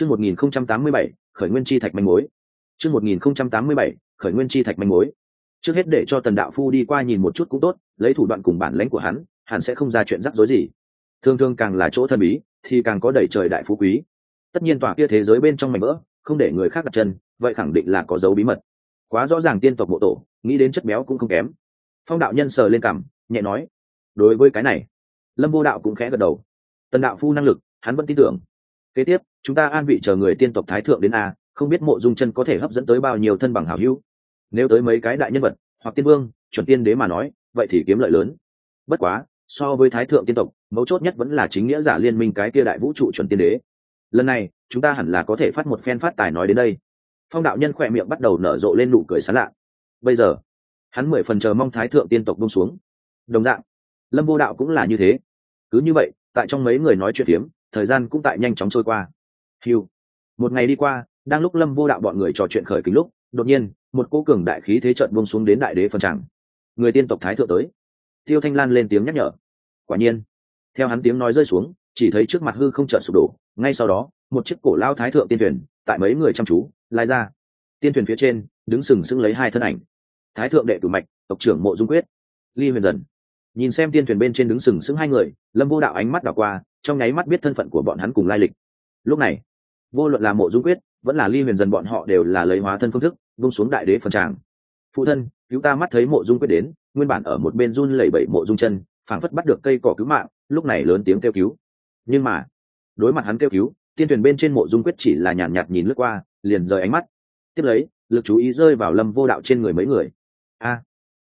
chương một nghìn không trăm tám mươi bảy, khởi nguyên chi thạch manh mối. Chương một nghìn không trăm tám mươi bảy, khởi nguyên chi thạch manh mối. Trước hết để cho tần đạo phu đi qua nhìn một chút cũng tốt, lấy thủ đoạn cùng bản lãnh của hắn hẳn sẽ không ra chuyện rắc rối gì. Thường thường càng là chỗ thần bí, thì càng có đầy trời đại phú quý. Tất nhiên tòa kia thế giới bên trong mảnh vỡ, không để người khác đặt chân, vậy khẳng định là có dấu bí mật. Quá rõ ràng tiên tộc bộ tổ, nghĩ đến chất béo cũng không kém. Phong đạo nhân sờ lên cằm, nhẹ nói, đối với cái này. Lâm vô đạo cũng khẽ gật đầu. Tần đạo phu năng lực, hắn vẫn tin tưởng. Kế tiếp chúng ta an vị chờ người tiên tộc thái thượng đến a, không biết mộ dung chân có thể hấp dẫn tới bao nhiêu thân bằng hảo hữu. Nếu tới mấy cái đại nhân vật, hoặc tiên vương, chuẩn tiên đế mà nói, vậy thì kiếm lợi lớn. Bất quá, so với thái thượng tiên tộc, mấu chốt nhất vẫn là chính nghĩa giả liên minh cái kia đại vũ trụ chuẩn tiên đế. Lần này, chúng ta hẳn là có thể phát một phen phát tài nói đến đây. Phong đạo nhân khỏe miệng bắt đầu nở rộ lên nụ cười sán lạ. Bây giờ, hắn mười phần chờ mong thái thượng tiên tộc bông xuống. Đồng dạng, lâm vô đạo cũng là như thế. Cứ như vậy, tại trong mấy người nói chuyện phiếm, thời gian cũng tại nhanh chóng trôi qua hiu một ngày đi qua, đang lúc lâm vô đạo bọn người trò chuyện khởi kính lúc, đột nhiên, một cô cường đại khí thế trận bông xuống đến đại đế phần tràng. Người tiên tộc thái thượng tới. Tiêu thanh lan lên tiếng nhắc nhở. Quả nhiên. Theo hắn tiếng nói rơi xuống, chỉ thấy trước mặt hư không chợt sụp đổ, ngay sau đó, một chiếc cổ lao thái thượng tiên thuyền, tại mấy người chăm chú, lai ra. Tiên thuyền phía trên, đứng sừng sững lấy hai thân ảnh. Thái thượng đệ tử mạch, tộc trưởng mộ dung quyết, ly huyền dần. Nhìn xem tiên thuyền bên trên đứng sừng sững hai người, lâm vô đạo ánh mắt đảo qua, trong nháy mắt biết thân phận của bọn hắn cùng lai lịch lúc này vô luận là mộ dung quyết vẫn là ly huyền dần bọn họ đều là lấy hóa thân phương thức vung xuống đại đế phần tràng. Phụ thân cứu ta mắt thấy mộ dung quyết đến nguyên bản ở một bên run lẩy bẩy mộ dung chân phảng phất bắt được cây cỏ cứu mạng lúc này lớn tiếng kêu cứu. Nhưng mà đối mặt hắn kêu cứu tiên thuyền bên trên mộ dung quyết chỉ là nhàn nhạt, nhạt nhìn lướt qua liền rời ánh mắt. Tiếp lấy lực chú ý rơi vào lâm vô đạo trên người mấy người. A!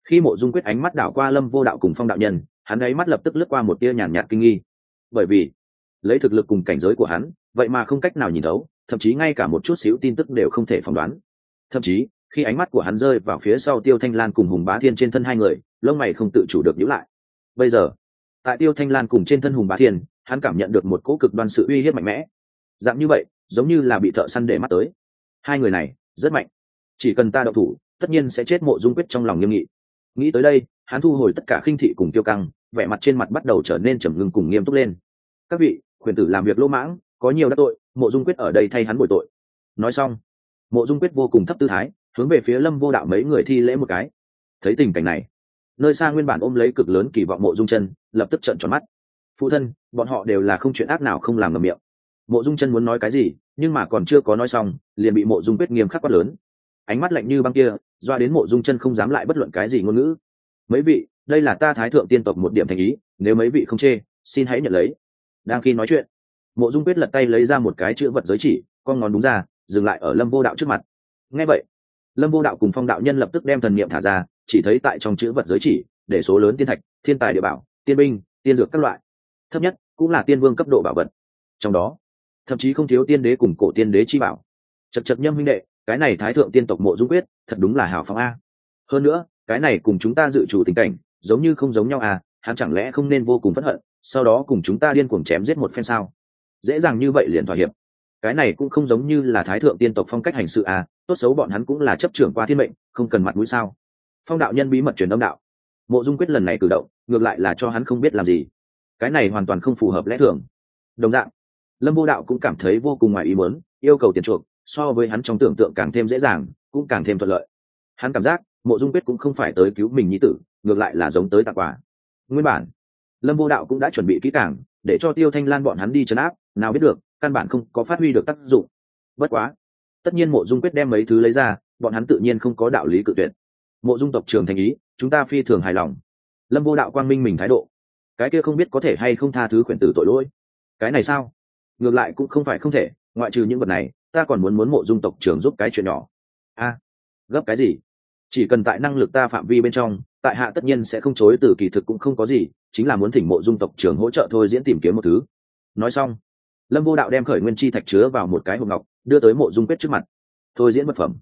Khi mộ dung quyết ánh mắt đảo qua lâm vô đạo cùng phong đạo nhân hắn ấy mắt lập tức lướt qua một tia nhàn nhạt, nhạt kinh nghi. Bởi vì lấy thực lực cùng cảnh giới của hắn, vậy mà không cách nào nhìn thấu, thậm chí ngay cả một chút xíu tin tức đều không thể phỏng đoán. Thậm chí, khi ánh mắt của hắn rơi vào phía sau tiêu thanh lan cùng hùng bá thiên trên thân hai người, lông mày không tự chủ được nhữ lại. Bây giờ, tại tiêu thanh lan cùng trên thân hùng bá thiên, hắn cảm nhận được một cỗ cực đoan sự uy hiếp mạnh mẽ. Dạng như vậy, giống như là bị thợ săn để mắt tới. Hai người này, rất mạnh. Chỉ cần ta đậu thủ, tất nhiên sẽ chết mộ dung quyết trong lòng nghiêm nghị. Nghĩ tới đây, hắn thu hồi tất cả khinh thị cùng tiêu căng, vẻ mặt trên mặt bắt đầu trở nên trầm ngưng cùng nghiêm túc lên. Các vị quyền tử làm việc lỗ mãng, có nhiều đắc tội, mộ dung quyết ở đây thay hắn bồi tội. Nói xong, mộ dung quyết vô cùng thấp tư thái, hướng về phía lâm vô đạo mấy người thi lễ một cái. Thấy tình cảnh này, nơi xa nguyên bản ôm lấy cực lớn kỳ vọng mộ dung chân, lập tức trợn tròn mắt. Phụ thân, bọn họ đều là không chuyện ác nào không làm ngầm miệng. Mộ dung chân muốn nói cái gì, nhưng mà còn chưa có nói xong, liền bị mộ dung quyết nghiêm khắc quát lớn. Ánh mắt lạnh như băng kia, doa đến mộ dung chân không dám lại bất luận cái gì ngôn ngữ. Mấy vị, đây là ta thái thượng tiên tộc một điểm thành ý, nếu mấy vị không chê, xin hãy nhận lấy đang khi nói chuyện. Mộ dung quyết lật tay lấy ra một cái chữ vật giới chỉ, con ngón đúng ra, dừng lại ở lâm vô đạo trước mặt. Ngay vậy, lâm vô đạo cùng phong đạo nhân lập tức đem thần niệm thả ra, chỉ thấy tại trong chữ vật giới chỉ, để số lớn tiên thạch, thiên tài địa bảo, tiên binh, tiên dược các loại. Thấp nhất cũng là tiên vương cấp độ bảo vật. Trong đó, thậm chí không thiếu tiên đế cùng cổ tiên đế chi bảo. Chật chật nhâm huynh đệ, cái này thái thượng tiên tộc mộ dung quyết, thật đúng là hào phóng a. Hơn nữa, cái này cùng chúng ta dự chủ tình cảnh, giống như không giống nhau à hắn chẳng lẽ không nên vô cùng phẫn hận? Sau đó cùng chúng ta điên cuồng chém giết một phen sao? Dễ dàng như vậy liền thỏa hiệp. Cái này cũng không giống như là thái thượng tiên tộc phong cách hành sự à tốt xấu bọn hắn cũng là chấp trưởng qua thiên mệnh, không cần mặt mũi sao? Phong đạo nhân bí mật truyền âm đạo. Mộ dung quyết lần này cử động, ngược lại là cho hắn không biết làm gì. Cái này hoàn toàn không phù hợp lẽ thường. Đồng dạng, lâm vô đạo cũng cảm thấy vô cùng ngoài ý muốn, yêu cầu tiền chuộc, so với hắn trong tưởng tượng càng thêm dễ dàng, cũng càng thêm thuận lợi. Hắn cảm giác, mộ dung quyết cũng không phải tới cứu mình nhi tử, ngược lại là giống tới tặng quà. Nguyên bản lâm vô đạo cũng đã chuẩn bị kỹ càng, để cho tiêu thanh lan bọn hắn đi chấn áp, nào biết được, căn bản không có phát huy được tác dụng. Bất quá, tất nhiên mộ dung quyết đem mấy thứ lấy ra, bọn hắn tự nhiên không có đạo lý cự tuyệt. Mộ dung tộc trường thành ý, chúng ta phi thường hài lòng. Lâm vô đạo quang minh mình thái độ. Cái kia không biết có thể hay không tha thứ khuyển tử tội lỗi. Cái này sao? Ngược lại cũng không phải không thể, ngoại trừ những vật này, ta còn muốn muốn mộ dung tộc trưởng giúp cái chuyện nhỏ. A, gấp cái gì? Chỉ cần tại năng lực ta phạm vi bên trong, tại hạ tất nhiên sẽ không chối từ kỳ thực cũng không có gì, chính là muốn thỉnh mộ dung tộc trưởng hỗ trợ thôi diễn tìm kiếm một thứ. Nói xong, lâm vô đạo đem khởi nguyên chi thạch chứa vào một cái hộp ngọc, đưa tới mộ dung quyết trước mặt. Thôi diễn vật phẩm.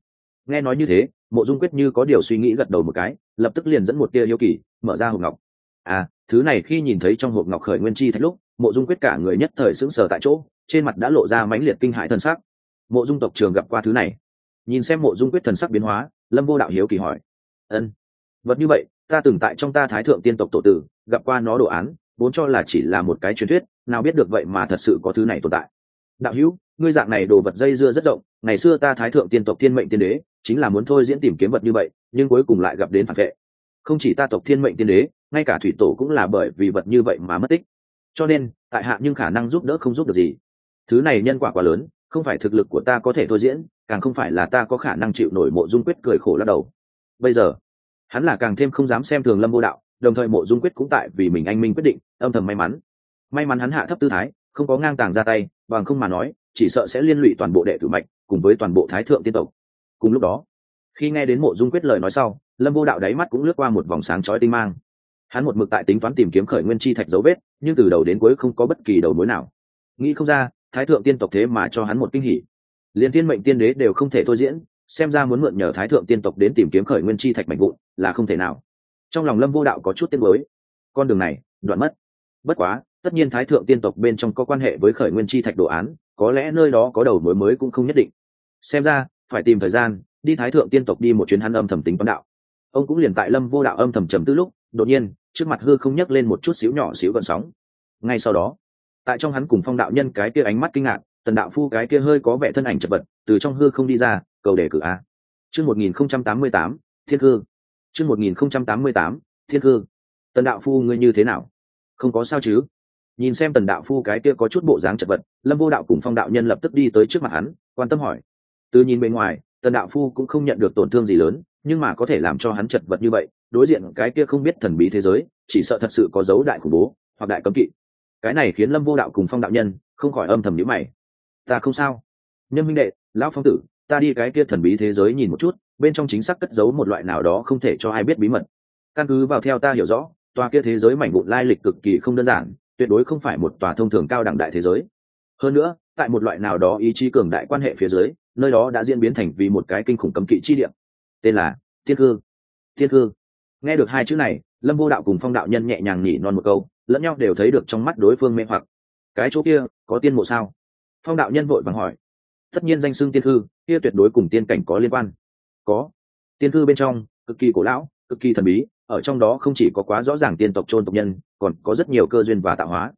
Nghe nói như thế, mộ dung quyết như có điều suy nghĩ gật đầu một cái, lập tức liền dẫn một tia yêu kỳ, mở ra hộp ngọc. À thứ này khi nhìn thấy trong hộp ngọc khởi nguyên chi thạch lúc, mộ dung quyết cả người nhất thời sững sờ tại chỗ, trên mặt đã lộ ra mãnh liệt kinh hại thần sắc. Mộ dung tộc trường gặp qua thứ này. Nhìn xem mộ dung quyết thần sắc biến hóa lâm vô đạo hiếu kỳ hỏi. Ân, vật như vậy, ta từng tại trong ta thái thượng tiên tộc tổ tử, gặp qua nó đồ án, vốn cho là chỉ là một cái truyền thuyết, nào biết được vậy mà thật sự có thứ này tồn tại. Đạo hữu, ngươi dạng này đồ vật dây dưa rất rộng, ngày xưa ta thái thượng tiên tộc thiên mệnh tiên đế, chính là muốn thôi diễn tìm kiếm vật như vậy, nhưng cuối cùng lại gặp đến phản vệ. Không chỉ ta tộc thiên mệnh tiên đế, ngay cả thủy tổ cũng là bởi vì vật như vậy mà mất tích. Cho nên, tại hạ nhưng khả năng giúp đỡ không giúp được gì. Thứ này nhân quả quá lớn, không phải thực lực của ta có thể thôi diễn càng không phải là ta có khả năng chịu nổi mộ dung quyết cười khổ lắc đầu. Bây giờ, hắn là càng thêm không dám xem thường lâm vô đạo, đồng thời mộ dung quyết cũng tại vì mình anh minh quyết định, âm thầm may mắn. May mắn hắn hạ thấp tư thái, không có ngang tàng ra tay, bằng không mà nói, chỉ sợ sẽ liên lụy toàn bộ đệ tử mạch, cùng với toàn bộ thái thượng tiên tộc. Cùng lúc đó, khi nghe đến mộ dung quyết lời nói sau, lâm vô đạo đáy mắt cũng lướt qua một vòng sáng chói tinh mang. Hắn một mực tại tính toán tìm kiếm khởi nguyên chi thạch dấu vết, nhưng từ đầu đến cuối không có bất kỳ đầu mối nào. Nghĩ không ra, thái thượng tiên tộc thế mà cho hắn một kinh hỉ liền thiên mệnh tiên đế đều không thể thôi diễn, xem ra muốn mượn nhờ thái thượng tiên tộc đến tìm kiếm khởi nguyên chi thạch mạnh vụn là không thể nào. Trong lòng lâm vô đạo có chút tiếc mới con đường này, đoạn mất. Bất quá, tất nhiên thái thượng tiên tộc bên trong có quan hệ với khởi nguyên chi thạch đồ án, có lẽ nơi đó có đầu mối mới cũng không nhất định. Xem ra, phải tìm thời gian, đi thái thượng tiên tộc đi một chuyến hắn âm thầm tính toán đạo. Ông cũng liền tại lâm vô đạo âm thầm trầm tư lúc, đột nhiên, trước mặt hư không nhấc lên một chút xíu nhỏ xíu gần sóng. Ngay sau đó, tại trong hắn cùng phong đạo nhân cái kia ánh mắt kinh ngạc tần đạo phu cái kia hơi có vẻ thân ảnh chật vật, từ trong hư không đi ra, cầu đề cử a. Chương một nghìn không trăm tám mươi tám, thiên hư chương một nghìn không trăm tám mươi tám, thiên hư tần đạo phu ngươi như thế nào? Không có sao chứ? Nhìn xem tần đạo phu cái kia có chút bộ dáng chật vật, lâm vô đạo cùng phong đạo nhân lập tức đi tới trước mặt hắn, quan tâm hỏi. Từ nhìn bên ngoài, tần đạo phu cũng không nhận được tổn thương gì lớn, nhưng mà có thể làm cho hắn chật vật như vậy, đối diện cái kia không biết thần bí thế giới, chỉ sợ thật sự có dấu đại khủng bố, hoặc đại cấm kỵ. Cái này khiến lâm vô đạo cùng phong đạo nhân không khỏi âm thầm nhữ mày ta không sao. Nhân minh đệ, lão phong tử, ta đi cái kia thần bí thế giới nhìn một chút, bên trong chính xác cất giấu một loại nào đó không thể cho ai biết bí mật. Căn cứ vào theo ta hiểu rõ, tòa kia thế giới mảnh vụn lai lịch cực kỳ không đơn giản, tuyệt đối không phải một tòa thông thường cao đẳng đại thế giới. Hơn nữa, tại một loại nào đó ý chí cường đại quan hệ phía dưới, nơi đó đã diễn biến thành vì một cái kinh khủng cấm kỵ chi điểm tên là thiên cư thiên cư nghe được hai chữ này, lâm vô đạo cùng phong đạo nhân nhẹ nhàng nhỉ non một câu, lẫn nhau đều thấy được trong mắt đối phương mê hoặc. Cái chỗ kia, có tiên mộ sao? Phong đạo nhân vội vàng hỏi. Tất nhiên danh xưng tiên thư, kia tuyệt đối cùng tiên cảnh có liên quan. Có. Tiên thư bên trong, cực kỳ cổ lão, cực kỳ thần bí, ở trong đó không chỉ có quá rõ ràng tiên tộc trôn tộc nhân, còn có rất nhiều cơ duyên và tạo hóa.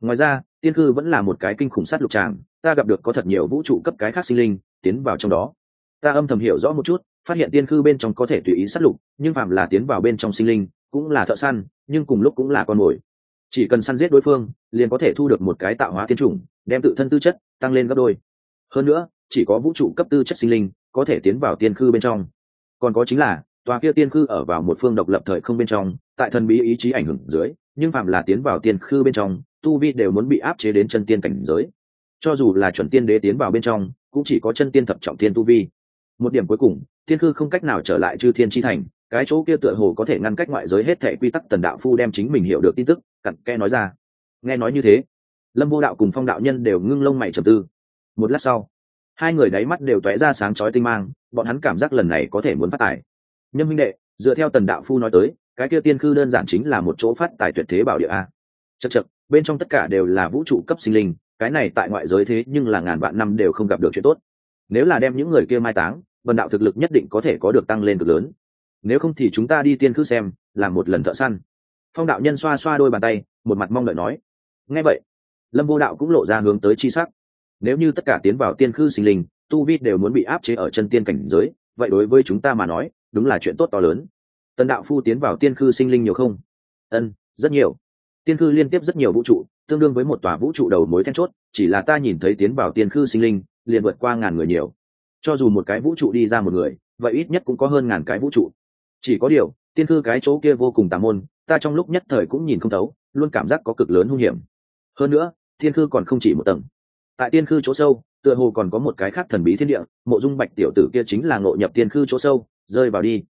Ngoài ra, tiên thư vẫn là một cái kinh khủng sát lục tràng, ta gặp được có thật nhiều vũ trụ cấp cái khác sinh linh, tiến vào trong đó. Ta âm thầm hiểu rõ một chút, phát hiện tiên khư bên trong có thể tùy ý sát lục, nhưng phạm là tiến vào bên trong sinh linh, cũng là thợ săn, nhưng cùng lúc cũng là con mồi chỉ cần săn giết đối phương, liền có thể thu được một cái tạo hóa tiên chủng, đem tự thân tư chất tăng lên gấp đôi. Hơn nữa, chỉ có vũ trụ cấp tư chất sinh linh có thể tiến vào tiên khư bên trong. Còn có chính là, tòa kia tiên khư ở vào một phương độc lập thời không bên trong, tại thần bí ý chí ảnh hưởng dưới, nhưng phạm là tiến vào tiên khư bên trong, tu vi đều muốn bị áp chế đến chân tiên cảnh giới. Cho dù là chuẩn tiên đế tiến vào bên trong, cũng chỉ có chân tiên thập trọng tiên tu vi. Một điểm cuối cùng, tiên khư không cách nào trở lại chư thiên chi thành cái chỗ kia tựa hồ có thể ngăn cách ngoại giới hết thể quy tắc tần đạo phu đem chính mình hiểu được tin tức, cặn kẽ nói ra. Nghe nói như thế, lâm vô đạo cùng phong đạo nhân đều ngưng lông mày trầm tư. Một lát sau, hai người đáy mắt đều tóe ra sáng chói tinh mang, bọn hắn cảm giác lần này có thể muốn phát tài. Nhâm minh đệ, dựa theo tần đạo phu nói tới, cái kia tiên khư đơn giản chính là một chỗ phát tài tuyệt thế bảo địa a. Chật chật bên trong tất cả đều là vũ trụ cấp sinh linh, cái này tại ngoại giới thế nhưng là ngàn vạn năm đều không gặp được chuyện tốt. Nếu là đem những người kia mai táng vần đạo thực lực nhất định có thể có được tăng lên cực lớn nếu không thì chúng ta đi tiên khư xem, làm một lần thợ săn. Phong đạo nhân xoa xoa đôi bàn tay, một mặt mong đợi nói. Nghe vậy, lâm vô đạo cũng lộ ra hướng tới chi sắc. Nếu như tất cả tiến vào tiên khư sinh linh, tu vi đều muốn bị áp chế ở chân tiên cảnh giới, vậy đối với chúng ta mà nói, đúng là chuyện tốt to lớn. Tần đạo phu tiến vào tiên khư sinh linh nhiều không? Ân, rất nhiều. Tiên khư liên tiếp rất nhiều vũ trụ, tương đương với một tòa vũ trụ đầu mối then chốt, chỉ là ta nhìn thấy tiến vào tiên khư sinh linh, liền vượt qua ngàn người nhiều. Cho dù một cái vũ trụ đi ra một người, vậy ít nhất cũng có hơn ngàn cái vũ trụ chỉ có điều, tiên cư cái chỗ kia vô cùng tà môn, ta trong lúc nhất thời cũng nhìn không thấu, luôn cảm giác có cực lớn hung hiểm. Hơn nữa, tiên cư còn không chỉ một tầng. Tại tiên cư chỗ sâu, tựa hồ còn có một cái khác thần bí thiên địa, mộ dung bạch tiểu tử kia chính là ngộ nhập tiên cư chỗ sâu, rơi vào đi.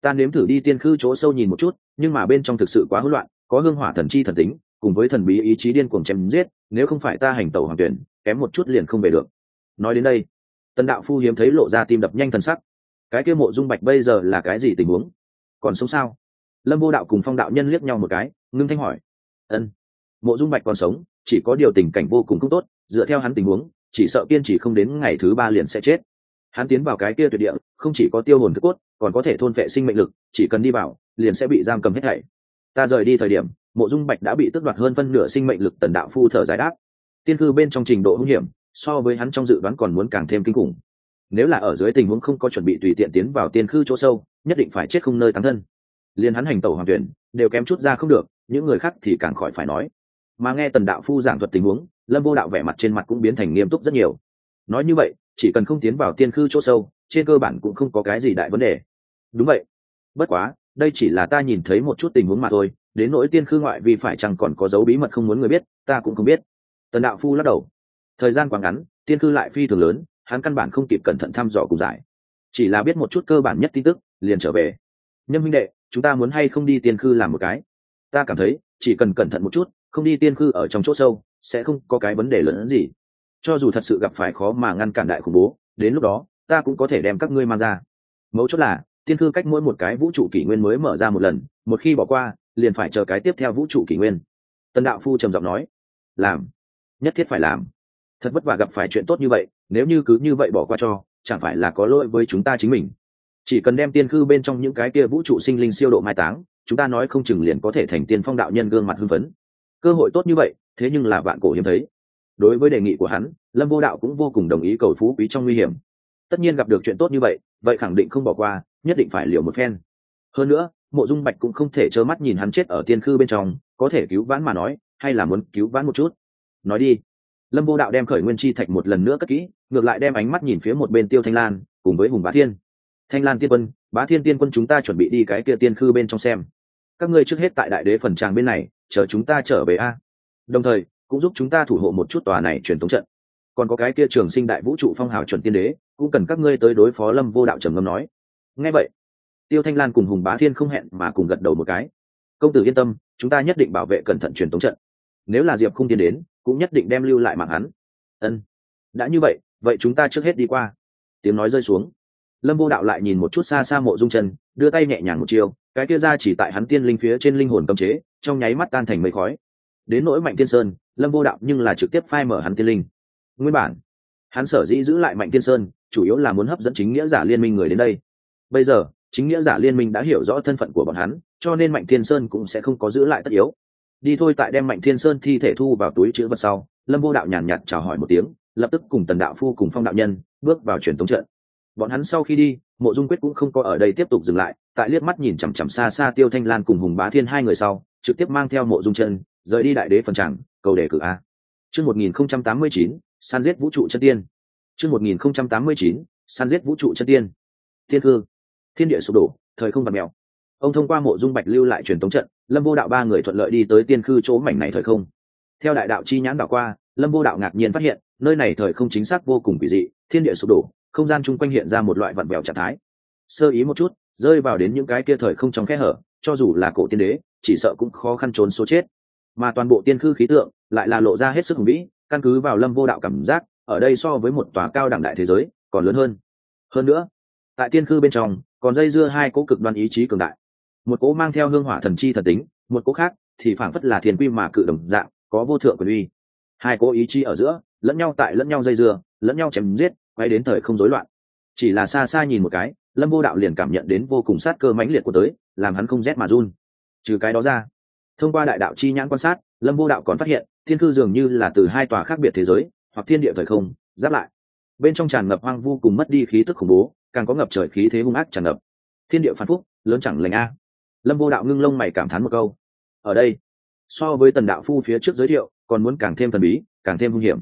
Ta nếm thử đi tiên cư chỗ sâu nhìn một chút, nhưng mà bên trong thực sự quá hỗn loạn, có hương hỏa thần chi thần tính, cùng với thần bí ý chí điên cuồng chém giết, nếu không phải ta hành tẩu hoàng tuyển, kém một chút liền không về được. Nói đến đây, tần đạo phu hiếm thấy lộ ra tim đập nhanh thần sắc. Cái kia mộ dung bạch bây giờ là cái gì tình huống? Còn sống sao? Lâm vô đạo cùng phong đạo nhân liếc nhau một cái, ngưng thanh hỏi. Ân. Mộ dung bạch còn sống, chỉ có điều tình cảnh vô cùng không tốt, dựa theo hắn tình huống, chỉ sợ kiên chỉ không đến ngày thứ ba liền sẽ chết. Hắn tiến vào cái kia tuyệt địa, không chỉ có tiêu hồn thức cốt, còn có thể thôn vệ sinh mệnh lực, chỉ cần đi vào, liền sẽ bị giam cầm hết thảy. Ta rời đi thời điểm, mộ dung bạch đã bị tước đoạt hơn phân nửa sinh mệnh lực tần đạo phu thở giải đáp. Tiên cư bên trong trình độ hung hiểm, so với hắn trong dự đoán còn muốn càng thêm kinh khủng nếu là ở dưới tình huống không có chuẩn bị tùy tiện tiến vào tiên khư chỗ sâu, nhất định phải chết không nơi thắng thân. Liền hắn hành tẩu hoàng tuyển, đều kém chút ra không được, những người khác thì càng khỏi phải nói. Mà nghe tần đạo phu giảng thuật tình huống, lâm vô đạo vẻ mặt trên mặt cũng biến thành nghiêm túc rất nhiều. Nói như vậy, chỉ cần không tiến vào tiên khư chỗ sâu, trên cơ bản cũng không có cái gì đại vấn đề. Đúng vậy. Bất quá, đây chỉ là ta nhìn thấy một chút tình huống mà thôi, đến nỗi tiên khư ngoại vì phải chăng còn có dấu bí mật không muốn người biết, ta cũng không biết. Tần đạo phu lắc đầu. Thời gian quá ngắn, tiên khư lại phi thường lớn hắn căn bản không kịp cẩn thận thăm dò cùng giải. Chỉ là biết một chút cơ bản nhất tin tức, liền trở về. Nhân minh đệ, chúng ta muốn hay không đi tiên khư làm một cái? Ta cảm thấy, chỉ cần cẩn thận một chút, không đi tiên khư ở trong chỗ sâu, sẽ không có cái vấn đề lớn hơn gì. Cho dù thật sự gặp phải khó mà ngăn cản đại khủng bố, đến lúc đó, ta cũng có thể đem các ngươi mang ra. Mấu chốt là, tiên khư cách mỗi một cái vũ trụ kỷ nguyên mới mở ra một lần, một khi bỏ qua, liền phải chờ cái tiếp theo vũ trụ kỷ nguyên. Tân đạo phu trầm giọng nói, làm, nhất thiết phải làm. Thật vất vả gặp phải chuyện tốt như vậy nếu như cứ như vậy bỏ qua cho, chẳng phải là có lỗi với chúng ta chính mình. Chỉ cần đem tiên khư bên trong những cái kia vũ trụ sinh linh siêu độ mai táng, chúng ta nói không chừng liền có thể thành tiên phong đạo nhân gương mặt hưng phấn. Cơ hội tốt như vậy, thế nhưng là vạn cổ hiếm thấy. Đối với đề nghị của hắn, lâm vô đạo cũng vô cùng đồng ý cầu phú quý trong nguy hiểm. Tất nhiên gặp được chuyện tốt như vậy vậy khẳng định không bỏ qua, nhất định phải liều một phen. Hơn nữa, mộ dung bạch cũng không thể trơ mắt nhìn hắn chết ở tiên khư bên trong, có thể cứu vãn mà nói, hay là muốn cứu vãn một chút. Nói đi lâm vô đạo đem khởi nguyên chi thạch một lần nữa cất kỹ, ngược lại đem ánh mắt nhìn phía một bên tiêu thanh lan, cùng với hùng bá thiên. Thanh lan tiên quân, bá thiên tiên quân chúng ta chuẩn bị đi cái kia tiên khư bên trong xem. Các ngươi trước hết tại đại đế phần tràng bên này, chờ chúng ta trở về a. Đồng thời, cũng giúp chúng ta thủ hộ một chút tòa này truyền thống trận. Còn có cái kia trường sinh đại vũ trụ phong hào chuẩn tiên đế, cũng cần các ngươi tới đối phó lâm vô đạo trầm ngâm nói. Ngay vậy, tiêu thanh lan cùng hùng bá thiên không hẹn mà cùng gật đầu một cái. Công tử yên tâm, chúng ta nhất định bảo vệ cẩn thận truyền thống trận nếu là diệp không tiến đến, cũng nhất định đem lưu lại mạng hắn. Ân. Đã như vậy vậy chúng ta trước hết đi qua. Tiếng nói rơi xuống. Lâm vô đạo lại nhìn một chút xa xa mộ dung chân, đưa tay nhẹ nhàng một chiều cái kia ra chỉ tại hắn tiên linh phía trên linh hồn cấm chế, trong nháy mắt tan thành mây khói. Đến nỗi mạnh tiên sơn, lâm vô đạo nhưng là trực tiếp phai mở hắn tiên linh. Nguyên bản, hắn sở dĩ giữ lại mạnh tiên sơn, chủ yếu là muốn hấp dẫn chính nghĩa giả liên minh người đến đây. Bây giờ, chính nghĩa giả liên minh đã hiểu rõ thân phận của bọn hắn, cho nên mạnh tiên sơn cũng sẽ không có giữ lại tất yếu đi thôi tại đem mạnh thiên sơn thi thể thu vào túi chữ vật sau, lâm vô đạo nhàn nhạt chào hỏi một tiếng, lập tức cùng tần đạo phu cùng phong đạo nhân bước vào truyền thống trận. Bọn hắn sau khi đi, mộ dung quyết cũng không có ở đây tiếp tục dừng lại, tại liếc mắt nhìn chằm chằm xa xa tiêu thanh lan cùng hùng bá thiên hai người sau, trực tiếp mang theo mộ dung chân, rời đi đại đế phần tràng, cầu đề cử a. Chương một nghìn không trăm tám mươi chín, san giết vũ trụ chân tiên. Chương một nghìn không trăm tám mươi chín, san giết vũ trụ chân tiên. Thiên thư. Thiên địa sụp đổ, thời không và mèo ông thông qua mộ dung bạch lưu lại truyền thống trận, lâm vô đạo ba người thuận lợi đi tới tiên khư chỗ mảnh này thời không. Theo đại đạo chi nhãn đảo qua, lâm vô đạo ngạc nhiên phát hiện, nơi này thời không chính xác vô cùng kỳ dị, thiên địa sụp đổ, không gian chung quanh hiện ra một loại vặn vẹo trạng thái. Sơ ý một chút, rơi vào đến những cái kia thời không trong kẽ hở, cho dù là cổ tiên đế, chỉ sợ cũng khó khăn trốn số chết. Mà toàn bộ tiên khư khí tượng lại là lộ ra hết sức hùng vĩ, căn cứ vào lâm vô đạo cảm giác, ở đây so với một tòa cao đẳng đại thế giới còn lớn hơn. Hơn nữa, tại tiên khư bên trong, còn dây dưa hai cố cực đoan ý chí cường đại một cố mang theo hương hỏa thần chi thần tính, một cố khác thì phảng phất là thiền quy mà cự đồng dạng, có vô thượng quyền uy. Hai cố ý chí ở giữa, lẫn nhau tại lẫn nhau dây dưa, lẫn nhau chém giết, quay đến thời không rối loạn. Chỉ là xa xa nhìn một cái, lâm vô đạo liền cảm nhận đến vô cùng sát cơ mãnh liệt của tới, làm hắn không rét mà run. Trừ cái đó ra, thông qua đại đạo chi nhãn quan sát, lâm vô đạo còn phát hiện, thiên cư dường như là từ hai tòa khác biệt thế giới, hoặc thiên địa thời không, giáp lại. Bên trong tràn ngập hoang vu cùng mất đi khí tức khủng bố, càng có ngập trời khí thế hung ác tràn ngập. Thiên địa phản phúc, lớn chẳng lành a lâm vô đạo ngưng lông mày cảm thán một câu. Ở đây, so với tần đạo phu phía trước giới thiệu, còn muốn càng thêm thần bí, càng thêm hung hiểm.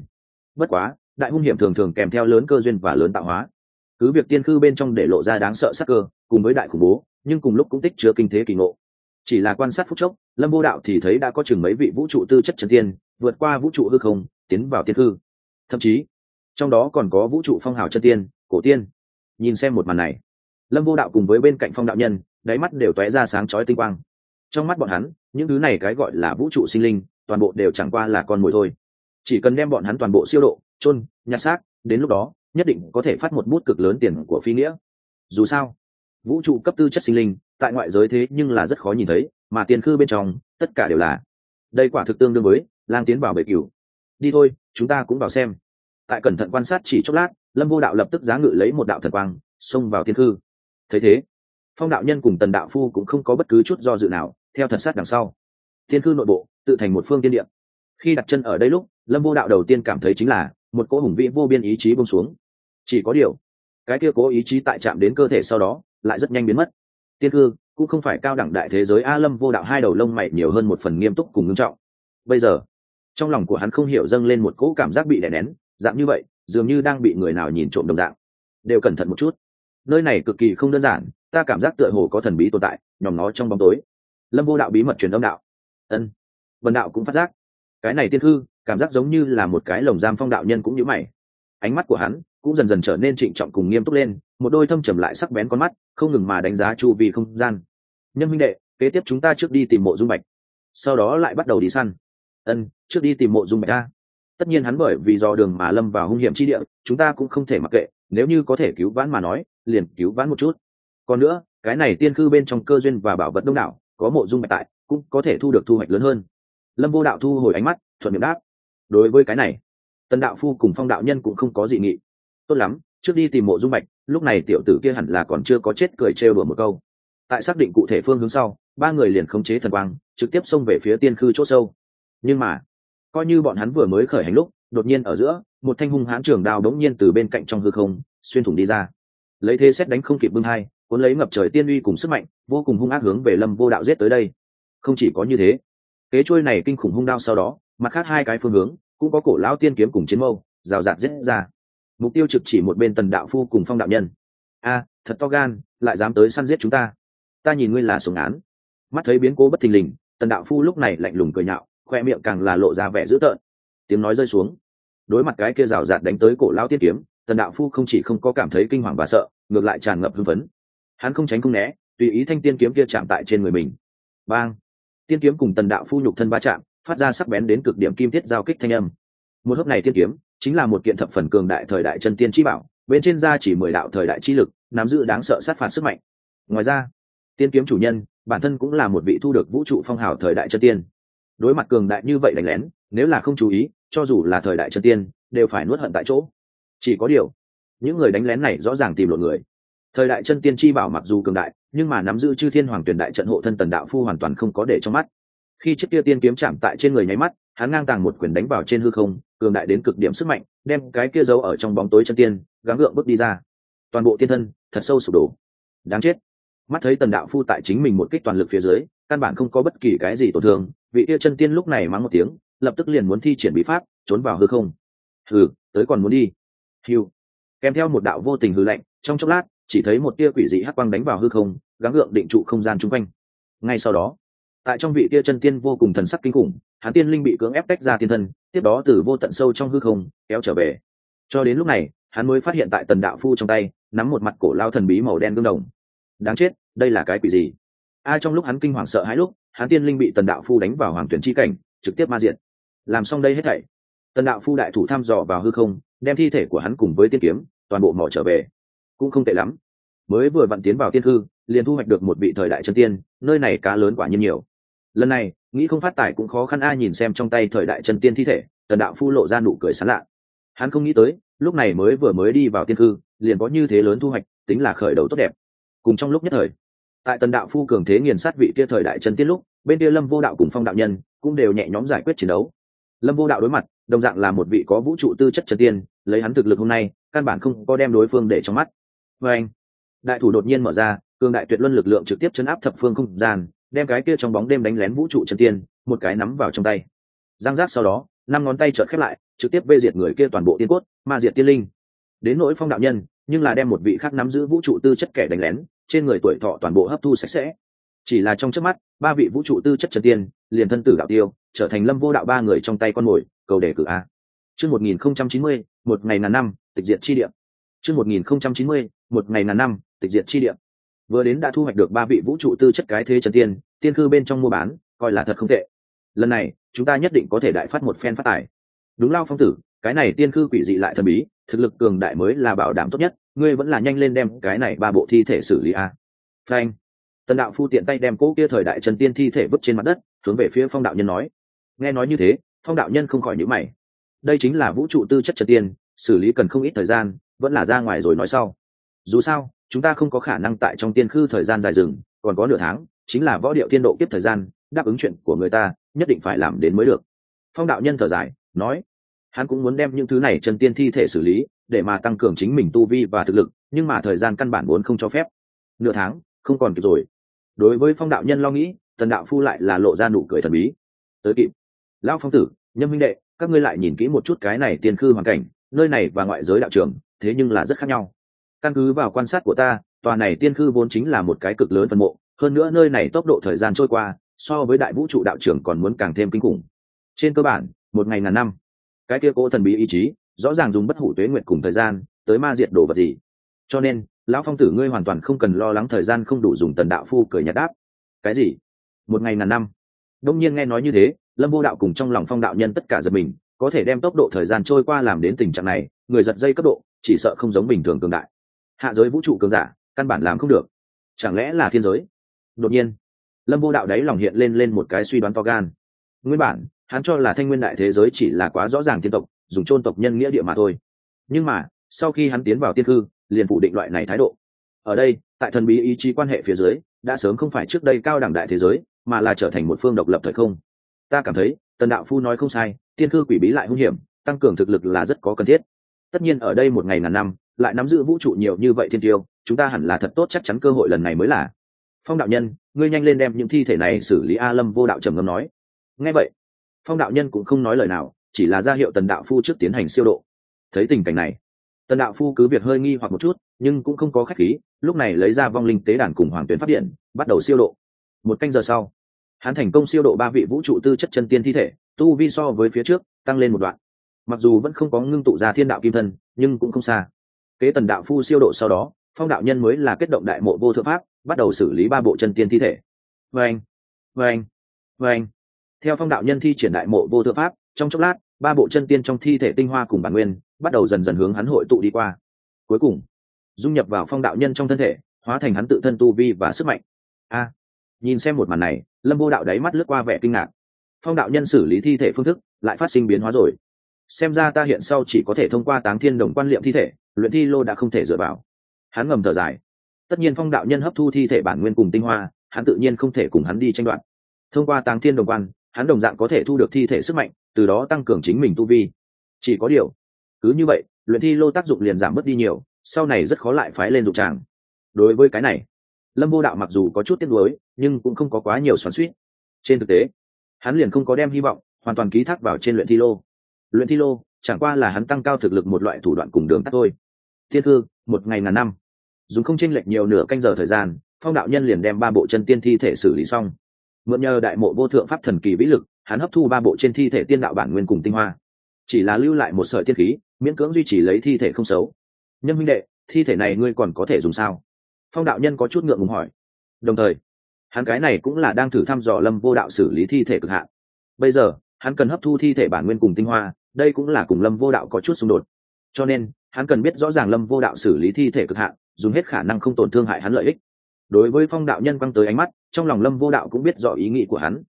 Bất quá, đại hung hiểm thường thường kèm theo lớn cơ duyên và lớn tạo hóa. Cứ việc tiên khư bên trong để lộ ra đáng sợ sắc cơ, cùng với đại khủng bố, nhưng cùng lúc cũng tích chứa kinh thế kỳ ngộ. Chỉ là quan sát phút chốc, lâm vô đạo thì thấy đã có chừng mấy vị vũ trụ tư chất chân tiên, vượt qua vũ trụ hư không, tiến vào tiên khư. Thậm chí, trong đó còn có vũ trụ phong hào chân tiên, cổ tiên. Nhìn xem một màn này, lâm vô đạo cùng với bên cạnh phong đạo nhân đáy mắt đều tóe ra sáng chói tinh quang. Trong mắt bọn hắn, những thứ này cái gọi là vũ trụ sinh linh, toàn bộ đều chẳng qua là con mồi thôi. Chỉ cần đem bọn hắn toàn bộ siêu độ, chôn, nhặt xác, đến lúc đó, nhất định có thể phát một bút cực lớn tiền của phi nghĩa. Dù sao, vũ trụ cấp tư chất sinh linh, tại ngoại giới thế nhưng là rất khó nhìn thấy, mà tiền khư bên trong, tất cả đều là. Đây quả thực tương đương với lang tiến vào bể cửu. Đi thôi, chúng ta cũng vào xem. Tại cẩn thận quan sát chỉ chốc lát, lâm vô đạo lập tức giá ngự lấy một đạo thần quang, xông vào thiên khư. Thấy thế phong đạo nhân cùng tần đạo phu cũng không có bất cứ chút do dự nào, theo thật sát đằng sau. Thiên Cư nội bộ, tự thành một phương tiên điệm khi đặt chân ở đây lúc, lâm vô đạo đầu tiên cảm thấy chính là, một cỗ hùng vĩ vô biên ý chí bông xuống. Chỉ có điều, cái kia cố ý chí tại chạm đến cơ thể sau đó, lại rất nhanh biến mất. Tiên cư, cũng không phải cao đẳng đại thế giới a lâm vô đạo hai đầu lông mày nhiều hơn một phần nghiêm túc cùng ngưng trọng. Bây giờ, trong lòng của hắn không hiểu dâng lên một cỗ cảm giác bị đè nén, dạng như vậy, dường như đang bị người nào nhìn trộm đồng dạng. Đều cẩn thận một chút. Nơi này cực kỳ không đơn giản ta cảm giác tựa hồ có thần bí tồn tại, nhòm nó trong bóng tối. Lâm vô đạo bí mật truyền âm đạo. Ân. Vần đạo cũng phát giác. Cái này tiên thư, cảm giác giống như là một cái lồng giam phong đạo nhân cũng như mày. Ánh mắt của hắn cũng dần dần trở nên trịnh trọng cùng nghiêm túc lên, một đôi thâm trầm lại sắc bén con mắt, không ngừng mà đánh giá chu vi không gian. Nhân minh đệ, kế tiếp chúng ta trước đi tìm mộ dung bạch. Sau đó lại bắt đầu đi săn. Ân, trước đi tìm mộ dung bạch ta tất nhiên hắn bởi vì do đường mà lâm vào hung hiểm chi địa, chúng ta cũng không thể mặc kệ, nếu như có thể cứu vãn mà nói, liền cứu vãn một chút còn nữa, cái này tiên khư bên trong cơ duyên và bảo vật đông đảo, có mộ dung bạch tại, cũng có thể thu được thu hoạch lớn hơn. Lâm vô đạo thu hồi ánh mắt, thuận miệng đáp. Đối với cái này, tần đạo phu cùng phong đạo nhân cũng không có dị nghị. Tốt lắm, trước đi tìm mộ dung bạch, lúc này tiểu tử kia hẳn là còn chưa có chết cười trêu đùa một câu. Tại xác định cụ thể phương hướng sau, ba người liền khống chế thần quang, trực tiếp xông về phía tiên khư c h ỗ sâu. Nhưng mà, coi như bọn hắn vừa mới khởi hành lúc, đột nhiên ở giữa, một thanh hung hãn trường đao đống nhiên từ bên cạnh trong hư không, xuyên thủng đi ra. Lấy thế xét đánh không kịp bưng hai cuốn lấy ngập trời tiên uy cùng sức mạnh, vô cùng hung ác hướng về lâm vô đạo giết tới đây. Không chỉ có như thế, kế trôi này kinh khủng hung đao sau đó, mặt khác hai cái phương hướng cũng có cổ lão tiên kiếm cùng chiến mâu, rào rạt giết ra. Mục tiêu trực chỉ một bên tần đạo phu cùng phong đạo nhân. A, thật to gan, lại dám tới săn giết chúng ta. Ta nhìn ngươi là sủng án. Mắt thấy biến cố bất thình lình, tần đạo phu lúc này lạnh lùng cười nhạo, khoe miệng càng là lộ ra vẻ dữ tợn. Tiếng nói rơi xuống. Đối mặt cái kia rào rạt đánh tới cổ lão tiên kiếm, tần đạo phu không chỉ không có cảm thấy kinh hoàng và sợ, ngược lại tràn ngập hưng phấn hắn không tránh không né, tùy ý thanh tiên kiếm kia chạm tại trên người mình. Bang! Tiên kiếm cùng tần đạo phu nhục thân ba chạm, phát ra sắc bén đến cực điểm kim thiết giao kích thanh âm. Một hớp này tiên kiếm, chính là một kiện thập phần cường đại thời đại chân tiên chi bảo, bên trên da chỉ mười đạo thời đại chi lực, nắm giữ đáng sợ sát phạt sức mạnh. Ngoài ra, tiên kiếm chủ nhân, bản thân cũng là một vị thu được vũ trụ phong hào thời đại chân tiên. Đối mặt cường đại như vậy đánh lén, nếu là không chú ý, cho dù là thời đại chân tiên, đều phải nuốt hận tại chỗ. Chỉ có điều, những người đánh lén này rõ ràng tìm lộn người thời đại chân tiên chi bảo mặc dù cường đại, nhưng mà nắm giữ chư thiên hoàng tuyển đại trận hộ thân tần đạo phu hoàn toàn không có để trong mắt. Khi chiếc kia tiên kiếm chạm tại trên người nháy mắt, hắn ngang tàng một quyền đánh vào trên hư không, cường đại đến cực điểm sức mạnh, đem cái kia giấu ở trong bóng tối chân tiên, gắng gượng bước đi ra. Toàn bộ tiên thân, thật sâu sụp đổ. Đáng chết. Mắt thấy tần đạo phu tại chính mình một kích toàn lực phía dưới, căn bản không có bất kỳ cái gì tổn thương, vị kia chân tiên lúc này mắng một tiếng, lập tức liền muốn thi triển bí pháp, trốn vào hư không. Hừ, tới còn muốn đi. Hiu kèm theo một đạo vô tình hư lạnh, trong chốc lát chỉ thấy một tia quỷ dị hắc quang đánh vào hư không, gắng gượng định trụ không gian chung quanh. Ngay sau đó, tại trong vị tia chân tiên vô cùng thần sắc kinh khủng, hắn tiên linh bị cưỡng ép tách ra tiên thân, tiếp đó từ vô tận sâu trong hư không, kéo trở về. Cho đến lúc này, hắn mới phát hiện tại tần đạo phu trong tay, nắm một mặt cổ lao thần bí màu đen gương đồng. Đáng chết, đây là cái quỷ gì? A trong lúc hắn kinh hoàng sợ hãi lúc, hắn tiên linh bị tần đạo phu đánh vào hoàng tuyển chi cảnh, trực tiếp ma diện làm xong đây hết thảy, tần đạo phu đại thủ thăm dò vào hư không, đem thi thể của hắn cùng với tiên kiếm, toàn bộ mỏ trở về cũng không tệ lắm. Mới vừa vặn tiến vào tiên hư liền thu hoạch được một vị thời đại chân tiên, nơi này cá lớn quả nhiên nhiều. Lần này, nghĩ không phát tài cũng khó khăn ai nhìn xem trong tay thời đại chân tiên thi thể, tần đạo phu lộ ra nụ cười sán lạ. Hắn không nghĩ tới, lúc này mới vừa mới đi vào tiên hư liền có như thế lớn thu hoạch, tính là khởi đầu tốt đẹp. Cùng trong lúc nhất thời, tại tần đạo phu cường thế nghiền sát vị kia thời đại chân tiên lúc, bên kia lâm vô đạo cùng phong đạo nhân cũng đều nhẹ nhóm giải quyết chiến đấu. Lâm vô đạo đối mặt, đồng dạng là một vị có vũ trụ tư chất chân tiên, lấy hắn thực lực hôm nay, căn bản không có đem đối phương để trong mắt và anh, đại thủ đột nhiên mở ra, cường đại tuyệt luân lực lượng trực tiếp chấn áp thập phương không gian, đem cái kia trong bóng đêm đánh lén vũ trụ chân tiên, một cái nắm vào trong tay. Giang giác sau đó, năm ngón tay chợt khép lại, trực tiếp vê diệt người kia toàn bộ tiên cốt, ma diệt tiên linh. Đến nỗi phong đạo nhân, nhưng là đem một vị khác nắm giữ vũ trụ tư chất kẻ đánh lén, trên người tuổi thọ toàn bộ hấp thu sạch sẽ. Chỉ là trong chớp mắt, ba vị vũ trụ tư chất chân tiên, liền thân tử đạo tiêu, trở thành lâm vô đạo ba người trong tay con mồi, cầu đề cử a. Chương một nghìn không trăm chín mươi, một ngày là năm, tịch diệt chi địa. Chương một nghìn không trăm chín mươi một ngày ngàn năm, tịch diệt chi địa. Vừa đến đã thu hoạch được ba vị vũ trụ tư chất cái thế trần tiên tiên cư bên trong mua bán, coi là thật không tệ. Lần này, chúng ta nhất định có thể đại phát một phen phát tài. Đúng lao phong tử, cái này tiên cư quỷ dị lại thần bí, thực lực cường đại mới là bảo đảm tốt nhất, ngươi vẫn là nhanh lên đem cái này ba bộ thi thể xử lý a. Frank tần đạo phu tiện tay đem cỗ kia thời đại trần tiên thi thể vứt trên mặt đất, hướng về phía phong đạo nhân nói. Nghe nói như thế, phong đạo nhân không khỏi nhữ mày. Đây chính là vũ trụ tư chất trần tiên, xử lý cần không ít thời gian, vẫn là ra ngoài rồi nói sau dù sao, chúng ta không có khả năng tại trong tiên khư thời gian dài rừng còn có nửa tháng, chính là võ điệu tiên độ kiếp thời gian, đáp ứng chuyện của người ta, nhất định phải làm đến mới được. Phong đạo nhân thở dài, nói, hắn cũng muốn đem những thứ này chân tiên thi thể xử lý, để mà tăng cường chính mình tu vi và thực lực, nhưng mà thời gian căn bản vốn không cho phép. Nửa tháng, không còn kịp rồi. Đối với phong đạo nhân lo nghĩ, tần đạo phu lại là lộ ra nụ cười thần bí. Tới kịp. Lão phong tử nhân minh đệ, các ngươi lại nhìn kỹ một chút cái này tiên khư hoàn cảnh, nơi này và ngoại giới đạo trường, thế nhưng là rất khác nhau căn cứ vào quan sát của ta, tòa này tiên khư vốn chính là một cái cực lớn phân mộ, hơn nữa nơi này tốc độ thời gian trôi qua, so với đại vũ trụ đạo trưởng còn muốn càng thêm kinh khủng. Trên cơ bản, một ngày ngàn năm. Cái kia cố thần bí ý chí, rõ ràng dùng bất hủ tuế nguyện cùng thời gian, tới ma diệt đồ vật gì. Cho nên, lão phong tử ngươi hoàn toàn không cần lo lắng thời gian không đủ dùng tần đạo phu cười nhạt đáp. Cái gì? Một ngày ngàn năm. Đông nhiên nghe nói như thế, lâm vô đạo cùng trong lòng phong đạo nhân tất cả giật mình, có thể đem tốc độ thời gian trôi qua làm đến tình trạng này, người giật dây cấp độ, chỉ sợ không giống bình thường cường đại hạ giới vũ trụ cường giả, căn bản làm không được. Chẳng lẽ là thiên giới? Đột nhiên, lâm vô đạo đấy lòng hiện lên lên một cái suy đoán to gan. Nguyên bản, hắn cho là thanh nguyên đại thế giới chỉ là quá rõ ràng tiên tộc, dùng chôn tộc nhân nghĩa địa mà thôi. Nhưng mà, sau khi hắn tiến vào tiên cư, liền phủ định loại này thái độ. Ở đây, tại thần bí ý chí quan hệ phía dưới, đã sớm không phải trước đây cao đẳng đại thế giới, mà là trở thành một phương độc lập thời không. Ta cảm thấy, tần đạo phu nói không sai, tiên cư quỷ bí lại hung hiểm, tăng cường thực lực là rất có cần thiết tất nhiên ở đây một ngày ngàn năm, lại nắm giữ vũ trụ nhiều như vậy thiên tiêu, chúng ta hẳn là thật tốt chắc chắn cơ hội lần này mới là. Phong đạo nhân, ngươi nhanh lên đem những thi thể này xử lý a lâm vô đạo trầm ngâm nói. Ngay vậy, phong đạo nhân cũng không nói lời nào, chỉ là ra hiệu tần đạo phu trước tiến hành siêu độ. Thấy tình cảnh này, tần đạo phu cứ việc hơi nghi hoặc một chút, nhưng cũng không có khách khí, lúc này lấy ra vong linh tế đàn cùng hoàng tuyến phát điện, bắt đầu siêu độ. Một canh giờ sau, hắn thành công siêu độ ba vị vũ trụ tư chất chân tiên thi thể, tu vi so với phía trước, tăng lên một đoạn mặc dù vẫn không có ngưng tụ ra thiên đạo kim thân, nhưng cũng không xa. Kế tần đạo phu siêu độ sau đó, phong đạo nhân mới là kết động đại mộ vô thượng pháp, bắt đầu xử lý ba bộ chân tiên thi thể. Vâng vâng vâng. Theo phong đạo nhân thi triển đại mộ vô thượng pháp, trong chốc lát, ba bộ chân tiên trong thi thể tinh hoa cùng bản nguyên bắt đầu dần dần hướng hắn hội tụ đi qua. Cuối cùng, dung nhập vào phong đạo nhân trong thân thể, hóa thành hắn tự thân tu vi và sức mạnh. A, nhìn xem một màn này, lâm vô đạo đáy mắt lướt qua vẻ kinh ngạc. Phong đạo nhân xử lý thi thể phương thức lại phát sinh biến hóa rồi xem ra ta hiện sau chỉ có thể thông qua táng thiên đồng quan liệm thi thể, luyện thi lô đã không thể dựa vào. Hắn ngầm thở dài. Tất nhiên phong đạo nhân hấp thu thi thể bản nguyên cùng tinh hoa, hắn tự nhiên không thể cùng hắn đi tranh đoạt. Thông qua táng thiên đồng quan, hắn đồng dạng có thể thu được thi thể sức mạnh, từ đó tăng cường chính mình tu vi. Chỉ có điều, cứ như vậy, luyện thi lô tác dụng liền giảm mất đi nhiều, sau này rất khó lại phái lên dụng tràng. Đối với cái này, lâm vô đạo mặc dù có chút tiếc nuối, nhưng cũng không có quá nhiều xoắn suýt trên thực tế, hắn liền không có đem hy vọng hoàn toàn ký thác vào trên luyện thi lô luyện thi lô, chẳng qua là hắn tăng cao thực lực một loại thủ đoạn cùng đường tắt thôi. Thiên thư, một ngày ngàn năm. Dùng không chênh lệch nhiều nửa canh giờ thời gian, phong đạo nhân liền đem ba bộ chân tiên thi thể xử lý xong. Mượn nhờ đại mộ vô thượng pháp thần kỳ vĩ lực, hắn hấp thu ba bộ trên thi thể tiên đạo bản nguyên cùng tinh hoa. Chỉ là lưu lại một sợi tiên khí, miễn cưỡng duy trì lấy thi thể không xấu. Nhân minh đệ, thi thể này ngươi còn có thể dùng sao? Phong đạo nhân có chút ngượng ngùng hỏi. Đồng thời, hắn cái này cũng là đang thử thăm dò lâm vô đạo xử lý thi thể cực hạn. Bây giờ, hắn cần hấp thu thi thể bản nguyên cùng tinh hoa đây cũng là cùng lâm vô đạo có chút xung đột. Cho nên, hắn cần biết rõ ràng lâm vô đạo xử lý thi thể cực hạn, dùng hết khả năng không tổn thương hại hắn lợi ích. Đối với phong đạo nhân quăng tới ánh mắt, trong lòng lâm vô đạo cũng biết rõ ý nghĩ của hắn.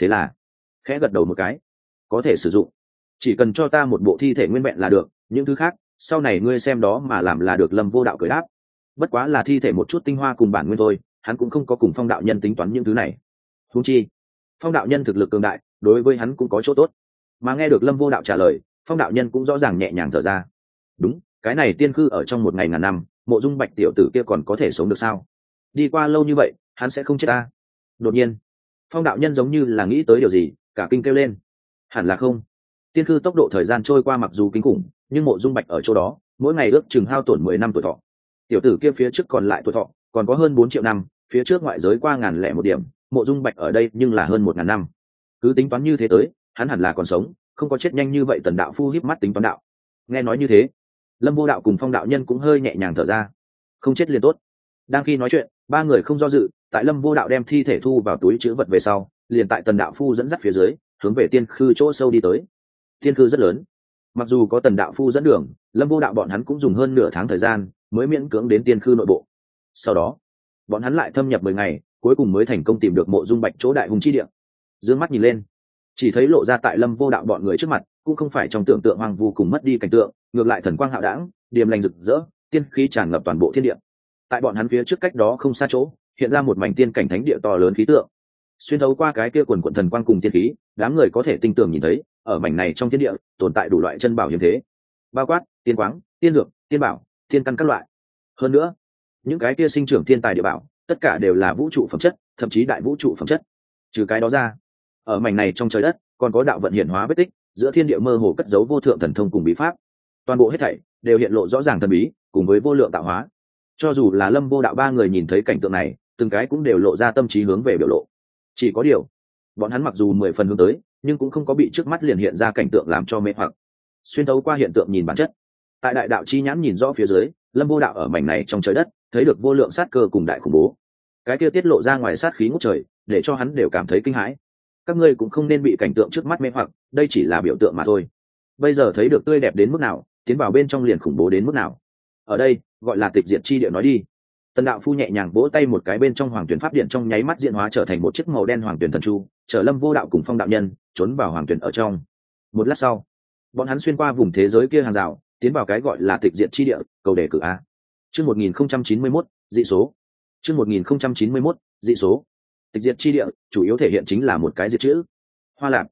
Thế là, khẽ gật đầu một cái. Có thể sử dụng. Chỉ cần cho ta một bộ thi thể nguyên vẹn là được, những thứ khác, sau này ngươi xem đó mà làm là được lâm vô đạo cười đáp. Bất quá là thi thể một chút tinh hoa cùng bản nguyên thôi, hắn cũng không có cùng phong đạo nhân tính toán những thứ này. Húng chi, phong đạo nhân thực lực cường đại, đối với hắn cũng có chỗ tốt mà nghe được lâm vô đạo trả lời, phong đạo nhân cũng rõ ràng nhẹ nhàng thở ra. Đúng, cái này tiên cư ở trong một ngày ngàn năm, mộ dung bạch tiểu tử kia còn có thể sống được sao? Đi qua lâu như vậy, hắn sẽ không chết ta. Đột nhiên, phong đạo nhân giống như là nghĩ tới điều gì, cả kinh kêu lên. Hẳn là không. Tiên cư tốc độ thời gian trôi qua mặc dù kinh khủng, nhưng mộ dung bạch ở chỗ đó, mỗi ngày ước chừng hao tổn mười năm tuổi thọ. Tiểu tử kia phía trước còn lại tuổi thọ, còn có hơn bốn triệu năm, phía trước ngoại giới qua ngàn lẻ một điểm, mộ dung bạch ở đây nhưng là hơn một ngàn năm. Cứ tính toán như thế tới hắn hẳn là còn sống, không có chết nhanh như vậy tần đạo phu hiếp mắt tính toán đạo. Nghe nói như thế, lâm vô đạo cùng phong đạo nhân cũng hơi nhẹ nhàng thở ra. Không chết liền tốt. Đang khi nói chuyện, ba người không do dự, tại lâm vô đạo đem thi thể thu vào túi chữ vật về sau, liền tại tần đạo phu dẫn dắt phía dưới, hướng về tiên khư chỗ sâu đi tới. Tiên khư rất lớn. Mặc dù có tần đạo phu dẫn đường, lâm vô đạo bọn hắn cũng dùng hơn nửa tháng thời gian mới miễn cưỡng đến tiên khư nội bộ. Sau đó, bọn hắn lại thâm nhập mười ngày, cuối cùng mới thành công tìm được mộ dung bạch chỗ đại hùng chi địa. D ư ơ n g mắt nhìn lên chỉ thấy lộ ra tại lâm vô đạo bọn người trước mặt, cũng không phải trong tưởng tượng hoang vu cùng mất đi cảnh tượng, ngược lại thần quang hạo đảng điềm lành rực rỡ, tiên khí tràn ngập toàn bộ thiên địa. Tại bọn hắn phía trước cách đó không xa chỗ, hiện ra một mảnh tiên cảnh thánh địa to lớn khí tượng. Xuyên thấu qua cái kia quần quận thần quang cùng tiên khí, đám người có thể tinh tường nhìn thấy, ở mảnh này trong thiên địa, tồn tại đủ loại chân bảo hiếm thế. Bao quát, tiên quáng, tiên dược, tiên bảo, tiên căn các loại. Hơn nữa, những cái kia sinh trưởng thiên tài địa bảo, tất cả đều là vũ trụ phẩm chất, thậm chí đại vũ trụ phẩm chất. Trừ cái đó ra ở mảnh này trong trời đất, còn có đạo vận hiển hóa vết tích, giữa thiên địa mơ hồ cất giấu vô thượng thần thông cùng bí pháp. Toàn bộ hết thảy đều hiện lộ rõ ràng thần bí, cùng với vô lượng tạo hóa. Cho dù là lâm vô đạo ba người nhìn thấy cảnh tượng này, từng cái cũng đều lộ ra tâm trí hướng về biểu lộ. Chỉ có điều, bọn hắn mặc dù mười phần hướng tới, nhưng cũng không có bị trước mắt liền hiện ra cảnh tượng làm cho mê hoặc. Xuyên thấu qua hiện tượng nhìn bản chất. Tại đại đạo chi nhãn nhìn rõ phía dưới, lâm vô đạo ở mảnh này trong trời đất, thấy được vô lượng sát cơ cùng đại khủng bố. Cái kia tiết lộ ra ngoài sát khí ngút trời, để cho hắn đều cảm thấy kinh hãi các ngươi cũng không nên bị cảnh tượng trước mắt mê hoặc, đây chỉ là biểu tượng mà thôi. Bây giờ thấy được tươi đẹp đến mức nào, tiến vào bên trong liền khủng bố đến mức nào. Ở đây, gọi là tịch diệt chi địa nói đi. Tần đạo phu nhẹ nhàng vỗ tay một cái bên trong hoàng tuyển pháp điện trong nháy mắt diện hóa trở thành một chiếc màu đen hoàng tuyển thần chu, trở lâm vô đạo cùng phong đạo nhân, trốn vào hoàng tuyển ở trong. Một lát sau, bọn hắn xuyên qua vùng thế giới kia hàng rào, tiến vào cái gọi là tịch diệt chi địa, cầu đề cử a. Chương một nghìn không trăm chín mươi mốt, dị số. Chương một nghìn không trăm chín mươi mốt, dị số tịch diệt chi địa, chủ yếu thể hiện chính là một cái diệt chữ. Hoa lạc.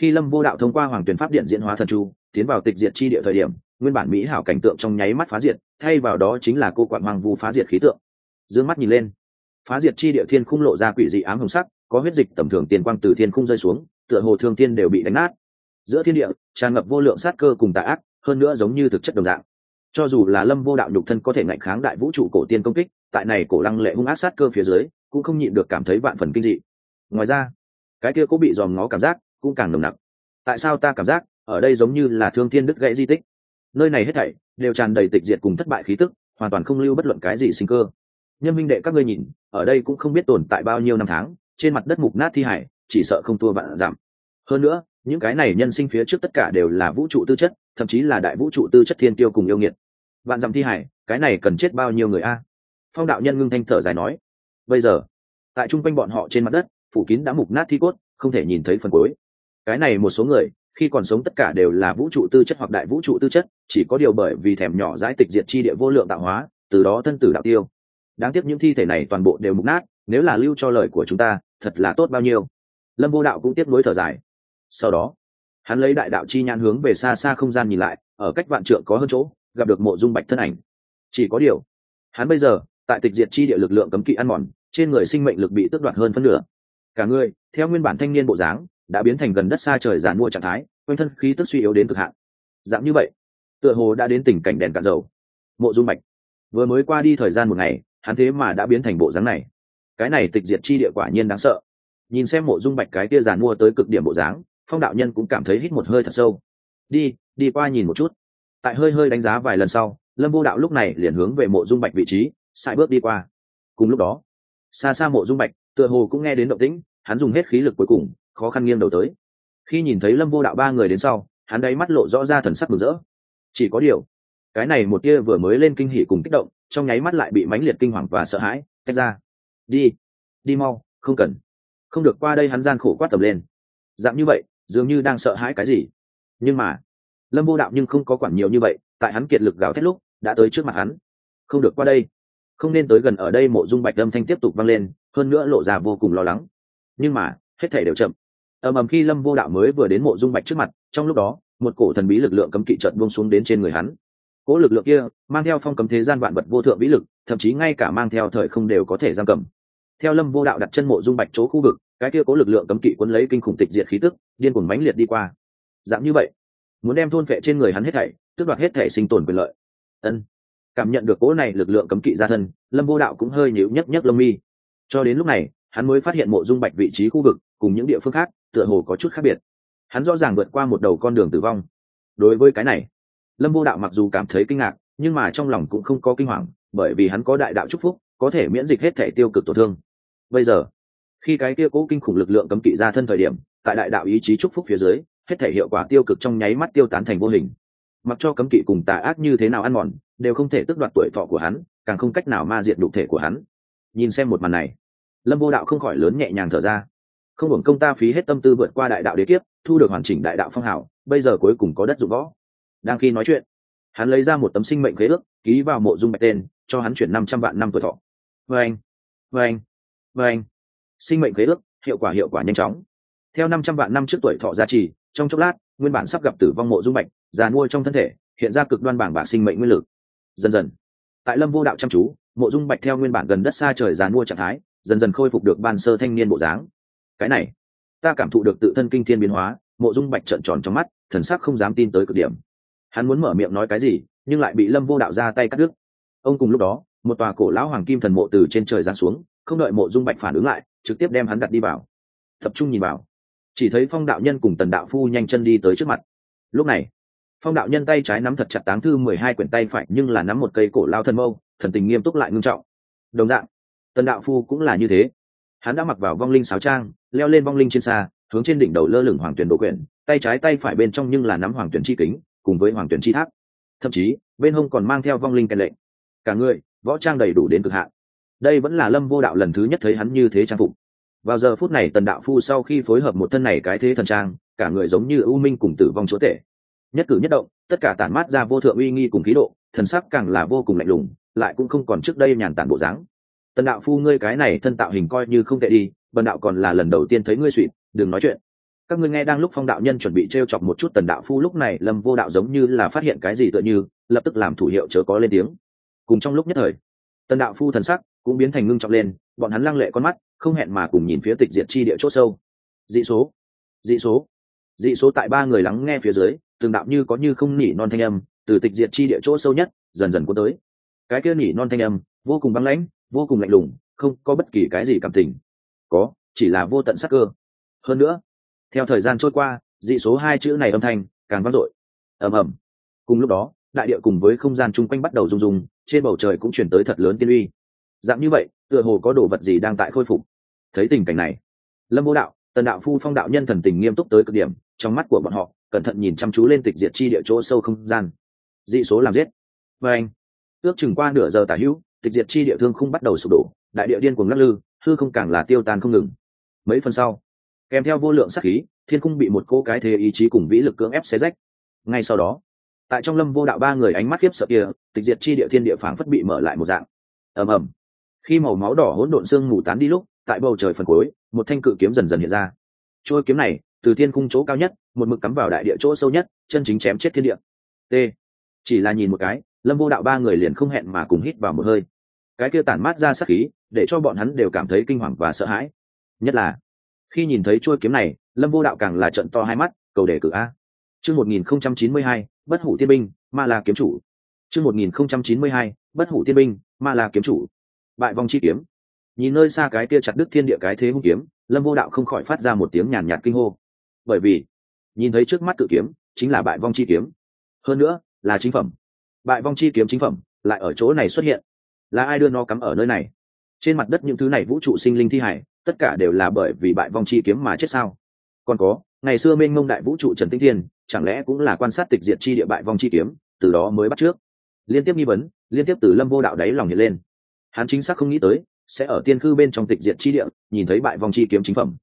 Khi lâm vô đạo thông qua hoàng tuyển pháp điện diễn hóa thần chu, tiến vào tịch diệt chi địa thời điểm, nguyên bản mỹ hảo cảnh tượng trong nháy mắt phá diệt, thay vào đó chính là cô quạng hoàng vu phá diệt khí tượng. D mắt nhìn lên. Phá diệt chi địa thiên khung lộ ra quỷ dị ám hồng sắc, có huyết dịch tầm thường tiền quang từ thiên khung rơi xuống, tựa hồ thương tiên đều bị đánh nát. Giữa thiên địa, tràn ngập vô lượng sát cơ cùng tà ác, hơn nữa giống như thực chất đồng dạng. Cho dù là lâm vô đạo nhục thân có thể ngạnh kháng đại vũ trụ cổ tiên công kích, tại này cổ lăng lệ hung ác sát cơ phía dưới cũng không nhịn được cảm thấy vạn phần kinh dị. Ngoài ra, cái kia cũng bị dòm ngó cảm giác cũng càng nồng nặc. Tại sao ta cảm giác ở đây giống như là thương thiên đức gãy di tích? Nơi này hết thảy đều tràn đầy tịch diệt cùng thất bại khí tức, hoàn toàn không lưu bất luận cái gì sinh cơ. Nhân minh đệ, các ngươi nhìn, ở đây cũng không biết tồn tại bao nhiêu năm tháng, trên mặt đất mục nát thi hải, chỉ sợ không thua vạn giảm. Hơn nữa, những cái này nhân sinh phía trước tất cả đều là vũ trụ tư chất, thậm chí là đại vũ trụ tư chất thiên tiêu cùng yêu nghiệt. Vạn dặm thi hải, cái này cần chết bao nhiêu người a? Phong đạo nhân ngưng thanh thở dài nói bây giờ, tại chung quanh bọn họ trên mặt đất, phủ kín đã mục nát thi cốt, không thể nhìn thấy phần cuối. Cái này một số người, khi còn sống tất cả đều là vũ trụ tư chất hoặc đại vũ trụ tư chất, chỉ có điều bởi vì thèm nhỏ dãi tịch diệt chi địa vô lượng tạo hóa, từ đó thân tử đạo tiêu. Đáng tiếc những thi thể này toàn bộ đều mục nát, nếu là lưu cho lời của chúng ta, thật là tốt bao nhiêu. Lâm vô đạo cũng tiếp nối thở dài. Sau đó, hắn lấy đại đạo chi nhãn hướng về xa xa không gian nhìn lại, ở cách vạn trượng có hơn chỗ, gặp được mộ dung bạch thân ảnh. Chỉ có điều, hắn bây giờ, tại tịch diệt chi địa lực lượng cấm kỵ ăn mòn trên người sinh mệnh lực bị tước đoạt hơn phân nửa. Cả người, theo nguyên bản thanh niên bộ dáng, đã biến thành gần đất xa trời giàn mua trạng thái, quanh thân khí tức suy yếu đến cực hạn. Dạng như vậy, tựa hồ đã đến tình cảnh đèn cạn dầu. Mộ dung bạch vừa mới qua đi thời gian một ngày, hắn thế mà đã biến thành bộ dáng này. Cái này tịch diệt chi địa quả nhiên đáng sợ. Nhìn xem mộ dung bạch cái kia giàn mua tới cực điểm bộ dáng, phong đạo nhân cũng cảm thấy hít một hơi thật sâu. Đi đi qua nhìn một chút. Tại hơi hơi đánh giá vài lần sau, lâm vô đạo lúc này liền hướng về mộ dung bạch vị trí sai bước đi qua. Cùng lúc đó xa xa mộ dung bạch, tựa hồ cũng nghe đến động tĩnh, hắn dùng hết khí lực cuối cùng, khó khăn nghiêng đầu tới. Khi nhìn thấy lâm vô đạo ba người đến sau, hắn đáy mắt lộ rõ ra thần sắc mừng rỡ. Chỉ có điều, cái này một tia vừa mới lên kinh hỉ cùng kích động, trong nháy mắt lại bị mãnh liệt kinh hoàng và sợ hãi tách ra. Đi đi mau, không cần. Không được qua đây hắn gian khổ quát tầm lên. Dạng như vậy, dường như đang sợ hãi cái gì. Nhưng mà, lâm vô đạo nhưng không có quản nhiều như vậy, tại hắn kiệt lực gào thét lúc, đã tới trước mặt hắn. Không được qua đây không nên tới gần ở đây mộ dung bạch âm thanh tiếp tục vang lên, hơn nữa lộ ra vô cùng lo lắng. Nhưng mà, hết thể đều chậm. Ầm ầm khi lâm vô đạo mới vừa đến mộ dung bạch trước mặt, trong lúc đó, một cổ thần bí lực lượng cấm kỵ trận buông xuống đến trên người hắn. Cỗ lực lượng kia, mang theo phong cấm thế gian vạn vật vô thượng vĩ lực, thậm chí ngay cả mang theo thời không đều có thể giam cầm. Theo lâm vô đạo đặt chân mộ dung bạch chỗ khu vực, cái kia cố lực lượng cấm kỵ quấn lấy kinh khủng tịch diệt khí tức, điên cuồng mãnh liệt đi qua. Dạng như vậy, muốn đem thôn vệ trên người hắn hết thảy, tước đoạt hết thảy sinh tồn quyền lợi. Ân cảm nhận được cỗ này lực lượng cấm kỵ ra thân, lâm vô đạo cũng hơi nhíu nhấc nhấc lông mi. Cho đến lúc này, hắn mới phát hiện mộ dung bạch vị trí khu vực, cùng những địa phương khác, tựa hồ có chút khác biệt. Hắn rõ ràng vượt qua một đầu con đường tử vong. Đối với cái này, lâm vô đạo mặc dù cảm thấy kinh ngạc, nhưng mà trong lòng cũng không có kinh hoàng, bởi vì hắn có đại đạo chúc phúc, có thể miễn dịch hết thể tiêu cực tổn thương. Bây giờ, khi cái kia cố kinh khủng lực lượng cấm kỵ ra thân thời điểm, tại đại đạo ý chí chúc phúc phía dưới, hết thể hiệu quả tiêu cực trong nháy mắt tiêu tán thành vô hình. Mặc cho cấm kỵ cùng tà ác như thế nào ăn mòn đều không thể tước đoạt tuổi thọ của hắn, càng không cách nào ma diệt đục thể của hắn. Nhìn xem một màn này, lâm vô đạo không khỏi lớn nhẹ nhàng thở ra. Không hưởng công ta phí hết tâm tư vượt qua đại đạo đế kiếp, thu được hoàn chỉnh đại đạo phong hảo bây giờ cuối cùng có đất dụng võ. Đang khi nói chuyện, hắn lấy ra một tấm sinh mệnh khế ước, ký vào mộ dung bạch tên, cho hắn chuyển năm trăm vạn năm tuổi thọ. Vê anh vê anh vê anh sinh mệnh khế ước, hiệu quả hiệu quả nhanh chóng. Theo năm trăm vạn năm trước tuổi thọ gia trì, trong chốc lát, nguyên bản sắp gặp tử vong mộ dung bạch, già nuôi trong thân thể, hiện ra cực đoan bảng bạc sinh mệnh nguyên lực dần dần. Tại lâm vô đạo chăm chú, mộ dung bạch theo nguyên bản gần đất xa trời già mua trạng thái, dần dần khôi phục được ban sơ thanh niên bộ dáng. Cái này, ta cảm thụ được tự thân kinh thiên biến hóa, mộ dung bạch trợn tròn trong mắt, thần sắc không dám tin tới cực điểm. Hắn muốn mở miệng nói cái gì, nhưng lại bị lâm vô đạo ra tay cắt đứt. Ông cùng lúc đó, một tòa cổ lão hoàng kim thần mộ từ trên trời giáng xuống, không đợi mộ dung bạch phản ứng lại, trực tiếp đem hắn đặt đi vào. Tập trung nhìn vào. Chỉ thấy phong đạo nhân cùng tần đạo phu nhanh chân đi tới trước mặt. Lúc này phong đạo nhân tay trái nắm thật chặt táng thư mười hai quyển tay phải, nhưng là nắm một cây cổ lao thần mâu, thần tình nghiêm túc lại ngưng trọng. Đồng dạng, tần đạo phu cũng là như thế. Hắn đã mặc vào vong linh sáo trang, leo lên vong linh trên xa, hướng trên đỉnh đầu lơ lửng hoàng tuyển đồ quyển, tay trái tay phải bên trong nhưng là nắm hoàng tuyển chi kính, cùng với hoàng tuyển chi tháp. Thậm chí, bên hông còn mang theo vong linh kèn lệnh. Cả người, võ trang đầy đủ đến cực hạn. Đây vẫn là lâm vô đạo lần thứ nhất thấy hắn như thế trang phục. Vào giờ phút này, tần đạo phu sau khi phối hợp một thân này cái thế thần trang, cả người giống như ưu minh cùng tử vong chúa tể nhất cử nhất động, tất cả tản mát ra vô thượng uy nghi cùng khí độ, thần sắc càng là vô cùng lạnh lùng, lại cũng không còn trước đây nhàn tản bộ dáng. Tần đạo phu ngươi cái này thân tạo hình coi như không tệ đi bần đạo còn là lần đầu tiên thấy ngươi suỵt đừng nói chuyện. Các ngươi nghe đang lúc phong đạo nhân chuẩn bị t r e o chọc một chút tần đạo phu lúc này, lâm vô đạo giống như là phát hiện cái gì tựa như, lập tức làm thủ hiệu chớ có lên tiếng. Cùng trong lúc nhất thời, tần đạo phu thần sắc cũng biến thành ngưng trọng lên, bọn hắn lăng lệ con mắt, không hẹn mà cùng nhìn phía tịch diệt chi địa c h ỗ sâu. Dị số dị số dị số tại ba người lắng nghe phía dưới từng đạo như có như không nỉ non thanh âm, từ tịch diệt chi địa chỗ sâu nhất, dần dần cuốn tới. Cái kia nỉ non thanh âm, vô cùng băng lãnh, vô cùng lạnh lùng, không có bất kỳ cái gì cảm tình. Có, chỉ là vô tận sắc cơ. Hơn nữa, theo thời gian trôi qua, dị số hai chữ này âm thanh càng vang dội. Ầm ầm. Cùng lúc đó, đại địa cùng với không gian chung quanh bắt đầu rung rung, trên bầu trời cũng chuyển tới thật lớn tiên uy. Dạng như vậy, tựa hồ có đồ vật gì đang tại khôi phục. Thấy tình cảnh này, lâm vô đạo, tần đạo phu phong đạo nhân thần tình nghiêm túc tới cực điểm, trong mắt của bọn họ cẩn thận nhìn chăm chú lên tịch diệt chi địa chỗ sâu không gian. Dị số làm giết. Và anh, ước chừng qua nửa giờ tả hữu, tịch diệt chi địa thương không bắt đầu sụp đổ, đại địa điên cuồng lắc lư, hư không càng là tiêu tan không ngừng. Mấy phần sau, kèm theo vô lượng sắc khí, thiên cung bị một cô cái thế ý chí cùng vĩ lực cưỡng ép xé rách. Ngay sau đó, tại trong lâm vô đạo ba người ánh mắt khiếp sợ kia, tịch diệt chi địa thiên địa phảng phất bị mở lại một dạng. Ầm ầm. Khi màu máu đỏ hỗn độn xương mù tán đi lúc, tại bầu trời phần cuối, một thanh cự kiếm dần dần hiện ra. Trôi kiếm này từ thiên cung chỗ cao nhất, một mực cắm vào đại địa chỗ sâu nhất, chân chính chém chết thiên địa. T. Chỉ là nhìn một cái, lâm vô đạo ba người liền không hẹn mà cùng hít vào một hơi. Cái kia tản mát ra sắc khí, để cho bọn hắn đều cảm thấy kinh hoàng và sợ hãi. Nhất là, khi nhìn thấy chuôi kiếm này, lâm vô đạo càng là trận to hai mắt, cầu đề cử a. Chương một nghìn không trăm chín mươi hai, bất hủ tiên binh, ma là kiếm chủ. Chương một nghìn không trăm chín mươi hai, bất hủ tiên binh, ma là kiếm chủ. Bại vong chi kiếm. Nhìn nơi xa cái kia chặt đứt thiên địa cái thế hung kiếm, lâm vô đạo không khỏi phát ra một tiếng nhàn nhạt kinh hô bởi vì nhìn thấy trước mắt cự kiếm chính là bại vong chi kiếm. Hơn nữa, là chính phẩm. Bại vong chi kiếm chính phẩm lại ở chỗ này xuất hiện. Là ai đưa nó cắm ở nơi này? Trên mặt đất những thứ này vũ trụ sinh linh thi hải, tất cả đều là bởi vì bại vong chi kiếm mà chết sao? Còn có, ngày xưa mênh mông đại vũ trụ trần tinh thiên, chẳng lẽ cũng là quan sát tịch diệt chi địa bại vong chi kiếm, từ đó mới bắt trước? Liên tiếp nghi vấn, liên tiếp từ lâm vô đạo đáy lòng hiện lên. Hắn chính xác không nghĩ tới, sẽ ở tiên cư bên trong tịch diệt chi địa, nhìn thấy bại vong chi kiếm chính phẩm.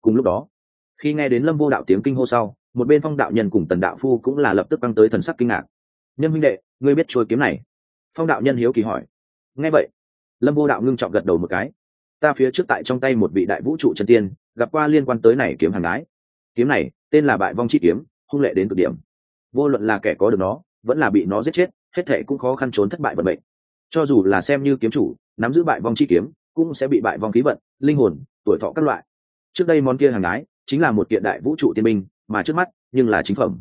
Cùng lúc đó khi nghe đến lâm vô đạo tiếng kinh hô sau, một bên phong đạo nhân cùng tần đạo phu cũng là lập tức băng tới thần sắc kinh ngạc. Nhân huynh đệ, ngươi biết trôi kiếm này? Phong đạo nhân hiếu kỳ hỏi. Nghe vậy. Lâm vô đạo ngưng trọng gật đầu một cái. Ta phía trước tại trong tay một vị đại vũ trụ chân tiên, gặp qua liên quan tới này kiếm hàng ái kiếm này, tên là bại vong chi kiếm, hung lệ đến cực điểm. Vô luận là kẻ có được nó, vẫn là bị nó giết chết, hết thệ cũng khó khăn trốn thất bại vận mệnh. Cho dù là xem như kiếm chủ, nắm giữ bại vong chi kiếm, cũng sẽ bị bại vong khí vận, linh hồn, tuổi thọ các loại. Trước đây món kia hàng ái chính là một kiện đại vũ trụ tiên minh mà trước mắt, nhưng là chính phẩm.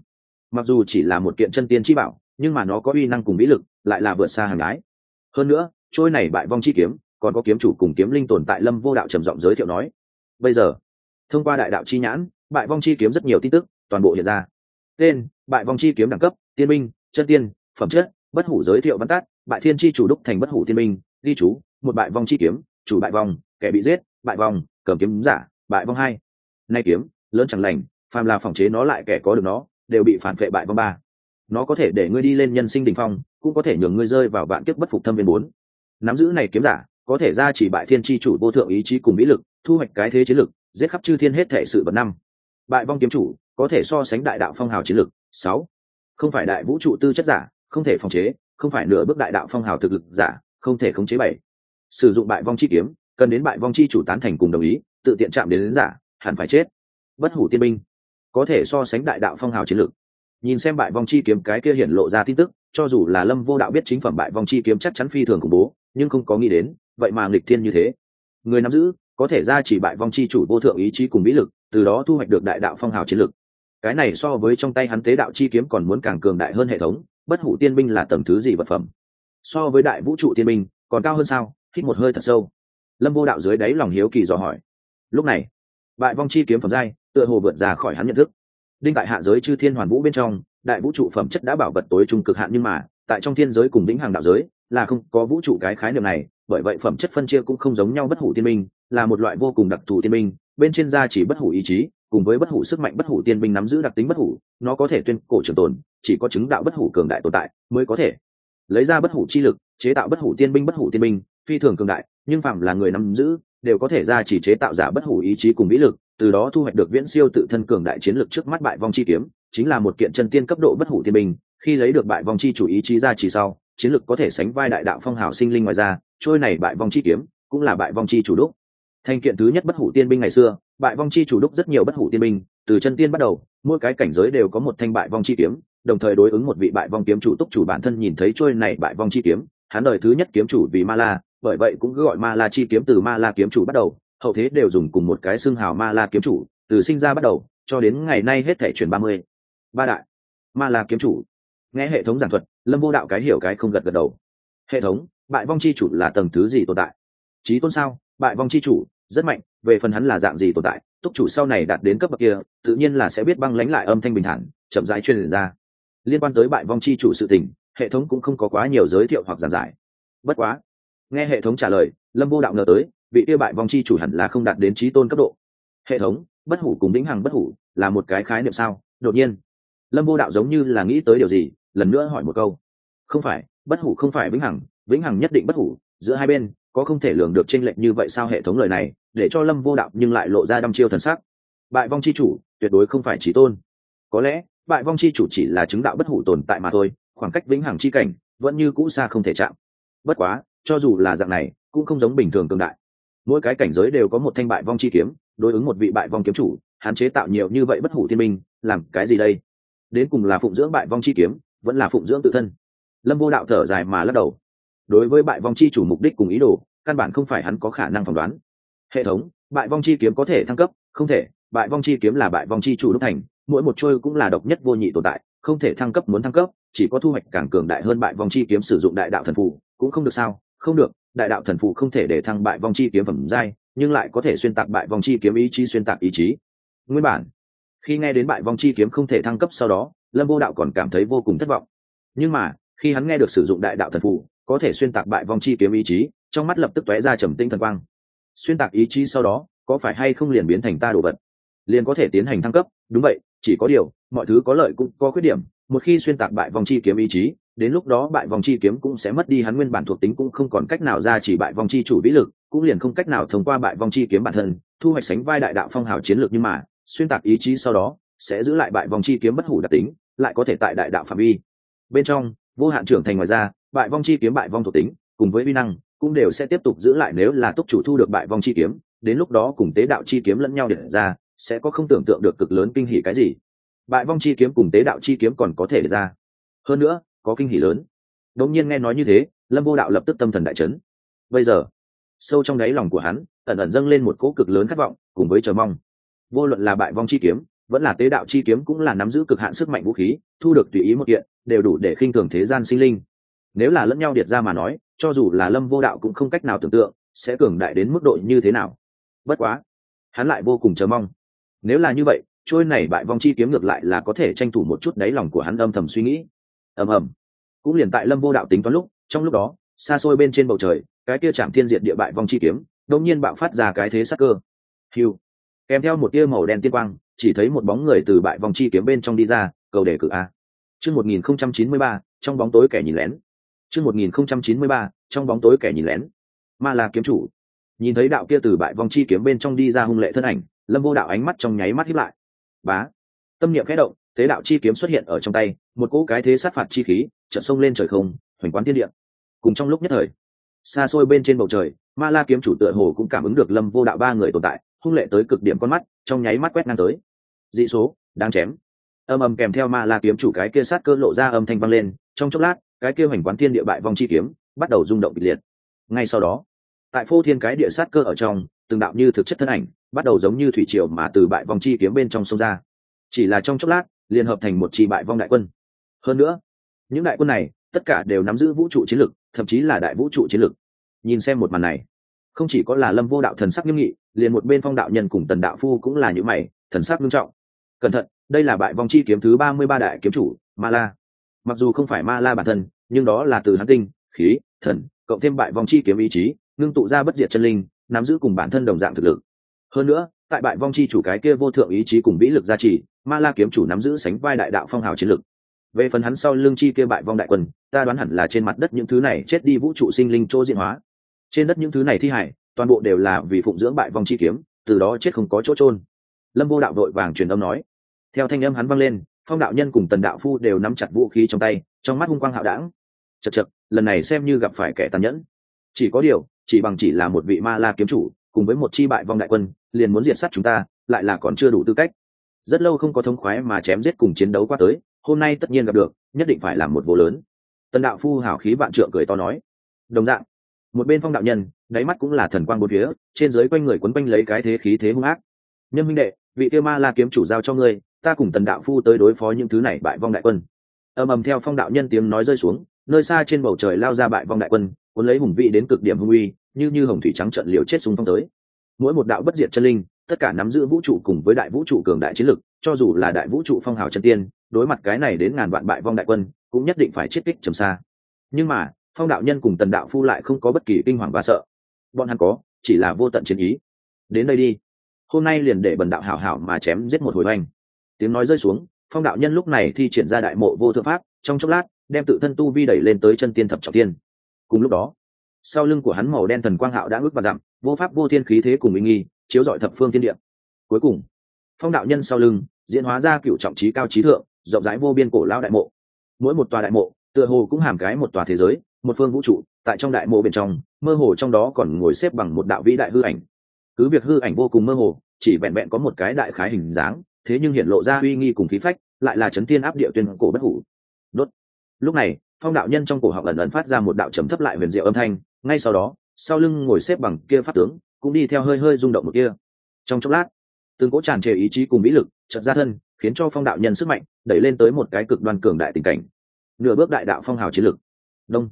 Mặc dù chỉ là một kiện chân tiên chi bảo, nhưng mà nó có uy năng cùng vĩ lực, lại là vượt xa hàng ái hơn nữa, trôi này bại vong chi kiếm, còn có kiếm chủ cùng kiếm linh tồn tại lâm vô đạo trầm giọng giới thiệu nói. Bây giờ, thông qua đại đạo chi nhãn, bại vong chi kiếm rất nhiều tin tức, toàn bộ hiện ra. Tên, bại vong chi kiếm đẳng cấp, tiên minh chân tiên, phẩm chất, bất hủ giới thiệu văn tát bại thiên chi chủ đúc thành bất hủ tiên minh ghi chú, một bại vong chi kiếm, chủ bại vong, kẻ bị giết, bại vong, cầm kiếm giả, bại vong hai nay kiếm lớn chẳng lành phàm là phòng chế nó lại kẻ có được nó đều bị phản vệ bại vong ba. Nó có thể để ngươi đi lên nhân sinh đỉnh phong cũng có thể nhường ngươi rơi vào vạn kiếp bất phục thâm viên bốn. Nắm giữ này kiếm giả có thể ra chỉ bại thiên tri chủ vô thượng ý chí cùng mỹ lực thu hoạch cái thế chiến lực giết khắp chư thiên hết thể sự vật năm. Bại vong kiếm chủ có thể so sánh đại đạo phong hào chiến lực sáu. Không phải đại vũ trụ tư chất giả không thể phòng chế không phải nửa bước đại đạo phong hào thực lực giả không thể khống chế bảy. Sử dụng bại vong chi kiếm cần đến bại vong chi chủ tán thành cùng đồng ý tự tiện chạm đến, đến giả hẳn phải chết. Bất hủ tiên binh, có thể so sánh đại đạo phong hào chiến lược. Nhìn xem bại vong chi kiếm cái kia hiển lộ ra tin tức, cho dù là lâm vô đạo biết chính phẩm bại vong chi kiếm chắc chắn phi thường khủng bố, nhưng không có nghĩ đến, vậy mà nghịch thiên như thế. Người nắm giữ, có thể ra chỉ bại vong chi chủ vô thượng ý chí cùng mỹ lực, từ đó thu hoạch được đại đạo phong hào chiến lực cái này so với trong tay hắn tế đạo chi kiếm còn muốn càng cường đại hơn hệ thống, bất hủ tiên binh là tầm thứ gì vật phẩm? So với đại vũ trụ tiên binh, còn cao hơn sao? Hít một hơi thật sâu. Lâm vô đạo dưới đáy lòng hiếu kỳ dò hỏi. Lúc này bại vong chi kiếm phẩm giai, tựa hồ vượt ra khỏi hắn nhận thức. Đinh tại hạ giới chư thiên hoàn vũ bên trong, đại vũ trụ phẩm chất đã bảo vật tối trung cực hạn nhưng mà, tại trong thiên giới cùng lĩnh hàng đạo giới, là không có vũ trụ cái khái niệm này, bởi vậy phẩm chất phân chia cũng không giống nhau bất hủ tiên minh, là một loại vô cùng đặc thù tiên minh, bên trên da chỉ bất hủ ý chí, cùng với bất hủ sức mạnh bất hủ tiên minh nắm giữ đặc tính bất hủ, nó có thể tuyên cổ trường tồn, chỉ có chứng đạo bất hủ cường đại tồn tại mới có thể lấy ra bất hủ chi lực, chế tạo bất hủ tiên binh bất hủ tiên binh phi thường cường đại, nhưng phạm là người nắm giữ đều có thể ra chỉ chế tạo giả bất hủ ý chí cùng vĩ lực, từ đó thu hoạch được viễn siêu tự thân cường đại chiến lực trước mắt bại vong chi kiếm, chính là một kiện chân tiên cấp độ bất hủ thiên bình. khi lấy được bại vong chi chủ ý chí ra chỉ sau, chiến lực có thể sánh vai đại đạo phong hào sinh linh ngoài ra, trôi này bại vong chi kiếm cũng là bại vong chi chủ đúc thành kiện thứ nhất bất hủ tiên binh ngày xưa, bại vong chi chủ đúc rất nhiều bất hủ tiên binh, từ chân tiên bắt đầu, mỗi cái cảnh giới đều có một thanh bại vong chi kiếm, đồng thời đối ứng một vị bại vong kiếm chủ túc chủ bản thân nhìn thấy trôi này bại vong chi kiếm, hắn đời thứ nhất kiếm chủ vì ma la bởi vậy cũng cứ gọi ma la chi kiếm từ ma la kiếm chủ bắt đầu, hậu thế đều dùng cùng một cái xưng hào ma la kiếm chủ, từ sinh ra bắt đầu, cho đến ngày nay hết thể truyền ba mươi. Ba đại. Ma la kiếm chủ. Nghe hệ thống giảng thuật, lâm vô đạo cái hiểu cái không gật gật đầu. Hệ thống, bại vong chi chủ là tầng thứ gì tồn tại? Trí tôn sao? Bại vong chi chủ, rất mạnh, về phần hắn là dạng gì tồn tại? Túc chủ sau này đạt đến cấp bậc kia, tự nhiên là sẽ biết băng lánh lại âm thanh bình thản, chậm rãi truyền ra. Liên quan tới bại vong chi chủ sự tình, hệ thống cũng không có quá nhiều giới thiệu hoặc giảng giải. Bất quá nghe hệ thống trả lời, lâm vô đạo ngờ tới, vị tiêu bại vong chi chủ hẳn là không đạt đến trí tôn cấp độ. Hệ thống, bất hủ cùng vĩnh hằng bất hủ là một cái khái niệm sao? Đột nhiên, lâm vô đạo giống như là nghĩ tới điều gì, lần nữa hỏi một câu. Không phải, bất hủ không phải vĩnh hằng vĩnh hằng nhất định bất hủ, giữa hai bên, có không thể lường được tranh lệch như vậy sao hệ thống lời này, để cho lâm vô đạo nhưng lại lộ ra đăm chiêu thần sắc. Bại vong chi chủ, tuyệt đối không phải trí tôn. Có lẽ, bại vong chi chủ chỉ là chứng đạo bất hủ tồn tại mà thôi, khoảng cách vĩnh hằng chi cảnh vẫn như cũ xa không thể chạm. Bất quá cho dù là dạng này, cũng không giống bình thường tương đại. Mỗi cái cảnh giới đều có một thanh bại vong chi kiếm, đối ứng một vị bại vong kiếm chủ, hạn chế tạo nhiều như vậy bất hủ thiên minh, làm cái gì đây? Đến cùng là phụng dưỡng bại vong chi kiếm, vẫn là phụng dưỡng tự thân? Lâm vô đạo thở dài mà lắc đầu. Đối với bại vong chi chủ mục đích cùng ý đồ, căn bản không phải hắn có khả năng phỏng đoán. Hệ thống, bại vong chi kiếm có thể thăng cấp? Không thể. Bại vong chi kiếm là bại vong chi chủ đúc thành, mỗi một trôi cũng là độc nhất vô nhị tồn tại, không thể thăng cấp muốn thăng cấp, chỉ có thu hoạch càng cường đại hơn bại vong chi kiếm sử dụng đại đạo thần phụ cũng không được sao? Không được, đại đạo thần phụ không thể để thăng bại vong chi kiếm phẩm giai, nhưng lại có thể xuyên tạc bại vong chi kiếm ý chí, xuyên tạc ý chí. Nguyên bản, khi nghe đến bại vong chi kiếm không thể thăng cấp sau đó, lâm vô đạo còn cảm thấy vô cùng thất vọng. Nhưng mà, khi hắn nghe được sử dụng đại đạo thần phụ, có thể xuyên tạc bại vong chi kiếm ý chí, trong mắt lập tức tóe ra trầm tinh thần quang. Xuyên tạc ý chí sau đó, có phải hay không liền biến thành ta đồ vật? Liền có thể tiến hành thăng cấp, đúng vậy, chỉ có điều, mọi thứ có lợi cũng có khuyết điểm, một khi xuyên tạc bại vong chi kiếm ý chí đến lúc đó bại vong chi kiếm cũng sẽ mất đi, hắn nguyên bản thuộc tính cũng không còn cách nào ra chỉ bại vong chi chủ vĩ lực, cũng liền không cách nào thông qua bại vong chi kiếm bản thân, thu hoạch sánh vai đại đạo phong hào chiến lược nhưng mà, xuyên tạc ý chí sau đó, sẽ giữ lại bại vong chi kiếm bất hủ đặc tính, lại có thể tại đại đạo phạm vi. Bên trong, vô hạn trưởng thành ngoài ra, bại vong chi kiếm bại vong thuộc tính, cùng với vi năng, cũng đều sẽ tiếp tục giữ lại nếu là túc chủ thu được bại vong chi kiếm, đến lúc đó cùng tế đạo chi kiếm lẫn nhau để ra, sẽ có không tưởng tượng được cực lớn kinh hỉ cái gì. Bại vong chi kiếm cùng tế đạo chi kiếm còn có thể để ra. Hơn nữa có kinh hỉ lớn. Đống nhiên nghe nói như thế, lâm vô đạo lập tức tâm thần đại chấn. Bây giờ, sâu trong đáy lòng của hắn, ẩn ẩn dâng lên một cỗ cực lớn khát vọng, cùng với chờ mong. Vô luận là bại vong chi kiếm, vẫn là tế đạo chi kiếm cũng là nắm giữ cực hạn sức mạnh vũ khí, thu được tùy ý một kiện, đều đủ để khinh thường thế gian sinh linh. Nếu là lẫn nhau điệt ra mà nói, cho dù là lâm vô đạo cũng không cách nào tưởng tượng, sẽ cường đại đến mức độ như thế nào. Bất quá, hắn lại vô cùng chờ mong. Nếu là như vậy, trôi này bại vong chi kiếm ngược lại là có thể tranh thủ một chút đáy lòng của hắn âm thầm suy nghĩ ầm ầm. Cũng liền tại lâm vô đạo tính toán lúc, trong lúc đó, xa xôi bên trên bầu trời, cái kia chạm thiên diệt địa bại vong chi kiếm, đột nhiên bạo phát ra cái thế sắc cơ. Hiu kèm theo một tia màu đen tiên quang, chỉ thấy một bóng người từ bại vong chi kiếm bên trong đi ra, cầu đề cử a. Chương một nghìn không trăm chín mươi ba, trong bóng tối kẻ nhìn lén. Chương một nghìn không trăm chín mươi ba, trong bóng tối kẻ nhìn lén. Ma là kiếm chủ. Nhìn thấy đạo kia từ bại vong chi kiếm bên trong đi ra hung lệ thân ảnh, lâm vô đạo ánh mắt trong nháy mắt hiếp lại. Bá. Tâm niệm khẽ động thế đạo chi kiếm xuất hiện ở trong tay, một cỗ cái thế sát phạt chi khí trận sông lên trời không, hoành quán thiên địa. Cùng trong lúc nhất thời, xa xôi bên trên bầu trời, ma la kiếm chủ tựa hồ cũng cảm ứng được lâm vô đạo ba người tồn tại, hung lệ tới cực điểm con mắt, trong nháy mắt quét ngang tới. Dị số đang chém. Âm âm kèm theo ma la kiếm chủ cái kia sát cơ lộ ra âm thanh vang lên, trong chốc lát, cái kia hoành quán thiên địa bại vong chi kiếm bắt đầu rung động kịch liệt. Ngay sau đó, tại phô thiên cái địa sát cơ ở trong, từng đạo như thực chất thân ảnh bắt đầu giống như thủy triều mà từ bại vong chi kiếm bên trong sông ra. Chỉ là trong chốc lát liền hợp thành một chi bại vong đại quân. Hơn nữa, những đại quân này tất cả đều nắm giữ vũ trụ chiến lực thậm chí là đại vũ trụ chiến lực nhìn xem một màn này, không chỉ có là lâm vô đạo thần sắc nghiêm nghị, liền một bên phong đạo nhân cùng tần đạo phu cũng là những mày, thần sắc nghiêm trọng. Cẩn thận, đây là bại vong chi kiếm thứ ba mươi ba đại kiếm chủ, ma la. Mặc dù không phải ma la bản thân, nhưng đó là từ hắn tinh, khí, thần, cộng thêm bại vong chi kiếm ý chí, ngưng tụ ra bất diệt chân linh, nắm giữ cùng bản thân đồng dạng thực lực. Hơn nữa, tại bại vong chi chủ cái kia vô thượng ý chí cùng vĩ lực gia trì ma la kiếm chủ nắm giữ sánh vai đại đạo phong hào chiến lực. Về phần hắn sau Lương chi kia bại vong đại quân, ta đoán hẳn là trên mặt đất những thứ này chết đi vũ trụ sinh linh chỗ diện hóa. Trên đất những thứ này thi hải toàn bộ đều là vì phụng dưỡng bại vong chi kiếm, từ đó chết không có chỗ trôn lâm vô đạo vội vàng truyền âm nói. Theo thanh âm hắn vang lên, phong đạo nhân cùng tần đạo phu đều nắm chặt vũ khí trong tay, trong mắt hung quang hạo đảng chật chật lần này xem như gặp phải kẻ tàn nhẫn. Chỉ có điều, chỉ bằng chỉ là một vị ma la kiếm chủ, cùng với một chi bại vong đại quân, liền muốn diệt sát chúng ta, lại là còn chưa đủ tư cách rất lâu không có thống khoái mà chém giết cùng chiến đấu qua tới, hôm nay tất nhiên gặp được, nhất định phải làm một vô lớn. Tần đạo phu hào khí vạn trượng cười to nói. Đồng dạng, một bên phong đạo nhân, đáy mắt cũng là thần quang bốn phía, trên dưới quanh người quấn quanh lấy cái thế khí thế hung ác. Nhân minh đệ, vị tiêu ma la kiếm chủ giao cho ngươi, ta cùng tần đạo phu tới đối phó những thứ này bại vong đại quân. Ầm ầm theo phong đạo nhân tiếng nói rơi xuống, nơi xa trên bầu trời lao ra bại vong đại quân, cuốn lấy hùng vị đến cực điểm hung uy, như như hồng thủy trắng trận liều chết xung phong tới. Mỗi một đạo bất diệt chân linh tất cả nắm giữ vũ trụ cùng với đại vũ trụ cường đại chiến lực, cho dù là đại vũ trụ phong hào chân tiên, đối mặt cái này đến ngàn vạn bại vong đại quân, cũng nhất định phải chết kích trầm xa. Nhưng mà, phong đạo nhân cùng tần đạo phu lại không có bất kỳ kinh hoàng và sợ. Bọn hắn có, chỉ là vô tận chiến ý. Đến đây đi. Hôm nay liền để bần đạo hảo hảo mà chém giết một hồi oanh. Tiếng nói rơi xuống, phong đạo nhân lúc này thi triển ra đại mộ vô thượng pháp, trong chốc lát, đem tự thân tu vi đẩy lên tới chân tiên thập trọng tiên. Cùng lúc đó, sau lưng của hắn màu đen thần quang hạo đã ước và dặm vô pháp vô thiên khí thế cùng minh nghi chiếu dọi thập phương thiên địa. Cuối cùng, phong đạo nhân sau lưng, diễn hóa ra cựu trọng trí cao trí thượng, rộng rãi vô biên cổ lao đại mộ. Mỗi một tòa đại mộ, tựa hồ cũng hàm cái một tòa thế giới, một phương vũ trụ, tại trong đại mộ bên trong, mơ hồ trong đó còn ngồi xếp bằng một đạo vĩ đại hư ảnh. Cứ việc hư ảnh vô cùng mơ hồ, chỉ vẹn vẹn có một cái đại khái hình dáng, thế nhưng hiện lộ ra uy nghi cùng khí phách, lại là chấn thiên áp địa tuyên cổ bất hủ. Đốt. Lúc này, phong đạo nhân trong cổ họng ẩn ẩn phát ra một đạo trầm thấp lại huyền diệu âm thanh, ngay sau đó, sau lưng ngồi xếp bằng kia phát tướng cũng đi theo hơi hơi rung động một kia. Trong chốc lát từng cỗ tràn trề ý chí cùng vĩ lực chật ra thân, khiến cho phong đạo nhân sức mạnh đẩy lên tới một cái cực đoan cường đại tình cảnh. Nửa bước đại đạo phong hào chiến lực đông.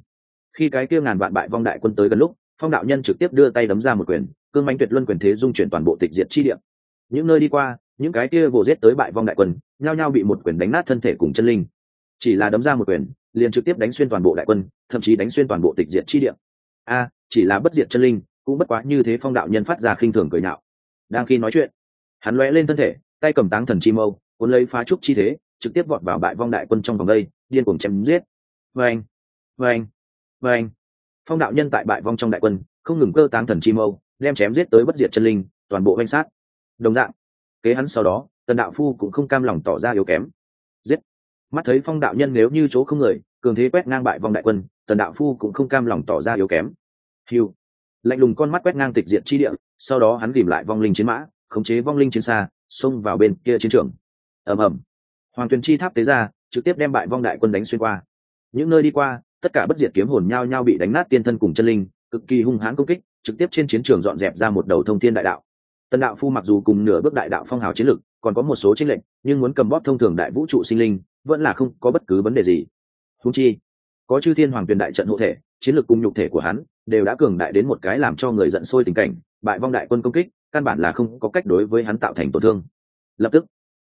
Khi cái kia ngàn vạn bại vong đại quân tới gần lúc, phong đạo nhân trực tiếp đưa tay đấm ra một quyền, cương manh tuyệt luân quyền thế dung chuyển toàn bộ tịch diệt chi địa. Những nơi đi qua, những cái kia vồ giết tới bại vong đại quân, nhao nhao bị một quyền đánh nát thân thể cùng chân linh. Chỉ là đấm ra một quyền, liền trực tiếp đánh xuyên toàn bộ đại quân, thậm chí đánh xuyên toàn bộ tịch diệt chi địa. A, chỉ là bất diệt chân linh cũng bất quá như thế phong đạo nhân phát ra khinh thường cười nạo đang khi nói chuyện, hắn lóe lên thân thể, tay cầm táng thần chi mâu, cuốn lấy phá trúc chi thế, trực tiếp vọt vào bại vong đại quân trong vòng đây, điên cuồng chém giết. Vâng vâng vâng. Phong đạo nhân tại bại vong trong đại quân, không ngừng cơ táng thần chi mâu, đem chém giết tới bất diệt chân linh, toàn bộ danh sát. Đồng dạng, kế hắn sau đó, tần đạo phu cũng không cam lòng tỏ ra yếu kém. Giết. Mắt thấy phong đạo nhân nếu như chỗ không người, cường thế quét ngang bại vong đại quân, tần đạo phu cũng không cam lòng tỏ ra yếu kém. Hiu lạnh lùng con mắt quét ngang tịch diện chi địa, sau đó hắn tìm lại vong linh chiến mã, khống chế vong linh chiến xa, xông vào bên kia chiến trường. Ầm ầm. Hoàng tuyền chi tháp tế ra, trực tiếp đem bại vong đại quân đánh xuyên qua. Những nơi đi qua, tất cả bất diệt kiếm hồn nhao nhao bị đánh nát tiên thân cùng chân linh, cực kỳ hung hãn công kích, trực tiếp trên chiến trường dọn dẹp ra một đầu thông thiên đại đạo. Tần đạo phu mặc dù cùng nửa bước đại đạo phong hào chiến lực, còn có một số chiến lệnh, nhưng muốn cầm bóp thông thường đại vũ trụ sinh linh, vẫn là không có bất cứ vấn đề gì. Húng chi, có chư thiên hoàng tuyền đại trận hộ thể chiến lược cùng nhục thể của hắn đều đã cường đại đến một cái làm cho người giận sôi tình cảnh, bại vong đại quân công kích, căn bản là không có cách đối với hắn tạo thành tổn thương. Lập tức,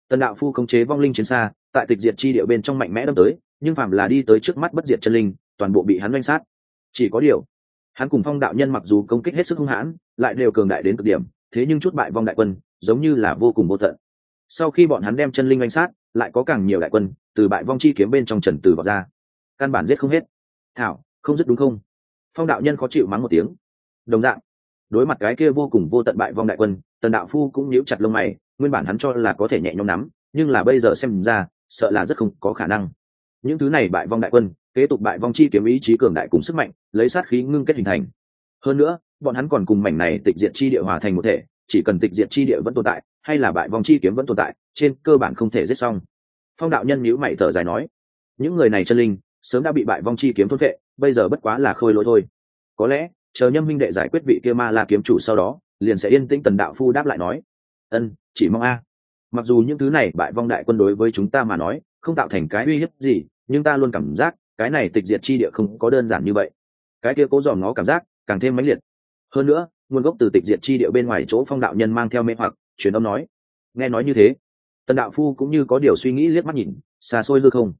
tần đạo phu khống chế vong linh chiến xa, tại tịch diệt chi địa bên trong mạnh mẽ đâm tới, nhưng phàm là đi tới trước mắt bất diệt chân linh, toàn bộ bị hắn doanh sát. Chỉ có điều, hắn cùng phong đạo nhân mặc dù công kích hết sức hung hãn, lại đều cường đại đến cực điểm, thế nhưng chút bại vong đại quân, giống như là vô cùng vô tận. Sau khi bọn hắn đem chân linh doanh sát, lại có càng nhiều đại quân từ bại vong chi kiếm bên trong trần từ vào ra. Căn bản giết không hết. Thảo không dứt đúng không? Phong đạo nhân khó chịu mắng một tiếng. Đồng dạng, đối mặt cái kia vô cùng vô tận bại vong đại quân, tần đạo phu cũng nhíu chặt lông mày, nguyên bản hắn cho là có thể nhẹ nhõm nắm, nhưng là bây giờ xem ra, sợ là rất không có khả năng. Những thứ này bại vong đại quân, kế tục bại vong chi kiếm ý chí cường đại cùng sức mạnh, lấy sát khí ngưng kết hình thành. Hơn nữa, bọn hắn còn cùng mảnh này tịch diệt chi địa hòa thành một thể, chỉ cần tịch diệt chi địa vẫn tồn tại, hay là bại vong chi kiếm vẫn tồn tại, trên cơ bản không thể giết xong. Phong đạo nhân nhíu mày thở dài nói, những người này chân linh sớm đã bị bại vong chi kiếm thôn vệ, bây giờ bất quá là khôi lỗi thôi. Có lẽ, chờ nhâm minh đệ giải quyết vị kia ma la kiếm chủ sau đó, liền sẽ yên tĩnh tần đạo phu đáp lại nói, ân, chỉ mong a. Mặc dù những thứ này bại vong đại quân đối với chúng ta mà nói, không tạo thành cái uy hiếp gì, nhưng ta luôn cảm giác, cái này tịch diệt chi địa không có đơn giản như vậy. Cái kia cố dòm nó cảm giác, càng thêm mãnh liệt. Hơn nữa, nguồn gốc từ tịch diệt chi địa bên ngoài chỗ phong đạo nhân mang theo mê hoặc, truyền âm nói. Nghe nói như thế, tần đạo phu cũng như có điều suy nghĩ liếc mắt nhìn, xa xôi hư không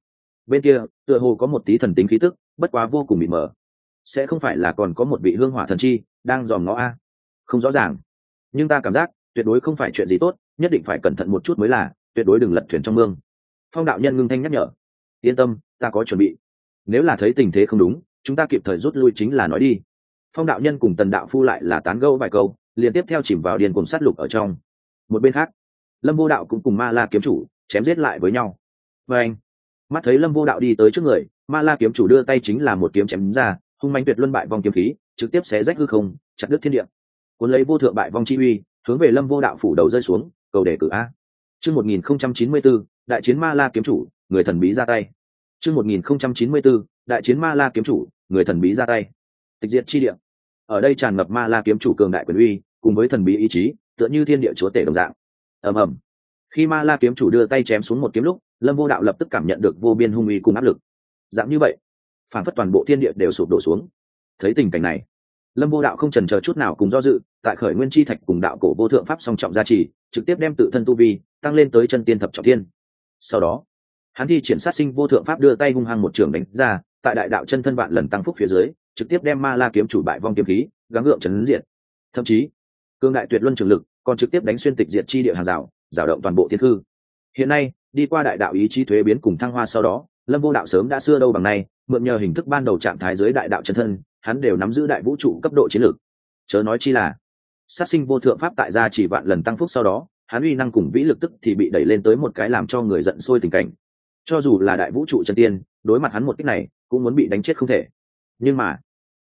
bên kia, tựa hồ có một tí thần tính khí tức, bất quá vô cùng bị mờ. Sẽ không phải là còn có một vị hương hỏa thần chi đang dòm ngó a? Không rõ ràng. Nhưng ta cảm giác, tuyệt đối không phải chuyện gì tốt, nhất định phải cẩn thận một chút mới là, tuyệt đối đừng lật thuyền trong mương. Phong đạo nhân ngưng thanh nhắc nhở. Yên tâm, ta có chuẩn bị. Nếu là thấy tình thế không đúng, chúng ta kịp thời rút lui chính là nói đi. Phong đạo nhân cùng tần đạo phu lại là tán gâu vài câu, liền tiếp theo chìm vào điền cùng sát lục ở trong. Một bên khác, lâm vô đạo cũng cùng ma la kiếm chủ chém giết lại với nhau. Và anh mắt thấy lâm vô đạo đi tới trước người, ma la kiếm chủ đưa tay chính là một kiếm chém ra, hung manh tuyệt luân bại vong kiếm khí, trực tiếp xé rách hư không, chặt đứt thiên địa. Cuốn lấy vô thượng bại vong chi uy, hướng về lâm vô đạo phủ đầu rơi xuống, cầu đề cử a. Chương một nghìn không trăm chín mươi bốn đại chiến ma la kiếm chủ, người thần bí ra tay. Chương một nghìn không trăm chín mươi bốn đại chiến ma la kiếm chủ, người thần bí ra tay. Tịch diệt chi địa. Ở đây tràn ngập ma la kiếm chủ cường đại quyền uy, cùng với thần bí ý chí, tựa như thiên địa chúa tể đồng dạng. Ầm ầm. Khi ma la kiếm chủ đưa tay chém xuống một kiếm lúc lâm vô đạo lập tức cảm nhận được vô biên hung uy cùng áp lực. Dạng như vậy, phản phất toàn bộ thiên địa đều sụp đổ xuống. Thấy tình cảnh này, lâm vô đạo không trần chờ chút nào cùng do dự, tại khởi nguyên chi thạch cùng đạo cổ vô thượng pháp song trọng gia trì, trực tiếp đem tự thân tu vi tăng lên tới chân tiên thập trọng thiên. sau đó, hắn thi triển sát sinh vô thượng pháp đưa tay hung hăng một trường đánh ra, tại đại đạo chân thân vạn lần tăng phúc phía dưới, trực tiếp đem ma la kiếm chủ bại vong kiếm khí, gắng gượng chấn diện thậm chí, cương đại tuyệt luân trường lực còn trực tiếp đánh xuyên tịch diệt chi địa hàng rào rào động toàn bộ thiên hư hiện nay đi qua đại đạo ý chí thuế biến cùng thăng hoa sau đó, lâm vô đạo sớm đã xưa đâu bằng nay, mượn nhờ hình thức ban đầu trạng thái dưới đại đạo chân thân, hắn đều nắm giữ đại vũ trụ cấp độ chiến lược. Chớ nói chi là, sát sinh vô thượng pháp tại gia chỉ vạn lần tăng phúc sau đó, hắn uy năng cùng vĩ lực tức thì bị đẩy lên tới một cái làm cho người giận sôi tình cảnh. Cho dù là đại vũ trụ chân tiên, đối mặt hắn một cách này, cũng muốn bị đánh chết không thể. Nhưng mà,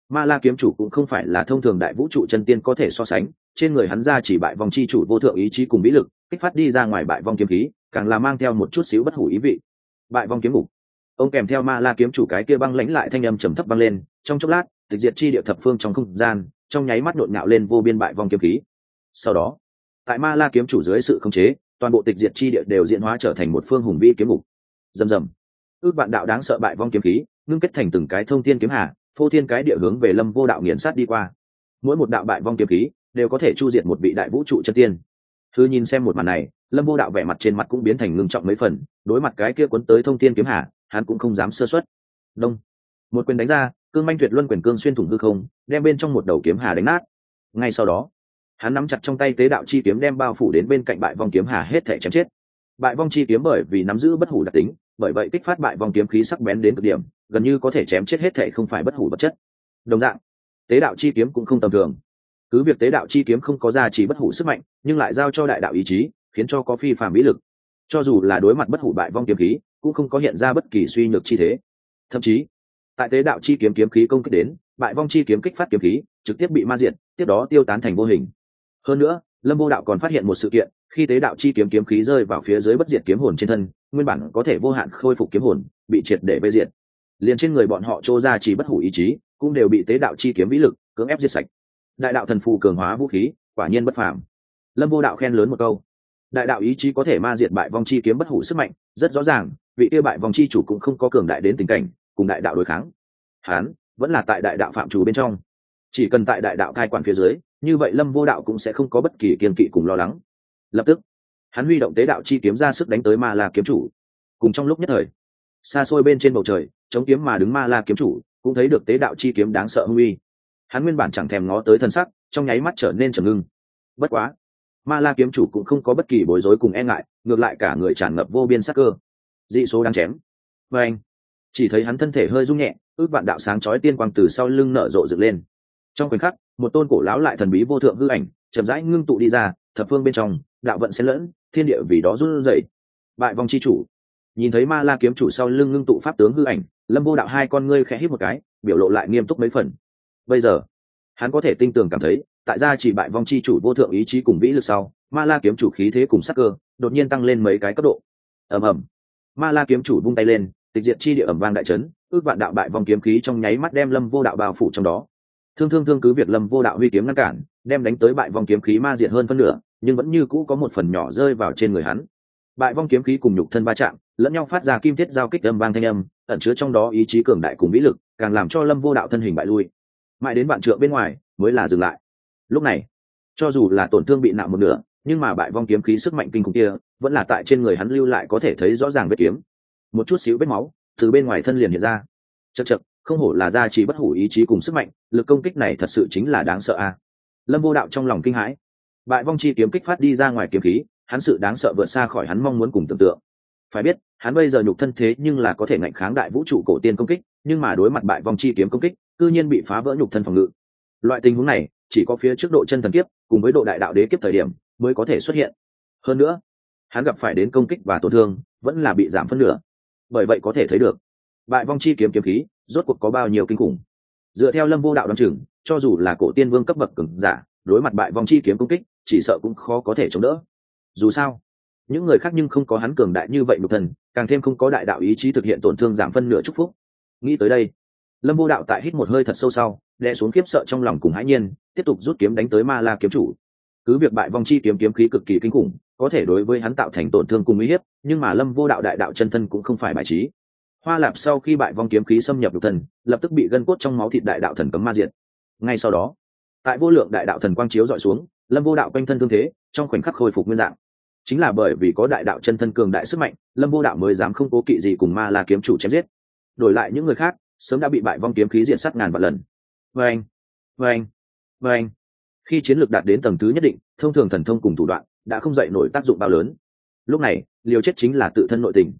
ma la kiếm chủ cũng không phải là thông thường đại vũ trụ chân tiên có thể so sánh, trên người hắn ra chỉ bại vòng chi chủ vô thượng ý chí cùng vĩ lực, kích phát đi ra ngoài bại vong kiếm khí càng là mang theo một chút xíu bất hủ ý vị. Bại vong kiếm ngục. Ông kèm theo ma la kiếm chủ cái kia băng lãnh lại thanh âm trầm thấp băng lên, trong chốc lát, tịch diệt chi địa thập phương trong không gian, trong nháy mắt nhộn nhạo lên vô biên bại vong kiếm khí. Sau đó, tại ma la kiếm chủ dưới sự khống chế, toàn bộ tịch diệt chi địa đều diễn hóa trở thành một phương hùng vĩ kiếm ngục. Rầm rầm. Ước bạn đạo đáng sợ bại vong kiếm khí, ngưng kết thành từng cái thông thiên kiếm hà, phô thiên cái địa hướng về lâm vô đạo nghiền sát đi qua. Mỗi một đạo bại vong kiếm khí đều có thể chu diệt một vị đại vũ trụ chân tiên. Thư nhìn xem một màn này lâm vô đạo vẻ mặt trên mặt cũng biến thành ngưng trọng mấy phần, đối mặt cái kia cuốn tới thông thiên kiếm hà, hắn cũng không dám sơ xuất đông. Một quyền đánh ra, cương manh tuyệt luân quyền cương xuyên thủng hư không, đem bên trong một đầu kiếm hà đánh nát. Ngay sau đó, hắn nắm chặt trong tay tế đạo chi kiếm đem bao phủ đến bên cạnh bại vong kiếm hà hết thể chém chết. Bại vong chi kiếm bởi vì nắm giữ bất hủ đặc tính, bởi vậy kích phát bại vong kiếm khí sắc bén đến cực điểm, gần như có thể chém chết hết thể không phải bất hủ vật chất. Đồng dạng, tế đạo chi kiếm cũng không tầm thường. Cứ việc tế đạo chi kiếm không có ra chỉ bất hủ sức mạnh, nhưng lại giao cho đại đạo ý chí khiến cho có phi phàm mỹ lực. Cho dù là đối mặt bất hủ bại vong kiếm khí, cũng không có hiện ra bất kỳ suy nhược chi thế. Thậm chí, tại tế đạo chi kiếm kiếm khí công kích đến, bại vong chi kiếm kích phát kiếm khí, trực tiếp bị ma diệt, tiếp đó tiêu tán thành vô hình. Hơn nữa, lâm vô đạo còn phát hiện một sự kiện, khi tế đạo chi kiếm kiếm khí rơi vào phía dưới bất diệt kiếm hồn trên thân, nguyên bản có thể vô hạn khôi phục kiếm hồn, bị triệt để vây diệt. Liền trên người bọn họ trô ra chỉ bất hủ ý chí, cũng đều bị tế đạo chi kiếm vĩ lực cưỡng ép diệt sạch. Đại đạo thần phù cường hóa vũ khí, quả nhiên bất phàm. Lâm vô đạo khen lớn một câu đại đạo ý chí có thể ma diệt bại vong chi kiếm bất hủ sức mạnh, rất rõ ràng, vị kia bại vong chi chủ cũng không có cường đại đến tình cảnh, cùng đại đạo đối kháng. Hán vẫn là tại đại đạo phạm chủ bên trong. Chỉ cần tại đại đạo cai quản phía dưới, như vậy lâm vô đạo cũng sẽ không có bất kỳ kiên kỵ cùng lo lắng. Lập tức, hắn huy động tế đạo chi kiếm ra sức đánh tới ma la kiếm chủ. Cùng trong lúc nhất thời, xa xôi bên trên bầu trời, chống kiếm mà đứng ma la kiếm chủ, cũng thấy được tế đạo chi kiếm đáng sợ hung uy. Hắn nguyên bản chẳng thèm ngó tới thân sắc, trong nháy mắt trở nên trầm ngưng. Bất quá ma la kiếm chủ cũng không có bất kỳ bối rối cùng e ngại, ngược lại cả người tràn ngập vô biên sắc cơ. Dị số đang chém. Và anh, chỉ thấy hắn thân thể hơi rung nhẹ, ước vạn đạo sáng chói tiên quang từ sau lưng nở rộ dựng lên. Trong khoảnh khắc, một tôn cổ lão lại thần bí vô thượng hư ảnh, chậm rãi ngưng tụ đi ra, thập phương bên trong, đạo vận xen lẫn, thiên địa vì đó run rẩy. Bại vong chi chủ. Nhìn thấy ma la kiếm chủ sau lưng ngưng tụ pháp tướng hư ảnh, lâm vô đạo hai con ngươi khẽ hít một cái, biểu lộ lại nghiêm túc mấy phần. Bây giờ, hắn có thể tinh tường cảm thấy tại gia chỉ bại vong chi chủ vô thượng ý chí cùng vĩ lực sau, ma la kiếm chủ khí thế cùng sắc cơ đột nhiên tăng lên mấy cái cấp độ. Ầm ầm. Ma la kiếm chủ vung tay lên, tịch diệt chi địa ẩm vang đại trấn ước vạn đạo bại vong kiếm khí trong nháy mắt đem lâm vô đạo bao phủ trong đó. Thương thương thương cứ việc lâm vô đạo huy kiếm ngăn cản, đem đánh tới bại vong kiếm khí ma diệt hơn phân nửa, nhưng vẫn như cũ có một phần nhỏ rơi vào trên người hắn. Bại vong kiếm khí cùng nhục thân va chạm, lẫn nhau phát ra kim thiết giao kích âm vang thanh âm, ẩn chứa trong đó ý chí cường đại cùng vĩ lực, càng làm cho lâm vô đạo thân hình bại lui. Mãi đến bạn trượng bên ngoài, mới là dừng lại lúc này, cho dù là tổn thương bị nặng một nửa, nhưng mà bại vong kiếm khí sức mạnh kinh khủng kia vẫn là tại trên người hắn lưu lại có thể thấy rõ ràng vết kiếm. Một chút xíu vết máu từ bên ngoài thân liền hiện ra. Chật chật không hổ là ra chỉ bất hủ ý chí cùng sức mạnh, lực công kích này thật sự chính là đáng sợ a. Lâm vô đạo trong lòng kinh hãi. Bại vong chi kiếm kích phát đi ra ngoài kiếm khí, hắn sự đáng sợ vượt xa khỏi hắn mong muốn cùng tưởng tượng. Phải biết, hắn bây giờ nhục thân thế nhưng là có thể ngạnh kháng đại vũ trụ cổ tiên công kích, nhưng mà đối mặt bại vong chi kiếm công kích, cư nhiên bị phá vỡ nhục thân phòng ngự. Loại tình huống này chỉ có phía trước độ chân thần kiếp, cùng với độ đại đạo đế kiếp thời điểm mới có thể xuất hiện. Hơn nữa, hắn gặp phải đến công kích và tổn thương vẫn là bị giảm phân nửa. Bởi vậy có thể thấy được, bại vong chi kiếm kiếm khí rốt cuộc có bao nhiêu kinh khủng. Dựa theo lâm vô đạo đ o chừng, cho dù là cổ tiên vương cấp bậc cứng giả, đối mặt bại vong chi kiếm công kích, chỉ sợ cũng khó có thể chống đỡ. Dù sao, những người khác nhưng không có hắn cường đại như vậy một thần, càng thêm không có đại đạo ý chí thực hiện tổn thương giảm phân nửa chúc phúc. Nghĩ tới đây, lâm vô đạo tại hít một hơi thật sâu sau đè xuống khiếp sợ trong lòng cùng hãi nhiên, tiếp tục rút kiếm đánh tới ma la kiếm chủ. Cứ việc bại vong chi kiếm kiếm khí cực kỳ kinh khủng, có thể đối với hắn tạo thành tổn thương cùng uy hiếp, nhưng mà lâm vô đạo đại đạo chân thân cũng không phải bài trí. Hoa lạp sau khi bại vong kiếm khí xâm nhập đục thần, lập tức bị gân cốt trong máu thịt đại đạo thần cấm ma diệt. Ngay sau đó, tại vô lượng đại đạo thần quang chiếu dọi xuống, lâm vô đạo quanh thân thương thế, trong khoảnh khắc khôi phục nguyên dạng. Chính là bởi vì có đại đạo chân thân cường đại sức mạnh, lâm vô đạo mới dám không cố kỵ gì cùng ma la kiếm chủ chém giết. Đổi lại những người khác, sớm đã bị bại vong kiếm khí diện sát ngàn vạn lần vâng vâng vâng. Khi chiến lược đạt đến tầng thứ nhất định, thông thường thần thông cùng thủ đoạn đã không dậy nổi tác dụng bao lớn. Lúc này, liều chết chính là tự thân nội tình.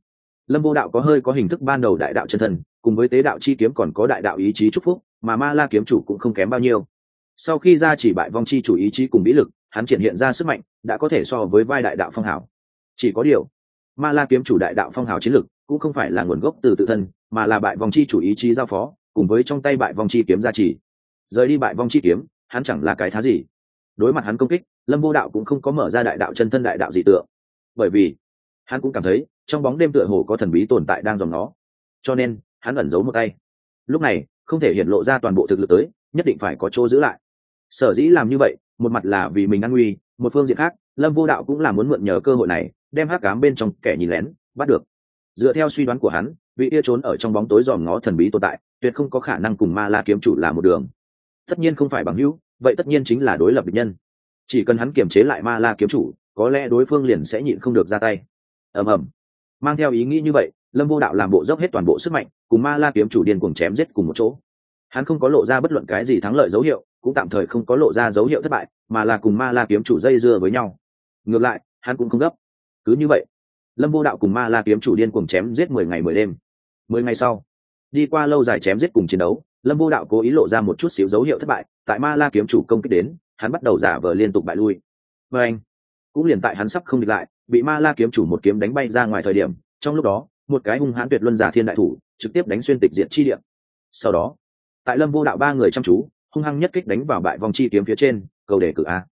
Lâm vô đạo có hơi có hình thức ban đầu đại đạo chân thần, cùng với tế đạo chi kiếm còn có đại đạo ý chí chúc phúc, mà ma la kiếm chủ cũng không kém bao nhiêu. Sau khi ra chỉ bại vong chi chủ ý chí cùng bí lực, hắn triển hiện ra sức mạnh, đã có thể so với vai đại đạo phong hảo chỉ có điều, ma la kiếm chủ đại đạo phong hảo chiến lực cũng không phải là nguồn gốc từ tự thân, mà là bại vong chi chủ ý chí giao phó, cùng với trong tay bại vong chi kiếm gia trì rời đi bại vong chi kiếm, hắn chẳng là cái thá gì. Đối mặt hắn công kích, lâm vô đạo cũng không có mở ra đại đạo chân thân đại đạo dị tượng. Bởi vì, hắn cũng cảm thấy, trong bóng đêm tựa hồ có thần bí tồn tại đang dòng nó. Cho nên, hắn ẩn giấu một tay. Lúc này, không thể hiện lộ ra toàn bộ thực lực tới, nhất định phải có chỗ giữ lại. Sở dĩ làm như vậy, một mặt là vì mình ăn nguy, một phương diện khác, lâm vô đạo cũng là muốn mượn nhờ cơ hội này, đem hát cám bên trong kẻ nhìn lén, bắt được. Dựa theo suy đoán của hắn, vị ia trốn ở trong bóng tối dòm ngó thần bí tồn tại, tuyệt không có khả năng cùng ma la kiếm chủ là một đường tất nhiên không phải bằng hữu, vậy tất nhiên chính là đối lập địch nhân. Chỉ cần hắn kiềm chế lại ma la kiếm chủ, có lẽ đối phương liền sẽ nhịn không được ra tay. Ầm ầm. Mang theo ý nghĩ như vậy, lâm vô đạo làm bộ dốc hết toàn bộ sức mạnh, cùng ma la kiếm chủ điên cuồng chém giết cùng một chỗ. Hắn không có lộ ra bất luận cái gì thắng lợi dấu hiệu, cũng tạm thời không có lộ ra dấu hiệu thất bại, mà là cùng ma la kiếm chủ dây dưa với nhau. Ngược lại, hắn cũng không gấp. Cứ như vậy, lâm vô đạo cùng ma la kiếm chủ điên cuồng chém giết mười ngày mười đêm. Mười ngày sau, đi qua lâu dài chém giết cùng chiến đấu lâm vô đạo cố ý lộ ra một chút xíu dấu hiệu thất bại, tại ma la kiếm chủ công kích đến, hắn bắt đầu giả vờ liên tục bại lui. Và anh, cũng liền tại hắn sắp không địch lại, bị ma la kiếm chủ một kiếm đánh bay ra ngoài thời điểm, trong lúc đó, một cái hung hãn tuyệt luân giả thiên đại thủ, trực tiếp đánh xuyên tịch diện chi điểm sau đó, tại lâm vô đạo ba người chăm chú, hung hăng nhất kích đánh vào bại vòng chi kiếm phía trên, cầu đề cử a.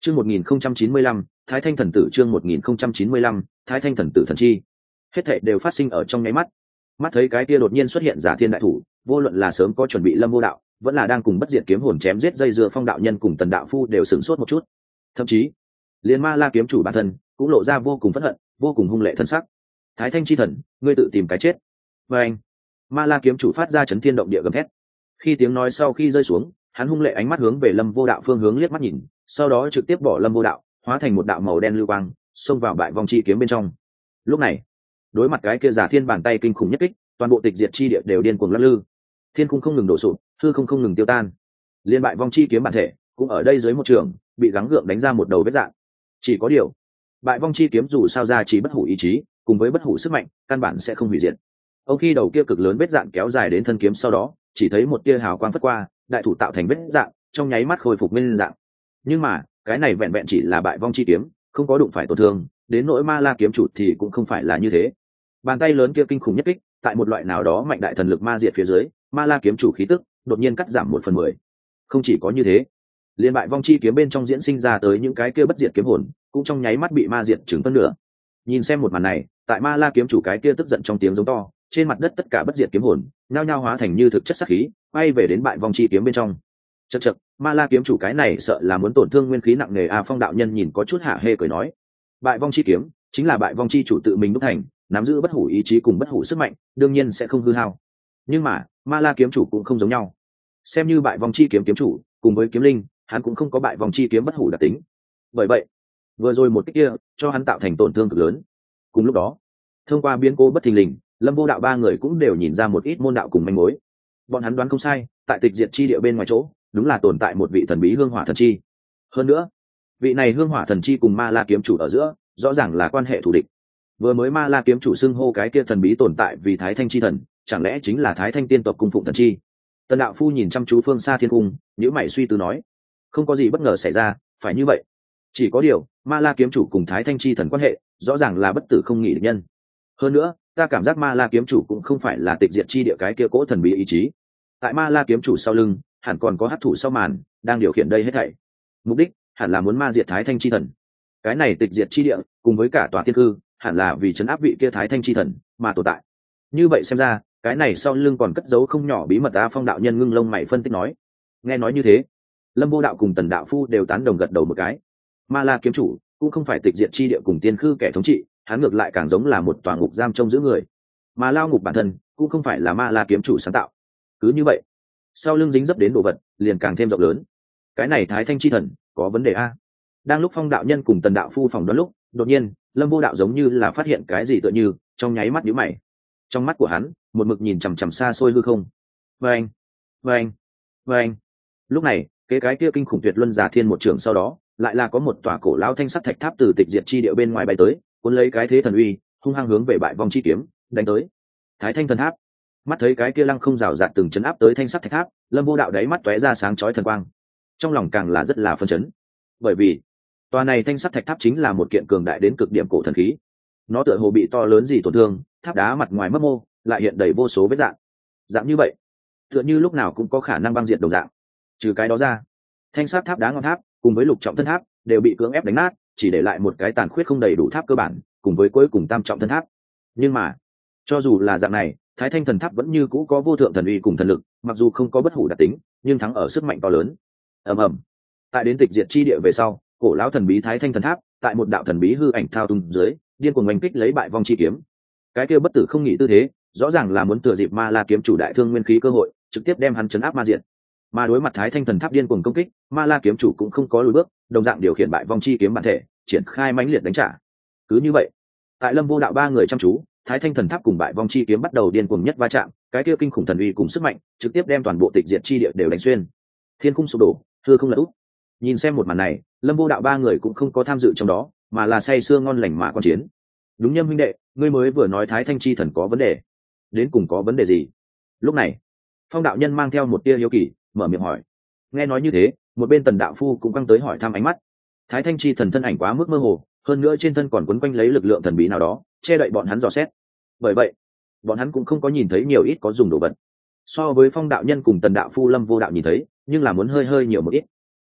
Chương một nghìn không trăm chín mươi lăm, thái thanh thần tử chương một nghìn không trăm chín mươi lăm, thái thanh thần tử thần chi. Hết thệ đều phát sinh ở trong nháy mắt. Mắt thấy cái kia đột nhiên xuất hiện giả thiên đại thủ vô luận là sớm có chuẩn bị lâm vô đạo, vẫn là đang cùng bất diệt kiếm hồn chém giết dây dưa phong đạo nhân cùng tần đạo phu đều sửng sốt một chút. Thậm chí liền ma la kiếm chủ bản thân cũng lộ ra vô cùng phẫn hận, vô cùng hung lệ thân sắc. Thái thanh chi thần, ngươi tự tìm cái chết. Và anh, ma la kiếm chủ phát ra chấn thiên động địa gầm thét. Khi tiếng nói sau khi rơi xuống, hắn hung lệ ánh mắt hướng về lâm vô đạo phương hướng liếc mắt nhìn, sau đó trực tiếp bỏ lâm vô đạo, hóa thành một đạo màu đen lưu quang, xông vào bại vòng chi kiếm bên trong. Lúc này, đối mặt cái kia giả thiên bàn tay kinh khủng nhất kích, toàn bộ tịch diệt chi địa đều điên cuồng lắc lư thiên cung không ngừng đổ sụp, hư không không ngừng tiêu tan. Liên bại vong chi kiếm bản thể cũng ở đây dưới một trường, bị gắng gượng đánh ra một đầu vết dạng. Chỉ có điều, bại vong chi kiếm dù sao ra chỉ bất hủ ý chí, cùng với bất hủ sức mạnh, căn bản sẽ không hủy diệt. Ông khi đầu kia cực lớn vết dạng kéo dài đến thân kiếm sau đó, chỉ thấy một tia hào quang phất qua, đại thủ tạo thành vết dạng, trong nháy mắt khôi phục nguyên dạng. Nhưng mà, cái này vẹn vẹn chỉ là bại vong chi kiếm, không có đụng phải tổn thương, đến nỗi ma la kiếm chủ thì cũng không phải là như thế. Bàn tay lớn kia kinh khủng nhất kích, tại một loại nào đó mạnh đại thần lực ma diệt phía dưới ma la kiếm chủ khí tức đột nhiên cắt giảm một phần mười. Không chỉ có như thế liên bại vong chi kiếm bên trong diễn sinh ra tới những cái kia bất diệt kiếm hồn, cũng trong nháy mắt bị ma diệt chứng phân nửa. Nhìn xem một màn này, tại ma la kiếm chủ cái kia tức giận trong tiếng giống to, trên mặt đất tất cả bất diệt kiếm hồn, nhao nhao hóa thành như thực chất sắc khí, bay về đến bại vong chi kiếm bên trong. Chật chật ma la kiếm chủ cái này sợ là muốn tổn thương nguyên khí nặng nề a phong đạo nhân nhìn có chút hạ hê cười nói. Bại vong chi kiếm, chính là bại vong chi chủ tự mình đúc thành, nắm giữ bất hủ ý chí cùng bất hủ sức mạnh, đương nhiên sẽ không hư hao nhưng mà, ma la kiếm chủ cũng không giống nhau. Xem như bại vong chi kiếm kiếm chủ, cùng với kiếm linh, hắn cũng không có bại vong chi kiếm bất hủ đặc tính. Bởi vậy, vừa rồi một cách kia, cho hắn tạo thành tổn thương cực lớn. Cùng lúc đó, thông qua biến cố bất thình lình, lâm vô đạo ba người cũng đều nhìn ra một ít môn đạo cùng manh mối. Bọn hắn đoán không sai, tại tịch diệt chi địa bên ngoài chỗ, đúng là tồn tại một vị thần bí hương hỏa thần chi. Hơn nữa, vị này hương hỏa thần chi cùng ma la kiếm chủ ở giữa, rõ ràng là quan hệ thù địch. Vừa mới ma la kiếm chủ xưng hô cái kia thần bí tồn tại vì thái thanh chi thần chẳng lẽ chính là thái thanh tiên tộc cung phụng thần chi? Tần đạo phu nhìn chăm chú phương xa thiên cung nhữ mày suy tư nói, không có gì bất ngờ xảy ra, phải như vậy. Chỉ có điều, ma la kiếm chủ cùng thái thanh chi thần quan hệ, rõ ràng là bất tử không nghỉ được nhân. Hơn nữa, ta cảm giác ma la kiếm chủ cũng không phải là tịch diệt chi địa cái kia cỗ thần bí ý chí. Tại ma la kiếm chủ sau lưng, hẳn còn có hát thủ sau màn, đang điều khiển đây hết thảy. Mục đích, hẳn là muốn ma diệt thái thanh chi thần. Cái này tịch diệt chi địa, cùng với cả tòa thiên cư, hẳn là vì chấn áp vị kia thái thanh chi thần mà tồn tại. Như vậy xem ra cái này sau lưng còn cất giấu không nhỏ bí mật ta phong đạo nhân ngưng lông mày phân tích nói. Nghe nói như thế, lâm vô đạo cùng tần đạo phu đều tán đồng gật đầu một cái. Ma la kiếm chủ, cũng không phải tịch diệt chi địa cùng tiên khư kẻ thống trị, hắn ngược lại càng giống là một tòa ngục giam trông giữ người. Mà lao ngục bản thân, cũng không phải là ma la kiếm chủ sáng tạo. Cứ như vậy, sau lưng dính dấp đến đồ vật, liền càng thêm rộng lớn. Cái này thái thanh chi thần, có vấn đề a. Đang lúc phong đạo nhân cùng tần đạo phu phòng đoán lúc, đột nhiên, lâm vô đạo giống như là phát hiện cái gì tựa như, trong nháy mắt nhữ mày. Trong mắt của hắn một mực nhìn chằm chằm xa xôi hư không. Vâng vâng vâng. Lúc này cái cái kia kinh khủng tuyệt luân giả thiên một trường sau đó, lại là có một tòa cổ lao thanh sắt thạch tháp từ tịch diệt chi địa bên ngoài bay tới, cuốn lấy cái thế thần uy, hung hăng hướng về bại vong chi kiếm, đánh tới. Thái thanh thần tháp. Mắt thấy cái kia lăng không rào rạt từng chấn áp tới thanh sắt thạch tháp, lâm vô đạo đáy mắt tóe ra sáng chói thần quang. Trong lòng càng là rất là phân chấn. Bởi vì, tòa này thanh sắt thạch tháp chính là một kiện cường đại đến cực điểm cổ thần khí. Nó tựa hồ bị to lớn gì tổn thương, tháp đá mặt ngoài mất mô lại hiện đầy vô số vết dạng. Dạng như vậy, tựa như lúc nào cũng có khả năng băng diện đồng dạng. Trừ cái đó ra, thanh sắt tháp đá ngọn tháp cùng với lục trọng thân tháp đều bị cưỡng ép đánh nát, chỉ để lại một cái tàn khuyết không đầy đủ tháp cơ bản, cùng với cuối cùng tam trọng thân tháp. Nhưng mà, cho dù là dạng này, thái thanh thần tháp vẫn như cũ có vô thượng thần uy cùng thần lực, mặc dù không có bất hủ đặc tính, nhưng thắng ở sức mạnh to lớn. Ầm ầm. Tại đến tịch diệt chi địa về sau, cổ lão thần bí thái thanh thần tháp, tại một đạo thần bí hư ảnh thao tung dưới, điên cuồng oanh kích lấy bại vong chi kiếm. Cái kia bất tử không nghỉ tư thế rõ ràng là muốn thừa dịp ma la kiếm chủ đại thương nguyên khí cơ hội, trực tiếp đem hắn chấn áp ma diện mà đối mặt thái thanh thần tháp điên cuồng công kích, ma la kiếm chủ cũng không có lùi bước, đồng dạng điều khiển bại vong chi kiếm bản thể, triển khai mãnh liệt đánh trả. Cứ như vậy, tại lâm vô đạo ba người chăm chú, thái thanh thần tháp cùng bại vong chi kiếm bắt đầu điên cuồng nhất va chạm, cái kia kinh khủng thần uy cùng sức mạnh, trực tiếp đem toàn bộ tịch diệt chi địa đều đánh xuyên. Thiên khung sụp đổ thưa không lật úp. Nhìn xem một màn này, lâm vô đạo ba người cũng không có tham dự trong đó, mà là say sưa ngon lành mà con chiến. Đúng nhâm huynh đệ, ngươi mới vừa nói thái thanh chi thần có vấn đề đến cùng có vấn đề gì? Lúc này, phong đạo nhân mang theo một tia hiếu kỳ, mở miệng hỏi. Nghe nói như thế, một bên tần đạo phu cũng căng tới hỏi thăm ánh mắt. Thái thanh chi thần thân ảnh quá mức mơ hồ, hơn nữa trên thân còn quấn quanh lấy lực lượng thần bí nào đó, che đậy bọn hắn dò xét. Bởi vậy, bọn hắn cũng không có nhìn thấy nhiều ít có dùng đồ vật. So với phong đạo nhân cùng tần đạo phu lâm vô đạo nhìn thấy, nhưng là muốn hơi hơi nhiều một ít.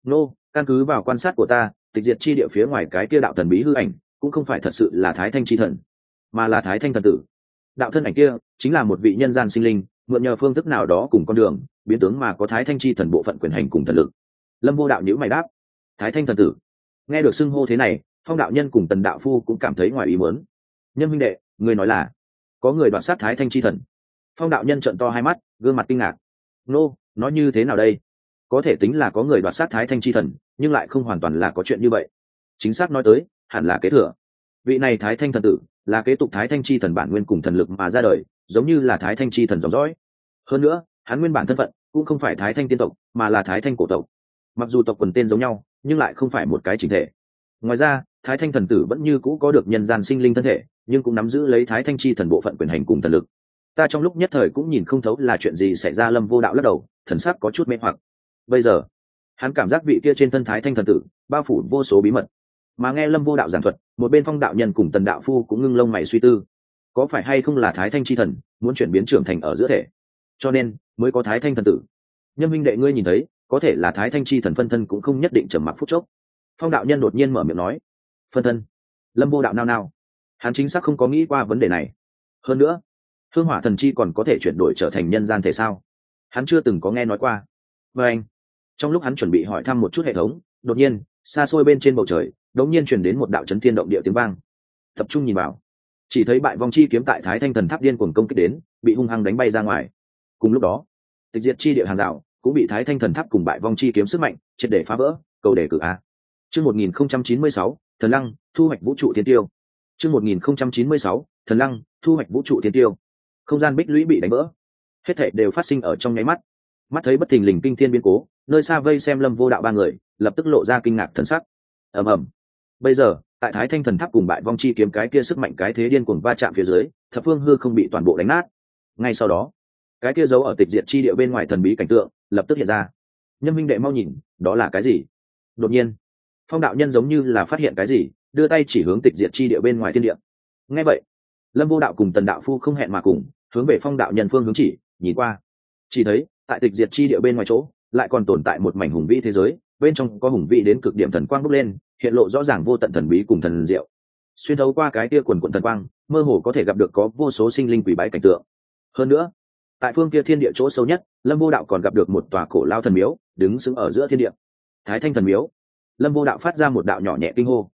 Nô, căn cứ vào quan sát của ta, tịch diệt chi địa phía ngoài cái kia đạo thần bí hư ảnh, cũng không phải thật sự là thái thanh chi thần, mà là thái thanh thần tử đạo thân ảnh kia chính là một vị nhân gian sinh linh, mượn nhờ phương thức nào đó cùng con đường, biến tướng mà có thái thanh chi thần bộ phận quyền hành cùng thần lực. Lâm vô đạo nhữ mày đáp, thái thanh thần tử, nghe được xưng hô thế này, phong đạo nhân cùng tần đạo phu cũng cảm thấy ngoài ý muốn. Nhân minh đệ, người nói là, có người đoạt sát thái thanh chi thần. Phong đạo nhân trận to hai mắt, gương mặt kinh ngạc. Nô, nó như thế nào đây? Có thể tính là có người đoạt sát thái thanh chi thần, nhưng lại không hoàn toàn là có chuyện như vậy. Chính xác nói tới, hẳn là kế thừa. Vị này thái thanh thần tử là kế tục thái thanh chi thần bản nguyên cùng thần lực mà ra đời, giống như là thái thanh chi thần dòng dõi. Hơn nữa, hắn nguyên bản thân phận cũng không phải thái thanh tiên tộc, mà là thái thanh cổ tộc. Mặc dù tộc quần tên giống nhau, nhưng lại không phải một cái chính thể. Ngoài ra, thái thanh thần tử vẫn như cũ có được nhân gian sinh linh thân thể, nhưng cũng nắm giữ lấy thái thanh chi thần bộ phận quyền hành cùng thần lực. Ta trong lúc nhất thời cũng nhìn không thấu là chuyện gì xảy ra lâm vô đạo lắc đầu, thần sắc có chút mê hoặc. Bây giờ, hắn cảm giác vị kia trên thân thái thanh thần tử bao phủ vô số bí mật. Mà nghe lâm vô đạo giảng thuật một bên phong đạo nhân cùng tần đạo phu cũng ngưng lông mày suy tư. Có phải hay không là thái thanh chi thần, muốn chuyển biến trưởng thành ở giữa thể? Cho nên, mới có thái thanh thần tử. Nhân minh đệ ngươi nhìn thấy, có thể là thái thanh chi thần phân thân cũng không nhất định trầm mặc phút chốc. Phong đạo nhân đột nhiên mở miệng nói, phân thân? Lâm vô đạo nao nao. Hắn chính xác không có nghĩ qua vấn đề này. Hơn nữa hương hỏa thần chi còn có thể chuyển đổi trở thành nhân gian thể sao? Hắn chưa từng có nghe nói qua. Và anh, trong lúc hắn chuẩn bị hỏi thăm một chút hệ thống, đột nhiên xa xôi bên trên bầu trời đống nhiên chuyển đến một đạo chấn thiên động địa tiếng vang. Tập trung nhìn vào. Chỉ thấy bại vong chi kiếm tại thái thanh thần tháp điên cuồng công kích đến, bị hung hăng đánh bay ra ngoài. Cùng lúc đó, tịch diệt chi địa hàng rào cũng bị thái thanh thần tháp cùng bại vong chi kiếm sức mạnh, triệt để phá vỡ, cầu đề cử a. Chương một nghìn không trăm chín mươi sáu, thần lăng, thu hoạch vũ trụ thiên tiêu. Chương một nghìn không trăm chín mươi sáu, thần lăng, thu hoạch vũ trụ thiên tiêu. Không gian bích lũy bị đánh vỡ. Hết thảy đều phát sinh ở trong nháy mắt mắt thấy bất thình lình kinh thiên biến cố, nơi xa vây xem lâm vô đạo ba người, lập tức lộ ra kinh ngạc thần sắc. Ầm ầm. Bây giờ, tại thái thanh thần tháp cùng bại vong chi kiếm cái kia sức mạnh cái thế điên cuồng va chạm phía dưới, thập phương hư không bị toàn bộ đánh nát. Ngay sau đó, cái kia giấu ở tịch diệt chi địa bên ngoài thần bí cảnh tượng, lập tức hiện ra. Nhân minh đệ mau nhìn, đó là cái gì? Đột nhiên, phong đạo nhân giống như là phát hiện cái gì, đưa tay chỉ hướng tịch diệt chi địa bên ngoài thiên địa. Ngay vậy, lâm vô đạo cùng tần đạo phu không hẹn mà cùng, hướng về phong đạo nhân phương hướng chỉ, nhìn qua. Chỉ thấy tại tịch diệt chi địa bên ngoài chỗ, lại còn tồn tại một mảnh hùng vĩ thế giới, bên trong có hùng vĩ đến cực điểm thần quang bốc lên, hiện lộ rõ ràng vô tận thần bí cùng thần diệu. Xuyên thấu qua cái tia quần quận thần quang, mơ hồ có thể gặp được có vô số sinh linh quỷ bái cảnh tượng. Hơn nữa, tại phương kia thiên địa chỗ sâu nhất, lâm vô đạo còn gặp được một tòa cổ lao thần miếu, đứng sững ở giữa thiên địa. Thái thanh thần miếu. Lâm vô đạo phát ra một đạo nhỏ nhẹ kinh hô.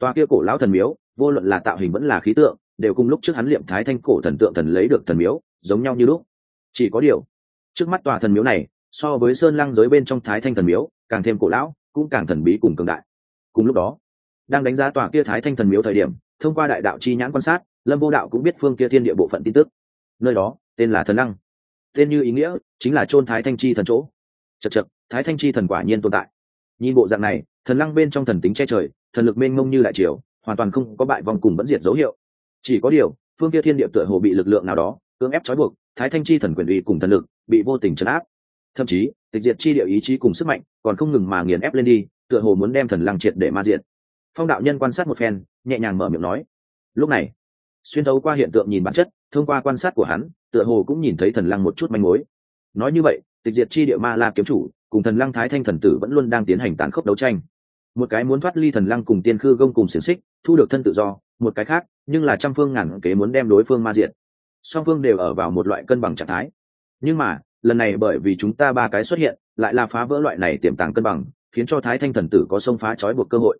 Tòa kia cổ lao thần miếu, vô luận là tạo hình vẫn là khí tượng, đều cùng lúc trước hắn liệm thái thanh cổ thần tượng thần lấy được thần miếu, giống nhau như lúc. Chỉ có điều trước mắt tòa thần miếu này, so với sơn lăng giới bên trong thái thanh thần miếu, càng thêm cổ lão, cũng càng thần bí cùng cường đại. Cùng lúc đó, đang đánh giá tòa kia thái thanh thần miếu thời điểm, thông qua đại đạo chi nhãn quan sát, lâm vô đạo cũng biết phương kia thiên địa bộ phận tin tức. Nơi đó, tên là thần lăng. Tên như ý nghĩa, chính là chôn thái thanh chi thần chỗ. Chật chật thái thanh chi thần quả nhiên tồn tại. Nhìn bộ dạng này, thần lăng bên trong thần tính che trời, thần lực mênh mông như đại triều, hoàn toàn không có bại vòng cùng vẫn diệt dấu hiệu. Chỉ có điều, phương kia thiên địa tựa hồ bị lực lượng nào đó cưỡng ép trói buộc thái thanh chi thần quyền uy cùng thần lực bị vô tình trấn áp. Thậm chí, tịch diệt chi địa ý chí cùng sức mạnh còn không ngừng mà nghiền ép lên đi, tựa hồ muốn đem thần lăng triệt để ma diệt. Phong đạo nhân quan sát một phen, nhẹ nhàng mở miệng nói, lúc này, xuyên thấu qua hiện tượng nhìn bản chất, thông qua quan sát của hắn, tựa hồ cũng nhìn thấy thần lăng một chút manh mối. Nói như vậy, tịch diệt chi địa ma la kiếm chủ cùng thần lăng thái thanh thần tử vẫn luôn đang tiến hành tán khốc đấu tranh. Một cái muốn thoát ly thần lăng cùng tiên khư gông cùng xiềng xích, thu được thân tự do, một cái khác, nhưng là trăm phương ngàn kế muốn đem đối phương ma diện song phương đều ở vào một loại cân bằng trạng thái. Nhưng mà, lần này bởi vì chúng ta ba cái xuất hiện, lại là phá vỡ loại này tiềm tàng cân bằng, khiến cho thái thanh thần tử có sông phá trói buộc cơ hội.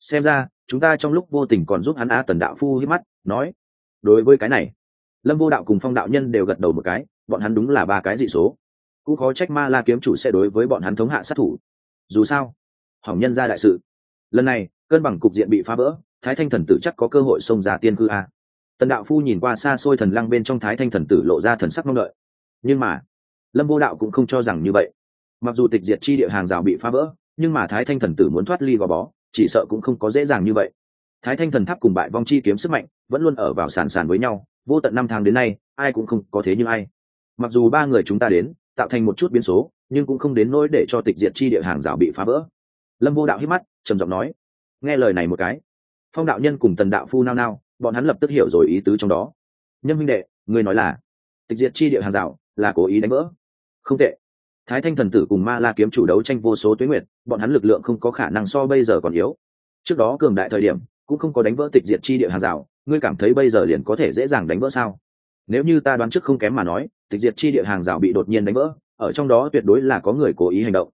Xem ra, chúng ta trong lúc vô tình còn giúp hắn a tần đạo phu hít mắt, nói, đối với cái này, lâm vô đạo cùng phong đạo nhân đều gật đầu một cái, bọn hắn đúng là ba cái dị số. Cũng khó trách ma la kiếm chủ sẽ đối với bọn hắn thống hạ sát thủ. Dù sao, hỏng nhân ra đại sự. Lần này, cân bằng cục diện bị phá vỡ, thái thanh thần tử chắc có cơ hội xông ra tiên cư a tần đạo phu nhìn qua xa xôi thần lăng bên trong thái thanh thần tử lộ ra thần sắc mong đợi. Nhưng mà, lâm vô đạo cũng không cho rằng như vậy. Mặc dù tịch diệt chi địa hàng rào bị phá vỡ, nhưng mà thái thanh thần tử muốn thoát ly gò bó, chỉ sợ cũng không có dễ dàng như vậy. Thái thanh thần tháp cùng bại vong chi kiếm sức mạnh vẫn luôn ở vào sàn sàn với nhau, vô tận năm tháng đến nay, ai cũng không có thế như ai. Mặc dù ba người chúng ta đến, tạo thành một chút biến số, nhưng cũng không đến nỗi để cho tịch diệt chi địa hàng rào bị phá vỡ. Lâm vô đạo hít mắt, trầm giọng nói, nghe lời này một cái. Phong đạo nhân cùng tần đạo phu nao nao bọn hắn lập tức hiểu rồi ý tứ trong đó. Nhân minh đệ người nói là, tịch diệt chi địa hàng rào, là cố ý đánh vỡ. Không tệ. Thái thanh thần tử cùng ma la kiếm chủ đấu tranh vô số tuyến nguyệt, bọn hắn lực lượng không có khả năng so bây giờ còn yếu. Trước đó cường đại thời điểm, cũng không có đánh vỡ tịch diệt chi địa hàng rào, ngươi cảm thấy bây giờ liền có thể dễ dàng đánh vỡ sao? Nếu như ta đoán trước không kém mà nói, tịch diệt chi địa hàng rào bị đột nhiên đánh vỡ, ở trong đó tuyệt đối là có người cố ý hành động.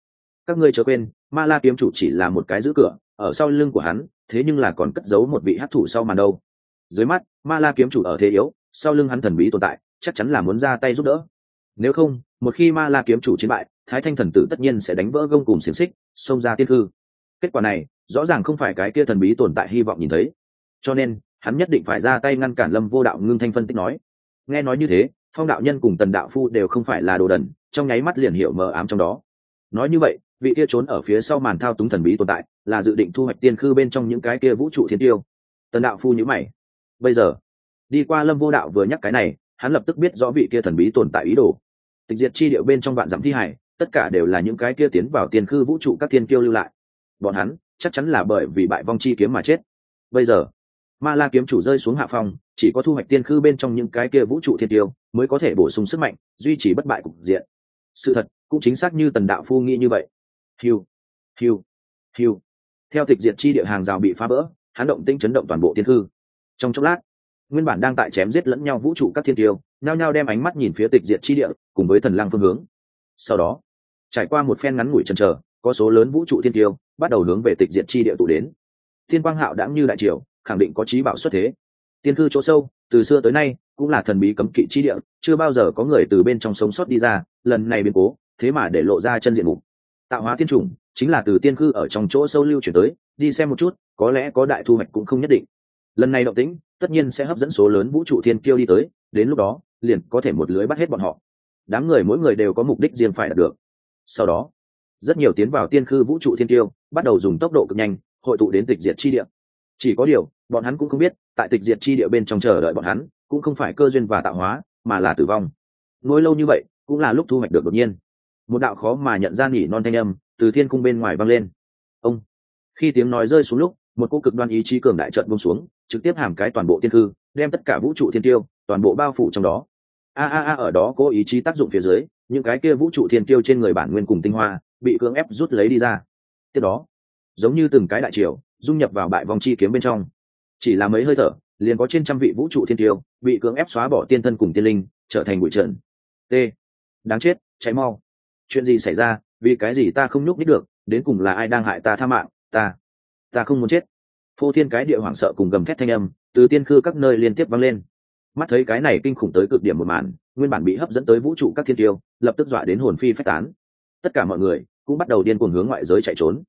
Các ngươi chớ quên, ma la kiếm chủ chỉ là một cái giữ cửa, ở sau lưng của hắn, thế nhưng là còn cất giấu một vị hát thủ sau màn đâu dưới mắt, ma la kiếm chủ ở thế yếu, sau lưng hắn thần bí tồn tại, chắc chắn là muốn ra tay giúp đỡ. Nếu không, một khi ma la kiếm chủ chiến bại, thái thanh thần tử tất nhiên sẽ đánh vỡ gông cùng xiềng xích, xông ra tiên hư kết quả này, rõ ràng không phải cái kia thần bí tồn tại hy vọng nhìn thấy. Cho nên, hắn nhất định phải ra tay ngăn cản lâm vô đạo ngưng thanh phân tích nói. Nghe nói như thế, phong đạo nhân cùng tần đạo phu đều không phải là đồ đần, trong nháy mắt liền hiểu mờ ám trong đó. Nói như vậy, vị kia trốn ở phía sau màn thao túng thần bí tồn tại, là dự định thu hoạch tiên khư bên trong những cái kia vũ trụ thiên tiêu. Tần đạo phu nhữ mày bây giờ. Đi qua lâm vô đạo vừa nhắc cái này, hắn lập tức biết rõ vị kia thần bí tồn tại ý đồ. Tịch diệt chi điệu bên trong vạn dặm thi hải, tất cả đều là những cái kia tiến vào tiền khư vũ trụ các thiên kiêu lưu lại. Bọn hắn, chắc chắn là bởi vì bại vong chi kiếm mà chết. Bây giờ, ma la kiếm chủ rơi xuống hạ phong, chỉ có thu hoạch tiên khư bên trong những cái kia vũ trụ thiên tiêu mới có thể bổ sung sức mạnh, duy trì bất bại cục diện. Sự thật, cũng chính xác như tần đạo phu nghĩ như vậy. Hiu hiu hiu. Theo tịch diệt chi địa hàng rào bị phá vỡ, hắn động tinh chấn động toàn bộ tiên hư trong chốc lát, nguyên bản đang tại chém giết lẫn nhau vũ trụ các thiên tiêu nao nhao đem ánh mắt nhìn phía tịch diệt chi địa, cùng với thần lăng phương hướng. Sau đó, trải qua một phen ngắn ngủi chần chờ, có số lớn vũ trụ thiên tiêu bắt đầu hướng về tịch diệt chi địa tụ đến. Thiên quang hạo đã như đại triều, khẳng định có trí bảo xuất thế. Tiên cư chỗ sâu, từ xưa tới nay, cũng là thần bí cấm kỵ chi địa, chưa bao giờ có người từ bên trong sống sót đi ra, lần này biến cố, thế mà để lộ ra chân diện mục. Tạo hóa thiên chủng, chính là từ tiên cư ở trong chỗ sâu lưu chuyển tới, đi xem một chút, có lẽ có đại thu hoạch cũng không nhất định lần này động tĩnh, tất nhiên sẽ hấp dẫn số lớn vũ trụ thiên kiêu đi tới, đến lúc đó, liền có thể một lưới bắt hết bọn họ. Đám người mỗi người đều có mục đích riêng phải đạt được. Sau đó, rất nhiều tiến vào tiên khư vũ trụ thiên kiêu, bắt đầu dùng tốc độ cực nhanh, hội tụ đến tịch diệt chi địa. Chỉ có điều, bọn hắn cũng không biết, tại tịch diệt chi địa bên trong chờ đợi bọn hắn, cũng không phải cơ duyên và tạo hóa, mà là tử vong. Ngồi lâu như vậy, cũng là lúc thu hoạch được đột nhiên. Một đạo khó mà nhận ra nghỉ non thanh âm từ thiên cung bên ngoài vang lên. Ông, khi tiếng nói rơi xuống lúc một cô cực đoan ý chí cường đại trận bông xuống, trực tiếp hàm cái toàn bộ thiên thư, đem tất cả vũ trụ thiên tiêu, toàn bộ bao phủ trong đó. A a a, ở đó cố ý chí tác dụng phía dưới, những cái kia vũ trụ thiên tiêu trên người bản nguyên cùng tinh hoa, bị cưỡng ép rút lấy đi ra. Tiếp đó, giống như từng cái đại triều, dung nhập vào bại vòng chi kiếm bên trong. Chỉ là mấy hơi thở, liền có trên trăm vị vũ trụ thiên tiêu, bị cưỡng ép xóa bỏ tiên thân cùng tiên linh, trở thành bụi trần. T. Đáng chết cháy mau. Chuyện gì xảy ra, vì cái gì ta không nhúc nít được, đến cùng là ai đang hại ta tha mạng, ta? Ta không muốn chết. Phô thiên cái địa hoảng sợ cùng gầm thét thanh âm, từ tiên khư các nơi liên tiếp vang lên. Mắt thấy cái này kinh khủng tới cực điểm một màn, nguyên bản bị hấp dẫn tới vũ trụ các thiên tiêu, lập tức dọa đến hồn phi phách tán. Tất cả mọi người cũng bắt đầu điên cuồng hướng ngoại giới chạy trốn.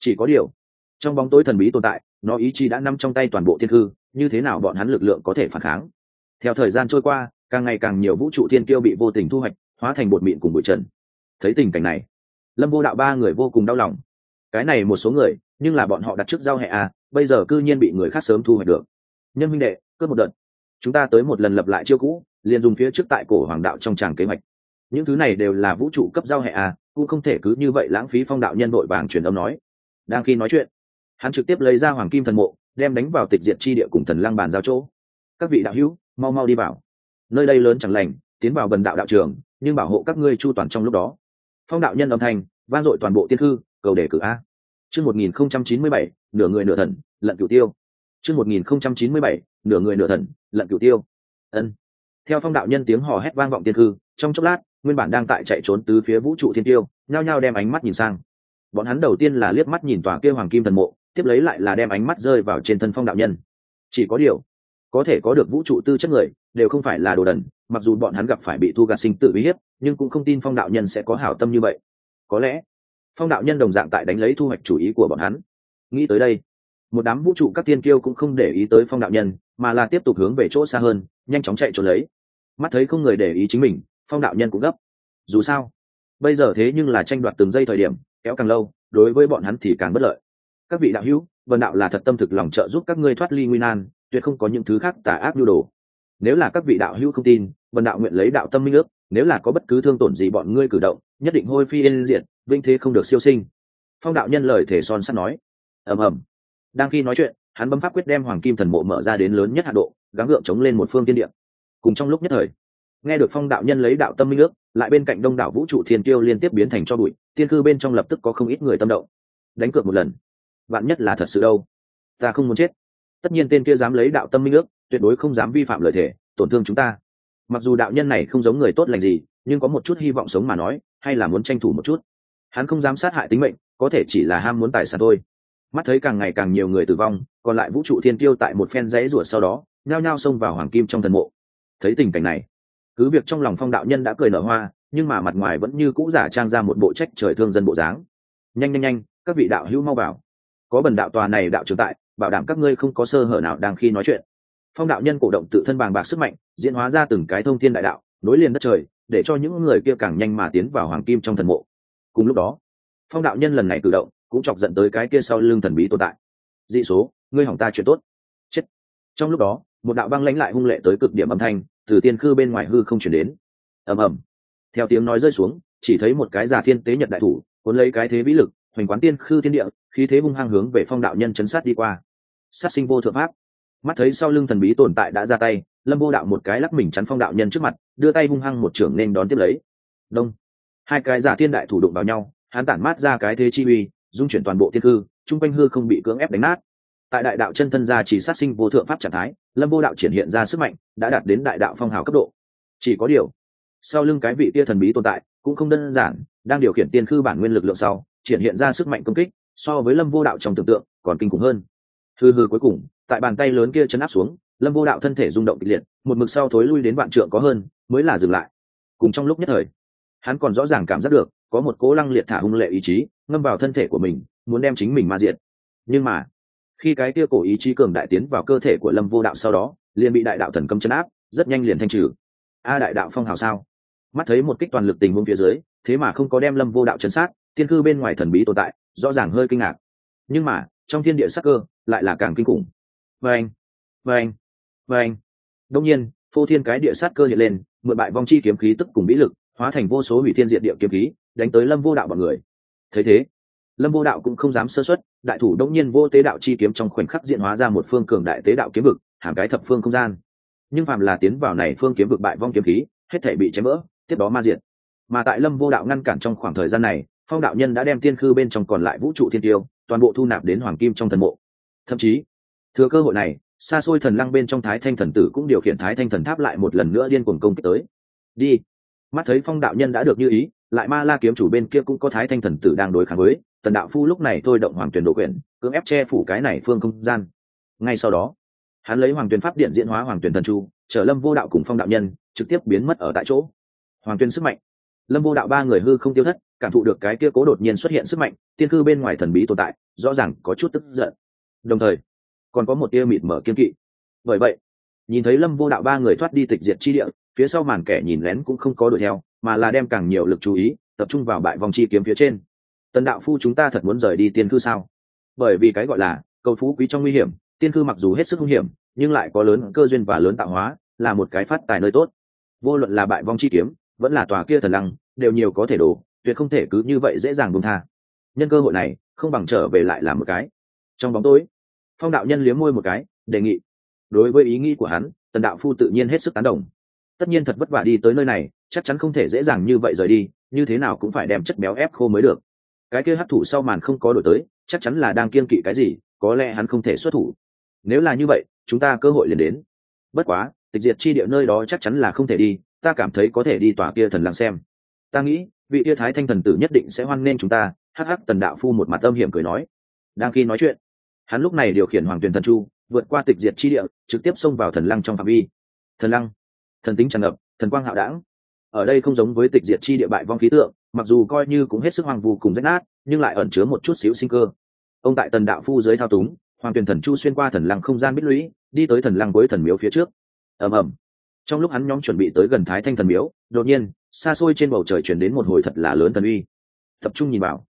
Chỉ có điều, trong bóng tối thần bí tồn tại, nó ý chí đã nằm trong tay toàn bộ thiên hư như thế nào bọn hắn lực lượng có thể phản kháng? Theo thời gian trôi qua, càng ngày càng nhiều vũ trụ thiên kiêu bị vô tình thu hoạch, hóa thành bột mịn cùng bụi trần. Thấy tình cảnh này, lâm vô đạo ba người vô cùng đau lòng cái này một số người, nhưng là bọn họ đặt trước giao hệ à bây giờ cư nhiên bị người khác sớm thu hoạch được. Nhân minh đệ, cướp một đợt. Chúng ta tới một lần lập lại chiêu cũ, liền dùng phía trước tại cổ hoàng đạo trong tràng kế hoạch. Những thứ này đều là vũ trụ cấp giao hệ à cũng không thể cứ như vậy lãng phí phong đạo nhân đội vàng truyền âm nói. Đang khi nói chuyện, hắn trực tiếp lấy ra hoàng kim thần mộ, đem đánh vào tịch diệt chi địa cùng thần lăng bàn giao chỗ. Các vị đạo hữu, mau mau đi vào. Nơi đây lớn chẳng lành, tiến vào bần đạo đạo trường, nhưng bảo hộ các ngươi chu toàn trong lúc đó. Phong đạo nhân âm thanh, vang dội toàn bộ tiên hư cầu đề cử a. Chương một nghìn không trăm chín mươi bảy, nửa người nửa thần, lận cửu tiêu. Chương một nghìn không trăm chín mươi bảy, nửa người nửa thần, lận cửu tiêu. Ân. Theo phong đạo nhân tiếng hò hét vang vọng tiên hư trong chốc lát, nguyên bản đang tại chạy trốn tứ phía vũ trụ thiên tiêu, nhao nhao đem ánh mắt nhìn sang. Bọn hắn đầu tiên là liếc mắt nhìn tòa kia hoàng kim thần mộ, tiếp lấy lại là đem ánh mắt rơi vào trên thân phong đạo nhân. Chỉ có điều, có thể có được vũ trụ tư chất người, đều không phải là đồ đần, mặc dù bọn hắn gặp phải bị thu gạt sinh tự uy hiếp, nhưng cũng không tin phong đạo nhân sẽ có hảo tâm như vậy. Có lẽ phong đạo nhân đồng dạng tại đánh lấy thu hoạch chủ ý của bọn hắn. Nghĩ tới đây, một đám vũ trụ các tiên kiêu cũng không để ý tới phong đạo nhân, mà là tiếp tục hướng về chỗ xa hơn, nhanh chóng chạy trốn lấy. Mắt thấy không người để ý chính mình, phong đạo nhân cũng gấp. Dù sao, bây giờ thế nhưng là tranh đoạt từng giây thời điểm, kéo càng lâu, đối với bọn hắn thì càng bất lợi. Các vị đạo hữu vần đạo là thật tâm thực lòng trợ giúp các ngươi thoát ly nguy nan, tuyệt không có những thứ khác tà ác nhu đồ. Nếu là các vị đạo hữu không tin vần đạo nguyện lấy đạo tâm minh ước, nếu là có bất cứ thương tổn gì bọn ngươi cử động nhất định hôi phi yên diện vinh thế không được siêu sinh. Phong đạo nhân lời thể son sắt nói. Ầm ầm. Đang khi nói chuyện, hắn bấm pháp quyết đem hoàng kim thần mộ mở ra đến lớn nhất hạ độ, gắng gượng chống lên một phương tiên địa. Cùng trong lúc nhất thời, nghe được phong đạo nhân lấy đạo tâm minh ước, lại bên cạnh đông đảo vũ trụ thiên tiêu liên tiếp biến thành cho bụi, tiên cư bên trong lập tức có không ít người tâm động. Đánh cược một lần. Bạn nhất là thật sự đâu? Ta không muốn chết. Tất nhiên tên kia dám lấy đạo tâm minh ước, tuyệt đối không dám vi phạm lời thề, tổn thương chúng ta. Mặc dù đạo nhân này không giống người tốt lành gì, nhưng có một chút hy vọng sống mà nói hay là muốn tranh thủ một chút? Hắn không dám sát hại tính mệnh, có thể chỉ là ham muốn tài sản thôi. Mắt thấy càng ngày càng nhiều người tử vong, còn lại vũ trụ thiên tiêu tại một phen dãy ruột sau đó, nhao nhao xông vào hoàng kim trong thần mộ. Thấy tình cảnh này, cứ việc trong lòng phong đạo nhân đã cười nở hoa, nhưng mà mặt ngoài vẫn như cũ giả trang ra một bộ trách trời thương dân bộ dáng. Nhanh nhanh nhanh, các vị đạo hữu mau vào. Có bần đạo tòa này đạo trưởng tại, bảo đảm các ngươi không có sơ hở nào đang khi nói chuyện. Phong đạo nhân cổ động tự thân bàng bạc sức mạnh, diễn hóa ra từng cái thông thiên đại đạo, nối liền đất trời để cho những người kia càng nhanh mà tiến vào hoàng kim trong thần mộ. Cùng lúc đó, phong đạo nhân lần này cử động cũng chọc giận tới cái kia sau lưng thần bí tồn tại. Dị số, ngươi hỏng ta chuyện tốt. Chết. Trong lúc đó, một đạo băng lãnh lại hung lệ tới cực điểm âm thanh từ tiên khư bên ngoài hư không chuyển đến. Ầm ầm. Theo tiếng nói rơi xuống, chỉ thấy một cái già thiên tế nhật đại thủ, cuốn lấy cái thế vĩ lực, hoành quán tiên khư thiên địa, khí thế hung hăng hướng về phong đạo nhân chấn sát đi qua. Sát sinh vô thượng pháp. Mắt thấy sau lưng thần bí tồn tại đã ra tay lâm vô đạo một cái lắc mình chắn phong đạo nhân trước mặt, đưa tay hung hăng một trưởng nên đón tiếp lấy. Đông. Hai cái giả thiên đại thủ đụng vào nhau, hắn tản mát ra cái thế chi uy, dung chuyển toàn bộ thiên hư, chung quanh hư không bị cưỡng ép đánh nát. Tại đại đạo chân thân gia chỉ sát sinh vô thượng pháp trạng thái, lâm vô đạo triển hiện ra sức mạnh, đã đạt đến đại đạo phong hào cấp độ. Chỉ có điều, sau lưng cái vị tia thần bí tồn tại, cũng không đơn giản, đang điều khiển tiên khư bản nguyên lực lượng sau, triển hiện ra sức mạnh công kích, so với lâm vô đạo trong tưởng tượng, còn kinh khủng hơn. Hư hư cuối cùng, tại bàn tay lớn kia chấn áp xuống lâm vô đạo thân thể rung động kịch liệt, một mực sau thối lui đến vạn trượng có hơn, mới là dừng lại. Cùng trong lúc nhất thời, hắn còn rõ ràng cảm giác được, có một cố lăng liệt thả hung lệ ý chí, ngâm vào thân thể của mình, muốn đem chính mình ma diệt. Nhưng mà, khi cái kia cổ ý chí cường đại tiến vào cơ thể của lâm vô đạo sau đó, liền bị đại đạo thần cấm chấn áp, rất nhanh liền thanh trừ. A đại đạo phong hào sao? Mắt thấy một kích toàn lực tình huống phía dưới, thế mà không có đem lâm vô đạo chấn sát, tiên cư bên ngoài thần bí tồn tại, rõ ràng hơi kinh ngạc. Nhưng mà, trong thiên địa sắc cơ, lại là càng kinh khủng. Vâng, vâng vâng anh. Đông nhiên, phô thiên cái địa sát cơ hiện lên, mượn bại vong chi kiếm khí tức cùng mỹ lực, hóa thành vô số hủy thiên diện địa kiếm khí, đánh tới lâm vô đạo bọn người. Thấy thế, lâm vô đạo cũng không dám sơ xuất đại thủ đông nhiên vô tế đạo chi kiếm trong khoảnh khắc diện hóa ra một phương cường đại tế đạo kiếm vực, hàm cái thập phương không gian. Nhưng phàm là tiến vào này phương kiếm vực bại vong kiếm khí, hết thể bị chém vỡ, tiếp đó ma diện mà tại lâm vô đạo ngăn cản trong khoảng thời gian này, phong đạo nhân đã đem tiên khư bên trong còn lại vũ trụ thiên tiêu, toàn bộ thu nạp đến hoàng kim trong thần mộ. Thậm chí, thừa cơ hội này xa xôi thần lăng bên trong thái thanh thần tử cũng điều khiển thái thanh thần tháp lại một lần nữa điên cuồng công kích tới. Đi. Mắt thấy phong đạo nhân đã được như ý, lại ma la kiếm chủ bên kia cũng có thái thanh thần tử đang đối kháng với, tần đạo phu lúc này thôi động hoàng tuyển độ quyển, cưỡng ép che phủ cái này phương không gian. Ngay sau đó, hắn lấy hoàng tuyển pháp điện diễn hóa hoàng tuyển thần chu chở lâm vô đạo cùng phong đạo nhân, trực tiếp biến mất ở tại chỗ. Hoàng tuyển sức mạnh. Lâm vô đạo ba người hư không tiêu thất, cảm thụ được cái kia cố đột nhiên xuất hiện sức mạnh, tiên cư bên ngoài thần bí tồn tại, rõ ràng có chút tức giận. Đồng thời còn có một tia mịt mở kiên kỵ. Bởi vậy, nhìn thấy lâm vô đạo ba người thoát đi tịch diệt chi địa, phía sau màn kẻ nhìn lén cũng không có đuổi theo, mà là đem càng nhiều lực chú ý tập trung vào bại vòng chi kiếm phía trên. Tần đạo phu chúng ta thật muốn rời đi tiên cư sao? Bởi vì cái gọi là cầu phú quý trong nguy hiểm, tiên cư mặc dù hết sức hung hiểm, nhưng lại có lớn cơ duyên và lớn tạo hóa, là một cái phát tài nơi tốt. Vô luận là bại vong chi kiếm, vẫn là tòa kia thần lăng, đều nhiều có thể đổ, tuyệt không thể cứ như vậy dễ dàng buông tha. Nhân cơ hội này, không bằng trở về lại làm một cái. Trong bóng tối phong đạo nhân liếm môi một cái, đề nghị. Đối với ý nghĩ của hắn, tần đạo phu tự nhiên hết sức tán đồng. Tất nhiên thật vất vả đi tới nơi này, chắc chắn không thể dễ dàng như vậy rời đi, như thế nào cũng phải đem chất béo ép khô mới được. Cái kia hấp thụ sau màn không có đổi tới, chắc chắn là đang kiên kỵ cái gì, có lẽ hắn không thể xuất thủ. Nếu là như vậy, chúng ta cơ hội liền đến. Bất quá, tịch diệt chi địa nơi đó chắc chắn là không thể đi, ta cảm thấy có thể đi tòa kia thần làng xem. Ta nghĩ, vị yêu thái thanh thần tử nhất định sẽ hoan nghênh chúng ta, hắc hắc, tần đạo phu một mặt âm hiểm cười nói. Đang khi nói chuyện hắn lúc này điều khiển hoàng tuyền thần chu, vượt qua tịch diệt chi địa, trực tiếp xông vào thần lăng trong phạm vi. Thần lăng, thần tính tràn ngập, thần quang hạo đảng ở đây không giống với tịch diệt chi địa bại vong khí tượng, mặc dù coi như cũng hết sức hoàng vu cùng rách nát, nhưng lại ẩn chứa một chút xíu sinh cơ. Ông tại tần đạo phu dưới thao túng, hoàng tuyền thần chu xuyên qua thần lăng không gian bích lũy, đi tới thần lăng với thần miếu phía trước. Ầm ầm. Trong lúc hắn nhóm chuẩn bị tới gần thái thanh thần miếu, đột nhiên, xa xôi trên bầu trời chuyển đến một hồi thật là lớn thần uy. Tập trung nhìn vào.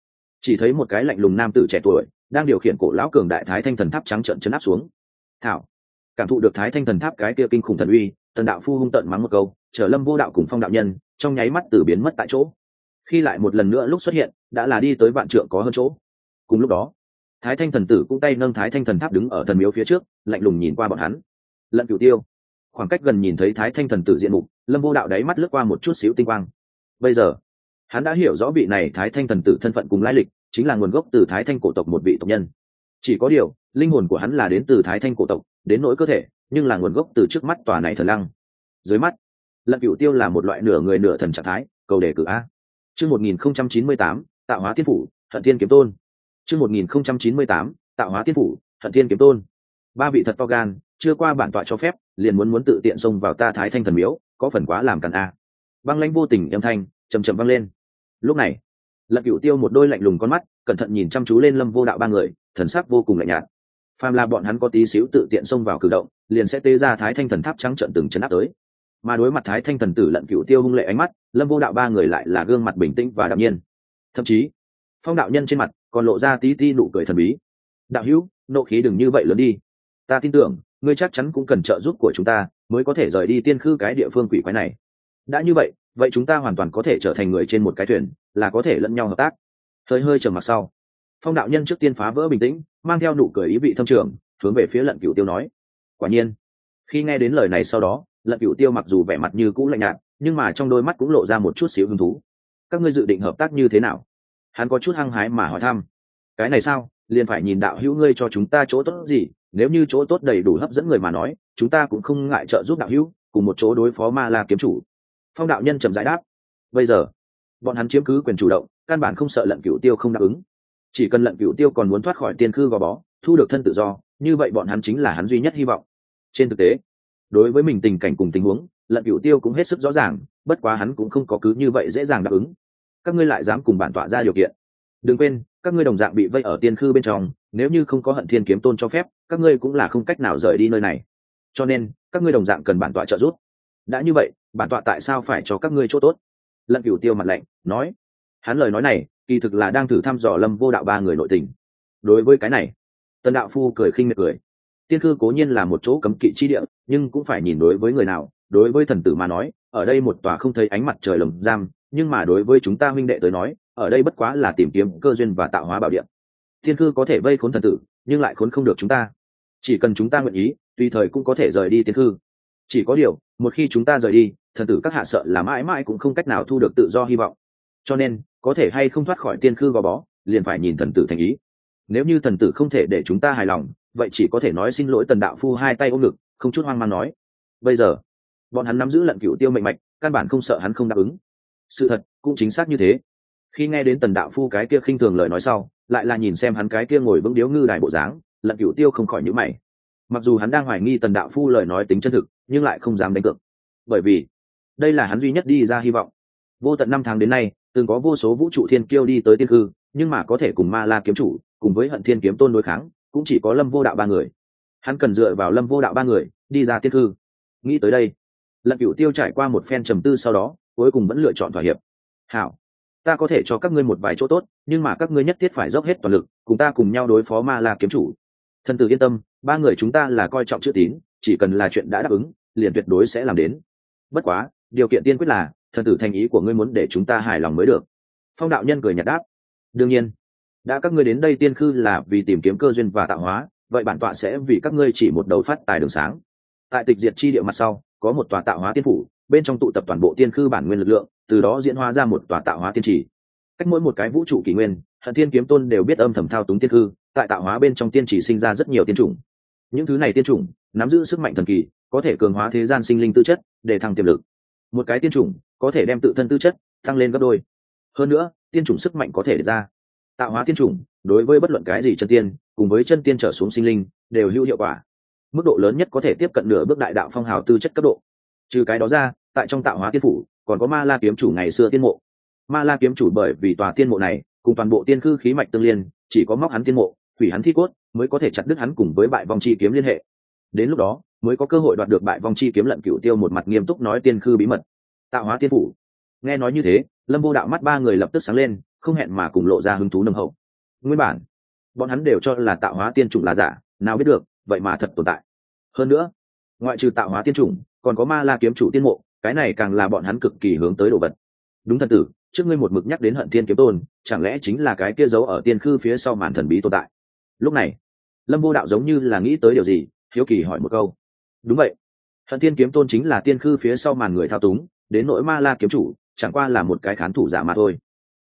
Chỉ thấy một cái lạnh lùng nam tử trẻ tuổi đang điều khiển cổ lão cường đại thái thanh thần tháp trắng trận chấn áp xuống. Thảo, cảm thụ được thái thanh thần tháp cái kia kinh khủng thần uy, tần đạo phu hung tận mắng một câu chở lâm vô đạo cùng phong đạo nhân, trong nháy mắt từ biến mất tại chỗ. Khi lại một lần nữa lúc xuất hiện, đã là đi tới vạn trượng có hơn chỗ. Cùng lúc đó, thái thanh thần tử cũng tay nâng thái thanh thần tháp đứng ở thần miếu phía trước, lạnh lùng nhìn qua bọn hắn. Lận cửu tiêu, khoảng cách gần nhìn thấy thái thanh thần tử diện mục, lâm vô đạo đáy mắt lướt qua một chút xíu tinh quang. Bây giờ, hắn đã hiểu rõ vị này thái thanh thần tử thân phận cùng lai lịch chính là nguồn gốc từ thái thanh cổ tộc một vị tộc nhân. Chỉ có điều, linh hồn của hắn là đến từ thái thanh cổ tộc, đến nỗi cơ thể, nhưng là nguồn gốc từ trước mắt tòa này thần lăng. Dưới mắt, lận cựu tiêu là một loại nửa người nửa thần trạng thái, cầu đề cử a. Chương một nghìn không trăm chín mươi tám, tạo hóa tiên phủ thận thiên kiếm tôn. Chương một nghìn không trăm chín mươi tám, tạo hóa tiên phủ thận thiên kiếm tôn. Ba vị thật to gan, chưa qua bản tọa cho phép, liền muốn muốn tự tiện xông vào ta thái thanh thần miếu, có phần quá làm càn a. Băng lãnh vô tình âm thanh chầm chầm văng lên. Lúc này Lật cửu tiêu một đôi lạnh lùng con mắt, cẩn thận nhìn chăm chú lên lâm vô đạo ba người, thần sắc vô cùng lạnh nhạt. Phàm là bọn hắn có tí xíu tự tiện xông vào cử động, liền sẽ tê ra thái thanh thần tháp trắng trận từng chấn áp tới. Mà đối mặt thái thanh thần tử lận cửu tiêu hung lệ ánh mắt, lâm vô đạo ba người lại là gương mặt bình tĩnh và đạm nhiên. Thậm chí, phong đạo nhân trên mặt còn lộ ra tí ti nụ cười thần bí. Đạo hữu, nộ khí đừng như vậy lớn đi. Ta tin tưởng, ngươi chắc chắn cũng cần trợ giúp của chúng ta mới có thể rời đi tiên khư cái địa phương quỷ quái này. Đã như vậy vậy chúng ta hoàn toàn có thể trở thành người trên một cái thuyền là có thể lẫn nhau hợp tác. Hơi hơi trầm mặc sau, phong đạo nhân trước tiên phá vỡ bình tĩnh, mang theo nụ cười ý vị thâm trường, hướng về phía lận cửu tiêu nói, quả nhiên, khi nghe đến lời này sau đó, lận cửu tiêu mặc dù vẻ mặt như cũ lạnh nhạt, nhưng mà trong đôi mắt cũng lộ ra một chút xíu hứng thú. Các ngươi dự định hợp tác như thế nào? Hắn có chút hăng hái mà hỏi thăm, cái này sao? Liền phải nhìn đạo hữu ngươi cho chúng ta chỗ tốt gì, nếu như chỗ tốt đầy đủ hấp dẫn người mà nói, chúng ta cũng không ngại trợ giúp đạo hữu, cùng một chỗ đối phó ma la kiếm chủ. Phong đạo nhân trầm giải đáp, bây giờ bọn hắn chiếm cứ quyền chủ động, căn bản không sợ lận cựu tiêu không đáp ứng. Chỉ cần lận cựu tiêu còn muốn thoát khỏi tiên khư gò bó, thu được thân tự do, như vậy bọn hắn chính là hắn duy nhất hy vọng. Trên thực tế, đối với mình tình cảnh cùng tình huống, lận cựu tiêu cũng hết sức rõ ràng, bất quá hắn cũng không có cứ như vậy dễ dàng đáp ứng. Các ngươi lại dám cùng bản tọa ra điều kiện. Đừng quên, các ngươi đồng dạng bị vây ở tiên khư bên trong, nếu như không có hận thiên kiếm tôn cho phép, các ngươi cũng là không cách nào rời đi nơi này. Cho nên, các ngươi đồng dạng cần bản tọa trợ giúp. Đã như vậy, bản tọa tại sao phải cho các ngươi chỗ tốt? Lận cửu tiêu mặt lạnh, nói, hắn lời nói này, kỳ thực là đang thử thăm dò lâm vô đạo ba người nội tình. Đối với cái này, tần đạo phu cười khinh miệt cười. Tiên cư cố nhiên là một chỗ cấm kỵ chi địa, nhưng cũng phải nhìn đối với người nào, đối với thần tử mà nói, ở đây một tòa không thấy ánh mặt trời lồng giam, nhưng mà đối với chúng ta huynh đệ tới nói, ở đây bất quá là tìm kiếm cơ duyên và tạo hóa bảo điện thiên cư có thể vây khốn thần tử, nhưng lại khốn không được chúng ta. Chỉ cần chúng ta nguyện ý, tùy thời cũng có thể rời đi tiên cư chỉ có điều, một khi chúng ta rời đi, thần tử các hạ sợ là mãi mãi cũng không cách nào thu được tự do hy vọng. Cho nên, có thể hay không thoát khỏi tiên cư gò bó, liền phải nhìn thần tử thành ý. Nếu như thần tử không thể để chúng ta hài lòng, vậy chỉ có thể nói xin lỗi tần đạo phu hai tay ôm ngực, không chút hoang mang nói. Bây giờ, bọn hắn nắm giữ lận cựu tiêu mệnh mạch, căn bản không sợ hắn không đáp ứng. Sự thật cũng chính xác như thế. Khi nghe đến tần đạo phu cái kia khinh thường lời nói sau, lại là nhìn xem hắn cái kia ngồi vững điếu ngư đài bộ dáng, lận cựu tiêu không khỏi nhữ mày mặc dù hắn đang hoài nghi tần đạo phu lời nói tính chân thực, nhưng lại không dám đánh cược. Bởi vì, đây là hắn duy nhất đi ra hy vọng. Vô tận năm tháng đến nay, từng có vô số vũ trụ thiên kiêu đi tới tiên cư, nhưng mà có thể cùng ma la kiếm chủ, cùng với hận thiên kiếm tôn đối kháng, cũng chỉ có lâm vô đạo ba người. Hắn cần dựa vào lâm vô đạo ba người, đi ra tiên cư. Nghĩ tới đây lận cựu tiêu trải qua một phen trầm tư sau đó, cuối cùng vẫn lựa chọn thỏa hiệp. Hảo, ta có thể cho các ngươi một vài chỗ tốt, nhưng mà các ngươi nhất thiết phải dốc hết toàn lực, cùng ta cùng nhau đối phó ma la kiếm chủ thần tử yên tâm, ba người chúng ta là coi trọng chữ tín, chỉ cần là chuyện đã đáp ứng, liền tuyệt đối sẽ làm đến. Bất quá, điều kiện tiên quyết là thần tử thành ý của ngươi muốn để chúng ta hài lòng mới được. Phong đạo nhân cười nhạt đáp. Đương nhiên, đã các ngươi đến đây tiên khư là vì tìm kiếm cơ duyên và tạo hóa, vậy bản tọa sẽ vì các ngươi chỉ một đầu phát tài đường sáng. Tại tịch diệt chi địa mặt sau, có một tòa tạo hóa tiên phủ, bên trong tụ tập toàn bộ tiên khư bản nguyên lực lượng, từ đó diễn hóa ra một tòa tạo hóa tiên trì cách mỗi một cái vũ trụ kỷ nguyên hận thiên kiếm tôn đều biết âm thầm thao túng tiên hư, tại tạo hóa bên trong tiên chỉ sinh ra rất nhiều tiên chủng. Những thứ này tiên chủng nắm giữ sức mạnh thần kỳ có thể cường hóa thế gian sinh linh tư chất để thăng tiềm lực. Một cái tiên chủng có thể đem tự thân tư chất tăng lên gấp đôi. Hơn nữa tiên chủng sức mạnh có thể ra. Tạo hóa tiên chủng đối với bất luận cái gì chân tiên cùng với chân tiên trở xuống sinh linh đều hữu hiệu quả. Mức độ lớn nhất có thể tiếp cận nửa bước đại đạo phong hào tư chất cấp độ. Trừ cái đó ra tại trong tạo hóa tiên phủ còn có ma la kiếm chủ ngày xưa tiên mộ ma la kiếm chủ bởi vì tòa tiên mộ này, cùng toàn bộ tiên khư khí mạch tương liên, chỉ có móc hắn tiên mộ, hủy hắn thi cốt, mới có thể chặt đứt hắn cùng với bại vong chi kiếm liên hệ. Đến lúc đó, mới có cơ hội đoạt được bại vong chi kiếm lận cựu tiêu một mặt nghiêm túc nói tiên khư bí mật. Tạo hóa tiên phủ. Nghe nói như thế, lâm vô đạo mắt ba người lập tức sáng lên, không hẹn mà cùng lộ ra hứng thú nâng hậu. Nguyên bản, bọn hắn đều cho là tạo hóa tiên chủng là giả, nào biết được, vậy mà thật tồn tại. Hơn nữa, ngoại trừ tạo hóa tiên chủng, còn có ma la kiếm chủ tiên mộ, cái này càng là bọn hắn cực kỳ hướng tới đồ vật. Đúng thần tử trước ngươi một mực nhắc đến hận thiên kiếm tôn, chẳng lẽ chính là cái kia giấu ở tiên khư phía sau màn thần bí tồn tại? Lúc này, lâm vô đạo giống như là nghĩ tới điều gì, hiếu kỳ hỏi một câu. Đúng vậy. Hận thiên kiếm tôn chính là tiên khư phía sau màn người thao túng, đến nỗi ma la kiếm chủ, chẳng qua là một cái khán thủ giả mà thôi.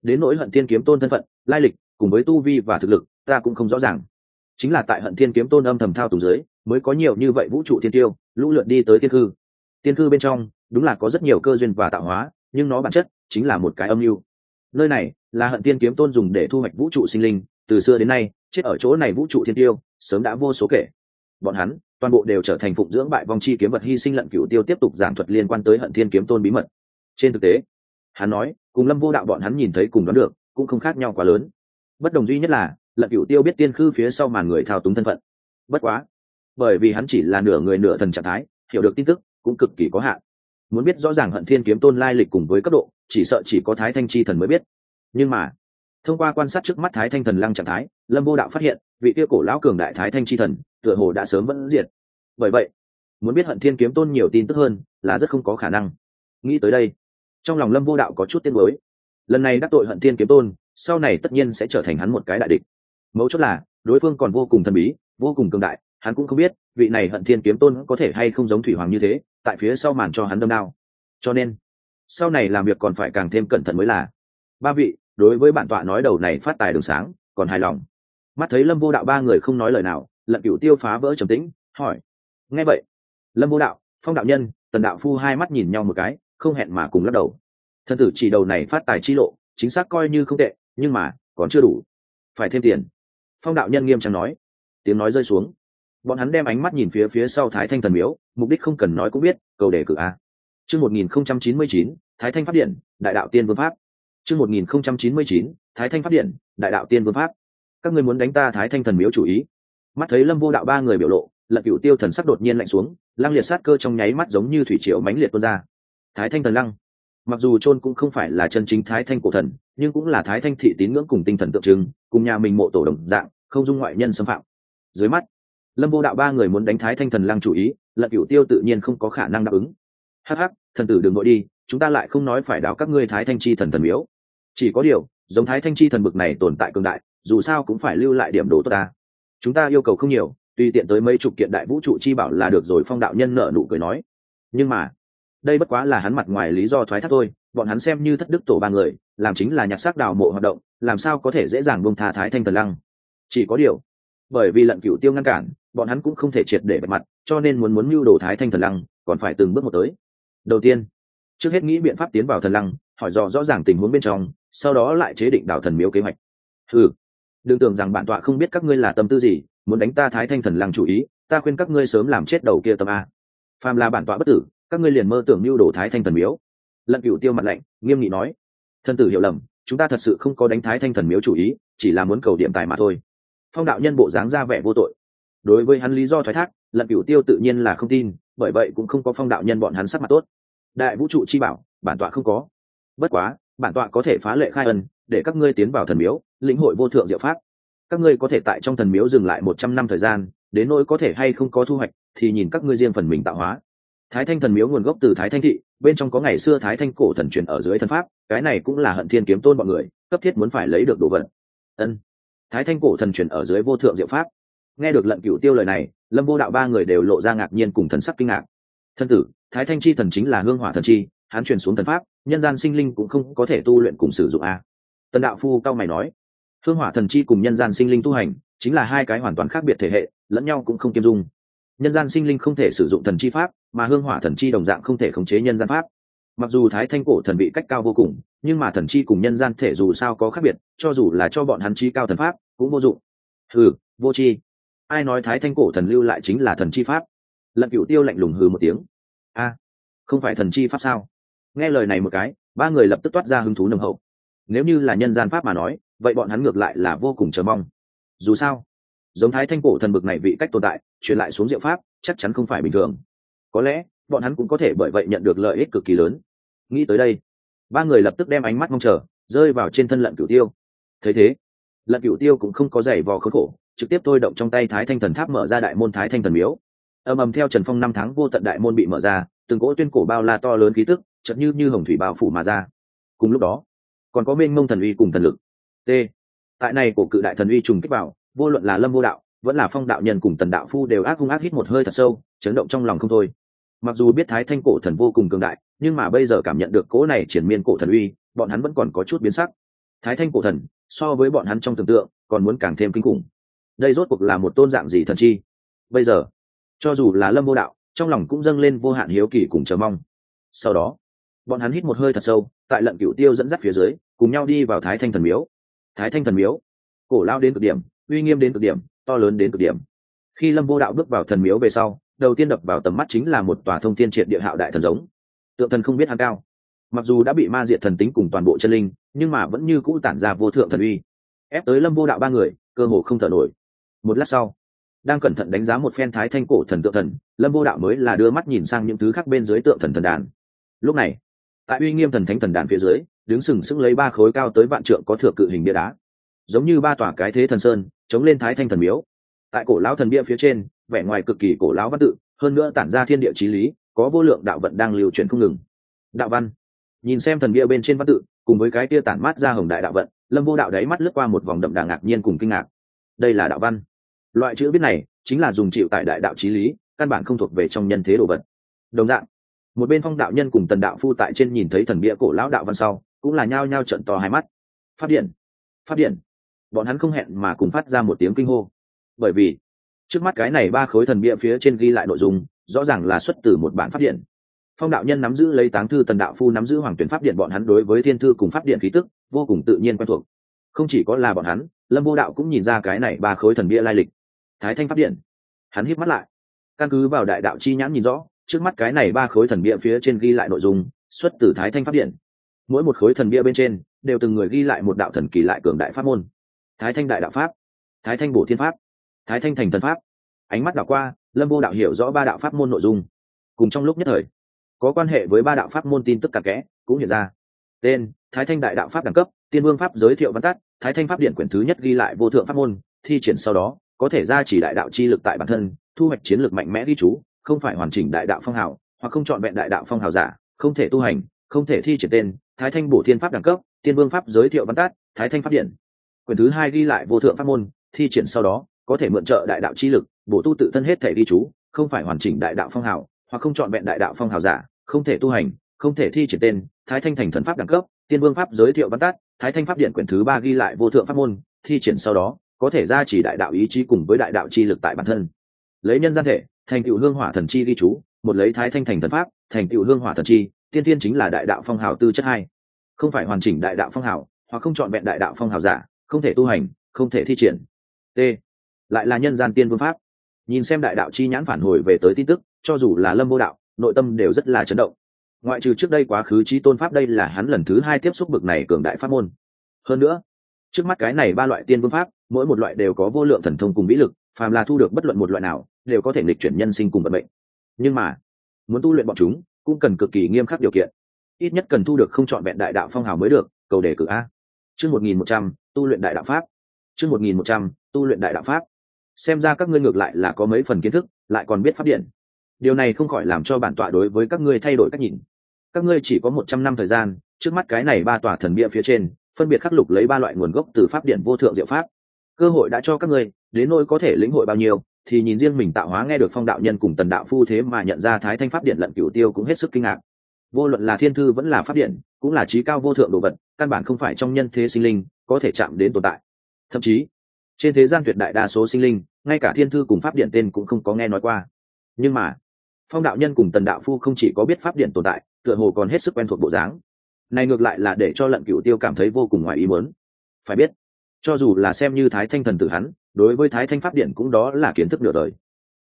Đến nỗi hận thiên kiếm tôn thân phận, lai lịch, cùng với tu vi và thực lực, ta cũng không rõ ràng. Chính là tại hận thiên kiếm tôn âm thầm thao túng dưới, mới có nhiều như vậy vũ trụ thiên tiêu, lũ lượt đi tới tiên khư. Tiên khư bên trong, đúng là có rất nhiều cơ duyên và tạo hóa, nhưng nó bản chất chính là một cái âm mưu. Nơi này là hận tiên kiếm tôn dùng để thu hoạch vũ trụ sinh linh, từ xưa đến nay, chết ở chỗ này vũ trụ thiên tiêu, sớm đã vô số kể. Bọn hắn toàn bộ đều trở thành phụng dưỡng bại vong chi kiếm vật hy sinh lận cửu tiêu tiếp tục giảng thuật liên quan tới hận thiên kiếm tôn bí mật. Trên thực tế, hắn nói, cùng lâm vô đạo bọn hắn nhìn thấy cùng đoán được, cũng không khác nhau quá lớn. Bất đồng duy nhất là, lận cửu tiêu biết tiên khư phía sau màn người thao túng thân phận. Bất quá, bởi vì hắn chỉ là nửa người nửa thần trạng thái, hiểu được tin tức, cũng cực kỳ có hạn muốn biết rõ ràng hận thiên kiếm tôn lai lịch cùng với cấp độ, chỉ sợ chỉ có thái thanh chi thần mới biết. Nhưng mà, thông qua quan sát trước mắt thái thanh thần lăng trạng thái, lâm vô đạo phát hiện, vị kia cổ lão cường đại thái thanh chi thần, tựa hồ đã sớm vẫn diệt. Bởi vậy, muốn biết hận thiên kiếm tôn nhiều tin tức hơn là rất không có khả năng. Nghĩ tới đây, trong lòng lâm vô đạo có chút tiên mới lần này đắc tội hận thiên kiếm tôn, sau này tất nhiên sẽ trở thành hắn một cái đại địch. Mấu chốt là, đối phương còn vô cùng thần bí, vô cùng cường đại, hắn cũng không biết vị này hận thiên kiếm tôn có thể hay không giống thủy hoàng như thế tại phía sau màn cho hắn đâm đao. Cho nên, sau này làm việc còn phải càng thêm cẩn thận mới là. Ba vị, đối với bản tọa nói đầu này phát tài đường sáng, còn hài lòng. Mắt thấy lâm vô đạo ba người không nói lời nào, lận cựu tiêu phá vỡ trầm tĩnh, hỏi. Nghe vậy, lâm vô đạo, phong đạo nhân, tần đạo phu hai mắt nhìn nhau một cái, không hẹn mà cùng lắc đầu. Thân tử chỉ đầu này phát tài chi lộ, chính xác coi như không tệ, nhưng mà, còn chưa đủ. Phải thêm tiền. Phong đạo nhân nghiêm trang nói. Tiếng nói rơi xuống bọn hắn đem ánh mắt nhìn phía phía sau thái thanh thần miếu, mục đích không cần nói cũng biết, cầu đề cử a. Chương một nghìn không trăm chín mươi chín, thái thanh phát điện, đại đạo tiên vương pháp. Chương một nghìn không trăm chín mươi chín, thái thanh phát điện, đại đạo tiên vương pháp. Các ngươi muốn đánh ta thái thanh thần miếu chủ ý? Mắt thấy lâm vô đạo ba người biểu lộ lận cựu tiêu thần sắc đột nhiên lạnh xuống, lăng liệt sát cơ trong nháy mắt giống như thủy triệu mãnh liệt tuôn ra. Thái thanh thần lăng. Mặc dù trôn cũng không phải là chân chính thái thanh cổ thần, nhưng cũng là thái thanh thị tín ngưỡng cùng tinh thần tượng trưng, cùng nhà mình mộ tổ đồng dạng, không dung ngoại nhân xâm phạm. Dưới mắt lâm vô đạo ba người muốn đánh thái thanh thần lăng chủ ý lận cựu tiêu tự nhiên không có khả năng đáp ứng. Hắc hắc, thần tử đừng nội đi, chúng ta lại không nói phải đào các ngươi thái thanh chi thần thần miếu. Chỉ có điều, giống thái thanh chi thần bực này tồn tại cường đại, dù sao cũng phải lưu lại điểm đồ tốt ta. Chúng ta yêu cầu không nhiều, tùy tiện tới mấy chục kiện đại vũ trụ chi bảo là được rồi, phong đạo nhân nợ nụ cười nói. Nhưng mà, đây bất quá là hắn mặt ngoài lý do thoái thác thôi, bọn hắn xem như thất đức tổ ba người, làm chính là nhặt xác đào mộ hoạt động, làm sao có thể dễ dàng bông tha thái thanh thần lăng. Chỉ có điều, bởi vì lận cửu tiêu ngăn cản bọn hắn cũng không thể triệt để bật mặt, cho nên muốn muốn mưu đồ thái thanh thần lăng, còn phải từng bước một tới. Đầu tiên, trước hết nghĩ biện pháp tiến vào thần lăng, hỏi dò rõ ràng tình huống bên trong, sau đó lại chế định đảo thần miếu kế hoạch. Ừ đừng tưởng rằng bản tọa không biết các ngươi là tâm tư gì, muốn đánh ta thái thanh thần lăng chủ ý, ta khuyên các ngươi sớm làm chết đầu kia tâm a. Phàm là bản tọa bất tử, các ngươi liền mơ tưởng mưu đồ thái thanh thần miếu. Lận Cựu tiêu mặt lạnh, nghiêm nghị nói, thân tử hiểu lầm, chúng ta thật sự không có đánh thái thanh thần miếu chủ ý, chỉ là muốn cầu điểm tài mà thôi. Phong đạo nhân bộ dáng ra vẻ vô tội đối với hắn lý do thoái thác, lận cửu tiêu tự nhiên là không tin, bởi vậy cũng không có phong đạo nhân bọn hắn sắc mặt tốt. Đại vũ trụ chi bảo, bản tọa không có. Bất quá, bản tọa có thể phá lệ khai ân, để các ngươi tiến vào thần miếu, lĩnh hội vô thượng diệu pháp. Các ngươi có thể tại trong thần miếu dừng lại một trăm năm thời gian, đến nỗi có thể hay không có thu hoạch, thì nhìn các ngươi riêng phần mình tạo hóa. Thái thanh thần miếu nguồn gốc từ thái thanh thị, bên trong có ngày xưa thái thanh cổ thần truyền ở dưới thần pháp, cái này cũng là hận thiên kiếm tôn bọn người, cấp thiết muốn phải lấy được đồ vật. Ân. Thái thanh cổ thần truyền ở dưới vô thượng diệu pháp nghe được lận cửu tiêu lời này, lâm vô đạo ba người đều lộ ra ngạc nhiên cùng thần sắc kinh ngạc. Thân tử, thái thanh chi thần chính là hương hỏa thần chi, hắn truyền xuống thần pháp, nhân gian sinh linh cũng không có thể tu luyện cùng sử dụng a. Tần đạo phu cao mày nói, hương hỏa thần chi cùng nhân gian sinh linh tu hành, chính là hai cái hoàn toàn khác biệt thể hệ, lẫn nhau cũng không kiêm dung. Nhân gian sinh linh không thể sử dụng thần chi pháp, mà hương hỏa thần chi đồng dạng không thể khống chế nhân gian pháp. Mặc dù thái thanh cổ thần bị cách cao vô cùng, nhưng mà thần chi cùng nhân gian thể dù sao có khác biệt, cho dù là cho bọn hắn chi cao thần pháp, cũng vô dụng. Hừ, vô chi ai nói thái thanh cổ thần lưu lại chính là thần chi pháp? Lận cựu tiêu lạnh lùng hừ một tiếng. A, không phải thần chi pháp sao? Nghe lời này một cái, ba người lập tức toát ra hứng thú nồng hậu. Nếu như là nhân gian pháp mà nói, vậy bọn hắn ngược lại là vô cùng chờ mong. Dù sao, giống thái thanh cổ thần bực này vị cách tồn tại, truyền lại xuống diệu pháp, chắc chắn không phải bình thường. Có lẽ, bọn hắn cũng có thể bởi vậy nhận được lợi ích cực kỳ lớn. Nghĩ tới đây, ba người lập tức đem ánh mắt mong chờ, rơi vào trên thân lận cửu tiêu. Thấy thế, lận cửu tiêu cũng không có giày vò khốn khổ trực tiếp thôi động trong tay thái thanh thần tháp mở ra đại môn thái thanh thần miếu. Ầm ầm theo trần phong năm tháng vô tận đại môn bị mở ra, từng cỗ tuyên cổ bao la to lớn khí tức chật như như hồng thủy bao phủ mà ra. Cùng lúc đó, còn có mênh mông thần uy cùng thần lực. T. Tại này cổ cự đại thần uy trùng kích vào, vô luận là lâm vô đạo, vẫn là phong đạo nhân cùng tần đạo phu đều ác hung ác hít một hơi thật sâu, chấn động trong lòng không thôi. Mặc dù biết thái thanh cổ thần vô cùng cường đại, nhưng mà bây giờ cảm nhận được cỗ này triển miên cổ thần uy, bọn hắn vẫn còn có chút biến sắc. Thái thanh cổ thần, so với bọn hắn trong tưởng tượng, còn muốn càng thêm kinh khủng đây rốt cuộc là một tôn dạng gì thần chi? Bây giờ, cho dù là lâm vô đạo, trong lòng cũng dâng lên vô hạn hiếu kỳ cùng chờ mong. Sau đó, bọn hắn hít một hơi thật sâu, tại lận cựu tiêu dẫn dắt phía dưới, cùng nhau đi vào thái thanh thần miếu. Thái thanh thần miếu, cổ lao đến cực điểm, uy nghiêm đến cực điểm, to lớn đến cực điểm. Khi lâm vô đạo bước vào thần miếu về sau, đầu tiên đập vào tầm mắt chính là một tòa thông tiên triệt địa hạo đại thần giống. Tượng thần không biết hắn cao. Mặc dù đã bị ma diệt thần tính cùng toàn bộ chân linh, nhưng mà vẫn như cũ tản ra vô thượng thần uy. Ép tới lâm vô đạo ba người, cơ hồ không thở nổi một lát sau, đang cẩn thận đánh giá một phen thái thanh cổ thần tượng thần, lâm vô đạo mới là đưa mắt nhìn sang những thứ khác bên dưới tượng thần thần đàn. Lúc này, tại uy nghiêm thần thánh thần đàn phía dưới, đứng sừng sững lấy ba khối cao tới vạn trượng có thượng cự hình bia đá. Giống như ba tòa cái thế thần sơn, chống lên thái thanh thần miếu. Tại cổ lão thần bia phía trên, vẻ ngoài cực kỳ cổ lão văn tự, hơn nữa tản ra thiên địa trí lý, có vô lượng đạo vận đang lưu truyền không ngừng. Đạo văn. Nhìn xem thần bia bên trên văn tự, cùng với cái kia tản mát ra hồng đại đạo vận, lâm vô đạo đáy mắt lướt qua một vòng đậm đà ngạc nhiên cùng kinh ngạc. Đây là đạo văn loại chữ viết này chính là dùng chịu tại đại đạo trí lý, căn bản không thuộc về trong nhân thế đồ vật. Đồng dạng, một bên phong đạo nhân cùng tần đạo phu tại trên nhìn thấy thần bia cổ lão đạo văn sau, cũng là nhao nhao trận to hai mắt. Phát điện phát điện. Bọn hắn không hẹn mà cùng phát ra một tiếng kinh hô. Bởi vì, trước mắt cái này ba khối thần bia phía trên ghi lại nội dung, rõ ràng là xuất từ một bản phát điện. Phong đạo nhân nắm giữ lấy táng thư tần đạo phu nắm giữ hoàng tuyển pháp điện bọn hắn đối với thiên thư cùng pháp điện khí tức vô cùng tự nhiên quen thuộc. Không chỉ có là bọn hắn, lâm vô đạo cũng nhìn ra cái này ba khối thần bia lai lịch thái thanh pháp điện. Hắn hít mắt lại. Căn cứ vào đại đạo chi nhãn nhìn rõ, trước mắt cái này ba khối thần bia phía trên ghi lại nội dung, xuất từ thái thanh pháp điện. Mỗi một khối thần bia bên trên, đều từng người ghi lại một đạo thần kỳ lại cường đại pháp môn. Thái thanh đại đạo pháp. Thái thanh bổ thiên pháp. Thái thanh thành thần pháp. Ánh mắt đảo qua, lâm vô đạo hiểu rõ ba đạo pháp môn nội dung. Cùng trong lúc nhất thời, có quan hệ với ba đạo pháp môn tin tức cặp kẽ, cũng hiện ra. Tên, thái thanh đại đạo pháp đẳng cấp, tiên vương pháp giới thiệu văn tắt, thái thanh pháp điện quyển thứ nhất ghi lại vô thượng pháp môn, thi triển sau đó có thể ra chỉ đại đạo chi lực tại bản thân, thu hoạch chiến lược mạnh mẽ ghi chú, không phải hoàn chỉnh đại đạo phong hào, hoặc không chọn vẹn đại đạo phong hào giả, không thể tu hành, không thể thi triển tên, thái thanh bổ thiên pháp đẳng cấp, tiên vương pháp giới thiệu văn tát, thái thanh pháp điện. Quyển thứ hai ghi lại vô thượng pháp môn, thi triển sau đó, có thể mượn trợ đại đạo chi lực, bổ tu tự thân hết thể ghi chú, không phải hoàn chỉnh đại đạo phong hào, hoặc không chọn vẹn đại đạo phong hào giả, không thể tu hành, không thể thi triển tên, thái thanh thành thần pháp đẳng cấp, tiên vương pháp giới thiệu văn tát, thái thanh pháp điện quyển thứ ba ghi lại vô thượng pháp môn, thi triển sau đó có thể ra chỉ đại đạo ý chí cùng với đại đạo chi lực tại bản thân. Lấy nhân gian thể, thành tựu hương hỏa thần chi ghi chú, một lấy thái thanh thành thần pháp, thành tựu hương hỏa thần chi, tiên tiên chính là đại đạo phong hào tư chất hai. Không phải hoàn chỉnh đại đạo phong hào, hoặc không chọn vẹn đại đạo phong hào giả, không thể tu hành, không thể thi triển. T. Lại là nhân gian tiên vương pháp. Nhìn xem đại đạo chi nhãn phản hồi về tới tin tức, cho dù là lâm vô đạo, nội tâm đều rất là chấn động. Ngoại trừ trước đây quá khứ chi tôn pháp đây là hắn lần thứ hai tiếp xúc bực này cường đại pháp môn. Hơn nữa, trước mắt cái này ba loại tiên vương pháp mỗi một loại đều có vô lượng thần thông cùng vĩ lực, phàm là thu được bất luận một loại nào, đều có thể lịch chuyển nhân sinh cùng vận mệnh. Nhưng mà, muốn tu luyện bọn chúng, cũng cần cực kỳ nghiêm khắc điều kiện. Ít nhất cần thu được không chọn vẹn đại đạo phong hào mới được, cầu đề cử a. Chương một nghìn một trăm, tu luyện đại đạo pháp. Chương một nghìn một trăm, tu luyện đại đạo pháp. Xem ra các ngươi ngược lại là có mấy phần kiến thức, lại còn biết p điện. Điều này không khỏi làm cho bản tọa đối với các ngươi thay đổi cách nhìn. Các ngươi chỉ có một trăm năm thời gian, trước mắt cái này ba tòa thần bia phía trên, phân biệt khắc lục lấy ba loại nguồn gốc từ pháp điện vô thượng diệu pháp cơ hội đã cho các ngươi, đến nỗi có thể lĩnh hội bao nhiêu, thì nhìn riêng mình tạo hóa nghe được phong đạo nhân cùng tần đạo phu thế mà nhận ra thái thanh pháp điện lận cửu tiêu cũng hết sức kinh ngạc. Vô luận là thiên thư vẫn là pháp điện, cũng là trí cao vô thượng đồ vật, căn bản không phải trong nhân thế sinh linh có thể chạm đến tồn tại. Thậm chí, trên thế gian tuyệt đại đa số sinh linh, ngay cả thiên thư cùng pháp điện tên cũng không có nghe nói qua. Nhưng mà, phong đạo nhân cùng tần đạo phu không chỉ có biết pháp điện tồn tại, tựa hồ còn hết sức quen thuộc bộ dáng. Này ngược lại là để cho lận cửu tiêu cảm thấy vô cùng ngoài ý muốn. Phải biết cho dù là xem như thái thanh thần tử hắn, đối với thái thanh pháp điện cũng đó là kiến thức nửa đời.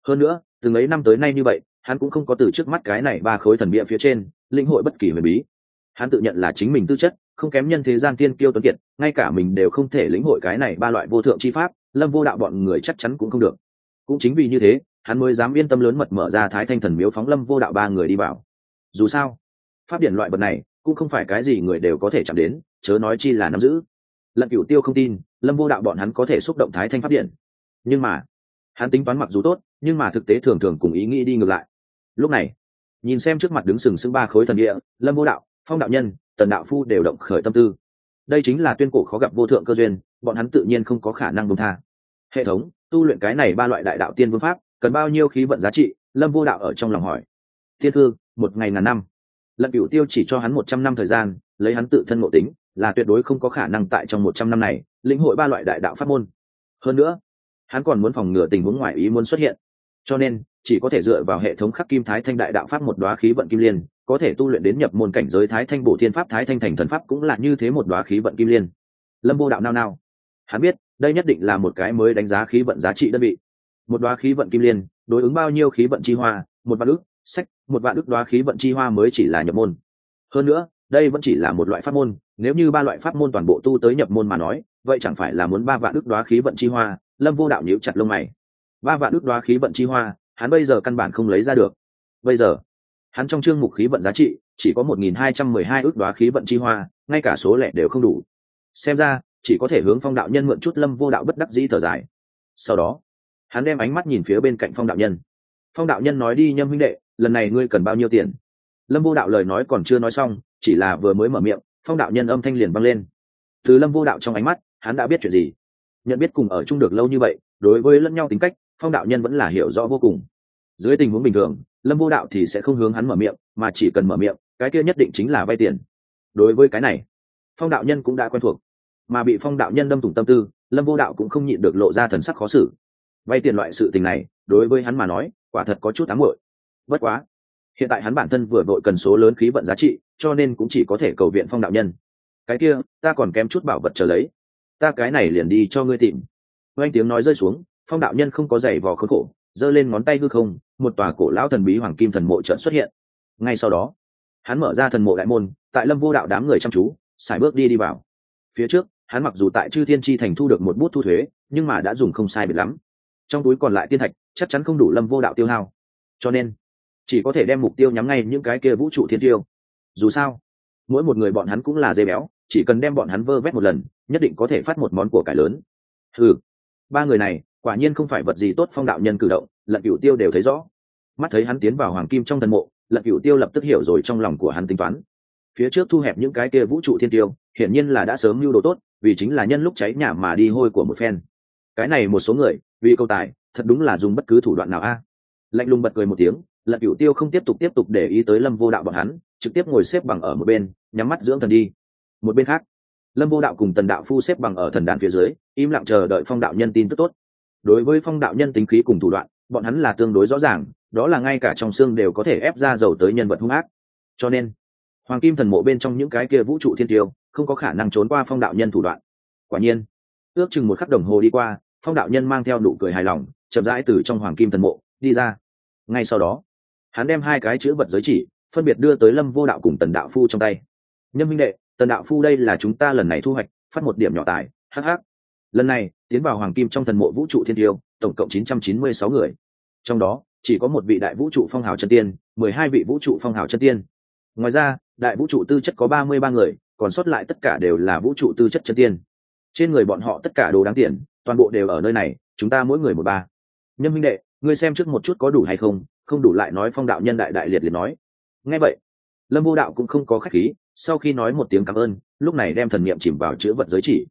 Hơn nữa, từng ấy năm tới nay như vậy, hắn cũng không có từ trước mắt cái này ba khối thần bia phía trên lĩnh hội bất kỳ huyền bí. Hắn tự nhận là chính mình tư chất, không kém nhân thế gian tiên kiêu tuấn kiệt, ngay cả mình đều không thể lĩnh hội cái này ba loại vô thượng chi pháp, lâm vô đạo bọn người chắc chắn cũng không được. Cũng chính vì như thế, hắn mới dám yên tâm lớn mật mở ra thái thanh thần miếu phóng lâm vô đạo ba người đi vào. Dù sao, pháp điển loại vật này, cũng không phải cái gì người đều có thể chạm đến, chớ nói chi là nắm giữ. Lận cửu tiêu không tin lâm vô đạo bọn hắn có thể xúc động thái thanh pháp điện. Nhưng mà, hắn tính toán mặc dù tốt, nhưng mà thực tế thường thường cùng ý nghĩ đi ngược lại. Lúc này, nhìn xem trước mặt đứng sừng sững ba khối thần địa, lâm vô đạo, phong đạo nhân, tần đạo phu đều động khởi tâm tư. Đây chính là tuyên cổ khó gặp vô thượng cơ duyên, bọn hắn tự nhiên không có khả năng bông tha. Hệ thống, tu luyện cái này ba loại đại đạo tiên vương pháp, cần bao nhiêu khí vận giá trị? Lâm vô đạo ở trong lòng hỏi. Tiên thư, một ngày ngàn năm. Lận cựu tiêu chỉ cho hắn một trăm năm thời gian, lấy hắn tự thân ngộ tính là tuyệt đối không có khả năng tại trong một trăm năm này lĩnh hội ba loại đại đạo pháp môn. Hơn nữa, hắn còn muốn phòng ngừa tình huống ngoại ý muốn xuất hiện. Cho nên, chỉ có thể dựa vào hệ thống khắc kim thái thanh đại đạo pháp một đoá khí vận kim liên, có thể tu luyện đến nhập môn cảnh giới thái thanh bổ thiên pháp, thái thanh thành thần pháp cũng là như thế một đoá khí vận kim liên. Lâm vô đạo nao nao. Hắn biết, đây nhất định là một cái mới đánh giá khí vận giá trị đơn vị. Một đoá khí vận kim liên, đối ứng bao nhiêu khí vận chi hoa, một vạn ước sách, một vạn ước đoá khí vận chi hoa mới chỉ là nhập môn. Hơn nữa đây vẫn chỉ là một loại pháp môn, nếu như ba loại pháp môn toàn bộ tu tới nhập môn mà nói, vậy chẳng phải là muốn ba vạn đức đoá khí vận chi hoa? Lâm vô đạo nhíu chặt lông mày. Ba vạn đức đoá khí vận chi hoa, hắn bây giờ căn bản không lấy ra được. Bây giờ, hắn trong chương mục khí vận giá trị chỉ có một nghìn hai trăm mười hai ước đoá khí vận chi hoa, ngay cả số lẻ đều không đủ. Xem ra, chỉ có thể hướng phong đạo nhân mượn chút lâm vô đạo bất đắc dĩ thở dài. Sau đó, hắn đem ánh mắt nhìn phía bên cạnh phong đạo nhân. Phong đạo nhân nói đi, nhâm huynh đệ, lần này ngươi cần bao nhiêu tiền? Lâm vô đạo lời nói còn chưa nói xong, chỉ là vừa mới mở miệng, phong đạo nhân âm thanh liền vang lên. Từ lâm vô đạo trong ánh mắt, hắn đã biết chuyện gì? Nhận biết cùng ở chung được lâu như vậy, đối với lẫn nhau tính cách, phong đạo nhân vẫn là hiểu rõ vô cùng. Dưới tình huống bình thường, lâm vô đạo thì sẽ không hướng hắn mở miệng, mà chỉ cần mở miệng, cái kia nhất định chính là vay tiền. Đối với cái này, phong đạo nhân cũng đã quen thuộc. Mà bị phong đạo nhân đâm thủng tâm tư, lâm vô đạo cũng không nhịn được lộ ra thần sắc khó xử. Vay tiền loại sự tình này, đối với hắn mà nói, quả thật có chút ám hội bất quá hiện tại hắn bản thân vừa vội cần số lớn khí vận giá trị, cho nên cũng chỉ có thể cầu viện phong đạo nhân. Cái kia, ta còn kém chút bảo vật trở lấy. Ta cái này liền đi cho ngươi tìm. Oanh tiếng nói rơi xuống, phong đạo nhân không có giày vò khốn khổ, giơ lên ngón tay hư không, một tòa cổ lão thần bí hoàng kim thần mộ trận xuất hiện. Ngay sau đó, hắn mở ra thần mộ đại môn, tại lâm vô đạo đám người chăm chú, sải bước đi đi vào. Phía trước, hắn mặc dù tại chư thiên tri thành thu được một bút thu thuế, nhưng mà đã dùng không sai biệt lắm. Trong túi còn lại tiên thạch, chắc chắn không đủ lâm vô đạo tiêu hao. Cho nên chỉ có thể đem mục tiêu nhắm ngay những cái kia vũ trụ thiên tiêu. Dù sao, mỗi một người bọn hắn cũng là dây béo, chỉ cần đem bọn hắn vơ vét một lần, nhất định có thể phát một món của cải lớn. Ừ ba người này, quả nhiên không phải vật gì tốt phong đạo nhân cử động lận cựu tiêu đều thấy rõ. Mắt thấy hắn tiến vào hoàng kim trong thần mộ lận cựu tiêu lập tức hiểu rồi trong lòng của hắn tính toán. Phía trước thu hẹp những cái kia vũ trụ thiên tiêu, hiển nhiên là đã sớm mưu đồ tốt, vì chính là nhân lúc cháy nhà mà đi hôi của một phen. Cái này một số người, vì câu tài, thật đúng là dùng bất cứ thủ đoạn nào a. Lạnh lùng bật cười một tiếng lận cửu tiêu không tiếp tục tiếp tục để ý tới lâm vô đạo bọn hắn, trực tiếp ngồi xếp bằng ở một bên, nhắm mắt dưỡng thần đi. Một bên khác, lâm vô đạo cùng tần đạo phu xếp bằng ở thần đàn phía dưới, im lặng chờ đợi phong đạo nhân tin tức tốt. Đối với phong đạo nhân tính khí cùng thủ đoạn, bọn hắn là tương đối rõ ràng, đó là ngay cả trong xương đều có thể ép ra dầu tới nhân vật hung ác. Cho nên, hoàng kim thần mộ bên trong những cái kia vũ trụ thiên tiêu, không có khả năng trốn qua phong đạo nhân thủ đoạn. Quả nhiên, ước chừng một khắc đồng hồ đi qua, phong đạo nhân mang theo nụ cười hài lòng, chậm rãi từ trong hoàng kim thần mộ đi ra. Ngay sau đó hắn đem hai cái chữ vật giới chỉ, phân biệt đưa tới lâm vô đạo cùng tần đạo phu trong tay. Nhân minh đệ, tần đạo phu đây là chúng ta lần này thu hoạch, phát một điểm nhỏ tài hh lần này, tiến vào hoàng kim trong thần mộ vũ trụ thiên tiêu, tổng cộng chín trăm chín mươi sáu người. Trong đó, chỉ có một vị đại vũ trụ phong hào chân tiên, mười hai vị vũ trụ phong hào chân tiên. Ngoài ra, đại vũ trụ tư chất có ba mươi ba người, còn sót lại tất cả đều là vũ trụ tư chất chân tiên. Trên người bọn họ tất cả đồ đáng tiền, toàn bộ đều ở nơi này, chúng ta mỗi người một ba. Nhân minh đệ, ngươi xem trước một chút có đủ hay không không đủ lại nói phong đạo nhân đại đại liệt liệt nói. Nghe vậy, lâm vô đạo cũng không có khách khí, sau khi nói một tiếng cảm ơn, lúc này đem thần niệm chìm vào chữ vật giới chỉ.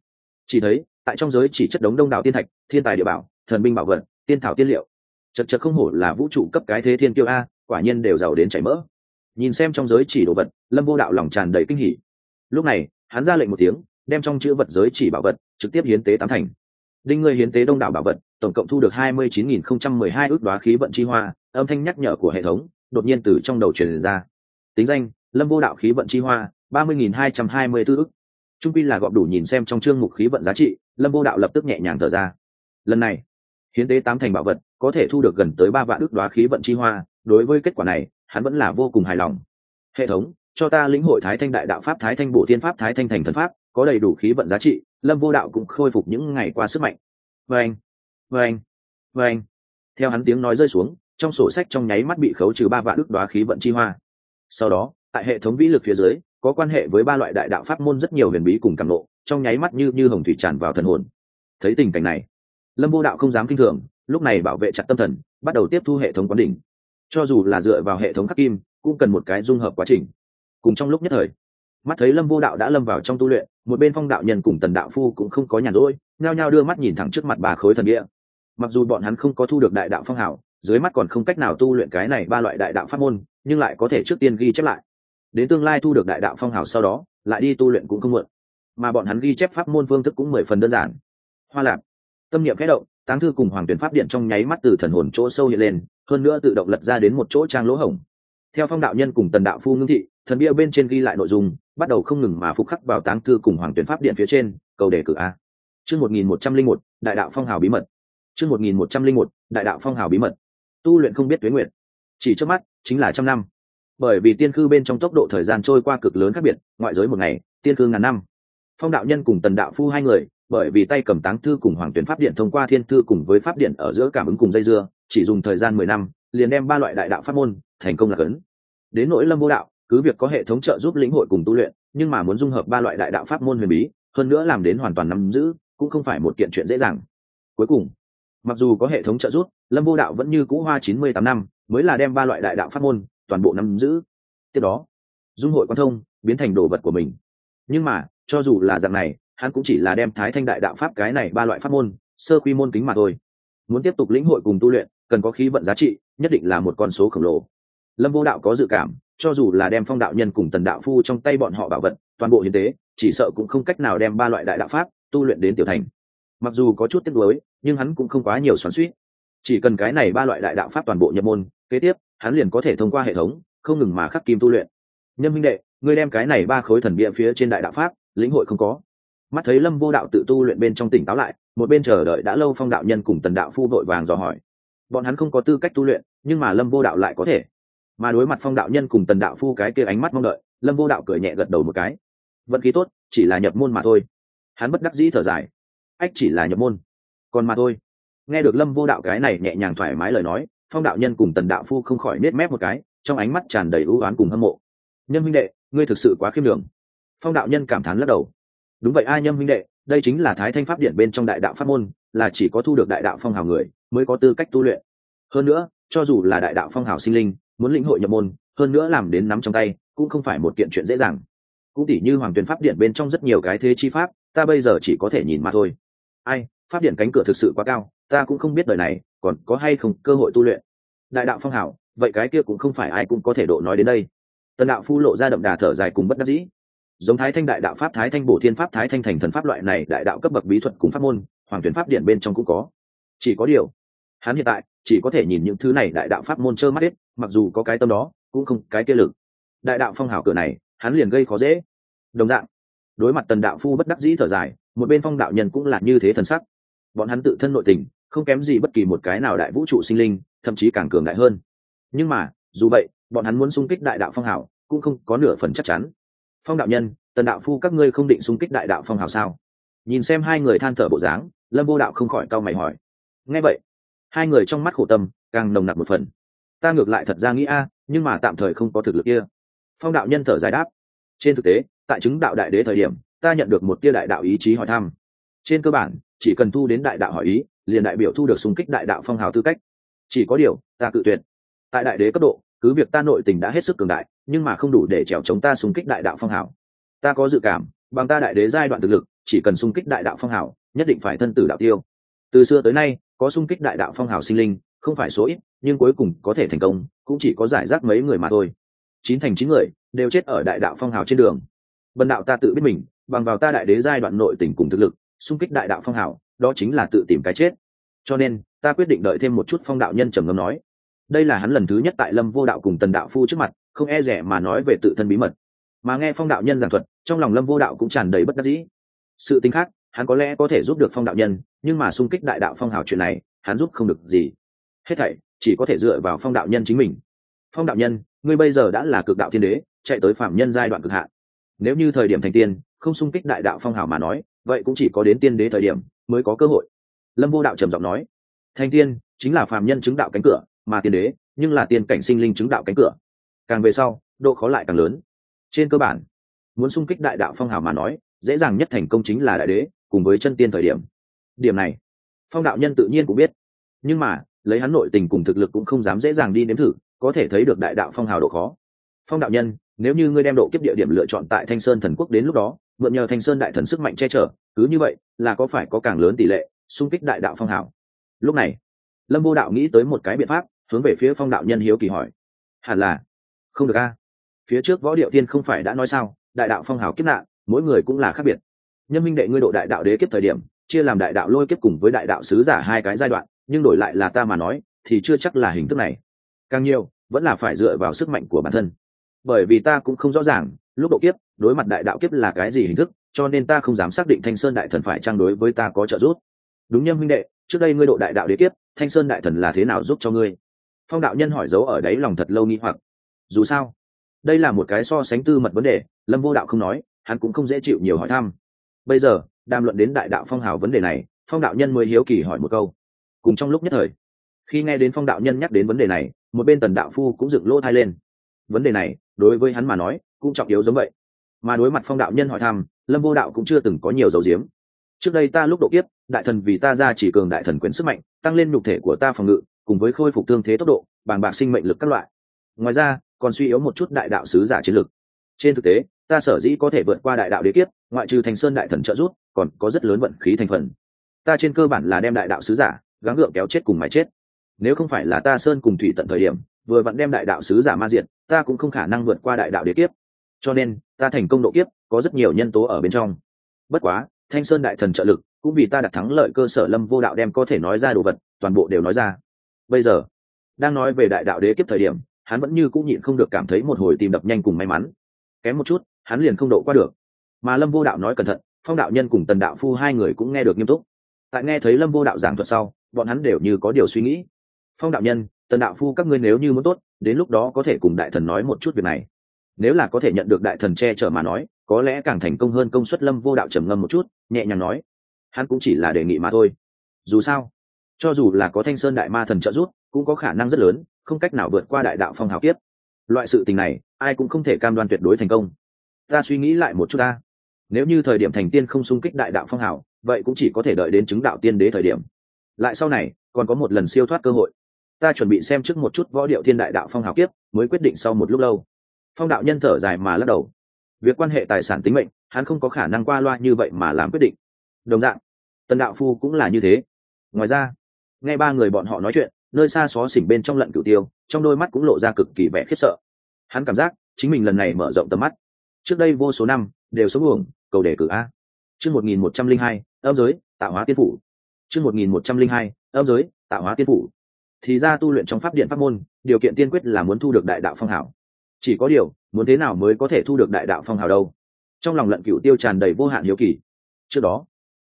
Chỉ thấy, tại trong giới chỉ chất đống đông đảo tiên thạch, thiên tài địa bảo, thần binh bảo vật, tiên thảo tiên liệu. Chật chật không hổ là vũ trụ cấp cái thế thiên tiêu a, quả nhiên đều giàu đến chảy mỡ. Nhìn xem trong giới chỉ đồ vật, lâm vô đạo lòng tràn đầy kinh hỉ. Lúc này, hắn ra lệnh một tiếng, đem trong chữ vật giới chỉ bảo vật, trực tiếp hiến tế tám thành đinh ngươi hiến tế đông đảo bảo vật, tổng cộng thu được hai mươi chín nghìn không trăm mười hai ước đoá khí vận chi hoa, âm thanh nhắc nhở của hệ thống đột nhiên từ trong đầu truyền ra. Tính danh, lâm vô đạo khí vận chi hoa, ba mươi nghìn hai trăm hai mươi tư ước. Trung pin là gọp đủ nhìn xem trong chương mục khí vận giá trị, lâm vô đạo lập tức nhẹ nhàng thở ra. Lần này, hiến tế tám thành bảo vật, có thể thu được gần tới ba vạn ước đoá khí vận chi hoa, đối với kết quả này, hắn vẫn là vô cùng hài lòng. Hệ thống, cho ta lĩnh hội thái thanh đại đạo pháp, thái thanh bổ thiên pháp, thái thanh thành thần pháp, có đầy đủ khí vận giá trị lâm vô đạo cũng khôi phục những ngày qua sức mạnh. Vâng vâng vâng. Theo hắn tiếng nói rơi xuống, trong sổ sách trong nháy mắt bị khấu trừ ba vạn ước đoá khí vận chi hoa. Sau đó, tại hệ thống vĩ lực phía dưới, có quan hệ với ba loại đại đạo pháp môn rất nhiều huyền bí cùng càng lộ trong nháy mắt như như hồng thủy tràn vào thần hồn. Thấy tình cảnh này, lâm vô đạo không dám kinh thường, lúc này bảo vệ chặt tâm thần, bắt đầu tiếp thu hệ thống quán đỉnh. Cho dù là dựa vào hệ thống khắc kim, cũng cần một cái dung hợp quá trình. Cùng trong lúc nhất thời mắt thấy lâm vô đạo đã lâm vào trong tu luyện, một bên phong đạo nhân cùng tần đạo phu cũng không có nhàn rỗi, nhao nhao đưa mắt nhìn thẳng trước mặt bà khối thần địa. Mặc dù bọn hắn không có thu được đại đạo phong hảo dưới mắt còn không cách nào tu luyện cái này ba loại đại đạo pháp môn, nhưng lại có thể trước tiên ghi chép lại. Đến tương lai thu được đại đạo phong hảo sau đó, lại đi tu luyện cũng không muộn. Mà bọn hắn ghi chép pháp môn phương thức cũng mười phần đơn giản. Hoa lạc tâm niệm khẽ động, táng thư cùng hoàng tuyển pháp điện trong nháy mắt từ thần hồn chỗ sâu hiện lên, hơn nữa tự động lật ra đến một chỗ trang lỗ hổng theo phong đạo nhân cùng tần đạo phu ngưng thị, thần bia bên trên ghi lại nội dung, bắt đầu không ngừng mà phục khắc vào táng thư cùng hoàng tuyển pháp điện phía trên cầu đề cử a. Chương một nghìn một trăm linh một, đại đạo phong hào bí mật. Chương một nghìn một trăm linh một, đại đạo phong hào bí mật. Tu luyện không biết tuyến nguyện chỉ trước mắt, chính là trăm năm. Bởi vì tiên cư bên trong tốc độ thời gian trôi qua cực lớn khác biệt, ngoại giới một ngày, tiên cư ngàn năm. Phong đạo nhân cùng tần đạo phu hai người, bởi vì tay cầm táng thư cùng hoàng tuyển pháp điện thông qua thiên thư cùng với pháp điện ở giữa cảm ứng cùng dây dưa, chỉ dùng thời gian mười năm, liền đem ba loại đại đạo pháp môn thành công là cấn đến nỗi lâm vô đạo, cứ việc có hệ thống trợ giúp lĩnh hội cùng tu luyện, nhưng mà muốn dung hợp ba loại đại đạo pháp môn huyền bí, hơn nữa làm đến hoàn toàn nắm giữ, cũng không phải một kiện chuyện dễ dàng. Cuối cùng, mặc dù có hệ thống trợ giúp, lâm vô đạo vẫn như cũ hoa chín mươi tám năm, mới là đem ba loại đại đạo pháp môn toàn bộ nắm giữ. Tiếp đó, dung hội quan thông, biến thành đồ vật của mình. Nhưng mà, cho dù là dạng này, hắn cũng chỉ là đem thái thanh đại đạo pháp cái này ba loại pháp môn, sơ quy môn kính mà thôi. Muốn tiếp tục lĩnh hội cùng tu luyện, cần có khí vận giá trị, nhất định là một con số khổng lồ lâm vô đạo có dự cảm, cho dù là đem phong đạo nhân cùng tần đạo phu trong tay bọn họ bảo vật, toàn bộ hiến tế, chỉ sợ cũng không cách nào đem ba loại đại đạo pháp tu luyện đến tiểu thành. Mặc dù có chút tiếc nuối, nhưng hắn cũng không quá nhiều xoắn suýt chỉ cần cái này ba loại đại đạo pháp toàn bộ nhập môn, kế tiếp, hắn liền có thể thông qua hệ thống, không ngừng mà khắc kim tu luyện. Nhân minh đệ, ngươi đem cái này ba khối thần bia phía trên đại đạo pháp, lĩnh hội không có. Mắt thấy lâm vô đạo tự tu luyện bên trong tỉnh táo lại, một bên chờ đợi đã lâu phong đạo nhân cùng tần đạo phu vội vàng dò hỏi. Bọn hắn không có tư cách tu luyện, nhưng mà lâm vô đạo lại có thể mà đối mặt phong đạo nhân cùng tần đạo phu cái kia ánh mắt mong đợi, lâm vô đạo cười nhẹ gật đầu một cái. Vận khí tốt, chỉ là nhập môn mà thôi. Hắn bất đắc dĩ thở dài. Ách, chỉ là nhập môn. Còn mà thôi. Nghe được lâm vô đạo cái này nhẹ nhàng thoải mái lời nói, phong đạo nhân cùng tần đạo phu không khỏi nết mép một cái, trong ánh mắt tràn đầy ưu oán cùng hâm mộ. Nhân huynh đệ, ngươi thực sự quá khiêm đường phong đạo nhân cảm thán lắc đầu. Đúng vậy ai nhâm huynh đệ, đây chính là thái thanh pháp điện bên trong đại đạo pháp môn, là chỉ có thu được đại đạo phong hào người, mới có tư cách tu luyện. Hơn nữa, cho dù là đại đạo phong hào sinh linh muốn lĩnh hội nhập môn hơn nữa làm đến nắm trong tay cũng không phải một kiện chuyện dễ dàng. Cũng tỉ như hoàng tuyền pháp điện bên trong rất nhiều cái thế chi pháp ta bây giờ chỉ có thể nhìn mà thôi. Ai pháp điện cánh cửa thực sự quá cao ta cũng không biết đời này còn có hay không cơ hội tu luyện. Đại đạo phong hảo, vậy cái kia cũng không phải ai cũng có thể độ nói đến đây. Tần đạo phu lộ ra đậm đà thở dài cùng bất đắc dĩ. Giống thái thanh đại đạo pháp thái thanh bổ thiên pháp thái thanh thành thần pháp loại này đại đạo cấp bậc bí thuật cùng pháp môn hoàng tuyển pháp điện bên trong cũng có. Chỉ có điều hắn hiện tại chỉ có thể nhìn những thứ này đại đạo pháp môn trơ mắt hết, mặc dù có cái tâm đó, cũng không cái kia lực. Đại đạo phong hào cửa này, hắn liền gây khó dễ. Đồng dạng, đối mặt tần đạo phu bất đắc dĩ thở dài, một bên phong đạo nhân cũng là như thế thần sắc. Bọn hắn tự thân nội tình, không kém gì bất kỳ một cái nào đại vũ trụ sinh linh, thậm chí càng cường đại hơn. Nhưng mà, dù vậy, bọn hắn muốn xung kích đại đạo phong hào, cũng không có nửa phần chắc chắn. Phong đạo nhân, tần đạo phu các ngươi không định xung kích đại đạo phong hào sao? Nhìn xem hai người than thở bộ dáng, lâm vô đạo không khỏi cau mày hỏi. Nghe vậy hai người trong mắt khổ tâm, càng nồng nặc một phần. Ta ngược lại thật ra nghĩ a, nhưng mà tạm thời không có thực lực kia. Phong đạo nhân thở dài đáp. Trên thực tế, tại chứng đạo đại đế thời điểm, ta nhận được một tia đại đạo ý chí hỏi thăm. Trên cơ bản, chỉ cần thu đến đại đạo hỏi ý, liền đại biểu thu được xung kích đại đạo phong hào tư cách. Chỉ có điều, ta cự tuyệt. Tại đại đế cấp độ, cứ việc ta nội tình đã hết sức cường đại, nhưng mà không đủ để trèo chống ta xung kích đại đạo phong hào. Ta có dự cảm, bằng ta đại đế giai đoạn thực lực, chỉ cần xung kích đại đạo phong hào, nhất định phải thân tử đạo tiêu. Từ xưa tới nay có xung kích đại đạo phong hào sinh linh, không phải số ít, nhưng cuối cùng có thể thành công, cũng chỉ có giải rác mấy người mà thôi. Chín thành chín người đều chết ở đại đạo phong hào trên đường. Bần đạo ta tự biết mình, bằng vào ta đại đế giai đoạn nội tình cùng thực lực, xung kích đại đạo phong hào, đó chính là tự tìm cái chết. Cho nên, ta quyết định đợi thêm một chút phong đạo nhân trầm ngâm nói. Đây là hắn lần thứ nhất tại lâm vô đạo cùng tần đạo phu trước mặt, không e rẻ mà nói về tự thân bí mật. Mà nghe phong đạo nhân giảng thuật, trong lòng lâm vô đạo cũng tràn đầy bất đắc dĩ. Sự tính khác hắn có lẽ có thể giúp được phong đạo nhân, nhưng mà xung kích đại đạo phong hào chuyện này, hắn giúp không được gì. Hết thảy, chỉ có thể dựa vào phong đạo nhân chính mình. Phong đạo nhân, ngươi bây giờ đã là cực đạo thiên đế, chạy tới phạm nhân giai đoạn cực hạn. Nếu như thời điểm thành tiên, không xung kích đại đạo phong hào mà nói, vậy cũng chỉ có đến tiên đế thời điểm mới có cơ hội. Lâm vô đạo trầm giọng nói, thành tiên chính là phạm nhân chứng đạo cánh cửa, mà tiên đế nhưng là tiên cảnh sinh linh chứng đạo cánh cửa. Càng về sau, độ khó lại càng lớn. Trên cơ bản, muốn xung kích đại đạo phong hào mà nói dễ dàng nhất thành công chính là đại đế, cùng với chân tiên thời điểm. Điểm này, phong đạo nhân tự nhiên cũng biết. Nhưng mà, lấy hắn nội tình cùng thực lực cũng không dám dễ dàng đi nếm thử, có thể thấy được đại đạo phong hào độ khó. Phong đạo nhân, nếu như ngươi đem độ kiếp địa điểm lựa chọn tại thanh sơn thần quốc đến lúc đó, mượn nhờ thanh sơn đại thần sức mạnh che chở, cứ như vậy, là có phải có càng lớn tỷ lệ xung kích đại đạo phong hào? Lúc này, lâm vô đạo nghĩ tới một cái biện pháp, hướng về phía phong đạo nhân hiếu kỳ hỏi. Hẳn là, không được a. Phía trước võ điệu tiên không phải đã nói sao, đại đạo phong hào kiếp nạn mỗi người cũng là khác biệt. Nhân minh đệ ngươi độ đại đạo đế kiếp thời điểm, chia làm đại đạo lôi kiếp cùng với đại đạo sứ giả hai cái giai đoạn, nhưng đổi lại là ta mà nói, thì chưa chắc là hình thức này. Càng nhiều, vẫn là phải dựa vào sức mạnh của bản thân. Bởi vì ta cũng không rõ ràng, lúc độ kiếp, đối mặt đại đạo kiếp là cái gì hình thức, cho nên ta không dám xác định thanh sơn đại thần phải trang đối với ta có trợ giúp. Đúng nhâm minh đệ, trước đây ngươi độ đại đạo đế kiếp, thanh sơn đại thần là thế nào giúp cho ngươi? Phong đạo nhân hỏi dấu ở đấy lòng thật lâu nghi hoặc. Dù sao, đây là một cái so sánh tư mật vấn đề, lâm vô đạo không nói hắn cũng không dễ chịu nhiều hỏi thăm. Bây giờ, đàm luận đến đại đạo phong hào vấn đề này, phong đạo nhân mới hiếu kỳ hỏi một câu. Cùng trong lúc nhất thời, khi nghe đến phong đạo nhân nhắc đến vấn đề này, một bên tần đạo phu cũng dựng lỗ thai lên. Vấn đề này, đối với hắn mà nói, cũng trọng yếu giống vậy. Mà đối mặt phong đạo nhân hỏi thăm, lâm vô đạo cũng chưa từng có nhiều dấu diếm. Trước đây ta lúc độ kiếp, đại thần vì ta ra chỉ cường đại thần quyền sức mạnh, tăng lên nhục thể của ta phòng ngự, cùng với khôi phục tương thế tốc độ bàn bạc sinh mệnh lực các loại. Ngoài ra, còn suy yếu một chút đại đạo sứ giả chiến lực. Trên thực tế ta sở dĩ có thể vượt qua đại đạo đế kiếp, ngoại trừ thành sơn đại thần trợ giúp, còn có rất lớn vận khí thành phần. Ta trên cơ bản là đem đại đạo sứ giả, gắng gượng kéo chết cùng mái chết. Nếu không phải là ta sơn cùng thủy tận thời điểm, vừa vặn đem đại đạo sứ giả ma diện ta cũng không khả năng vượt qua đại đạo đế kiếp. Cho nên, ta thành công độ kiếp, có rất nhiều nhân tố ở bên trong. Bất quá, thanh sơn đại thần trợ lực, cũng vì ta đặt thắng lợi cơ sở lâm vô đạo đem có thể nói ra đồ vật, toàn bộ đều nói ra. Bây giờ, đang nói về đại đạo đế kiếp thời điểm, hắn vẫn như cũng nhịn không được cảm thấy một hồi tìm đập nhanh cùng may mắn. Kém một chút hắn liền không độ qua được. Mà lâm vô đạo nói cẩn thận, phong đạo nhân cùng tần đạo phu hai người cũng nghe được nghiêm túc. Tại nghe thấy lâm vô đạo giảng thuật sau, bọn hắn đều như có điều suy nghĩ. Phong đạo nhân, tần đạo phu các ngươi nếu như muốn tốt, đến lúc đó có thể cùng đại thần nói một chút việc này. Nếu là có thể nhận được đại thần che chở mà nói, có lẽ càng thành công hơn công suất lâm vô đạo trầm ngâm một chút, nhẹ nhàng nói. Hắn cũng chỉ là đề nghị mà thôi. Dù sao, cho dù là có thanh sơn đại ma thần trợ giúp, cũng có khả năng rất lớn, không cách nào vượt qua đại đạo phong hào kiếp. Loại sự tình này, ai cũng không thể cam đoan tuyệt đối thành công ta suy nghĩ lại một chút ta. Nếu như thời điểm thành tiên không xung kích đại đạo phong hào, vậy cũng chỉ có thể đợi đến chứng đạo tiên đế thời điểm. Lại sau này, còn có một lần siêu thoát cơ hội. Ta chuẩn bị xem trước một chút võ điệu thiên đại đạo phong hào kiếp, mới quyết định sau một lúc lâu. Phong đạo nhân thở dài mà lắc đầu. Việc quan hệ tài sản tính mệnh, hắn không có khả năng qua loa như vậy mà làm quyết định. Đồng dạng, tần đạo phu cũng là như thế. Ngoài ra, nghe ba người bọn họ nói chuyện, nơi xa xó xỉnh bên trong lận cửu tiêu, trong đôi mắt cũng lộ ra cực kỳ vẻ khiếp sợ. Hắn cảm giác chính mình lần này mở rộng tầm mắt trước đây vô số năm đều sống uổng, cầu đề cử a. Chương một nghìn một trăm linh hai, âm giới, tạo hóa tiên phủ. Chương một nghìn một trăm linh hai, âm giới, tạo hóa tiên phủ. Thì ra tu luyện trong pháp điện pháp môn, điều kiện tiên quyết là muốn thu được đại đạo phong hảo chỉ có điều, muốn thế nào mới có thể thu được đại đạo phong hào đâu? Trong lòng lận cựu tiêu tràn đầy vô hạn hiếu kỳ. Trước đó,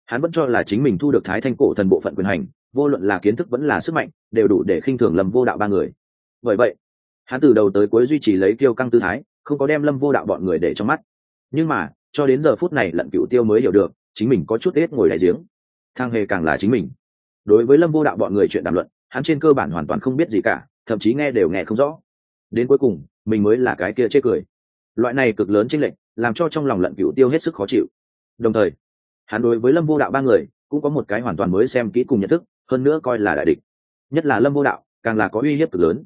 hắn vẫn cho là chính mình thu được thái thanh cổ thần bộ phận quyền hành, vô luận là kiến thức vẫn là sức mạnh, đều đủ để khinh thường lầm vô đạo ba người. Bởi vậy, hắn từ đầu tới cuối duy trì lấy tiêu căng tư thái không có đem lâm vô đạo bọn người để trong mắt. Nhưng mà, cho đến giờ phút này lận cựu tiêu mới hiểu được, chính mình có chút ít ngồi đại giếng. Thang hề càng là chính mình. Đối với lâm vô đạo bọn người chuyện đàm luận, hắn trên cơ bản hoàn toàn không biết gì cả, thậm chí nghe đều nghe không rõ. Đến cuối cùng, mình mới là cái kia chê cười. Loại này cực lớn chênh lệch, làm cho trong lòng lận cựu tiêu hết sức khó chịu. Đồng thời, hắn đối với lâm vô đạo ba người, cũng có một cái hoàn toàn mới xem kỹ cùng nhận thức, hơn nữa coi là đại địch. Nhất là lâm vô đạo, càng là có uy hiếp cực lớn.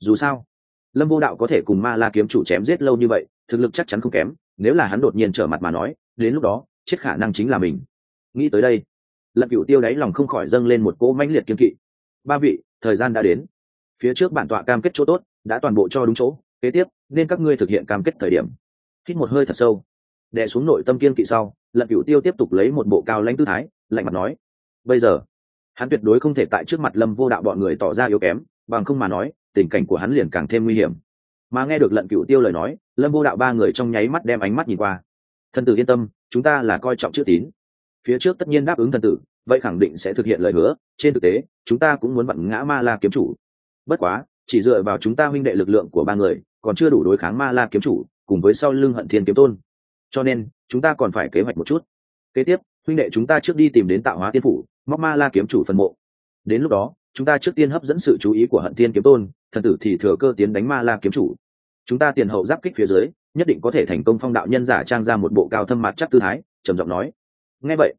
Dù sao lâm vô đạo có thể cùng ma la kiếm chủ chém giết lâu như vậy, thực lực chắc chắn không kém, nếu là hắn đột nhiên trở mặt mà nói, đến lúc đó, chết khả năng chính là mình. Nghĩ tới đây lận cựu tiêu đáy lòng không khỏi dâng lên một cỗ mãnh liệt kiên kỵ. Ba vị, thời gian đã đến. Phía trước bản tọa cam kết chỗ tốt, đã toàn bộ cho đúng chỗ, kế tiếp, nên các ngươi thực hiện cam kết thời điểm. Hít một hơi thật sâu. Đè xuống nội tâm kiên kỵ sau lận cựu tiêu tiếp tục lấy một bộ cao lãnh tư thái, lạnh mặt nói, bây giờ, hắn tuyệt đối không thể tại trước mặt lâm vô đạo bọn người tỏ ra yếu kém, bằng không mà nói tình cảnh của hắn liền càng thêm nguy hiểm. Mà nghe được lận cửu tiêu lời nói, lâm vô đạo ba người trong nháy mắt đem ánh mắt nhìn qua. Thân tử yên tâm, chúng ta là coi trọng chữ tín. Phía trước tất nhiên đáp ứng thân tử, vậy khẳng định sẽ thực hiện lời hứa. Trên thực tế, chúng ta cũng muốn vặn ngã ma la kiếm chủ. Bất quá, chỉ dựa vào chúng ta huynh đệ lực lượng của ba người, còn chưa đủ đối kháng ma la kiếm chủ, cùng với sau lưng hận thiên kiếm tôn. Cho nên, chúng ta còn phải kế hoạch một chút. Kế tiếp, huynh đệ chúng ta trước đi tìm đến tạo hóa tiên phủ, móc ma la kiếm chủ phần mộ. Đến lúc đó, chúng ta trước tiên hấp dẫn sự chú ý của hận thiên kiếm tôn thần tử thì thừa cơ tiến đánh ma la kiếm chủ. Chúng ta tiền hậu giáp kích phía dưới, nhất định có thể thành công phong đạo nhân giả trang ra một bộ cao thâm mặt chắc tư thái, trầm giọng nói. Nghe vậy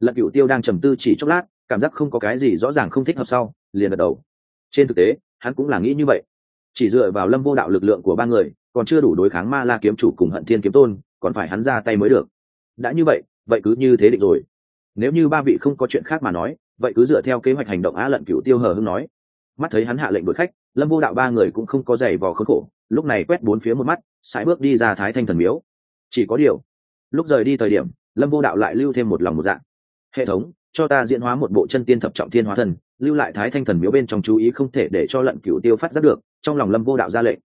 lận cựu tiêu đang trầm tư chỉ chốc lát, cảm giác không có cái gì rõ ràng không thích hợp sau, liền gật đầu. Trên thực tế, hắn cũng là nghĩ như vậy. Chỉ dựa vào lâm vô đạo lực lượng của ba người, còn chưa đủ đối kháng ma la kiếm chủ cùng hận thiên kiếm tôn, còn phải hắn ra tay mới được. Đã như vậy vậy cứ như thế định rồi. Nếu như ba vị không có chuyện khác mà nói, vậy cứ dựa theo kế hoạch hành động á lận cựu tiêu hờ hưng nói mắt thấy hắn hạ lệnh đuổi khách, lâm vô đạo ba người cũng không có giày vò khốn khổ, lúc này quét bốn phía một mắt, sải bước đi ra thái thanh thần miếu. Chỉ có điều, lúc rời đi thời điểm, lâm vô đạo lại lưu thêm một lòng một dạng. Hệ thống, cho ta diễn hóa một bộ chân tiên thập trọng thiên hóa thần, lưu lại thái thanh thần miếu bên trong chú ý không thể để cho lận cửu tiêu phát giác được, trong lòng lâm vô đạo ra lệnh.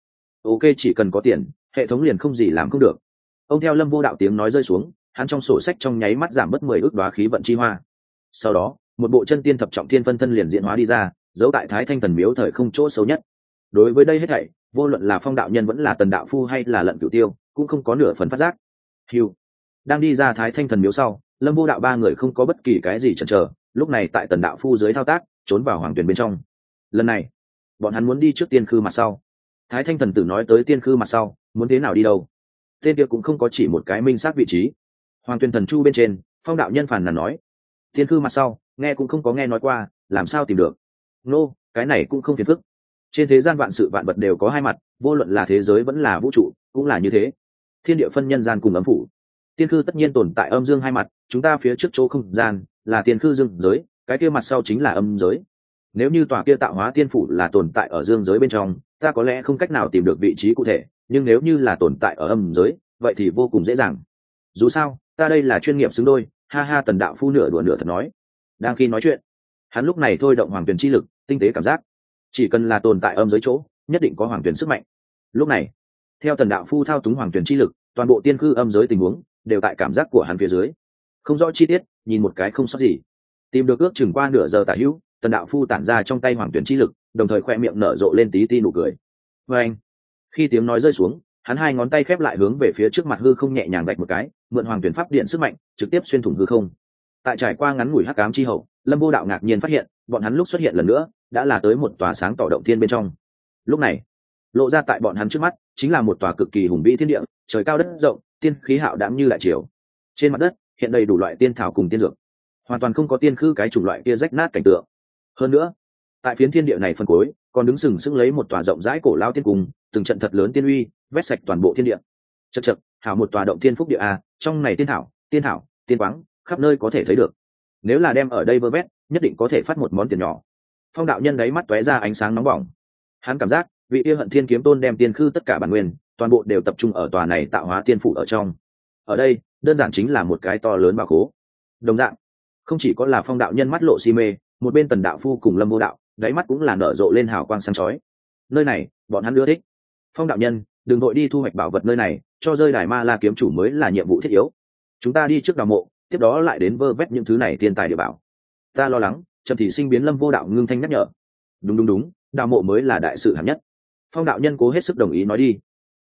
Ok, chỉ cần có tiền, hệ thống liền không gì làm không được. Ông theo lâm vô đạo tiếng nói rơi xuống, hắn trong sổ sách trong nháy mắt giảm bớt mười ước đoá khí vận chi hoa. Sau đó, một bộ chân tiên thập trọng thiên phân thân liền diễn hóa đi ra giấu tại thái thanh thần miếu thời không chỗ xấu nhất. Đối với đây hết thảy, vô luận là phong đạo nhân vẫn là tần đạo phu hay là lận cửu tiêu, cũng không có nửa phần phát giác. Hiu đang đi ra thái thanh thần miếu sau, lâm vô đạo ba người không có bất kỳ cái gì chần chờ, lúc này tại tần đạo phu dưới thao tác, trốn vào hoàng tuyền bên trong. Lần này, bọn hắn muốn đi trước tiên khư mặt sau. Thái thanh thần tử nói tới tiên khư mặt sau, muốn thế nào đi đâu? Tên kia cũng không có chỉ một cái minh xác vị trí. Hoàng tuyền thần chu bên trên, phong đạo nhân phản là nói, tiên khư mặt sau, nghe cũng không có nghe nói qua, làm sao tìm được? Nô、no, cái này cũng không phiền phức. Trên thế gian vạn sự vạn vật đều có hai mặt vô luận là thế giới vẫn là vũ trụ cũng là như thế. Thiên địa phân nhân gian cùng ấm phủ. Tiên khư tất nhiên tồn tại âm dương hai mặt chúng ta phía trước chỗ không gian là tiên khư dương giới cái kia mặt sau chính là âm giới. Nếu như tòa kia tạo hóa tiên phủ là tồn tại ở dương giới bên trong ta có lẽ không cách nào tìm được vị trí cụ thể nhưng nếu như là tồn tại ở âm giới vậy thì vô cùng dễ dàng. Dù sao ta đây là chuyên nghiệp xứng đôi ha ha tần đạo phu nửa đùa nửa thật nói. Đang khi nói chuyện hắn lúc này thôi động hoàng tuyền chi lực tinh tế cảm giác. Chỉ cần là tồn tại âm dưới chỗ, nhất định có hoàng tuyển sức mạnh. Lúc này, theo tần đạo phu thao túng hoàng tuyển chi lực, toàn bộ tiên cư âm giới tình huống đều tại cảm giác của hắn phía dưới. Không rõ chi tiết, nhìn một cái không sót gì. Tìm được ước chừng qua nửa giờ tả hữu, tần đạo phu tản ra trong tay hoàng tuyển chi lực, đồng thời khoe miệng nở rộ lên tí ti nụ cười. Vê anh, khi tiếng nói rơi xuống, hắn hai ngón tay khép lại hướng về phía trước mặt hư không nhẹ nhàng vạch một cái, mượn hoàng tuyển pháp điện sức mạnh, trực tiếp xuyên thủng hư không. Tại trải qua ngắn ngủi hắc cám chi hậu lâm vô đạo ngạc nhiên phát hiện, bọn hắn lúc xuất hiện lần nữa, đã là tới một tòa sáng tỏ động thiên bên trong. Lúc này, lộ ra tại bọn hắn trước mắt, chính là một tòa cực kỳ hùng vĩ thiên địa, trời cao đất rộng, tiên khí hạo đạm như lại chiều trên mặt đất, hiện đầy đủ loại tiên thảo cùng tiên dược. Hoàn toàn không có tiên khư cái chủng loại kia rách nát cảnh tượng. Hơn nữa, tại phiến thiên địa này phân cối còn đứng sừng sững lấy một tòa rộng rãi cổ lao tiên cung, từng trận thật lớn tiên uy, vét sạch toàn bộ thiên địa. Chật chật hảo một tòa động tiên phúc địa a, trong này tiên thảo tiên thảo, tiên quáng, khắp nơi có thể thấy được nếu là đem ở đây vơ vét, nhất định có thể phát một món tiền nhỏ. Phong đạo nhân đáy mắt tóe ra ánh sáng nóng bỏng. Hắn cảm giác, vị yêu hận thiên kiếm tôn đem tiên khư tất cả bản nguyên, toàn bộ đều tập trung ở tòa này tạo hóa tiên phủ ở trong. Ở đây, đơn giản chính là một cái to lớn bà khố. Đồng dạng, không chỉ có là phong đạo nhân mắt lộ si mê, một bên tần đạo phu cùng lâm vô đạo, đáy mắt cũng là nở rộ lên hào quang sáng chói. Nơi này, bọn hắn ưa thích. Phong đạo nhân, đừng vội đi thu hoạch bảo vật nơi này, cho rơi đài ma la kiếm chủ mới là nhiệm vụ thiết yếu. Chúng ta đi trước đào mộ tiếp đó lại đến vơ vét những thứ này thiên tài địa bảo. Ta lo lắng chậm thì sinh biến lâm vô đạo ngưng thanh nhắc nhở. Đúng đúng đúng, đào mộ mới là đại sự hạng nhất. Phong đạo nhân cố hết sức đồng ý nói đi.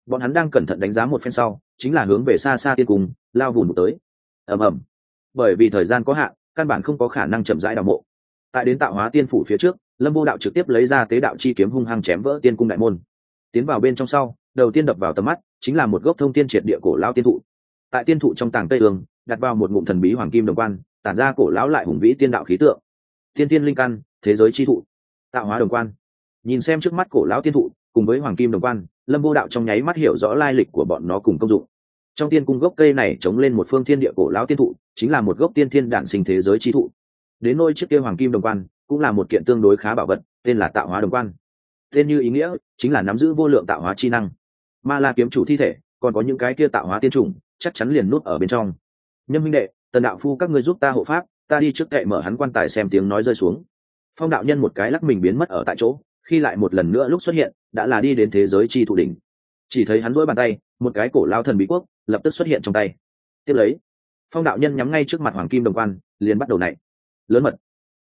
Bọn hắn đang cẩn thận đánh giá một phen sau, chính là hướng về xa xa tiên cung, lao vùn tới. Ầm ầm. Bởi vì thời gian có hạn, căn bản không có khả năng chậm rãi đào mộ. Tại đến tạo hóa tiên phủ phía trước, lâm vô đạo trực tiếp lấy ra tế đạo chi kiếm hung hăng chém vỡ tiên cung đại môn. Tiến vào bên trong sau, đầu tiên đập vào tầm mắt, chính là một gốc thông tiên triệt địa cổ lao tiên thụ. Tại tiên thụ trong tàng tây ương đặt vào một ngụm thần bí hoàng kim đồng quan, tản ra cổ lão lại hùng vĩ tiên đạo khí tượng. Tiên tiên linh căn, thế giới chi thụ. Tạo hóa đồng quan. Nhìn xem trước mắt cổ lão tiên thụ, cùng với hoàng kim đồng quan, lâm vô đạo trong nháy mắt hiểu rõ lai lịch của bọn nó cùng công dụng. Trong tiên cung gốc cây này chống lên một phương thiên địa cổ lão tiên thụ, chính là một gốc tiên thiên đản sinh thế giới chi thụ. Đến nôi trước kia hoàng kim đồng quan, cũng là một kiện tương đối khá bảo vật, tên là tạo hóa đồng quan. Tên như ý nghĩa, chính là nắm giữ vô lượng tạo hóa chi năng. Ma la kiếm chủ thi thể, còn có những cái kia tạo hóa tiên chủng, chắc chắn liền nút ở bên trong nhâm minh đệ, tần đạo phu các ngươi giúp ta hộ pháp, ta đi trước kệ mở hắn quan tài xem tiếng nói rơi xuống. Phong đạo nhân một cái lắc mình biến mất ở tại chỗ, khi lại một lần nữa lúc xuất hiện, đã là đi đến thế giới chi thụ đỉnh. Chỉ thấy hắn rỗi bàn tay, một cái cổ lao thần bí quốc, lập tức xuất hiện trong tay. Tiếp lấy, phong đạo nhân nhắm ngay trước mặt hoàng kim đồng quan, liền bắt đầu này. Lớn mật.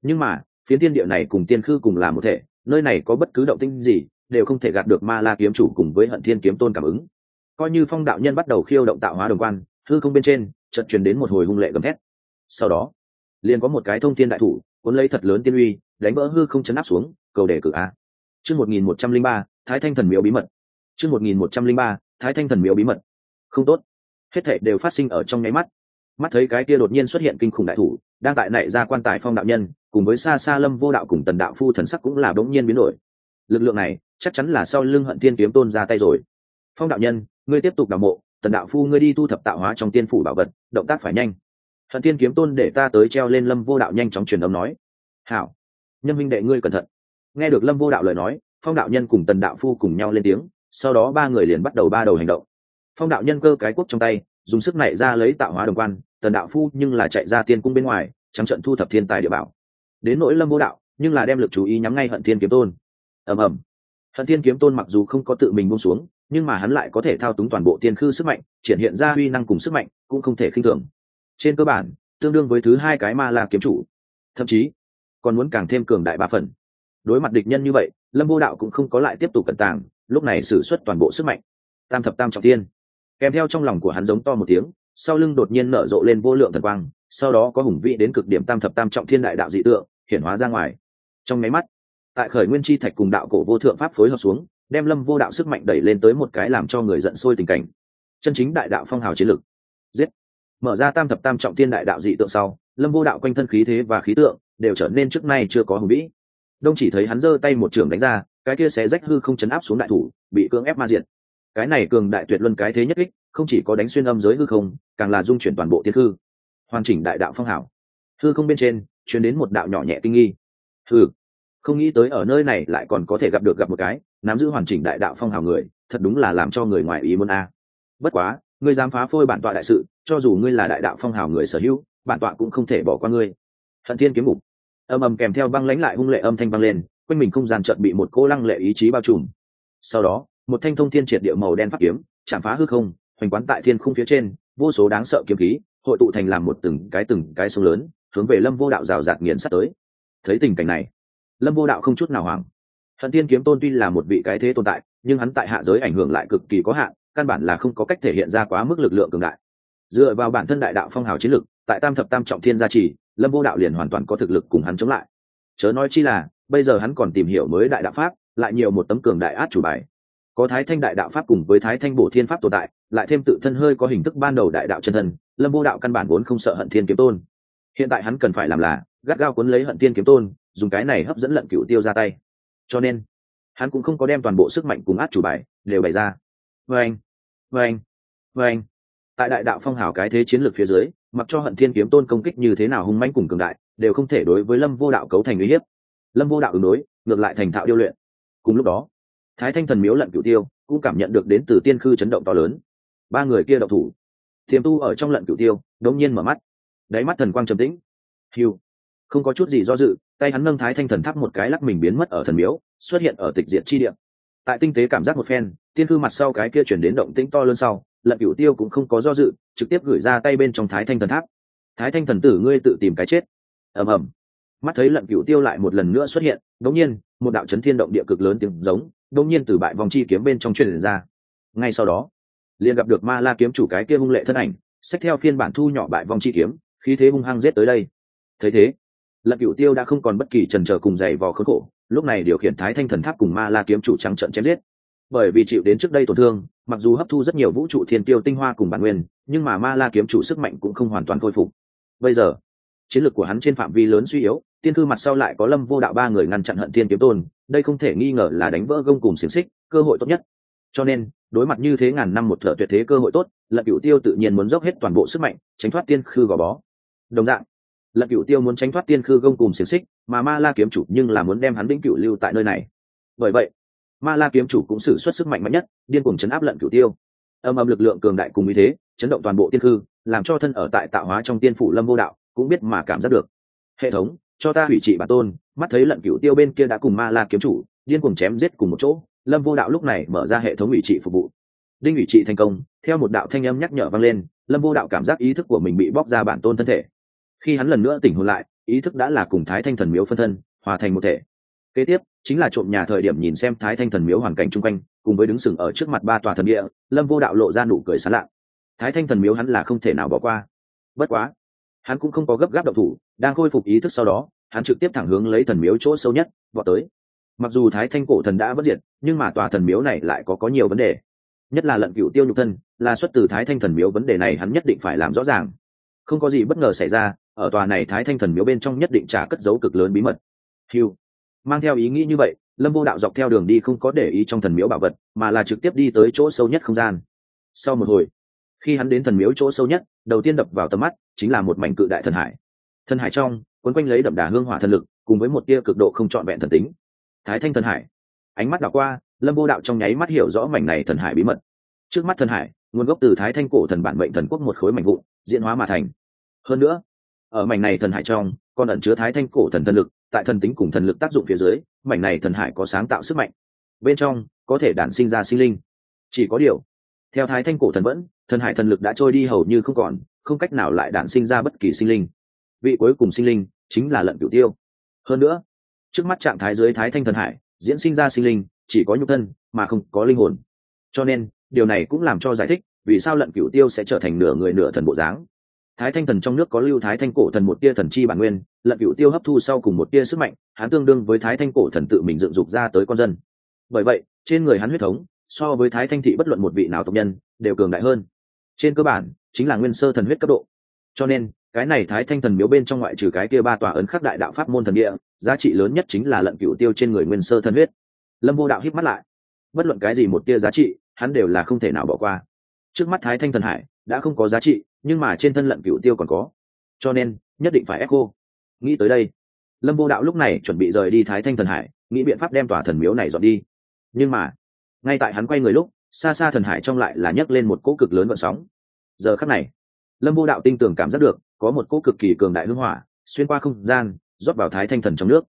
Nhưng mà, phiến thiên địa này cùng tiên khư cùng là một thể, nơi này có bất cứ động tinh gì, đều không thể gạt được ma la kiếm chủ cùng với hận thiên kiếm tôn cảm ứng. Coi như phong đạo nhân bắt đầu khiêu động tạo hóa đồng quan, hư không bên trên chợt truyền đến một hồi hung lệ gầm thét. Sau đó, liền có một cái thông thiên đại thủ, cuốn lấy thật lớn tiên uy, đánh vỡ hư không chấn áp xuống, cầu đề cử a. Chương một nghìn một trăm linh ba, thái thanh thần miếu bí mật. Chương một nghìn một trăm linh ba, thái thanh thần miếu bí mật. Không tốt. Hết thảy đều phát sinh ở trong nháy mắt. Mắt thấy cái kia đột nhiên xuất hiện kinh khủng đại thủ, đang tại nảy ra quan tài phong đạo nhân, cùng với xa xa lâm vô đạo cùng tần đạo phu thần sắc cũng là đột nhiên biến đổi. Lực lượng này, chắc chắn là sau lưng hận thiên kiếm tôn ra tay rồi. Phong đạo nhân, ngươi tiếp tục đào mộ tần đạo phu ngươi đi thu thập tạo hóa trong tiên phủ bảo vật, động tác phải nhanh. Hận thiên kiếm tôn để ta tới treo lên lâm vô đạo nhanh chóng truyền âm nói. Hảo. Nhân minh đệ ngươi cẩn thận. Nghe được lâm vô đạo lời nói, phong đạo nhân cùng tần đạo phu cùng nhau lên tiếng, sau đó ba người liền bắt đầu ba đầu hành động. Phong đạo nhân cơ cái quốc trong tay, dùng sức này ra lấy tạo hóa đồng quan, tần đạo phu nhưng là chạy ra tiên cung bên ngoài, trắng trận thu thập thiên tài địa bảo. Đến nỗi lâm vô đạo, nhưng là đem lực chú ý nhắm ngay hận thiên kiếm tôn. Ầm ầm. Hận thiên kiếm tôn mặc dù không có tự mình buông xuống nhưng mà hắn lại có thể thao túng toàn bộ tiên khư sức mạnh, triển hiện ra huy năng cùng sức mạnh cũng không thể khinh thường. Trên cơ bản, tương đương với thứ hai cái ma la kiếm chủ. Thậm chí, còn muốn càng thêm cường đại ba phần. Đối mặt địch nhân như vậy, lâm vô đạo cũng không có lại tiếp tục cẩn tàng, lúc này xử suất toàn bộ sức mạnh. Tam thập tam trọng tiên. Kèm theo trong lòng của hắn giống to một tiếng, sau lưng đột nhiên nở rộ lên vô lượng thần quang, sau đó có hùng vị đến cực điểm tam thập tam trọng thiên đại đạo dị tượng, hiển hóa ra ngoài. Trong máy mắt, tại khởi nguyên chi thạch cùng đạo cổ vô thượng pháp phối hợp xuống đem lâm vô đạo sức mạnh đẩy lên tới một cái làm cho người giận sôi tình cảnh. Chân chính đại đạo phong hào chiến lực giết. Mở ra tam thập tam trọng tiên đại đạo dị tượng sau, lâm vô đạo quanh thân khí thế và khí tượng đều trở nên trước nay chưa có hùng vĩ. Đông chỉ thấy hắn giơ tay một trường đánh ra, cái kia sẽ rách hư không chấn áp xuống đại thủ, bị cưỡng ép ma diện cái này cường đại tuyệt luân cái thế nhất ích không chỉ có đánh xuyên âm giới hư không, càng là dung chuyển toàn bộ tiên hư. Hoàn chỉnh đại đạo phong hảo hư không bên trên chuyển đến một đạo nhỏ nhẹ tinh nghi. Hư không nghĩ tới ở nơi này lại còn có thể gặp được gặp một cái nắm giữ hoàn chỉnh đại đạo phong hào người, thật đúng là làm cho người ngoài ý muốn a. Bất quá, ngươi dám phá phôi bản tọa đại sự, cho dù ngươi là đại đạo phong hào người sở hữu, bản tọa cũng không thể bỏ qua ngươi. Hận thiên kiếm mục. Âm ầm kèm theo băng lãnh lại hung lệ âm thanh băng lên, quanh mình không gian trận bị một cô lăng lệ ý chí bao trùm. Sau đó, một thanh thông thiên triệt địa màu đen phát kiếm, chạm phá hư không, hoành quán tại thiên khung phía trên, vô số đáng sợ kiếm khí, hội tụ thành làm một từng cái từng cái sông lớn, hướng về lâm vô đạo rào rạt nghiền sắt tới. Thấy tình cảnh này, lâm vô đạo không chút nào hoảng hận thiên kiếm tôn tuy là một vị cái thế tồn tại, nhưng hắn tại hạ giới ảnh hưởng lại cực kỳ có hạn, căn bản là không có cách thể hiện ra quá mức lực lượng cường đại. Dựa vào bản thân đại đạo phong hào chiến lực, tại tam thập tam trọng thiên gia trì, lâm vô đạo liền hoàn toàn có thực lực cùng hắn chống lại. Chớ nói chi là, bây giờ hắn còn tìm hiểu mới đại đạo pháp, lại nhiều một tấm cường đại át chủ bài. Có thái thanh đại đạo pháp cùng với thái thanh bổ thiên pháp tồn tại, lại thêm tự thân hơi có hình thức ban đầu đại đạo chân thân, lâm vô đạo căn bản vốn không sợ hận thiên kiếm tôn. Hiện tại hắn cần phải làm là, gắt gao cuốn lấy hận thiên kiếm tôn, dùng cái này hấp dẫn lận cựu tiêu ra tay cho nên, hắn cũng không có đem toàn bộ sức mạnh cùng át chủ bài đều bày ra. Vê anh vê anh vê anh. Tại đại đạo phong hào cái thế chiến lược phía dưới, mặc cho hận thiên kiếm tôn công kích như thế nào hung manh cùng cường đại, đều không thể đối với lâm vô đạo cấu thành uy hiếp. Lâm vô đạo ứng đối, ngược lại thành thạo điêu luyện. Cùng lúc đó, thái thanh thần miếu lận cửu tiêu cũng cảm nhận được đến từ tiên khư chấn động to lớn. Ba người kia đậu thủ. Thiềm tu ở trong lận cửu tiêu đống nhiên mở mắt. Đáy mắt thần quang trầm tĩnh. Hiu không có chút gì do dự, tay hắn nâng thái thanh thần tháp một cái lắc mình biến mất ở thần miếu, xuất hiện ở tịch diện chi điểm tại tinh tế cảm giác một phen, tiên cư mặt sau cái kia chuyển đến động tĩnh to lớn sau, lận cửu tiêu cũng không có do dự, trực tiếp gửi ra tay bên trong thái thanh thần tháp. Thái thanh thần tử, ngươi tự tìm cái chết. Ầm ầm. Mắt thấy lận cửu tiêu lại một lần nữa xuất hiện đống nhiên, một đạo chấn thiên động địa cực lớn tiếng giống đống nhiên từ bại vòng chi kiếm bên trong truyền ra. Ngay sau đó, liền gặp được ma la kiếm chủ cái kia hung lệ thân ảnh, xách theo phiên bản thu nhỏ bại vòng chi kiếm, khí thế hung hăng giết tới đây. Thấy thế lận cựu tiêu đã không còn bất kỳ trần trở cùng giày vò khớp khổ, lúc này điều khiển thái thanh thần tháp cùng ma la kiếm chủ trắng trận chém giết. Bởi vì chịu đến trước đây tổn thương, mặc dù hấp thu rất nhiều vũ trụ thiên tiêu tinh hoa cùng bản nguyên, nhưng mà ma la kiếm chủ sức mạnh cũng không hoàn toàn khôi phục. Bây giờ, chiến lược của hắn trên phạm vi lớn suy yếu, tiên thư mặt sau lại có lâm vô đạo ba người ngăn chặn hận thiên kiếm tôn, đây không thể nghi ngờ là đánh vỡ gông cùng xiềng xích, cơ hội tốt nhất. Cho nên, đối mặt như thế ngàn năm một thợ tuyệt thế cơ hội tốt lận cựu tiêu tự nhiên muốn dốc hết toàn bộ sức mạnh, tránh thoát tiên khư gò bó. Đồng dạng lận cửu tiêu muốn tránh thoát tiên khư gông cùng xiềng xích, mà ma la kiếm chủ nhưng là muốn đem hắn vĩnh cửu lưu tại nơi này. Bởi vậy, ma la kiếm chủ cũng xử suất sức mạnh mạnh nhất, điên cuồng chấn áp lận cửu tiêu. Âm âm lực lượng cường đại cùng ý thế, chấn động toàn bộ tiên khư, làm cho thân ở tại tạo hóa trong tiên phủ lâm vô đạo cũng biết mà cảm giác được. Hệ thống, cho ta hủy trị bản tôn, mắt thấy lận cửu tiêu bên kia đã cùng ma la kiếm chủ điên cuồng chém giết cùng một chỗ, lâm vô đạo lúc này mở ra hệ thống ủy trị phục vụ. Đinh ủy trị thành công, theo một đạo thanh âm nhắc nhở vang lên, lâm vô đạo cảm giác ý thức của mình bị bóc ra bản tôn thân thể khi hắn lần nữa tỉnh hồn lại, ý thức đã là cùng thái thanh thần miếu phân thân, hòa thành một thể. Kế tiếp, chính là trộm nhà thời điểm nhìn xem thái thanh thần miếu hoàn cảnh chung quanh, cùng với đứng sừng ở trước mặt ba tòa thần địa, lâm vô đạo lộ ra nụ cười sán lạ. Thái thanh thần miếu hắn là không thể nào bỏ qua. Bất quá, hắn cũng không có gấp gáp độc thủ, đang khôi phục ý thức sau đó, hắn trực tiếp thẳng hướng lấy thần miếu chỗ sâu nhất, vọt tới. Mặc dù thái thanh cổ thần đã bất diệt, nhưng mà tòa thần miếu này lại có có nhiều vấn đề. Nhất là lận cựu tiêu nhục thân, là xuất từ thái thanh thần miếu vấn đề này hắn nhất định phải làm rõ ràng. Không có gì bất ngờ xảy ra ở tòa này thái thanh thần miếu bên trong nhất định trả cất dấu cực lớn bí mật. Hiu mang theo ý nghĩ như vậy, lâm vô đạo dọc theo đường đi không có để ý trong thần miếu bảo vật, mà là trực tiếp đi tới chỗ sâu nhất không gian. Sau một hồi, khi hắn đến thần miếu chỗ sâu nhất, đầu tiên đập vào tầm mắt chính là một mảnh cự đại thần hải. Thần hải trong, quấn quanh lấy đậm đà hương hỏa thần lực, cùng với một tia cực độ không trọn vẹn thần tính. Thái thanh thần hải. Ánh mắt đảo qua, lâm vô đạo trong nháy mắt hiểu rõ mảnh này thần hải bí mật. Trước mắt thần hải, nguồn gốc từ thái thanh cổ thần bản mệnh thần quốc một khối mảnh vụn, diễn hóa mà thành. Hơn nữa ở mảnh này thần hải trong còn ẩn chứa thái thanh cổ thần thần lực, tại thần tính cùng thần lực tác dụng phía dưới, mảnh này thần hải có sáng tạo sức mạnh. Bên trong, có thể đản sinh ra sinh linh. Chỉ có điều, theo thái thanh cổ thần vẫn, thần hải thần lực đã trôi đi hầu như không còn, không cách nào lại đản sinh ra bất kỳ sinh linh. Vị cuối cùng sinh linh chính là lận cửu tiêu. Hơn nữa, trước mắt trạng thái dưới thái thanh thần hải, diễn sinh ra sinh linh chỉ có nhục thân mà không có linh hồn. Cho nên, điều này cũng làm cho giải thích vì sao lận cửu tiêu sẽ trở thành nửa người nửa thần bộ dáng thái thanh thần trong nước có lưu thái thanh cổ thần một tia thần chi bản nguyên lận cựu tiêu hấp thu sau cùng một tia sức mạnh, hắn tương đương với thái thanh cổ thần tự mình dựng dục ra tới con dân. Bởi vậy, trên người hắn huyết thống, so với thái thanh thị bất luận một vị nào tộc nhân, đều cường đại hơn. Trên cơ bản, chính là nguyên sơ thần huyết cấp độ. Cho nên, cái này thái thanh thần miếu bên trong ngoại trừ cái kia ba tòa ấn khắc đại đạo pháp môn thần địa, giá trị lớn nhất chính là lận cựu tiêu trên người nguyên sơ thần huyết. Lâm vô đạo hít mắt lại. Bất luận cái gì một tia giá trị, hắn đều là không thể nào bỏ qua. Trước mắt thái thanh thần hải, đã không có giá trị nhưng mà trên thân lận cựu tiêu còn có. Cho nên, nhất định phải ép cô nghĩ tới đây, lâm vô đạo lúc này chuẩn bị rời đi thái thanh thần hải, nghĩ biện pháp đem tòa thần miếu này dọn đi. Nhưng mà, ngay tại hắn quay người lúc, xa xa thần hải trong lại là nhấc lên một cỗ cực lớn vận sóng. Giờ khắc này, lâm vô đạo tinh tường cảm giác được, có một cỗ cực kỳ cường đại hưng hỏa, xuyên qua không gian, rót vào thái thanh thần trong nước.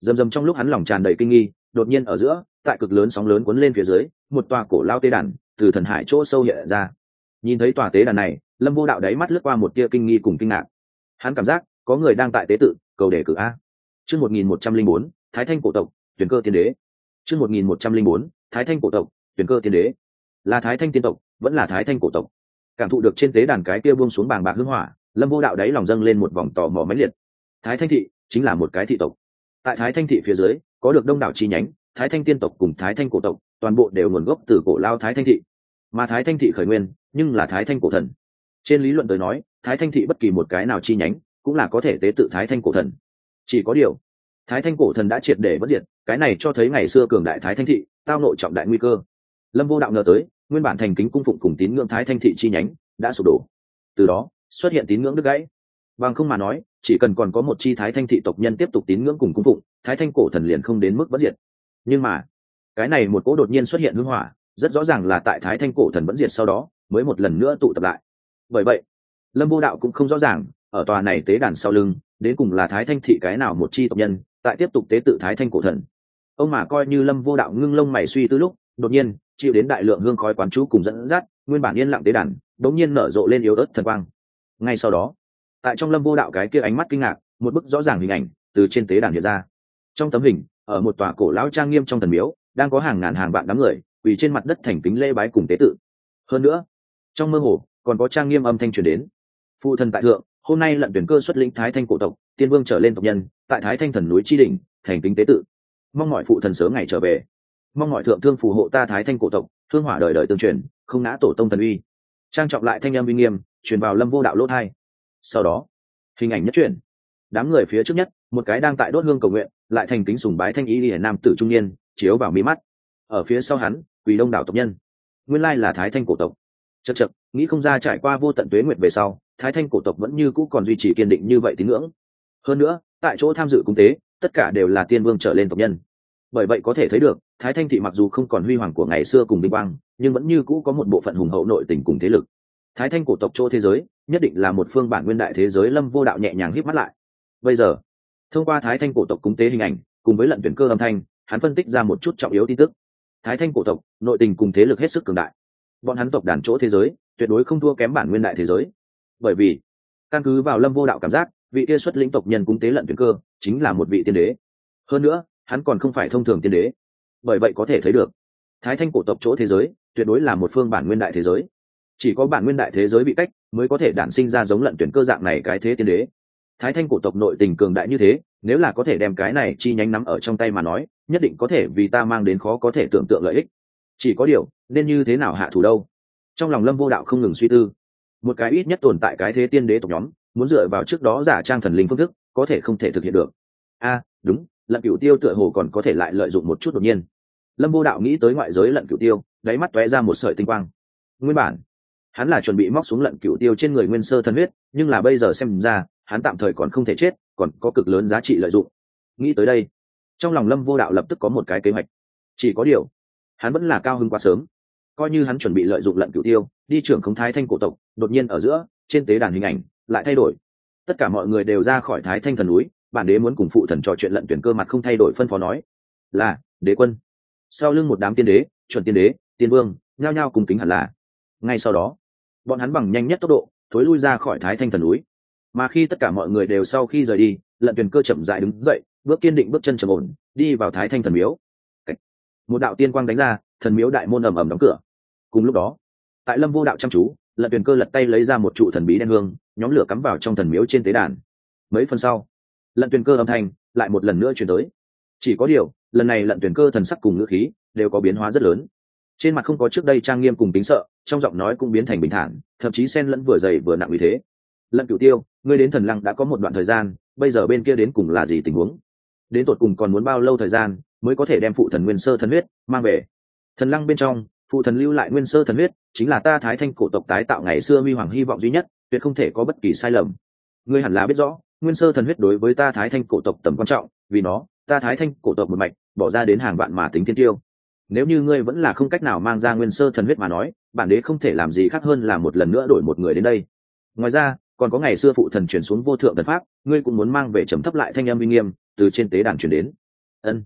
Rầm rầm trong lúc hắn lòng tràn đầy kinh nghi, đột nhiên ở giữa, tại cực lớn sóng lớn cuốn lên phía dưới, một tòa cổ lao tế đàn từ thần hải chỗ sâu hiện ra. Nhìn thấy tòa tế đàn này lâm vô đạo đáy mắt lướt qua một tia kinh nghi cùng kinh ngạc hắn cảm giác có người đang tại tế tự cầu đề cử a chương một nghìn một trăm linh bốn thái thanh cổ tộc tuyển cơ tiên đế chương một nghìn một trăm linh bốn thái thanh cổ tộc tuyển cơ tiên đế là thái thanh tiên tộc vẫn là thái thanh cổ tộc cảm thụ được trên tế đàn cái kia buông xuống bàng bạc hưng hỏa lâm vô đạo đáy lòng dâng lên một vòng tò mò máy liệt thái thanh thị chính là một cái thị tộc tại thái thanh thị phía dưới có được đông đảo chi nhánh thái thanh tiên tộc cùng thái thanh cổ tộc toàn bộ đều nguồn gốc từ cổ lao thái thanh thị mà thái thanh thị khởi nguyên nhưng là thái thanh cổ thần trên lý luận tới nói, thái thanh thị bất kỳ một cái nào chi nhánh, cũng là có thể tế tự thái thanh cổ thần. Chỉ có điều, thái thanh cổ thần đã triệt để bất diệt, cái này cho thấy ngày xưa cường đại thái thanh thị, tao nội trọng đại nguy cơ. Lâm vô đạo ngờ tới, nguyên bản thành kính cung phụng cùng tín ngưỡng thái thanh thị chi nhánh, đã sụp đổ. Từ đó, xuất hiện tín ngưỡng đứt gãy. Bằng không mà nói, chỉ cần còn có một chi thái thanh thị tộc nhân tiếp tục tín ngưỡng cùng cung phụng, thái thanh cổ thần liền không đến mức bất diệt. Nhưng mà, cái này một cỗ đột nhiên xuất hiện hưng hỏa, rất rõ ràng là tại thái thanh cổ thần vẫn diệt sau đó, mới một lần nữa tụ tập lại bởi vậy, lâm vô đạo cũng không rõ ràng, ở tòa này tế đàn sau lưng, đến cùng là thái thanh thị cái nào một chi tộc nhân, tại tiếp tục tế tự thái thanh cổ thần. Ông mà coi như lâm vô đạo ngưng lông mày suy tư lúc, đột nhiên, chịu đến đại lượng hương khói quán chú cùng dẫn dắt, nguyên bản yên lặng tế đàn, đống nhiên nở rộ lên yếu ớt thần quang. Ngay sau đó, tại trong lâm vô đạo cái kia ánh mắt kinh ngạc, một bức rõ ràng hình ảnh từ trên tế đàn hiện ra. Trong tấm hình, ở một tòa cổ lão trang nghiêm trong thần miếu, đang có hàng ngàn hàng vạn đám người, quỳ trên mặt đất thành kính lê bái cùng tế tự. Hơn nữa, trong mơ hồ còn có trang nghiêm âm thanh truyền đến. Phụ thần tại thượng, hôm nay lận tuyển cơ xuất lĩnh thái thanh cổ tộc, tiên vương trở lên tộc nhân, tại thái thanh thần núi tri đình thành kính tế tự. Mong mọi phụ thần sớm ngày trở về. Mong mọi thượng thương phù hộ ta thái thanh cổ tộc, thương hỏa đời đời tương truyền, không ngã tổ tông thần uy. Trang trọng lại thanh âm uy nghiêm, truyền vào lâm vô đạo lốt hai sau đó, hình ảnh nhất truyền. Đám người phía trước nhất, một cái đang tại đốt hương cầu nguyện, lại thành kính sùng bái thanh ý hiển nam tử trung niên, chiếu vào mí mắt. Ở phía sau hắn vì đông đảo tộc nhân. Nguyên lai là thái thanh cổ tộc chật chật, nghĩ không ra trải qua vô tận tuế nguyệt về sau, thái thanh cổ tộc vẫn như cũ còn duy trì kiên định như vậy tín ngưỡng. Hơn nữa, tại chỗ tham dự cung tế, tất cả đều là tiên vương trở lên tộc nhân. Bởi vậy có thể thấy được, thái thanh thị mặc dù không còn huy hoàng của ngày xưa cùng vinh quang, nhưng vẫn như cũ có một bộ phận hùng hậu nội tình cùng thế lực. Thái thanh cổ tộc chỗ thế giới, nhất định là một phương bản nguyên đại thế giới lâm vô đạo nhẹ nhàng hít mắt lại. Bây giờ, thông qua thái thanh cổ tộc cúng tế hình ảnh, cùng với lận tuyển cơ âm thanh, hắn phân tích ra một chút trọng yếu tin tức. Thái thanh cổ tộc, nội tình cùng thế lực hết sức cường đại bọn hắn tộc đàn chỗ thế giới, tuyệt đối không thua kém bản nguyên đại thế giới. Bởi vì, căn cứ vào lâm vô đạo cảm giác, vị kia xuất lĩnh tộc nhân cúng tế lận tuyển cơ, chính là một vị tiên đế. Hơn nữa, hắn còn không phải thông thường tiên đế. Bởi vậy có thể thấy được, thái thanh cổ tộc chỗ thế giới, tuyệt đối là một phương bản nguyên đại thế giới. Chỉ có bản nguyên đại thế giới bị cách, mới có thể đản sinh ra giống lận tuyển cơ dạng này cái thế tiên đế. Thái thanh cổ tộc nội tình cường đại như thế, nếu là có thể đem cái này chi nhánh nắm ở trong tay mà nói, nhất định có thể vì ta mang đến khó có thể tưởng tượng lợi ích chỉ có điều, nên như thế nào hạ thủ đâu? Trong lòng lâm vô đạo không ngừng suy tư. Một cái ít nhất tồn tại cái thế tiên đế tộc nhóm, muốn dựa vào trước đó giả trang thần linh phương thức, có thể không thể thực hiện được. A, đúng, lận cửu tiêu tựa hồ còn có thể lại lợi dụng một chút đột nhiên. Lâm vô đạo nghĩ tới ngoại giới lận cửu tiêu, đáy mắt tóe ra một sợi tinh quang. Nguyên bản, hắn là chuẩn bị móc xuống lận cửu tiêu trên người nguyên sơ thân huyết, nhưng là bây giờ xem ra, hắn tạm thời còn không thể chết, còn có cực lớn giá trị lợi dụng. Nghĩ tới đây, trong lòng lâm vô đạo lập tức có một cái kế hoạch. Chỉ có điều hắn vẫn là cao hơn quá sớm. Coi như hắn chuẩn bị lợi dụng lận cửu tiêu, đi trưởng không thái thanh cổ tộc, đột nhiên ở giữa, trên tế đàn hình ảnh, lại thay đổi. Tất cả mọi người đều ra khỏi thái thanh thần núi, bản đế muốn cùng phụ thần trò chuyện lận tuyển cơ mặt không thay đổi phân phó nói. Là, đế quân. Sau lưng một đám tiên đế, chuẩn tiên đế, tiên vương, nhao nhao cùng kính hẳn là. Ngay sau đó, bọn hắn bằng nhanh nhất tốc độ, thối lui ra khỏi thái thanh thần núi. Mà khi tất cả mọi người đều sau khi rời đi, lận tuyển cơ chậm dại đứng dậy, bước kiên định bước chân trầm ổn, đi vào thái thanh thần miếu một đạo tiên quang đánh ra, thần miếu đại môn ầm ầm đóng cửa. Cùng lúc đó, tại lâm vô đạo chăm chú lận tuyển cơ lật tay lấy ra một trụ thần bí đen hương, nhóm lửa cắm vào trong thần miếu trên tế đàn. Mấy phần sau lận tuyển cơ âm thanh lại một lần nữa chuyển tới. Chỉ có điều, lần này lận tuyển cơ thần sắc cùng ngữ khí đều có biến hóa rất lớn. Trên mặt không có trước đây trang nghiêm cùng tính sợ, trong giọng nói cũng biến thành bình thản, thậm chí sen lẫn vừa dày vừa nặng như thế. Lận cửu tiêu, ngươi đến thần lăng đã có một đoạn thời gian, bây giờ bên kia đến cùng là gì tình huống? Đến tột cùng còn muốn bao lâu thời gian mới có thể đem phụ thần nguyên sơ thần huyết mang về. Thần lăng bên trong, phụ thần lưu lại nguyên sơ thần huyết, chính là ta thái thanh cổ tộc tái tạo ngày xưa huy hoàng hy vọng duy nhất, tuyệt không thể có bất kỳ sai lầm. Ngươi hẳn là biết rõ, nguyên sơ thần huyết đối với ta thái thanh cổ tộc tầm quan trọng, vì nó, ta thái thanh cổ tộc một mạch, bỏ ra đến hàng vạn mà tính thiên tiêu. Nếu như ngươi vẫn là không cách nào mang ra nguyên sơ thần huyết mà nói, bản đế không thể làm gì khác hơn là một lần nữa đổi một người đến đây. Ngoài ra, còn có ngày xưa phụ thần chuyển xuống vô thượng thần pháp, ngươi cũng muốn mang về trầm thấp lại thanh âm uy nghiêm, từ trên tế đàn chuyển đến. Ân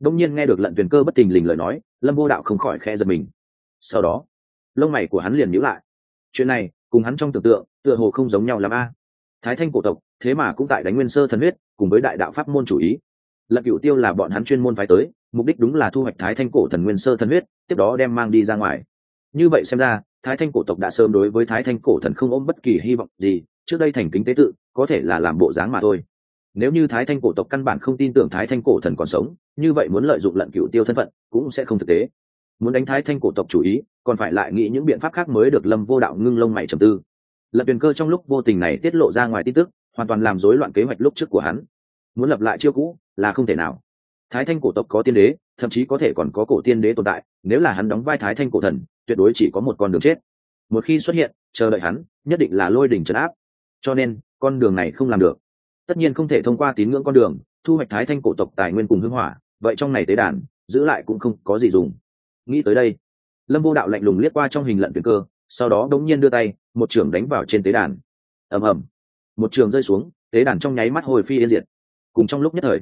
đông nhiên nghe được lận tuyền cơ bất tình lình lời nói, lâm vô đạo không khỏi khe giật mình. Sau đó, lông mày của hắn liền nhíu lại. Chuyện này, cùng hắn trong tưởng tượng, tựa hồ không giống nhau l a. Thái thanh cổ tộc, thế mà cũng tại đánh nguyên sơ thần huyết, cùng với đại đạo pháp môn chủ ý. Lận cựu tiêu là bọn hắn chuyên môn phái tới, mục đích đúng là thu hoạch thái thanh cổ thần nguyên sơ thần huyết, tiếp đó đem mang đi ra ngoài. Như vậy xem ra, thái thanh cổ tộc đã sớm đối với thái thanh cổ thần không ôm bất kỳ hy vọng gì, trước đây thành kính tế tự, có thể là làm bộ dáng mà thôi nếu như thái thanh cổ tộc căn bản không tin tưởng thái thanh cổ thần còn sống, như vậy muốn lợi dụng lận cựu tiêu thân phận cũng sẽ không thực tế. Muốn đánh thái thanh cổ tộc chủ ý, còn phải lại nghĩ những biện pháp khác mới được lâm vô đạo ngưng lông mày trầm tư. Lận tuyền cơ trong lúc vô tình này tiết lộ ra ngoài tin tức, hoàn toàn làm rối loạn kế hoạch lúc trước của hắn. Muốn lập lại chiêu cũ là không thể nào. Thái thanh cổ tộc có tiên đế, thậm chí có thể còn có cổ tiên đế tồn tại, nếu là hắn đóng vai thái thanh cổ thần, tuyệt đối chỉ có một con đường chết. Một khi xuất hiện, chờ đợi hắn, nhất định là lôi đỉnh trấn áp. Cho nên, con đường này không làm được tất nhiên không thể thông qua tín ngưỡng con đường, thu hoạch thái thanh cổ tộc tài nguyên cùng hưng hỏa, vậy trong này tế đàn, giữ lại cũng không có gì dùng. Nghĩ tới đây, lâm vô đạo lạnh lùng liếc qua trong hình lận tuyển cơ, sau đó đống nhiên đưa tay, một trưởng đánh vào trên tế đàn. Ầm ầm. Một trường rơi xuống, tế đàn trong nháy mắt hồi phi yên diệt. Cùng trong lúc nhất thời,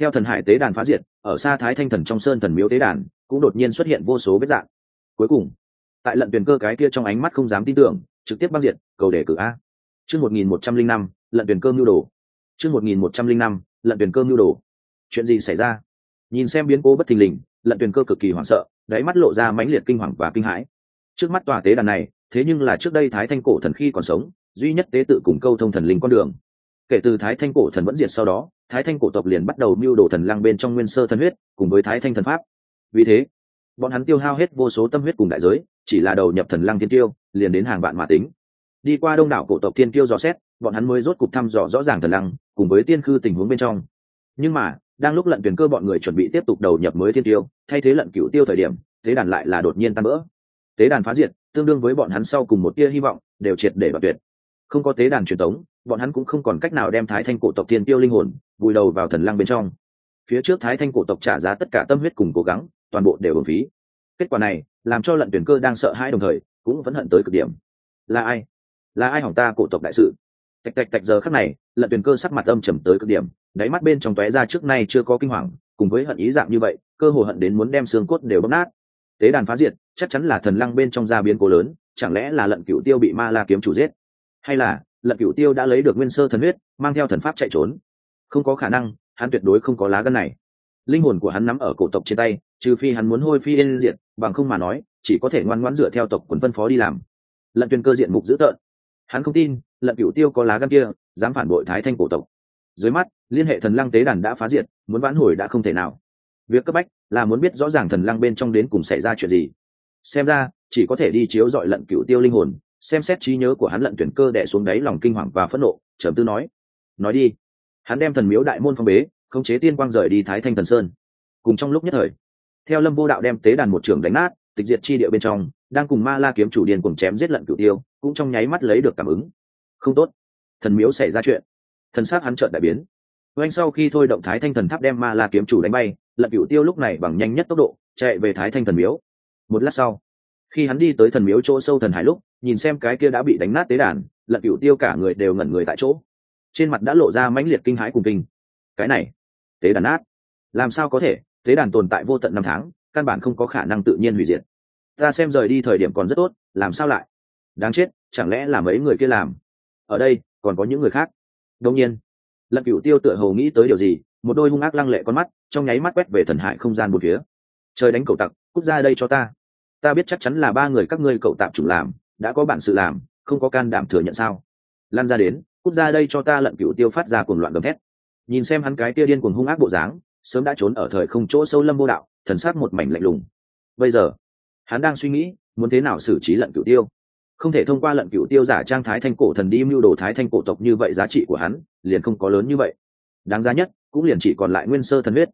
theo thần hải tế đàn phá diệt, ở xa thái thanh thần trong sơn thần miếu tế đàn, cũng đột nhiên xuất hiện vô số vết dạng. Cuối cùng, tại lận tuyển cơ cái kia trong ánh mắt không dám tin tưởng, trực tiếp băng diệt, cầu đề cử a. Chương một nghìn một trăm linh năm, lận tuyển cơ mưu đồ chương một nghìn một trăm linh năm, lận tuyển cơ mưu đồ. Chuyện gì xảy ra? Nhìn xem biến cố bất thình lình, lận tuyển cơ cực kỳ hoảng sợ, đáy mắt lộ ra mãnh liệt kinh hoàng và kinh hãi. Trước mắt tòa tế đàn này, thế nhưng là trước đây thái thanh cổ thần khi còn sống, duy nhất tế tự cùng câu thông thần linh con đường. Kể từ thái thanh cổ thần vẫn diệt sau đó, thái thanh cổ tộc liền bắt đầu mưu đồ thần lăng bên trong nguyên sơ thần huyết, cùng với thái thanh thần pháp. Vì thế, bọn hắn tiêu hao hết vô số tâm huyết cùng đại giới, chỉ là đầu nhập thần lăng thiên tiêu, liền đến hàng vạn mà tính. Đi qua đông đảo cổ tộc thiên tiêu dò xét bọn hắn mới rốt cục thăm dò rõ ràng thần lăng, cùng với tiên khư tình huống bên trong. Nhưng mà, đang lúc lận tuyển cơ bọn người chuẩn bị tiếp tục đầu nhập mới thiên tiêu, thay thế lận cựu tiêu thời điểm, tế đàn lại là đột nhiên tan vỡ. Tế đàn phá diệt, tương đương với bọn hắn sau cùng một tia hy vọng, đều triệt để đoạt tuyệt. Không có tế đàn truyền thống bọn hắn cũng không còn cách nào đem thái thanh cổ tộc tiên tiêu linh hồn, vùi đầu vào thần lăng bên trong. Phía trước thái thanh cổ tộc trả giá tất cả tâm huyết cùng cố gắng, toàn bộ đều bổng phí. Kết quả này, làm cho lận tuyển cơ đang sợ hãi đồng thời, cũng vẫn hận tới cực điểm. Là ai? Là ai hỏng ta cổ tộc đại sự? Tạch tạch tạch giờ khắc này, lận tuyển cơ sắc mặt âm trầm tới cực điểm, đáy mắt bên trong tóe ra trước nay chưa có kinh hoàng, cùng với hận ý dạng như vậy, cơ hồ hận đến muốn đem xương cốt đều bóp nát. Tế đàn phá diệt, chắc chắn là thần lăng bên trong gia biến cố lớn, chẳng lẽ là lận cựu tiêu bị ma la kiếm chủ giết? Hay là, lận cựu tiêu đã lấy được nguyên sơ thần huyết, mang theo thần pháp chạy trốn? Không có khả năng, hắn tuyệt đối không có lá gân này. Linh hồn của hắn nắm ở cổ tộc trên tay, trừ phi hắn muốn hôi phi yên diện bằng không mà nói, chỉ có thể ngoan ngoãn dựa theo tộc quần phân phó đi làm. Lận tuyên cơ diện mục dữ tợn hắn không tin, lận cựu tiêu có lá gan kia, dám phản bội thái thanh cổ tộc. Dưới mắt, liên hệ thần lăng tế đàn đã phá diệt, muốn vãn hồi đã không thể nào. Việc cấp bách là muốn biết rõ ràng thần lăng bên trong đến cùng xảy ra chuyện gì. Xem ra, chỉ có thể đi chiếu dọi lận cựu tiêu linh hồn, xem xét trí nhớ của hắn lận tuyển cơ đẻ xuống đáy lòng kinh hoàng và phẫn nộ, trầm tư nói. Nói đi. Hắn đem thần miếu đại môn phong bế, khống chế tiên quang rời đi thái thanh thần sơn. Cùng trong lúc nhất thời, theo lâm vô đạo đem tế đàn một trường đánh nát, tịch diệt chi địa bên trong đang cùng ma la kiếm chủ điền cùng chém giết lận cửu tiêu, cũng trong nháy mắt lấy được cảm ứng. Không tốt. Thần miếu xảy ra chuyện. Thần sát hắn trợn đại biến. Oanh sau khi thôi động thái thanh thần tháp đem ma la kiếm chủ đánh bay, lận cửu tiêu lúc này bằng nhanh nhất tốc độ, chạy về thái thanh thần miếu. Một lát sau, khi hắn đi tới thần miếu chỗ sâu thần hải lúc, nhìn xem cái kia đã bị đánh nát tế đàn, lận cửu tiêu cả người đều ngẩn người tại chỗ. Trên mặt đã lộ ra mãnh liệt kinh hãi cùng kinh. Cái này, tế đàn nát. Làm sao có thể? Tế đàn tồn tại vô tận năm tháng, căn bản không có khả năng tự nhiên hủy diệt ta xem rời đi thời điểm còn rất tốt, làm sao lại? Đáng chết, chẳng lẽ là mấy người kia làm? Ở đây, còn có những người khác? Đông nhiên. Lận cựu tiêu tựa hồ nghĩ tới điều gì, một đôi hung ác lăng lệ con mắt, trong nháy mắt quét về thần hại không gian một phía. Trời đánh cậu tặc, cút ra đây cho ta. Ta biết chắc chắn là ba người các ngươi cậu tạm chủ làm, đã có bản sự làm, không có can đảm thừa nhận sao? Lan ra đến, cút ra đây cho ta lận cựu tiêu phát ra cuồng loạn gầm thét. Nhìn xem hắn cái tia điên cuồng hung ác bộ dáng, sớm đã trốn ở thời không chỗ sâu lâm vô đạo, thần sát một mảnh lạnh lùng. Bây giờ hắn đang suy nghĩ, muốn thế nào xử trí lận cửu tiêu. Không thể thông qua lận cửu tiêu giả trang thái thanh cổ thần đi mưu đồ thái thanh cổ tộc như vậy giá trị của hắn, liền không có lớn như vậy. Đáng giá nhất, cũng liền chỉ còn lại nguyên sơ thần huyết.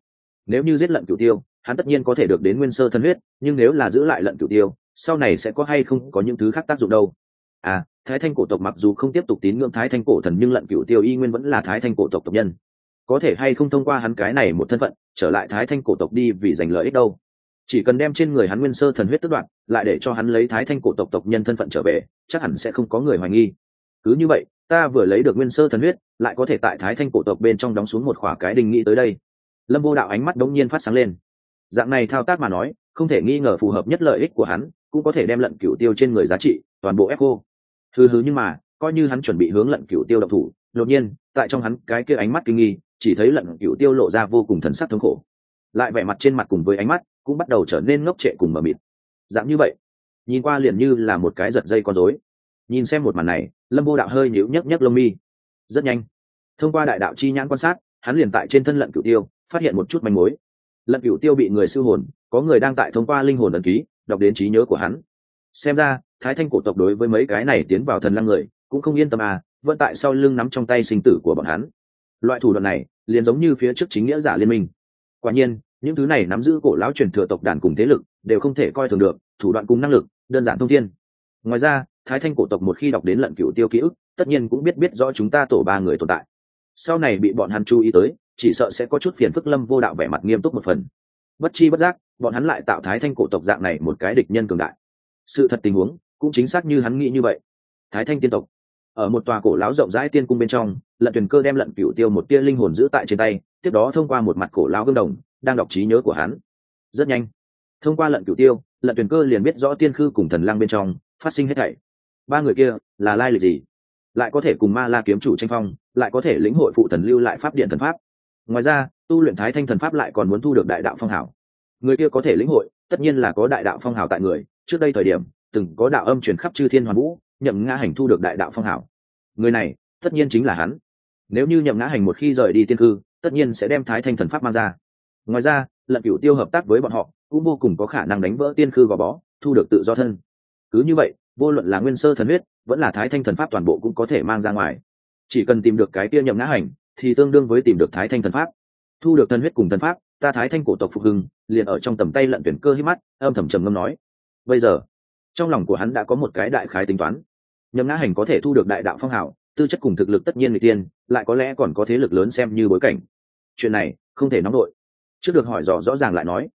Nếu như giết lận cửu tiêu, hắn tất nhiên có thể được đến nguyên sơ thần huyết, nhưng nếu là giữ lại lận cửu tiêu, sau này sẽ có hay không có những thứ khác tác dụng đâu. À thái thanh cổ tộc mặc dù không tiếp tục tín ngưỡng thái thanh cổ thần, nhưng lận cửu tiêu y nguyên vẫn là thái thanh cổ tộc tộc nhân. Có thể hay không thông qua hắn cái này một thân phận, trở lại thái thanh cổ tộc đi vì giành lợi ích đâu? Chỉ cần đem trên người hắn nguyên sơ thần huyết tức đoạn lại để cho hắn lấy thái thanh cổ tộc tộc nhân thân phận trở về, chắc hẳn sẽ không có người hoài nghi. Cứ như vậy, ta vừa lấy được nguyên sơ thần huyết, lại có thể tại thái thanh cổ tộc bên trong đóng xuống một khỏa cái đình nghĩ tới đây. Lâm vô đạo ánh mắt đống nhiên phát sáng lên. Dạng này thao tác mà nói, không thể nghi ngờ phù hợp nhất lợi ích của hắn, cũng có thể đem lận cửu tiêu trên người giá trị toàn bộ ép cô. Hừ hừ nhưng mà, coi như hắn chuẩn bị hướng lận cửu tiêu độc thủ, đột nhiên, tại trong hắn cái kia ánh mắt kinh nghi, chỉ thấy lận cửu tiêu lộ ra vô cùng thần sắc thống khổ lại vẻ mặt trên mặt cùng với ánh mắt cũng bắt đầu trở nên ngốc trệ cùng mờ mịt. Dạng như vậy, nhìn qua liền như là một cái giật dây con rối. Nhìn xem một màn này, lâm vô đạo hơi nhíu nhấc nhấc lông mi. Rất nhanh, thông qua đại đạo chi nhãn quan sát, hắn liền tại trên thân lận cửu tiêu phát hiện một chút manh mối. Lận cửu tiêu bị người sư hồn, có người đang tại thông qua linh hồn ẩn ký, đọc đến trí nhớ của hắn. Xem ra, thái thanh cổ tộc đối với mấy cái này tiến vào thần lăng người, cũng không yên tâm à vẫn tại sau lưng nắm trong tay sinh tử của bọn hắn. Loại thủ đoạn này, liền giống như phía trước chính nghĩa giả liên minh. Quả nhiên những thứ này nắm giữ cổ lão truyền thừa tộc đàn cùng thế lực, đều không thể coi thường được, thủ đoạn cùng năng lực, đơn giản thông thiên. Ngoài ra, thái thanh cổ tộc một khi đọc đến lận cửu tiêu ký ức, tất nhiên cũng biết biết rõ chúng ta tổ ba người tồn tại. Sau này bị bọn hắn chú ý tới, chỉ sợ sẽ có chút phiền phức lâm vô đạo vẻ mặt nghiêm túc một phần. Bất chi bất giác, bọn hắn lại tạo thái thanh cổ tộc dạng này một cái địch nhân cường đại. Sự thật tình huống, cũng chính xác như hắn nghĩ như vậy. Thái thanh tiên tộc, ở một tòa cổ lão rộng rãi tiên cung bên trong, lận tuyển cơ đem lận cửu tiêu một tia linh hồn giữ tại trên tay, tiếp đó thông qua một mặt cổ lão gương đồng đang đọc trí nhớ của hắn. Rất nhanh, thông qua lận cửu tiêu, lận tuyển cơ liền biết rõ tiên khư cùng thần lang bên trong phát sinh hết thảy. Ba người kia là lai lịch gì? Lại có thể cùng ma la kiếm chủ tranh phong, lại có thể lĩnh hội phụ thần lưu lại pháp điện thần pháp. Ngoài ra, tu luyện thái thanh thần pháp lại còn muốn thu được đại đạo phong hảo người kia có thể lĩnh hội, tất nhiên là có đại đạo phong hảo tại người. Trước đây thời điểm, từng có đạo âm truyền khắp chư thiên hoàn vũ, nhậm ngã hành thu được đại đạo phong hảo người này, tất nhiên chính là hắn. Nếu như nhậm ngã hành một khi rời đi tiên cư tất nhiên sẽ đem thái thanh thần pháp mang ra ngoài ra, lận cửu tiêu hợp tác với bọn họ cũng vô cùng có khả năng đánh vỡ tiên khư gò bó, thu được tự do thân. Cứ như vậy, vô luận là nguyên sơ thần huyết, vẫn là thái thanh thần pháp toàn bộ cũng có thể mang ra ngoài. Chỉ cần tìm được cái kia nhậm ngã hành, thì tương đương với tìm được thái thanh thần pháp. Thu được thần huyết cùng thần pháp, ta thái thanh cổ tộc phục hưng, liền ở trong tầm tay lận tuyển cơ hít mắt, âm thầm trầm ngâm nói. Bây giờ, trong lòng của hắn đã có một cái đại khái tính toán. Nhậm ngã hành có thể thu được đại đạo phong hào, tư chất cùng thực lực tất nhiên người tiên, lại có lẽ còn có thế lực lớn xem như bối cảnh. Chuyện này không thể nóng đội trước được hỏi dò rõ ràng lại nói,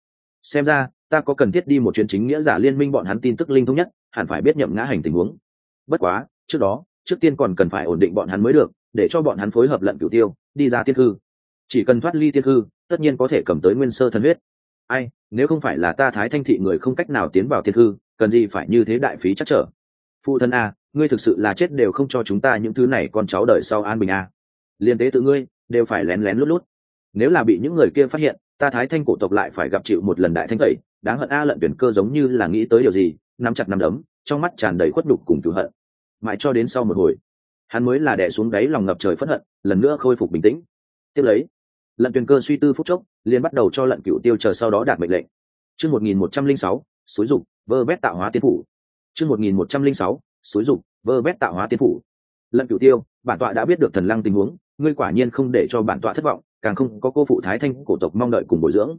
xem ra, ta có cần thiết đi một chuyến chính nghĩa giả liên minh bọn hắn tin tức linh thông nhất, hẳn phải biết nhậm ngã hành tình huống. Bất quá, trước đó, trước tiên còn cần phải ổn định bọn hắn mới được, để cho bọn hắn phối hợp lận cửu tiêu, đi ra tiên hư chỉ cần thoát ly tiên hư tất nhiên có thể cầm tới nguyên sơ thần huyết. Ai, nếu không phải là ta thái thanh thị người không cách nào tiến vào tiên hư cần gì phải như thế đại phí chắc trở? Phụ thân a, ngươi thực sự là chết đều không cho chúng ta những thứ này con cháu đời sau an bình a. Liên tế tự ngươi, đều phải lén lén lút lút. Nếu là bị những người kia phát hiện ta thái thanh cổ tộc lại phải gặp chịu một lần đại thanh tẩy, đáng hận a lận tuyển cơ giống như là nghĩ tới điều gì, nắm chặt nắm đấm, trong mắt tràn đầy khuất đục cùng cựu hận. Mãi cho đến sau một hồi, hắn mới là đẻ xuống đáy lòng ngập trời phất hận, lần nữa khôi phục bình tĩnh. Tiếp lấy, lận tuyển cơ suy tư phút chốc, liền bắt đầu cho lận cựu tiêu chờ sau đó đạt mệnh lệnh. Chương một nghìn một trăm linh sáu, xúi dục, vơ vét tạo hóa tiên phủ. Chương một nghìn một trăm linh sáu, xúi dục, vơ vét tạo hóa tiên phủ. Lận cựu tiêu, bản tọa đã biết được thần lăng tình huống ngươi quả nhiên không để cho bản tọa thất vọng, càng không có cô phụ thái thanh cổ tộc mong đợi cùng bồi dưỡng.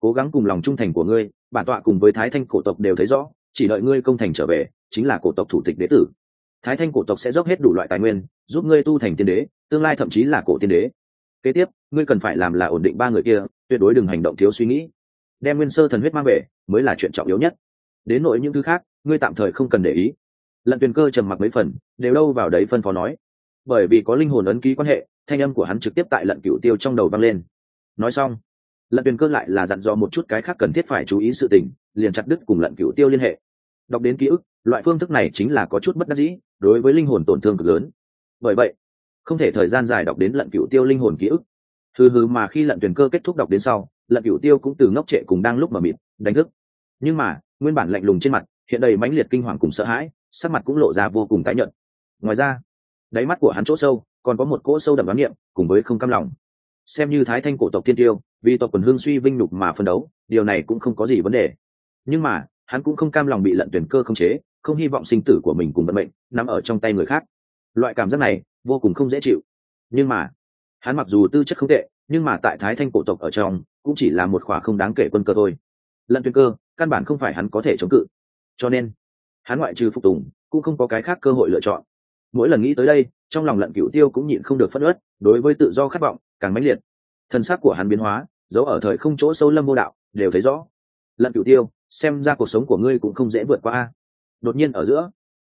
Cố gắng cùng lòng trung thành của ngươi, bản tọa cùng với thái thanh cổ tộc đều thấy rõ, chỉ đợi ngươi công thành trở về, chính là cổ tộc thủ tịch đế tử. Thái thanh cổ tộc sẽ dốc hết đủ loại tài nguyên, giúp ngươi tu thành tiên đế, tương lai thậm chí là cổ tiên đế. Kế tiếp, ngươi cần phải làm là ổn định ba người kia, tuyệt đối đừng hành động thiếu suy nghĩ. Đem nguyên sơ thần huyết mang về, mới là chuyện trọng yếu nhất. Đến nội những thứ khác, ngươi tạm thời không cần để ý. Lận tuyền cơ trầm mặc mấy phần, đều đâu vào đấy phân phó nói bởi vì có linh hồn ấn ký quan hệ, thanh âm của hắn trực tiếp tại lận cựu tiêu trong đầu vang lên. Nói xong, lận tuyền cơ lại là dặn dò một chút cái khác cần thiết phải chú ý sự tình, liền chặt đứt cùng lận cựu tiêu liên hệ. Đọc đến ký ức, loại phương thức này chính là có chút bất đắc dĩ, đối với linh hồn tổn thương cực lớn. Bởi vậy, không thể thời gian dài đọc đến lận cựu tiêu linh hồn ký ức. Hừ hừ mà khi lận tuyển cơ kết thúc đọc đến sau, lận cựu tiêu cũng từ ngốc trệ cùng đang lúc mà mịt, đánh thức. Nhưng mà, nguyên bản lạnh lùng trên mặt, hiện đầy mãnh liệt kinh hoàng cùng sợ hãi, sắc mặt cũng lộ ra vô cùng tái nhợt. Ngoài ra đáy mắt của hắn chỗ sâu, còn có một cỗ sâu đậm đoán niệm, cùng với không cam lòng. Xem như thái thanh cổ tộc thiên tiêu, vì tộc quần hương suy vinh nhục mà phân đấu, điều này cũng không có gì vấn đề. Nhưng mà, hắn cũng không cam lòng bị lận tuyển cơ không chế, không hy vọng sinh tử của mình cùng vận mệnh nằm ở trong tay người khác. Loại cảm giác này, vô cùng không dễ chịu. Nhưng mà, hắn mặc dù tư chất không tệ, nhưng mà tại thái thanh cổ tộc ở trong, cũng chỉ là một khỏa không đáng kể quân cơ thôi. Lận tuyển cơ, căn bản không phải hắn có thể chống cự. Cho nên, hắn ngoại trừ phục tùng, cũng không có cái khác cơ hội lựa chọn mỗi lần nghĩ tới đây, trong lòng lận cựu tiêu cũng nhịn không được phất ớt đối với tự do khát vọng càng mãnh liệt. Thân xác của hắn biến hóa giấu ở thời không chỗ sâu lâm vô đạo, đều thấy rõ. Lận cựu tiêu, xem ra cuộc sống của ngươi cũng không dễ vượt qua đột nhiên ở giữa,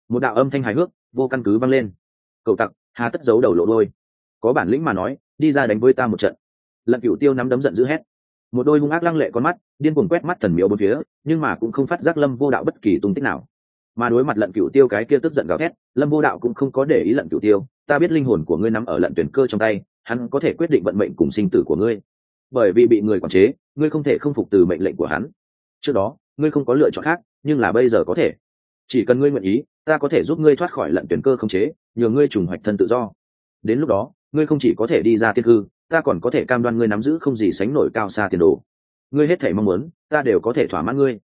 một đạo âm thanh hài hước, vô căn cứ vang lên. Cậu tặc, hà tất giấu đầu lộ đôi có bản lĩnh mà nói, đi ra đánh với ta một trận. Lận cựu tiêu nắm đấm giận dữ hét. Một đôi hung ác lăng lệ con mắt, điên cuồng quét mắt thần miếu bốn phía, nhưng mà cũng không phát giác lâm vô đạo bất kỳ tung tích nào mà đối mặt lận cửu tiêu cái kia tức giận gào thét, lâm vô đạo cũng không có để ý lận cửu tiêu, ta biết linh hồn của ngươi nắm ở lận tuyển cơ trong tay, hắn có thể quyết định vận mệnh cùng sinh tử của ngươi. Bởi vì bị người quản chế, ngươi không thể không phục từ mệnh lệnh của hắn. Trước đó, ngươi không có lựa chọn khác, nhưng là bây giờ có thể. Chỉ cần ngươi nguyện ý, ta có thể giúp ngươi thoát khỏi lận tuyển cơ không chế, nhờ ngươi trùng hoạch thân tự do. Đến lúc đó, ngươi không chỉ có thể đi ra tiên cư, ta còn có thể cam đoan ngươi nắm giữ không gì sánh nổi cao xa tiền đồ. Ngươi hết thể mong muốn, ta đều có thể thỏa mãn ngươi.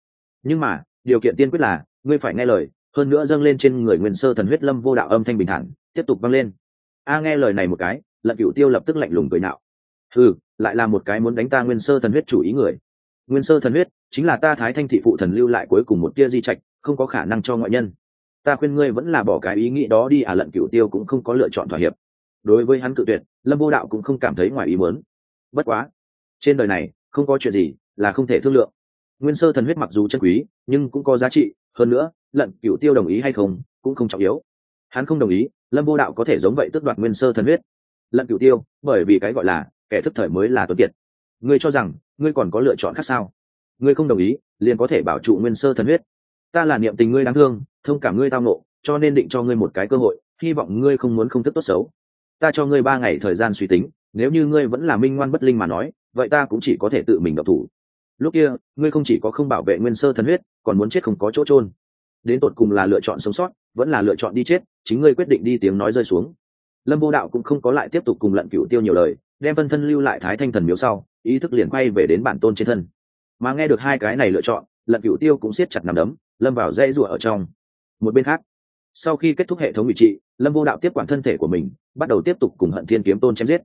Nhưng mà, điều kiện tiên quyết là ngươi phải nghe lời, hơn nữa dâng lên trên người nguyên sơ thần huyết lâm vô đạo âm thanh bình thản, tiếp tục vang lên. A nghe lời này một cái lận cựu tiêu lập tức lạnh lùng cười nạo. Ừ lại là một cái muốn đánh ta nguyên sơ thần huyết chủ ý người. Nguyên sơ thần huyết, chính là ta thái thanh thị phụ thần lưu lại cuối cùng một tia di trạch, không có khả năng cho ngoại nhân. Ta khuyên ngươi vẫn là bỏ cái ý nghĩ đó đi à lận cựu tiêu cũng không có lựa chọn thỏa hiệp. Đối với hắn cự tuyệt, lâm vô đạo cũng không cảm thấy ngoài ý muốn. Bất quá, trên đời này, không có chuyện gì là không thể thương lượng. Nguyên sơ thần huyết mặc dù chân quý, nhưng cũng có giá trị hơn nữa, lận cựu tiêu đồng ý hay không, cũng không trọng yếu. Hắn không đồng ý, lâm vô đạo có thể giống vậy tước đoạt nguyên sơ thần huyết. Lận cựu tiêu, bởi vì cái gọi là, kẻ thức thời mới là tuấn kiệt. Ngươi cho rằng, ngươi còn có lựa chọn khác sao? Ngươi không đồng ý, liền có thể bảo trụ nguyên sơ thần huyết. Ta là niệm tình ngươi đáng thương, thông cảm ngươi tao nộ cho nên định cho ngươi một cái cơ hội, hy vọng ngươi không muốn không thức tốt xấu. Ta cho ngươi ba ngày thời gian suy tính, nếu như ngươi vẫn là minh ngoan bất linh mà nói, vậy ta cũng chỉ có thể tự mình độc thủ lúc kia, ngươi không chỉ có không bảo vệ nguyên sơ thần huyết, còn muốn chết không có chỗ trôn đến tột cùng là lựa chọn sống sót, vẫn là lựa chọn đi chết, chính ngươi quyết định đi tiếng nói rơi xuống. Lâm vô đạo cũng không có lại tiếp tục cùng lận cựu tiêu nhiều lời, đem phân thân lưu lại thái thanh thần miếu sau, ý thức liền quay về đến bản tôn trên thân. Mà nghe được hai cái này lựa chọn, lận cựu tiêu cũng siết chặt nằm đấm, lâm vào dây rụa ở trong. Một bên khác, sau khi kết thúc hệ thống ủy trị, lâm vô đạo tiếp quản thân thể của mình, bắt đầu tiếp tục cùng hận thiên kiếm tôn chém giết.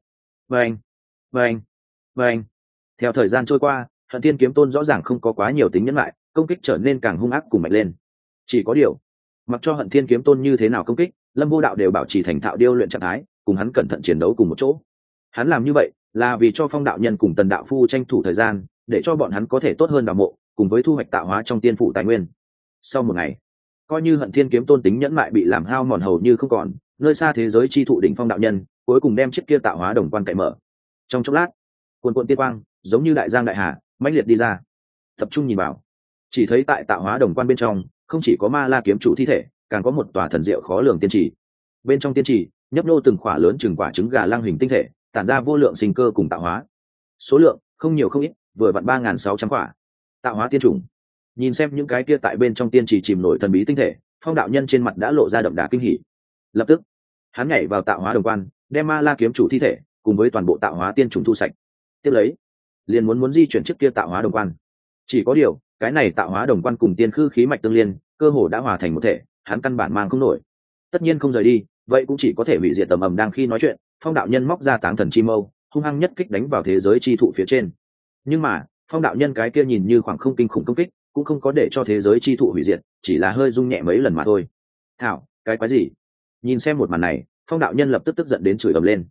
Vâng vâng vâng. Theo thời gian trôi qua hận thiên kiếm tôn rõ ràng không có quá nhiều tính nhẫn lại, công kích trở nên càng hung ác cùng mạnh lên. Chỉ có điều, mặc cho hận thiên kiếm tôn như thế nào công kích, lâm vô đạo đều bảo trì thành thạo điêu luyện trạng thái, cùng hắn cẩn thận chiến đấu cùng một chỗ. Hắn làm như vậy, là vì cho phong đạo nhân cùng tần đạo phu tranh thủ thời gian, để cho bọn hắn có thể tốt hơn đạo mộ, cùng với thu hoạch tạo hóa trong tiên phủ tài nguyên. Sau một ngày, coi như hận thiên kiếm tôn tính nhẫn mại bị làm hao mòn hầu như không còn, nơi xa thế giới chi thụ đỉnh phong đạo nhân, cuối cùng đem chiếc kia tạo hóa đồng quan cậy mở. Trong chốc lát, quần quận tiên quang, giống như đại giang đại hà mãnh liệt đi ra. Tập trung nhìn vào. Chỉ thấy tại tạo hóa đồng quan bên trong, không chỉ có ma la kiếm chủ thi thể, càng có một tòa thần diệu khó lường tiên trì. Bên trong tiên trì, nhấp nô từng khỏa lớn chừng quả trứng gà lang hình tinh thể, tản ra vô lượng sinh cơ cùng tạo hóa. Số lượng, không nhiều không ít, vừa vặn ba n g h n sáu trăm quả. Tạo hóa tiên chủng. Nhìn xem những cái kia tại bên trong tiên trì chìm nổi thần bí tinh thể, phong đạo nhân trên mặt đã lộ ra đậm đà kinh hỉ. Lập tức, hắn nhảy vào tạo hóa đồng quan, đem ma la kiếm chủ thi thể, cùng với toàn bộ tạo hóa tiên trùng thu sạch. Tiếp lấy liền muốn muốn di chuyển trước kia tạo hóa đồng quan. Chỉ có điều, cái này tạo hóa đồng quan cùng tiên khư khí mạch tương liên, cơ hồ đã hòa thành một thể, hắn căn bản mang không nổi. Tất nhiên không rời đi, vậy cũng chỉ có thể hủy diệt tầm ầm đang khi nói chuyện, phong đạo nhân móc ra táng thần chi mâu, hung hăng nhất kích đánh vào thế giới chi thụ phía trên. Nhưng mà, phong đạo nhân cái kia nhìn như khoảng không kinh khủng công kích, cũng không có để cho thế giới chi thụ hủy diệt, chỉ là hơi rung nhẹ mấy lần mà thôi. Thảo, cái quái gì? Nhìn xem một màn này, phong đạo nhân lập tức tức giận đến chửi ầm lên.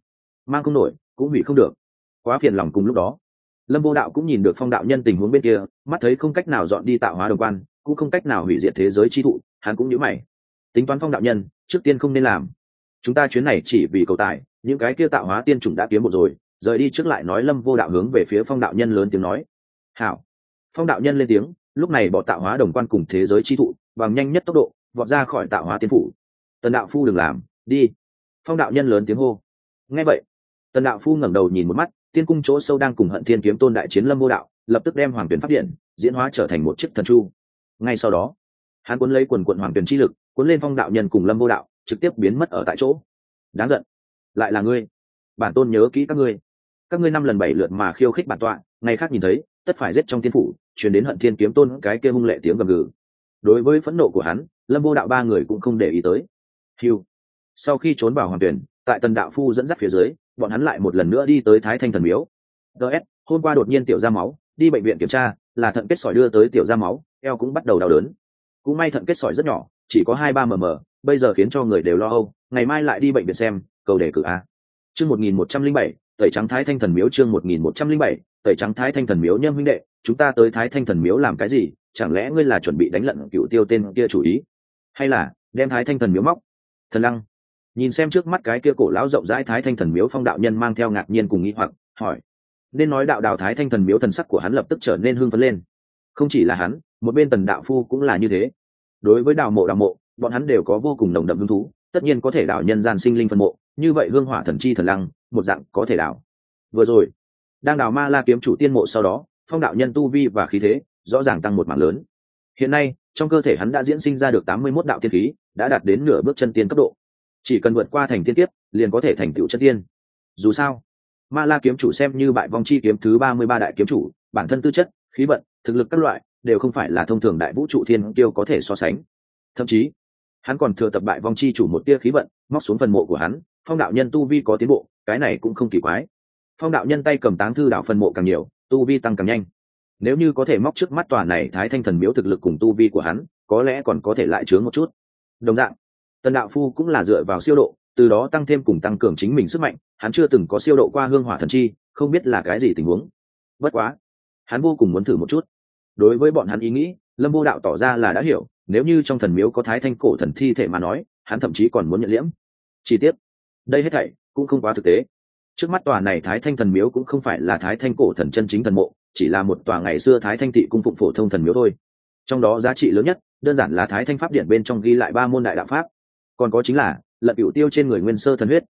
Mang không nổi, cũng hủy không được. Quá phiền lòng cùng lúc đó lâm vô đạo cũng nhìn được phong đạo nhân tình huống bên kia, mắt thấy không cách nào dọn đi tạo hóa đồng quan, cũng không cách nào hủy diệt thế giới chi thụ, hắn cũng nhớ mày. Tính toán phong đạo nhân, trước tiên không nên làm. Chúng ta chuyến này chỉ vì cầu tài, những cái kia tạo hóa tiên chủng đã kiếm một rồi, rời đi trước lại nói lâm vô đạo hướng về phía phong đạo nhân lớn tiếng nói. Hảo. Phong đạo nhân lên tiếng, lúc này bỏ tạo hóa đồng quan cùng thế giới chi thụ, bằng nhanh nhất tốc độ, vọt ra khỏi tạo hóa tiên phủ. Tần đạo phu đừng làm, đi. Phong đạo nhân lớn tiếng hô. Nghe vậy, tần đạo phu ngẩng đầu nhìn một mắt tiên cung chỗ sâu đang cùng hận thiên kiếm tôn đại chiến lâm vô đạo, lập tức đem hoàng tuyển phát điện, diễn hóa trở thành một chiếc thần chu. Ngay sau đó, hắn cuốn lấy quần quận hoàng tuyển chi lực, cuốn lên phong đạo nhân cùng lâm vô đạo, trực tiếp biến mất ở tại chỗ. Đáng giận. Lại là ngươi. Bản tôn nhớ kỹ các ngươi. Các ngươi năm lần bảy lượt mà khiêu khích bản tọa, ngày khác nhìn thấy, tất phải giết trong tiên phủ chuyển đến hận thiên kiếm tôn cái kia hung lệ tiếng gầm gừ. Đối với phẫn nộ của hắn, lâm vô đạo ba người cũng không để ý tới. Hiu sau khi trốn vào hoàng tuyển tại tần đạo phu dẫn dắt phía dưới bọn hắn lại một lần nữa đi tới thái thanh thần miếu. Ts hôm qua đột nhiên tiểu ra máu, đi bệnh viện kiểm tra, là thận kết sỏi đưa tới tiểu ra máu, eo cũng bắt đầu đau đớn. Cũng may thận kết sỏi rất nhỏ, chỉ có hai ba mm bây giờ khiến cho người đều lo âu, ngày mai lại đi bệnh viện xem, cầu đề cử a. Chương một nghìn một trăm linh bảy, tẩy trắng thái thanh thần miếu chương một nghìn một trăm linh bảy, tẩy trắng thái thanh thần miếu nhâm huynh đệ, chúng ta tới thái thanh thần miếu làm cái gì? Chẳng lẽ ngươi là chuẩn bị đánh lận cựu tiêu tên kia chủ ý? Hay là đem thái thanh thần miếu móc? Thần lăng nhìn xem trước mắt cái kia cổ lão rộng rãi thái thanh thần miếu phong đạo nhân mang theo ngạc nhiên cùng nghĩ hoặc, hỏi. Nên nói đạo đào thái thanh thần miếu thần sắc của hắn lập tức trở nên hưng phấn lên. Không chỉ là hắn, một bên tần đạo phu cũng là như thế. Đối với đạo mộ đạo mộ, bọn hắn đều có vô cùng nồng đậm hứng thú, tất nhiên có thể đảo nhân gian sinh linh phân mộ, như vậy hương hỏa thần chi thần lăng, một dạng có thể đảo vừa rồi, đang đào ma la kiếm chủ tiên mộ sau đó, phong đạo nhân tu vi và khí thế, rõ ràng tăng một mảng lớn. Hiện nay, trong cơ thể hắn đã diễn sinh ra được tám mươi mốt đạo tiên khí, đã đạt đến nửa bước chân tiên cấp độ chỉ cần vượt qua thành tiên kiếp, liền có thể thành tựu chân tiên. Dù sao, ma la kiếm chủ xem như bại vong chi kiếm thứ ba mươi ba đại kiếm chủ, bản thân tư chất, khí vận, thực lực các loại, đều không phải là thông thường đại vũ trụ thiên tiêu có thể so sánh. Thậm chí, hắn còn thừa tập bại vong chi chủ một tia khí vận, móc xuống phần mộ của hắn, phong đạo nhân tu vi có tiến bộ, cái này cũng không kỳ quái. Phong đạo nhân tay cầm táng thư đạo phần mộ càng nhiều, tu vi tăng càng nhanh. Nếu như có thể móc trước mắt tòa này thái thanh thần miếu thực lực cùng tu vi của hắn, có lẽ còn có thể lại chướng một chút. Đồng dạng tần đạo phu cũng là dựa vào siêu độ, từ đó tăng thêm cùng tăng cường chính mình sức mạnh, hắn chưa từng có siêu độ qua hương hỏa thần chi, không biết là cái gì tình huống. Bất quá, hắn vô cùng muốn thử một chút. Đối với bọn hắn ý nghĩ, lâm vô đạo tỏ ra là đã hiểu, nếu như trong thần miếu có thái thanh cổ thần thi thể mà nói, hắn thậm chí còn muốn nhận liễm. Chi tiết đây hết thảy cũng không quá thực tế. Trước mắt tòa này thái thanh thần miếu cũng không phải là thái thanh cổ thần chân chính thần mộ, chỉ là một tòa ngày xưa thái thanh thị cung phụng phổ thông thần miếu thôi. Trong đó giá trị lớn nhất, đơn giản là thái thanh pháp điện bên trong ghi lại ba môn đại đạo pháp còn có chính là, lận cựu tiêu trên người nguyên sơ thần huyết.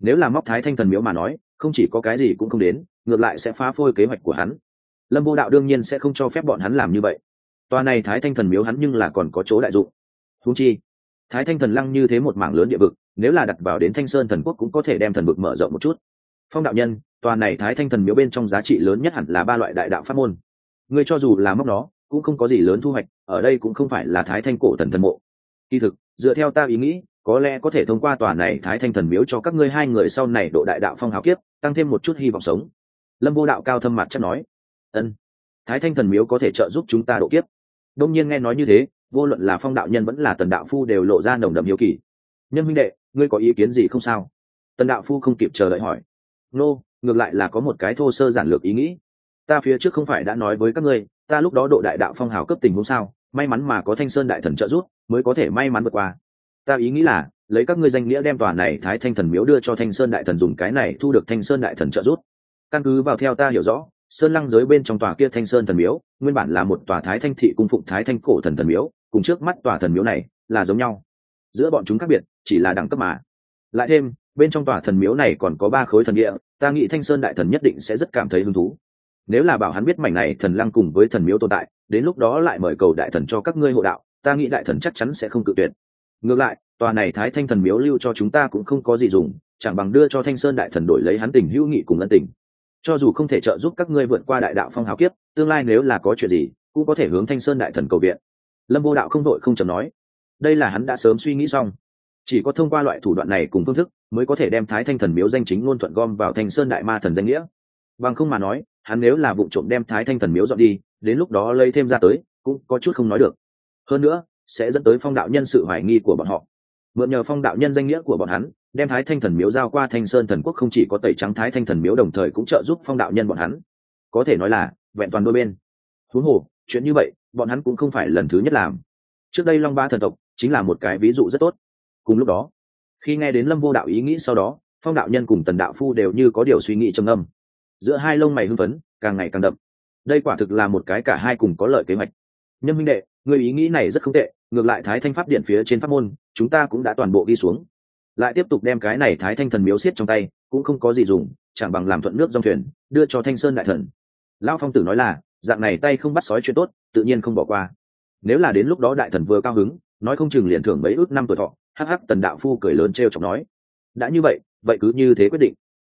Nếu là móc thái thanh thần miếu mà nói, không chỉ có cái gì cũng không đến, ngược lại sẽ phá phôi kế hoạch của hắn. Lâm vô đạo đương nhiên sẽ không cho phép bọn hắn làm như vậy. Tòa này thái thanh thần miếu hắn nhưng là còn có chỗ đại dụng. Húng chi, thái thanh thần lăng như thế một mảng lớn địa vực, nếu là đặt vào đến thanh sơn thần quốc cũng có thể đem thần vực mở rộng một chút. Phong đạo nhân, tòa này thái thanh thần miếu bên trong giá trị lớn nhất hẳn là ba loại đại đạo pháp môn. Ngươi cho dù là móc nó, cũng không có gì lớn thu hoạch, ở đây cũng không phải là thái thanh cổ thần thần mộ. Kỳ thực, dựa theo ta ý nghĩ có lẽ có thể thông qua tòa này thái thanh thần miếu cho các ngươi hai người sau này độ đại đạo phong hào kiếp, tăng thêm một chút hy vọng sống. Lâm vô đạo cao thâm mặt chắc nói. Ân, thái thanh thần miếu có thể trợ giúp chúng ta độ kiếp. Đông nhiên nghe nói như thế, vô luận là phong đạo nhân vẫn là tần đạo phu đều lộ ra nồng đậm hiếu kỳ. Nhân huynh đệ, ngươi có ý kiến gì không sao? Tần đạo phu không kịp chờ đợi hỏi. Nô, ngược lại là có một cái thô sơ giản lược ý nghĩ. Ta phía trước không phải đã nói với các ngươi, ta lúc đó độ đại đạo phong hào cấp tình huống sao, may mắn mà có thanh sơn đại thần trợ giúp, mới có thể may mắn vượt qua ta ý nghĩ là, lấy các ngươi danh nghĩa đem tòa này thái thanh thần miếu đưa cho thanh sơn đại thần dùng cái này thu được thanh sơn đại thần trợ giúp. Căn cứ vào theo ta hiểu rõ, sơn lăng giới bên trong tòa kia thanh sơn thần miếu, nguyên bản là một tòa thái thanh thị cung phụng thái thanh cổ thần thần miếu, cùng trước mắt tòa thần miếu này là giống nhau. Giữa bọn chúng khác biệt, chỉ là đẳng cấp mà. Lại thêm, bên trong tòa thần miếu này còn có ba khối thần địa, ta nghĩ thanh sơn đại thần nhất định sẽ rất cảm thấy hứng thú. Nếu là bảo hắn biết mảnh này thần lăng cùng với thần miếu tồn tại, đến lúc đó lại mời cầu đại thần cho các ngươi hộ đạo, ta nghĩ đại thần chắc chắn sẽ không cự tuyệt ngược lại, tòa này thái thanh thần miếu lưu cho chúng ta cũng không có gì dùng, chẳng bằng đưa cho thanh sơn đại thần đổi lấy hắn tình hữu nghị cùng ân tình. Cho dù không thể trợ giúp các ngươi vượt qua đại đạo phong hào kiếp, tương lai nếu là có chuyện gì, cũng có thể hướng thanh sơn đại thần cầu viện. Lâm vô đạo không đội không chầm nói. Đây là hắn đã sớm suy nghĩ xong. Chỉ có thông qua loại thủ đoạn này cùng phương thức, mới có thể đem thái thanh thần miếu danh chính ngôn thuận gom vào thanh sơn đại ma thần danh nghĩa. Bằng không mà nói, hắn nếu là vụ trộm đem thái thanh thần miếu dọn đi, đến lúc đó lấy thêm ra tới, cũng có chút không nói được. Hơn nữa sẽ dẫn tới phong đạo nhân sự hoài nghi của bọn họ. Mượn nhờ phong đạo nhân danh nghĩa của bọn hắn, đem thái thanh thần miếu giao qua thanh sơn thần quốc không chỉ có tẩy trắng thái thanh thần miếu đồng thời cũng trợ giúp phong đạo nhân bọn hắn. Có thể nói là, vẹn toàn đôi bên. Huống hồ, chuyện như vậy, bọn hắn cũng không phải lần thứ nhất làm. Trước đây long ba thần tộc chính là một cái ví dụ rất tốt. Cùng lúc đó, khi nghe đến lâm vô đạo ý nghĩ sau đó, phong đạo nhân cùng tần đạo phu đều như có điều suy nghĩ trầm âm giữa hai lông mày hưng phấn, càng ngày càng đậm. Đây quả thực là một cái cả hai cùng có lợi kế hoạch. Nhân minh đệ người ý nghĩ này rất không tệ, ngược lại thái thanh pháp điện phía trên pháp môn, chúng ta cũng đã toàn bộ ghi xuống. Lại tiếp tục đem cái này thái thanh thần miếu xiết trong tay, cũng không có gì dùng, chẳng bằng làm thuận nước dòng thuyền, đưa cho thanh sơn đại thần. Lão phong tử nói là, dạng này tay không bắt sói chuyện tốt, tự nhiên không bỏ qua. Nếu là đến lúc đó đại thần vừa cao hứng, nói không chừng liền thưởng mấy ước năm tuổi thọ, hắc hắc, tần đạo phu cười lớn t r e o chọc nói. Đã như vậy vậy cứ như thế quyết định.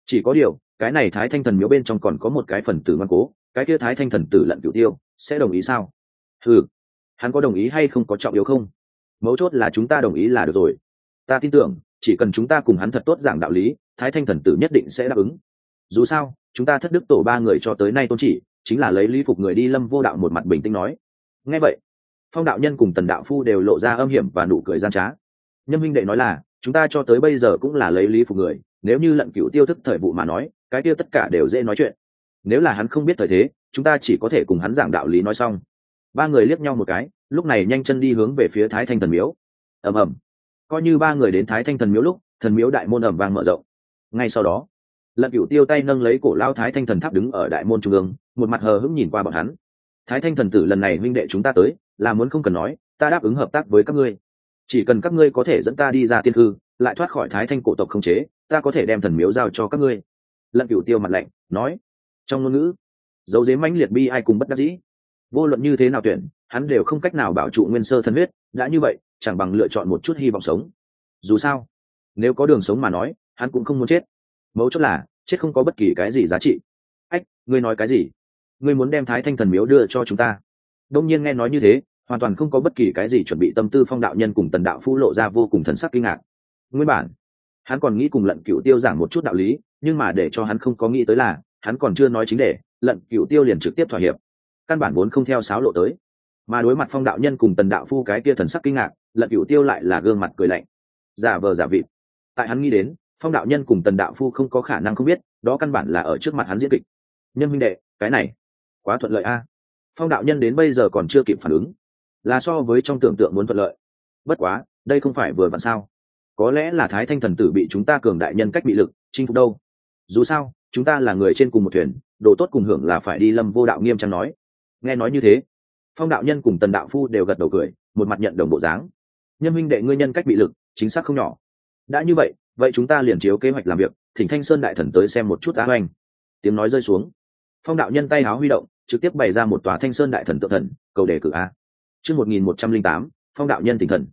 Chỉ có điều, cái này thái thanh thần miếu bên trong còn có một cái phần tử ngoan cố, cái kia thái thanh thần tử lận cựu tiêu, sẽ đồng ý sao? Ừ hắn có đồng ý hay không có trọng yếu không? Mấu chốt là chúng ta đồng ý là được rồi. Ta tin tưởng, chỉ cần chúng ta cùng hắn thật tốt giảng đạo lý, thái thanh thần tử nhất định sẽ đáp ứng. Dù sao, chúng ta thất đức tổ ba người cho tới nay tôn chỉ, chính là lấy lý phục người đi lâm vô đạo một mặt bình tĩnh nói. Nghe vậy, phong đạo nhân cùng tần đạo phu đều lộ ra âm hiểm và nụ cười gian trá. Nhân minh đệ nói là, chúng ta cho tới bây giờ cũng là lấy lý phục người, nếu như lận cựu tiêu thức thời vụ mà nói, cái tiêu tất cả đều dễ nói chuyện. Nếu là hắn không biết thời thế, chúng ta chỉ có thể cùng hắn giảng đạo lý nói xong ba người liếc nhau một cái, lúc này nhanh chân đi hướng về phía thái thanh thần miếu. Ầm ầm. Coi như ba người đến thái thanh thần miếu lúc, thần miếu đại môn ẩm vang mở rộng. Ngay sau đó lận cựu tiêu tay nâng lấy cổ lao thái thanh thần tháp đứng ở đại môn trung ương, một mặt hờ hững nhìn qua bọn hắn. Thái thanh thần tử lần này minh đệ chúng ta tới, là muốn không cần nói, ta đáp ứng hợp tác với các ngươi. Chỉ cần các ngươi có thể dẫn ta đi ra tiên hư lại thoát khỏi thái thanh cổ tộc không chế, ta có thể đem thần miếu giao cho các ngươi. Lận cựu tiêu mặt lạnh, nói, trong ngôn ngữ, dấu dếm mãnh liệt bi ai cùng bất đắc dĩ vô luận như thế nào tuyển, hắn đều không cách nào bảo trụ nguyên sơ thân huyết, đã như vậy, chẳng bằng lựa chọn một chút hy vọng sống. Dù sao, nếu có đường sống mà nói, hắn cũng không muốn chết. Mấu chốt là, chết không có bất kỳ cái gì giá trị. Ách, ngươi nói cái gì? Ngươi muốn đem thái thanh thần miếu đưa cho chúng ta? Đông nhiên nghe nói như thế, hoàn toàn không có bất kỳ cái gì chuẩn bị tâm tư phong đạo nhân cùng tần đạo phu lộ ra vô cùng thần sắc kinh ngạc. Nguyên bản, hắn còn nghĩ cùng lận cựu tiêu giảng một chút đạo lý, nhưng mà để cho hắn không có nghĩ tới là, hắn còn chưa nói chính để lận cựu tiêu liền trực tiếp thỏa hiệp căn bản vốn không theo sáo lộ tới. Mà đối mặt phong đạo nhân cùng tần đạo phu cái kia thần sắc kinh ngạc lận cựu tiêu lại là gương mặt cười lạnh. Giả vờ giả vịt. Tại hắn nghĩ đến, phong đạo nhân cùng tần đạo phu không có khả năng không biết, đó căn bản là ở trước mặt hắn diễn kịch. Nhân minh đệ, cái này, quá thuận lợi a. Phong đạo nhân đến bây giờ còn chưa kịp phản ứng. Là so với trong tưởng tượng muốn thuận lợi. Bất quá, đây không phải vừa vặn sao? Có lẽ là thái thanh thần tử bị chúng ta cường đại nhân cách bị lực, chinh phục đâu? Dù sao, chúng ta là người trên cùng một thuyền, đồ tốt cùng hưởng là phải đi lâm vô đạo nghiêm trang nói nghe nói như thế, phong đạo nhân cùng tần đạo phu đều gật đầu cười, một mặt nhận đồng bộ dáng. Nhân minh đệ ngươi nhân cách bị lực, chính xác không nhỏ. Đã như vậy vậy chúng ta liền chiếu kế hoạch làm việc, thỉnh thanh sơn đại thần tới xem một chút á oanh tiếng nói rơi xuống. Phong đạo nhân tay háo huy động, trực tiếp bày ra một tòa thanh sơn đại thần tự thần, cầu đề cử a. Chương một nghìn một trăm linh tám, phong đạo nhân tỉnh thần.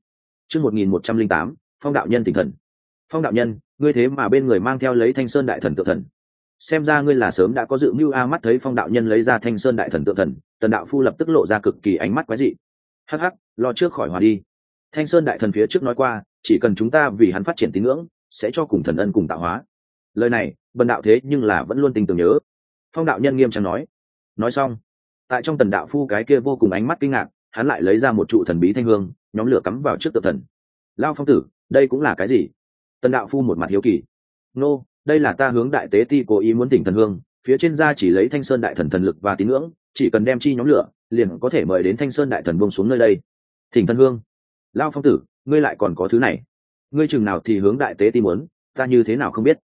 Chương một nghìn một trăm linh tám, phong đạo nhân tỉnh thần. Phong đạo nhân, ngươi thế mà bên người mang theo lấy thanh sơn đại thần tự thần. Xem ra ngươi là sớm đã có dự mưu a mắt thấy phong đạo nhân lấy ra thanh sơn đại thần tự thần tần đạo phu lập tức lộ ra cực kỳ ánh mắt quái dị. Hắc hắc, lo trước khỏi hòa đi. Thanh sơn đại thần phía trước nói qua, chỉ cần chúng ta vì hắn phát triển tín ngưỡng, sẽ cho cùng thần ân cùng tạo hóa. Lời này, bần đạo thế nhưng là vẫn luôn tình tưởng nhớ. Phong đạo nhân nghiêm trang nói. Nói xong, tại trong tần đạo phu cái kia vô cùng ánh mắt kinh ngạc, hắn lại lấy ra một trụ thần bí thanh hương, nhóm lửa cắm vào trước tự thần. Lao phong tử, đây cũng là cái gì? Tần đạo phu một mặt hiếu kỳ. Nô, đây là ta hướng đại tế ti cố ý muốn tỉnh thần hương, phía trên ra chỉ lấy thanh sơn đại thần thần lực và tín ngưỡng chỉ cần đem chi nhóm lửa, liền có thể mời đến thanh sơn đại thần bông xuống nơi đây. Thỉnh thần hương lao phong tử, ngươi lại còn có thứ này. Ngươi chừng nào thì hướng đại tế ti muốn, ta như thế nào không biết.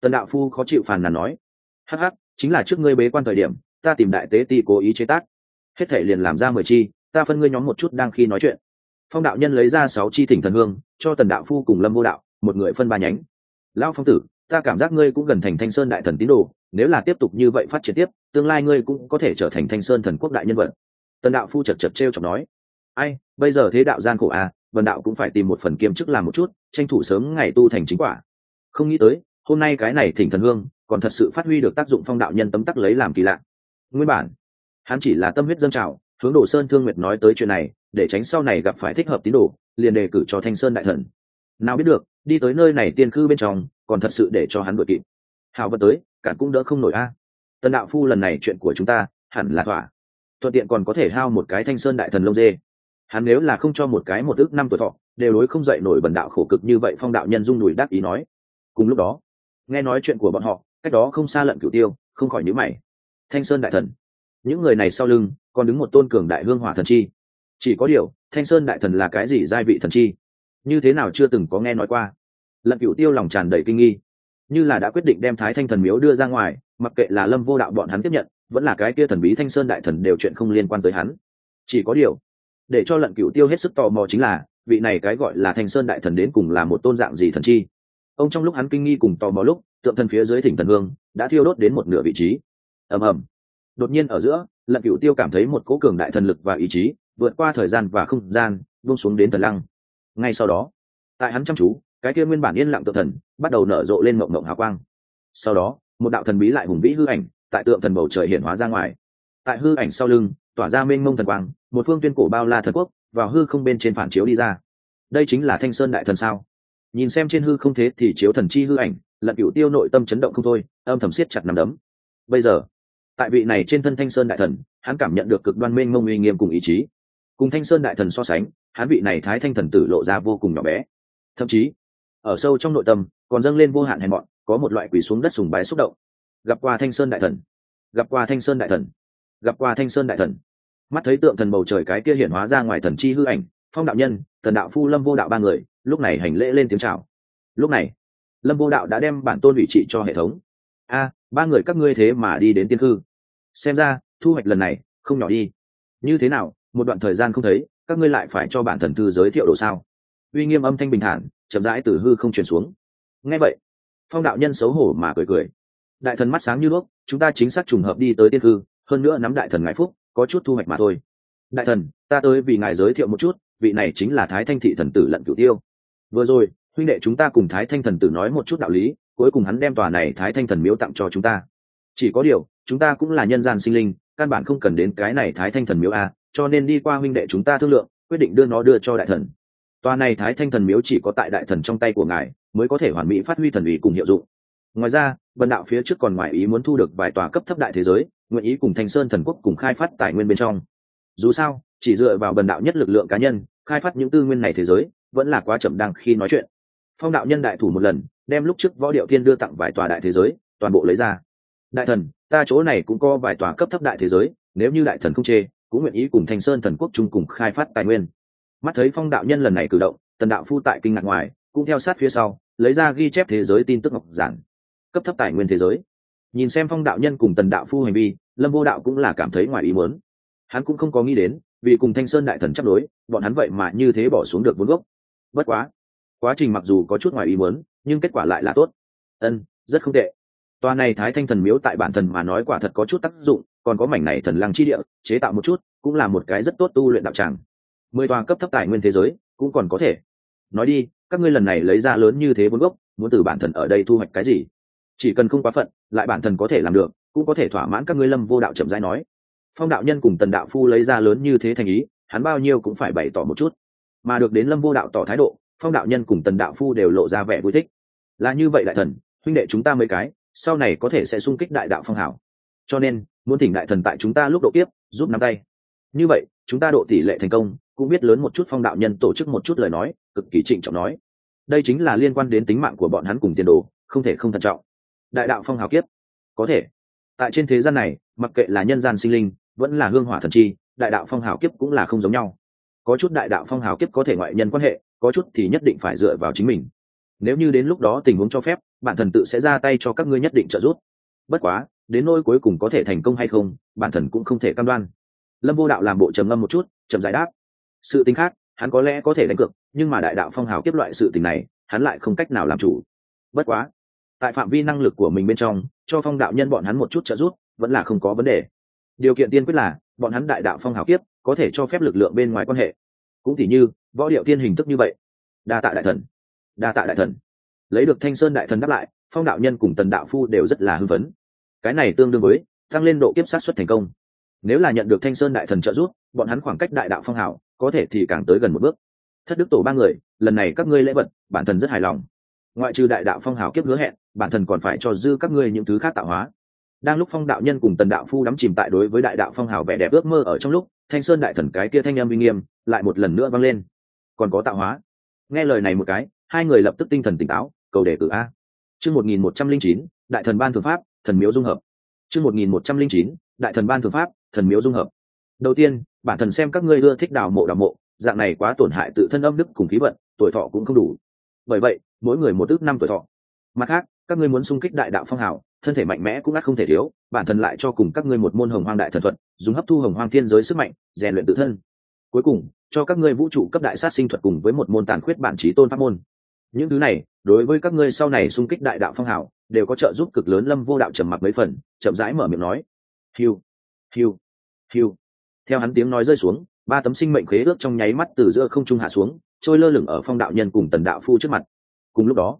Tần đạo phu khó chịu phàn nàn nói. Hắc hắc, chính là trước ngươi bế quan thời điểm, ta tìm đại tế ti cố ý chế tác. Hết thể liền làm ra mười chi, ta phân ngươi nhóm một chút đang khi nói chuyện. Phong đạo nhân lấy ra sáu chi thỉnh thần hương cho tần đạo phu cùng lâm vô đạo, một người phân ba nhánh. Lão phong tử ta cảm giác ngươi cũng gần thành thanh sơn đại thần tín đồ, nếu là tiếp tục như vậy phát triển tiếp, tương lai ngươi cũng có thể trở thành thanh sơn thần quốc đại nhân vật. Tần đạo phu chật chật t r e o chọc nói. Ai, bây giờ thế đạo gian khổ à vần đạo cũng phải tìm một phần kiêm chức làm một chút, tranh thủ sớm ngày tu thành chính quả. Không nghĩ tới, hôm nay cái này thỉnh thần hương, còn thật sự phát huy được tác dụng phong đạo nhân tấm tắc lấy làm kỳ lạ. Nguyên bản, hắn chỉ là tâm huyết dân trào, hướng đồ sơn thương nguyệt nói tới chuyện này, để tránh sau này gặp phải thích hợp tín đồ, liền đề cử cho thanh sơn đại thần. Nào biết được, đi tới nơi này tiên cư bên trong còn thật sự để cho hắn đuổi kịp. Hào vật tới, cản cũng đỡ không nổi a. À. tần đạo phu lần này chuyện của chúng ta, hẳn là thỏa. Thuận tiện còn có thể hao một cái thanh sơn đại thần lông dê. Hắn nếu là không cho một cái một ước năm tuổi thọ, đều đối không dậy nổi bần đạo khổ cực như vậy phong đạo nhân dung đùi đắc ý nói. Cùng lúc đó, nghe nói chuyện của bọn họ, cách đó không xa lận cửu tiêu, không khỏi nhữ mày. Thanh sơn đại thần. Những người này sau lưng, còn đứng một tôn cường đại hương hỏa thần chi. Chỉ có điều, thanh sơn đại thần là cái gì giai vị thần chi? Như thế nào chưa từng có nghe nói qua lận cửu tiêu lòng tràn đầy kinh nghi. Như là đã quyết định đem thái thanh thần miếu đưa ra ngoài, mặc kệ là lâm vô đạo bọn hắn tiếp nhận, vẫn là cái kia thần bí thanh sơn đại thần đều chuyện không liên quan tới hắn. Chỉ có điều, để cho lận cửu tiêu hết sức tò mò chính là, vị này cái gọi là thanh sơn đại thần đến cùng là một tôn dạng gì thần chi? Ông trong lúc hắn kinh nghi cùng tò mò lúc, tượng thần phía dưới thỉnh thần hương, đã thiêu đốt đến một nửa vị trí. Ầm ầm. Đột nhiên ở giữa, lận cửu tiêu cảm thấy một cố cường đại thần lực và ý chí, vượt qua thời gian và không gian, buông xuống đến thần lăng. Ngay sau đó, tại hắn chăm chú cái kia nguyên bản yên lặng tượng thần bắt đầu nở rộ lên mộng mộng hào quang. Sau đó, một đạo thần bí lại hùng vĩ hư ảnh tại tượng thần bầu trời hiện hóa ra ngoài. Tại hư ảnh sau lưng, tỏa ra mênh mông thần quang, một phương tuyên cổ bao la thần quốc vào hư không bên trên phản chiếu đi ra. Đây chính là thanh sơn đại thần sao? Nhìn xem trên hư không thế thì chiếu thần chi hư ảnh lận cựu tiêu nội tâm chấn động không thôi, âm thầm siết chặt nằm đấm. Bây giờ, tại vị này trên thân thanh sơn đại thần, hắn cảm nhận được cực đoan mênh mông uy nghiêm cùng ý chí. Cùng thanh sơn đại thần so sánh, hắn vị này thái thanh thần tử lộ ra vô cùng nhỏ bé. Thậm chí ở sâu trong nội tâm, còn dâng lên vô hạn hèn mọn, có một loại quỷ xuống đất sùng bái xúc động. Gặp qua thanh sơn đại thần. Gặp qua thanh sơn đại thần. Gặp qua thanh sơn đại thần. Mắt thấy tượng thần bầu trời cái kia hiển hóa ra ngoài thần chi hư ảnh, phong đạo nhân, thần đạo phu, lâm vô đạo ba người, lúc này hành lễ lên tiếng chào. Lúc này, lâm vô đạo đã đem bản tôn vị trị cho hệ thống. A, ba người các ngươi thế mà đi đến tiên hư xem ra, thu hoạch lần này, không nhỏ đi. Như thế nào, một đoạn thời gian không thấy, các ngươi lại phải cho bản thần thư giới thiệu đồ sao? Uy nghiêm âm thanh bình thản chậm rãi từ hư không truyền xuống. Nghe vậy, phong đạo nhân xấu hổ mà cười cười. Đại thần mắt sáng như đuốc, chúng ta chính xác trùng hợp đi tới tiên hư, hơn nữa nắm đại thần ngài phúc, có chút thu hoạch mà thôi. Đại thần, ta tới vì ngài giới thiệu một chút, vị này chính là thái thanh thị thần tử lận cửu tiêu. Vừa rồi, huynh đệ chúng ta cùng thái thanh thần tử nói một chút đạo lý, cuối cùng hắn đem tòa này thái thanh thần miếu tặng cho chúng ta. Chỉ có điều, chúng ta cũng là nhân gian sinh linh, căn bản không cần đến cái này thái thanh thần miếu a, cho nên đi qua huynh đệ chúng ta thương lượng, quyết định đưa nó đưa cho đại thần tòa này thái thanh thần miếu chỉ có tại đại thần trong tay của ngài, mới có thể hoàn mỹ phát huy thần ủy cùng hiệu dụng. Ngoài ra bần đạo phía trước còn ngoại ý muốn thu được vài tòa cấp thấp đại thế giới, nguyện ý cùng thanh sơn thần quốc cùng khai phát tài nguyên bên trong. Dù sao, chỉ dựa vào bần đạo nhất lực lượng cá nhân, khai phát những tư nguyên này thế giới, vẫn là quá chậm đang khi nói chuyện. Phong đạo nhân đại thủ một lần, đem lúc trước võ điệu thiên đưa tặng vài tòa đại thế giới, toàn bộ lấy ra. Đại thần, ta chỗ này cũng có vài tòa cấp thấp đại thế giới, nếu như đại thần không chê, cũng nguyện ý cùng thanh sơn thần quốc chung cùng khai phát tài nguyên mắt thấy phong đạo nhân lần này cử động, tần đạo phu tại kinh ngạc ngoài, cũng theo sát phía sau, lấy ra ghi chép thế giới tin tức ngọc giản. Cấp thấp tài nguyên thế giới. Nhìn xem phong đạo nhân cùng tần đạo phu hành vi, lâm vô đạo cũng là cảm thấy ngoài ý muốn. Hắn cũng không có nghĩ đến, vì cùng thanh sơn đại thần chấp đối, bọn hắn vậy mà như thế bỏ xuống được vốn gốc. Bất quá quá trình mặc dù có chút ngoài ý muốn, nhưng kết quả lại là tốt. Ân, rất không tệ. Tòa này thái thanh thần miếu tại bản thần mà nói quả thật có chút tác dụng, còn có mảnh này thần lăng chi địa, chế tạo một chút, cũng là một cái rất tốt tu luyện đạo tràng mười tòa cấp thấp tài nguyên thế giới, cũng còn có thể. Nói đi, các ngươi lần này lấy ra lớn như thế vốn gốc, muốn từ bản thần ở đây thu hoạch cái gì? Chỉ cần không quá phận, lại bản thần có thể làm được, cũng có thể thỏa mãn các ngươi lâm vô đạo chậm rãi nói. Phong đạo nhân cùng tần đạo phu lấy ra lớn như thế thành ý, hắn bao nhiêu cũng phải bày tỏ một chút. Mà được đến lâm vô đạo tỏ thái độ, phong đạo nhân cùng tần đạo phu đều lộ ra vẻ vui thích. Là như vậy đại thần, huynh đệ chúng ta mấy cái, sau này có thể sẽ sung kích đại đạo phong hảo cho nên, muốn thỉnh đại thần tại chúng ta lúc độ tiếp giúp nắm tay. Như vậy chúng ta độ tỷ lệ thành công, cũng biết lớn một chút phong đạo nhân tổ chức một chút lời nói, cực kỳ trịnh trọng nói. Đây chính là liên quan đến tính mạng của bọn hắn cùng tiền đồ, không thể không thận trọng. Đại đạo phong hào kiếp. Có thể. Tại trên thế gian này, mặc kệ là nhân gian sinh linh, vẫn là hương hỏa thần chi, đại đạo phong hào kiếp cũng là không giống nhau. Có chút đại đạo phong hào kiếp có thể ngoại nhân quan hệ, có chút thì nhất định phải dựa vào chính mình. Nếu như đến lúc đó tình huống cho phép, bản thần tự sẽ ra tay cho các ngươi nhất định trợ giúp. Bất quá, đến nỗi cuối cùng có thể thành công hay không, bản thần cũng không thể cam đoan lâm vô đạo làm bộ trầm ngâm một chút trầm giải đáp. Sự tính khác, hắn có lẽ có thể đánh cược, nhưng mà đại đạo phong hào kiếp loại sự tình này, hắn lại không cách nào làm chủ. Bất quá, tại phạm vi năng lực của mình bên trong, cho phong đạo nhân bọn hắn một chút trợ giúp, vẫn là không có vấn đề. Điều kiện tiên quyết là, bọn hắn đại đạo phong hào kiếp, có thể cho phép lực lượng bên ngoài quan hệ. Cũng thì như, võ điệu tiên hình thức như vậy. Đa tạ đại thần. Đa tạ đại thần. Lấy được thanh sơn đại thần đáp lại, phong đạo nhân cùng tần đạo phu đều rất là hưng phấn. Cái này tương đương với, tăng lên độ kiếp sát xuất thành công nếu là nhận được thanh sơn đại thần trợ giúp, bọn hắn khoảng cách đại đạo phong hảo có thể thì càng tới gần một bước. Thất đức tổ ba người, lần này các ngươi lễ vật, bản thần rất hài lòng. Ngoại trừ đại đạo phong hảo kiếp hứa hẹn, bản thần còn phải cho dư các ngươi những thứ khác tạo hóa. Đang lúc phong đạo nhân cùng tần đạo phu đắm chìm tại đối với đại đạo phong hảo vẻ đẹp ước mơ ở trong lúc, thanh sơn đại thần cái kia thanh em uy nghiêm, lại một lần nữa vang lên. Còn có tạo hóa. Nghe lời này một cái, hai người lập tức tinh thần tỉnh táo, cầu đề cử a. Chương một nghìn một trăm linh chín, đại thần ban thường pháp, thần miếu dung hợp. Chương một nghìn một trăm linh chín, đại thần ban thường pháp thần miếu dung hợp. Đầu tiên, bản thần xem các ngươi ưa thích đào mộ đào mộ, dạng này quá tổn hại tự thân âm đức cùng khí vận, tuổi thọ cũng không đủ. Bởi vậy, mỗi người một ước năm tuổi thọ. Mặt khác, các ngươi muốn xung kích đại đạo phong hào, thân thể mạnh mẽ cũng ắt không thể thiếu, bản thân lại cho cùng các ngươi một môn hồng hoang đại thần thuật, dùng hấp thu hồng hoang thiên giới sức mạnh, rèn luyện tự thân. Cuối cùng, cho các ngươi vũ trụ cấp đại sát sinh thuật cùng với một môn tàn khuyết bản trí tôn pháp môn. Những thứ này, đối với các ngươi sau này xung kích đại đạo phong hào, đều có trợ giúp cực lớn lâm vô đạo trầm mặc mấy phần, chậm rãi mở miệng nói. Hiu hiu hiu theo hắn tiếng nói rơi xuống, ba tấm sinh mệnh khế ước trong nháy mắt từ giữa không trung hạ xuống, trôi lơ lửng ở phong đạo nhân cùng tần đạo phu trước mặt. Cùng lúc đó,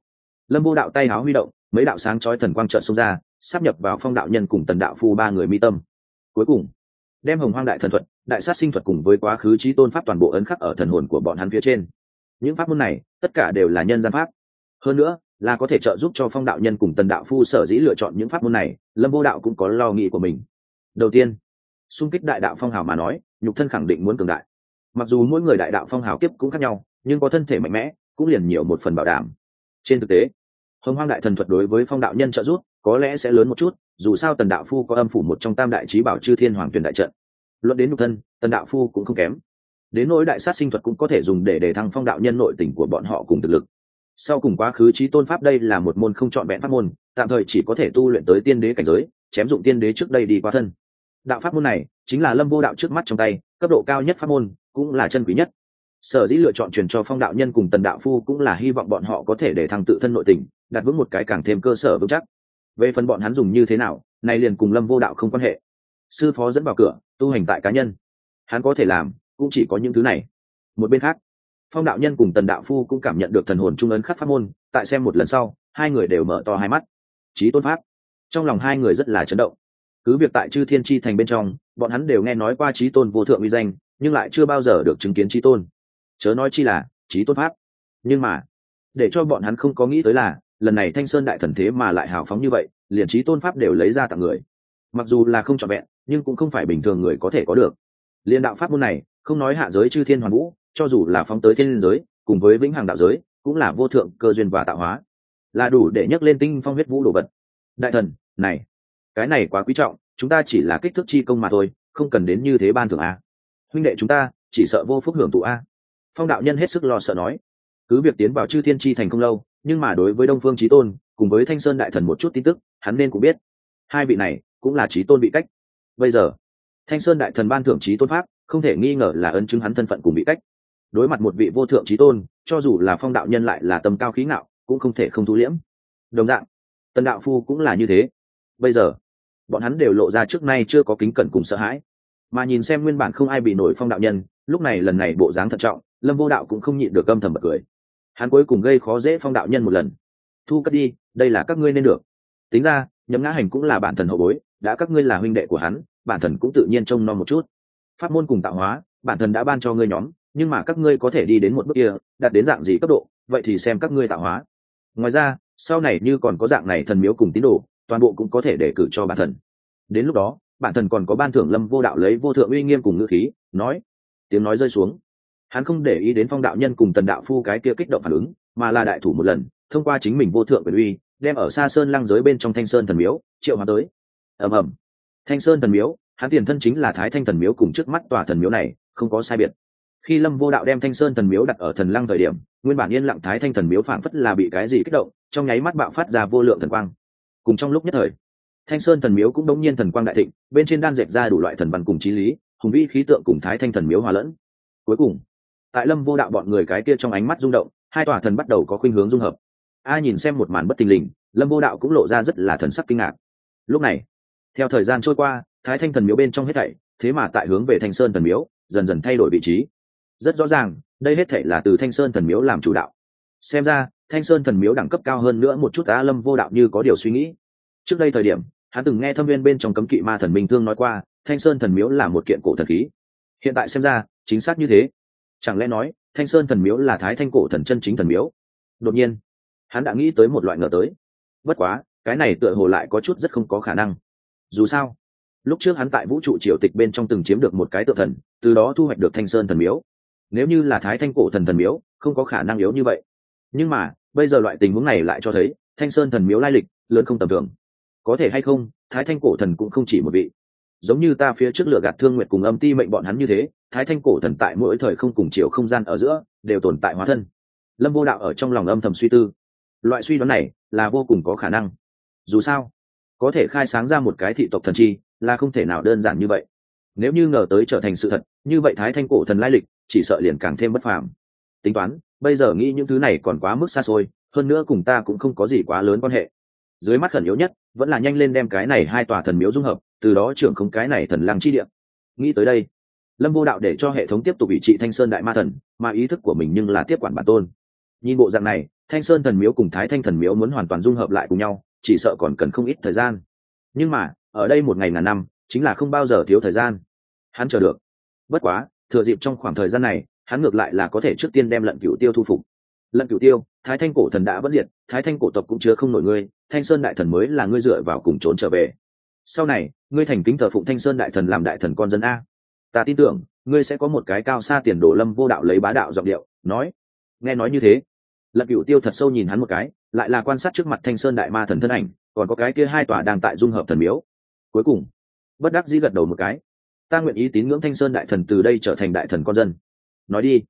lâm vô đạo tay áo huy động, mấy đạo sáng chói thần quang trợn xông ra, sắp nhập vào phong đạo nhân cùng tần đạo phu ba người mi tâm. Cuối cùng, đem hồng hoang đại thần thuật, đại sát sinh thuật cùng với quá khứ trí tôn pháp toàn bộ ấn khắc ở thần hồn của bọn hắn phía trên. Những pháp môn này, tất cả đều là nhân gian pháp. Hơn nữa, là có thể trợ giúp cho phong đạo nhân cùng tần đạo phu sở dĩ lựa chọn những pháp môn này, lâm vô đạo cũng có lo nghĩ của mình. Đầu tiên xung kích đại đạo phong hào mà nói, nhục thân khẳng định muốn cường đại. Mặc dù mỗi người đại đạo phong hào kiếp cũng khác nhau, nhưng có thân thể mạnh mẽ, cũng liền nhiều một phần bảo đảm. Trên thực tế, hồng hoang đại thần thuật đối với phong đạo nhân trợ giúp, có lẽ sẽ lớn một chút, dù sao tần đạo phu có âm phủ một trong tam đại trí bảo chư thiên hoàng tuyển đại trận. Luận đến nhục thân, tần đạo phu cũng không kém. Đến nỗi đại sát sinh thuật cũng có thể dùng để đề thăng phong đạo nhân nội tình của bọn họ cùng thực lực. Sau cùng quá khứ trí tôn pháp đây là một môn không chọn vẹn pháp môn, tạm thời chỉ có thể tu luyện tới tiên đế cảnh giới, chém dụng tiên đế trước đây đi qua thân đạo pháp môn này chính là lâm vô đạo trước mắt trong tay, cấp độ cao nhất pháp môn, cũng là chân quý nhất. Sở dĩ lựa chọn truyền cho phong đạo nhân cùng tần đạo phu cũng là hy vọng bọn họ có thể để thăng tự thân nội tình đặt vững một cái càng thêm cơ sở vững chắc. Về phần bọn hắn dùng như thế nào, này liền cùng lâm vô đạo không quan hệ. Sư phó dẫn vào cửa, tu hành tại cá nhân. Hắn có thể làm, cũng chỉ có những thứ này. Một bên khác, phong đạo nhân cùng tần đạo phu cũng cảm nhận được thần hồn trung ấn khắc pháp môn, tại xem một lần sau, hai người đều mở to hai mắt. Trí tôn pháp. Trong lòng hai người rất là chấn động cứ việc tại chư thiên tri thành bên trong, bọn hắn đều nghe nói qua trí tôn vô thượng uy danh, nhưng lại chưa bao giờ được chứng kiến trí tôn. Chớ nói chi là trí tôn pháp. Nhưng mà, để cho bọn hắn không có nghĩ tới là, lần này thanh sơn đại thần thế mà lại hào phóng như vậy, liền trí tôn pháp đều lấy ra tặng người. Mặc dù là không trọn vẹn, nhưng cũng không phải bình thường người có thể có được. Liên đạo pháp môn này, không nói hạ giới chư thiên hoàn vũ, cho dù là phóng tới thiên liên giới, cùng với vĩnh hằng đạo giới, cũng là vô thượng cơ duyên và tạo hóa. Là đủ để nhắc lên tinh phong huyết vũ đồ vật. Đại thần, này cái này quá quý trọng, chúng ta chỉ là kích thước chi công mà thôi, không cần đến như thế ban thưởng a. Huynh đệ chúng ta, chỉ sợ vô phúc hưởng tụ a. Phong đạo nhân hết sức lo sợ nói. Cứ việc tiến vào chư thiên chi thành không lâu, nhưng mà đối với đông phương trí tôn, cùng với thanh sơn đại thần một chút tin tức, hắn nên cũng biết. Hai vị này, cũng là trí tôn bị cách. Bây giờ, thanh sơn đại thần ban thưởng trí tôn pháp, không thể nghi ngờ là ân chứng hắn thân phận cùng bị cách. Đối mặt một vị vô thượng trí tôn, cho dù là phong đạo nhân lại là tầm cao khí ngạo, cũng không thể không thu liễm. Đồng dạng, tần đạo phu cũng là như thế. Bây giờ bọn hắn đều lộ ra trước nay chưa có kính cẩn cùng sợ hãi. Mà nhìn xem nguyên bản không ai bị nổi phong đạo nhân, lúc này lần này bộ dáng thận trọng, lâm vô đạo cũng không nhịn được âm thầm bật cười. Hắn cuối cùng gây khó dễ phong đạo nhân một lần. Thu cất đi, đây là các ngươi nên được. Tính ra nhấm ngã hành cũng là bản thần hậu bối, đã các ngươi là huynh đệ của hắn, bản thần cũng tự nhiên trông nom một chút. Pháp môn cùng tạo hóa, bản thần đã ban cho ngươi nhóm, nhưng mà các ngươi có thể đi đến một bước kia, đạt đến dạng gì cấp độ, vậy thì xem các ngươi tạo hóa. Ngoài ra, sau này như còn có dạng này thần miếu cùng tín đồ toàn bộ cũng có thể để cử cho bản thần. Đến lúc đó, bản thần còn có ban thưởng lâm vô đạo lấy vô thượng uy nghiêm cùng ngữ khí, nói, tiếng nói rơi xuống. Hắn không để ý đến phong đạo nhân cùng tần đạo phu cái kia kích động phản ứng, mà là đại thủ một lần, thông qua chính mình vô thượng quyền uy, đem ở xa sơn lăng giới bên trong thanh sơn thần miếu triệu hóa tới. Ầm ầm. Thanh sơn thần miếu, hắn tiền thân chính là thái thanh thần miếu cùng trước mắt tòa thần miếu này, không có sai biệt. Khi lâm vô đạo đem thanh sơn thần miếu đặt ở thần lăng thời điểm, nguyên bản yên lặng thái thanh thần miếu phảng phất là bị cái gì kích động, trong nháy mắt bạo phát ra vô lượng thần quang cùng trong lúc nhất thời. Thanh sơn thần miếu cũng đống nhiên thần quang đại thịnh, bên trên đan dẹp ra đủ loại thần văn cùng trí lý, hùng vĩ khí tượng cùng thái thanh thần miếu hòa lẫn. Cuối cùng, tại lâm vô đạo bọn người cái kia trong ánh mắt rung động, hai tòa thần bắt đầu có khuynh hướng dung hợp. Ai nhìn xem một màn bất thình lình, lâm vô đạo cũng lộ ra rất là thần sắc kinh ngạc. Lúc này, theo thời gian trôi qua, thái thanh thần miếu bên trong hết thảy, thế mà tại hướng về thanh sơn thần miếu, dần dần thay đổi vị trí. Rất rõ ràng, đây hết thảy là từ thanh sơn thần miếu làm chủ đạo. Xem ra thanh sơn thần miếu đẳng cấp cao hơn nữa một chút á lâm vô đạo như có điều suy nghĩ. Trước đây thời điểm, hắn từng nghe thâm viên bên trong cấm kỵ ma thần minh thương nói qua, thanh sơn thần miếu là một kiện cổ thần khí. Hiện tại xem ra, chính xác như thế. Chẳng lẽ nói, thanh sơn thần miếu là thái thanh cổ thần chân chính thần miếu? Đột nhiên, hắn đã nghĩ tới một loại ngờ tới. Bất quá, cái này tựa hồ lại có chút rất không có khả năng. Dù sao, lúc trước hắn tại vũ trụ triều tịch bên trong từng chiếm được một cái tự thần, từ đó thu hoạch được thanh sơn thần miếu. Nếu như là thái thanh cổ thần thần miếu, không có khả năng yếu như vậy nhưng mà, bây giờ loại tình huống này lại cho thấy, thanh sơn thần miếu lai lịch, lớn không tầm thường. Có thể hay không, thái thanh cổ thần cũng không chỉ một vị. Giống như ta phía trước lửa gạt thương nguyệt cùng âm ti mệnh bọn hắn như thế, thái thanh cổ thần tại mỗi thời không cùng chiều không gian ở giữa, đều tồn tại hóa thân. Lâm vô đạo ở trong lòng âm thầm suy tư. Loại suy đoán này, là vô cùng có khả năng. Dù sao, có thể khai sáng ra một cái thị tộc thần chi, là không thể nào đơn giản như vậy. Nếu như ngờ tới trở thành sự thật, như vậy thái thanh cổ thần lai lịch, chỉ sợ liền càng thêm bất phàm. Tính toán bây giờ nghĩ những thứ này còn quá mức xa xôi, hơn nữa cùng ta cũng không có gì quá lớn quan hệ. Dưới mắt khẩn yếu nhất, vẫn là nhanh lên đem cái này hai tòa thần miếu dung hợp, từ đó trưởng không cái này thần lăng chi địa. Nghĩ tới đây, lâm vô đạo để cho hệ thống tiếp tục ủy trị thanh sơn đại ma thần, mà ý thức của mình nhưng là tiếp quản bản tôn. Nhìn bộ dạng này, thanh sơn thần miếu cùng thái thanh thần miếu muốn hoàn toàn dung hợp lại cùng nhau, chỉ sợ còn cần không ít thời gian. Nhưng mà, ở đây một ngày ngàn năm, chính là không bao giờ thiếu thời gian. Hắn chờ được. Bất quá, thừa dịp trong khoảng thời gian này hắn ngược lại là có thể trước tiên đem lận cửu tiêu thu phục. Lận cửu tiêu, thái thanh cổ thần đã bất diệt, thái thanh cổ tộc cũng chứa không nổi ngươi, thanh sơn đại thần mới là ngươi dựa vào cùng trốn trở về. Sau này, ngươi thành kính thờ phụng thanh sơn đại thần làm đại thần con dân a. Ta tin tưởng, ngươi sẽ có một cái cao xa tiền đồ lâm vô đạo lấy bá đạo giọng điệu, nói. Nghe nói như thế, lận cửu tiêu thật sâu nhìn hắn một cái, lại là quan sát trước mặt thanh sơn đại ma thần thân ảnh, còn có cái kia hai tòa đang tại dung hợp thần miếu. Cuối cùng, bất đắc dĩ gật đầu một cái. Ta nguyện ý tín ngưỡng thanh sơn đại thần từ đây trở thành đại thần con dân nói đi.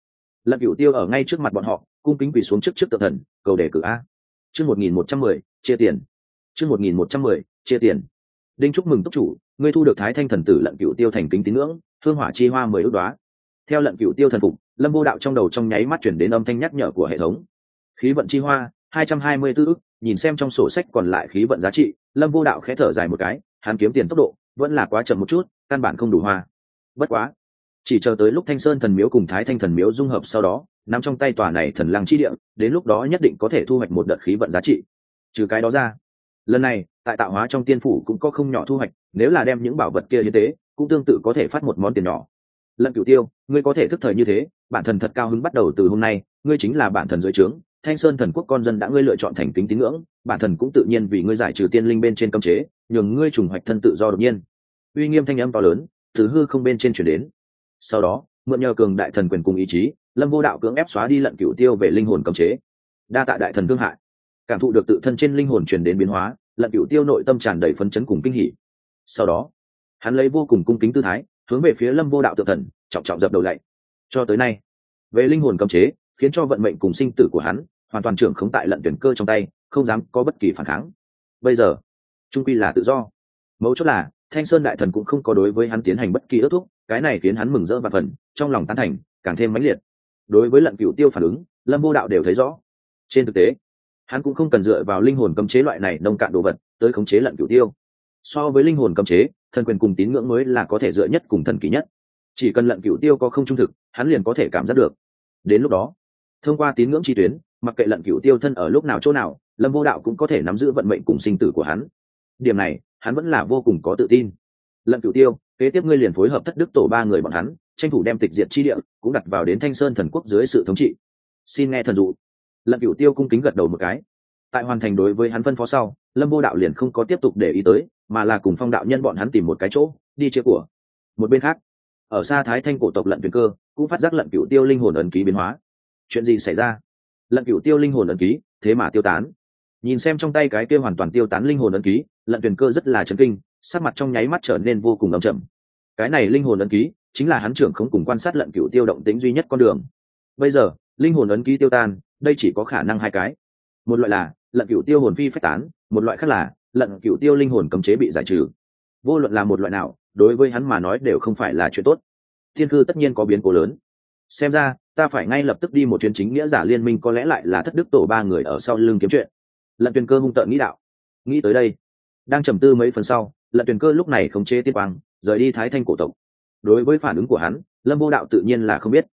Lận cửu tiêu ở ngay trước mặt bọn họ, cung kính quỳ xuống trước trước tự thần, cầu đề cử a. Chương một nghìn một trăm mười, chia tiền. Chương một nghìn một trăm mười, chia tiền. Đinh chúc mừng túc chủ, ngươi thu được thái thanh thần tử lận cửu tiêu thành kính tín ngưỡng hương hỏa chi hoa mười ước đoá theo lận cửu tiêu thần phục, lâm vô đạo trong đầu trong nháy mắt chuyển đến âm thanh nhắc nhở của hệ thống. Khí vận chi hoa, hai trăm hai mươi tư ước nhìn xem trong sổ sách còn lại khí vận giá trị, lâm vô đạo khẽ thở dài một cái, hắn kiếm tiền tốc độ vẫn là quá chậm một chút, căn bản không đủ hoa. Bất quá chỉ chờ tới lúc thanh sơn thần miếu cùng thái thanh thần miếu dung hợp sau đó nằm trong tay tòa này thần lăng chi địa, đến lúc đó nhất định có thể thu hoạch một đợt khí vận giá trị. Trừ cái đó ra, lần này, tại tạo hóa trong tiên phủ cũng có không nhỏ thu hoạch, nếu là đem những bảo vật kia như thế, cũng tương tự có thể phát một món tiền nhỏ. Lận cửu tiêu, ngươi có thể thức thời như thế, bản thần thật cao hứng bắt đầu từ hôm nay, ngươi chính là bản thần dưới trướng, thanh sơn thần quốc con dân đã ngươi lựa chọn thành kính tín ngưỡng, bản thần cũng tự nhiên vì ngươi giải trừ tiên linh bên trên cấm chế, nhường ngươi trùng hoạch thân tự do đột nhiên. Uy nghiêm thanh âm to lớn, từ hư không bên trên chuyển đến sau đó, mượn nhờ cường đại thần quyền cùng ý chí, lâm vô đạo cưỡng ép xóa đi lận cửu tiêu về linh hồn cấm chế. Đa tạ đại thần thương hại. Cảm thụ được tự thân trên linh hồn truyền đến biến hóa, lận cửu tiêu nội tâm tràn đầy phấn chấn cùng kinh hỉ. Sau đó, hắn lấy vô cùng cung kính tư thái, hướng về phía lâm vô đạo tự thần trọng trọng dập đầu lạy. Cho tới nay, về linh hồn cấm chế, khiến cho vận mệnh cùng sinh tử của hắn hoàn toàn trưởng khống tại lận tuyển cơ trong tay, không dám có bất kỳ phản kháng. Bây giờ, trung quy là tự do. Mấu chốt là thanh sơn đại thần cũng không có đối với hắn tiến hành bất kỳ ước thúc, cái này khiến hắn mừng rỡ và phần, trong lòng tán thành, càng thêm mãnh liệt. Đối với lận cựu tiêu phản ứng, lâm vô đạo đều thấy rõ. Trên thực tế, hắn cũng không cần dựa vào linh hồn cấm chế loại này nông cạn đồ vật tới khống chế lận cựu tiêu. So với linh hồn cấm chế, thần quyền cùng tín ngưỡng mới là có thể dựa nhất cùng thần kỳ nhất. Chỉ cần lận cựu tiêu có không trung thực, hắn liền có thể cảm giác được. Đến lúc đó, thông qua tín ngưỡng chi tuyến, mặc kệ lận cựu tiêu thân ở lúc nào chỗ nào, lâm vô đạo cũng có thể nắm giữ vận mệnh cùng sinh tử của hắn điểm này, hắn vẫn là vô cùng có tự tin. Lận cựu tiêu, kế tiếp ngươi liền phối hợp thất đức tổ ba người bọn hắn, tranh thủ đem tịch diệt chi địa, cũng đặt vào đến thanh sơn thần quốc dưới sự thống trị. Xin nghe thần dụ. Lận cựu tiêu cung kính gật đầu một cái. Tại hoàn thành đối với hắn phân phó sau, lâm vô đạo liền không có tiếp tục để ý tới, mà là cùng phong đạo nhân bọn hắn tìm một cái chỗ, đi chia của. Một bên khác, ở xa thái thanh cổ tộc lận tuyền cơ, cũng phát giác lận cựu tiêu linh hồn ẩn ký biến hóa. Chuyện gì xảy ra? Lận cựu tiêu linh hồn ẩn ký, thế mà tiêu tán nhìn xem trong tay cái kia hoàn toàn tiêu tán linh hồn ấn ký, lận tuyền cơ rất là chấn kinh, sắc mặt trong nháy mắt trở nên vô cùng ấm chậm cái này linh hồn ấn ký chính là hắn trưởng không cùng quan sát lận cựu tiêu động tính duy nhất con đường. Bây giờ, linh hồn ấn ký tiêu tan, đây chỉ có khả năng hai cái. Một loại là lận cựu tiêu hồn phi phách tán, một loại khác là lận cựu tiêu linh hồn cấm chế bị giải trừ. Vô luận là một loại nào, đối với hắn mà nói đều không phải là chuyện tốt. Thiên cư tất nhiên có biến cố lớn. Xem ra, ta phải ngay lập tức đi một chuyến chính nghĩa giả liên minh, có lẽ lại là thất đức tổ ba người ở sau lưng kiếm chuyện lận tuyền cơ hung tợn nghĩ đạo. Nghĩ tới đây, đang trầm tư mấy phần sau, lận tuyền cơ lúc này không chế tiên quang, rời đi thái thanh cổ tộc. Đối với phản ứng của hắn, lâm vô đạo tự nhiên là không biết.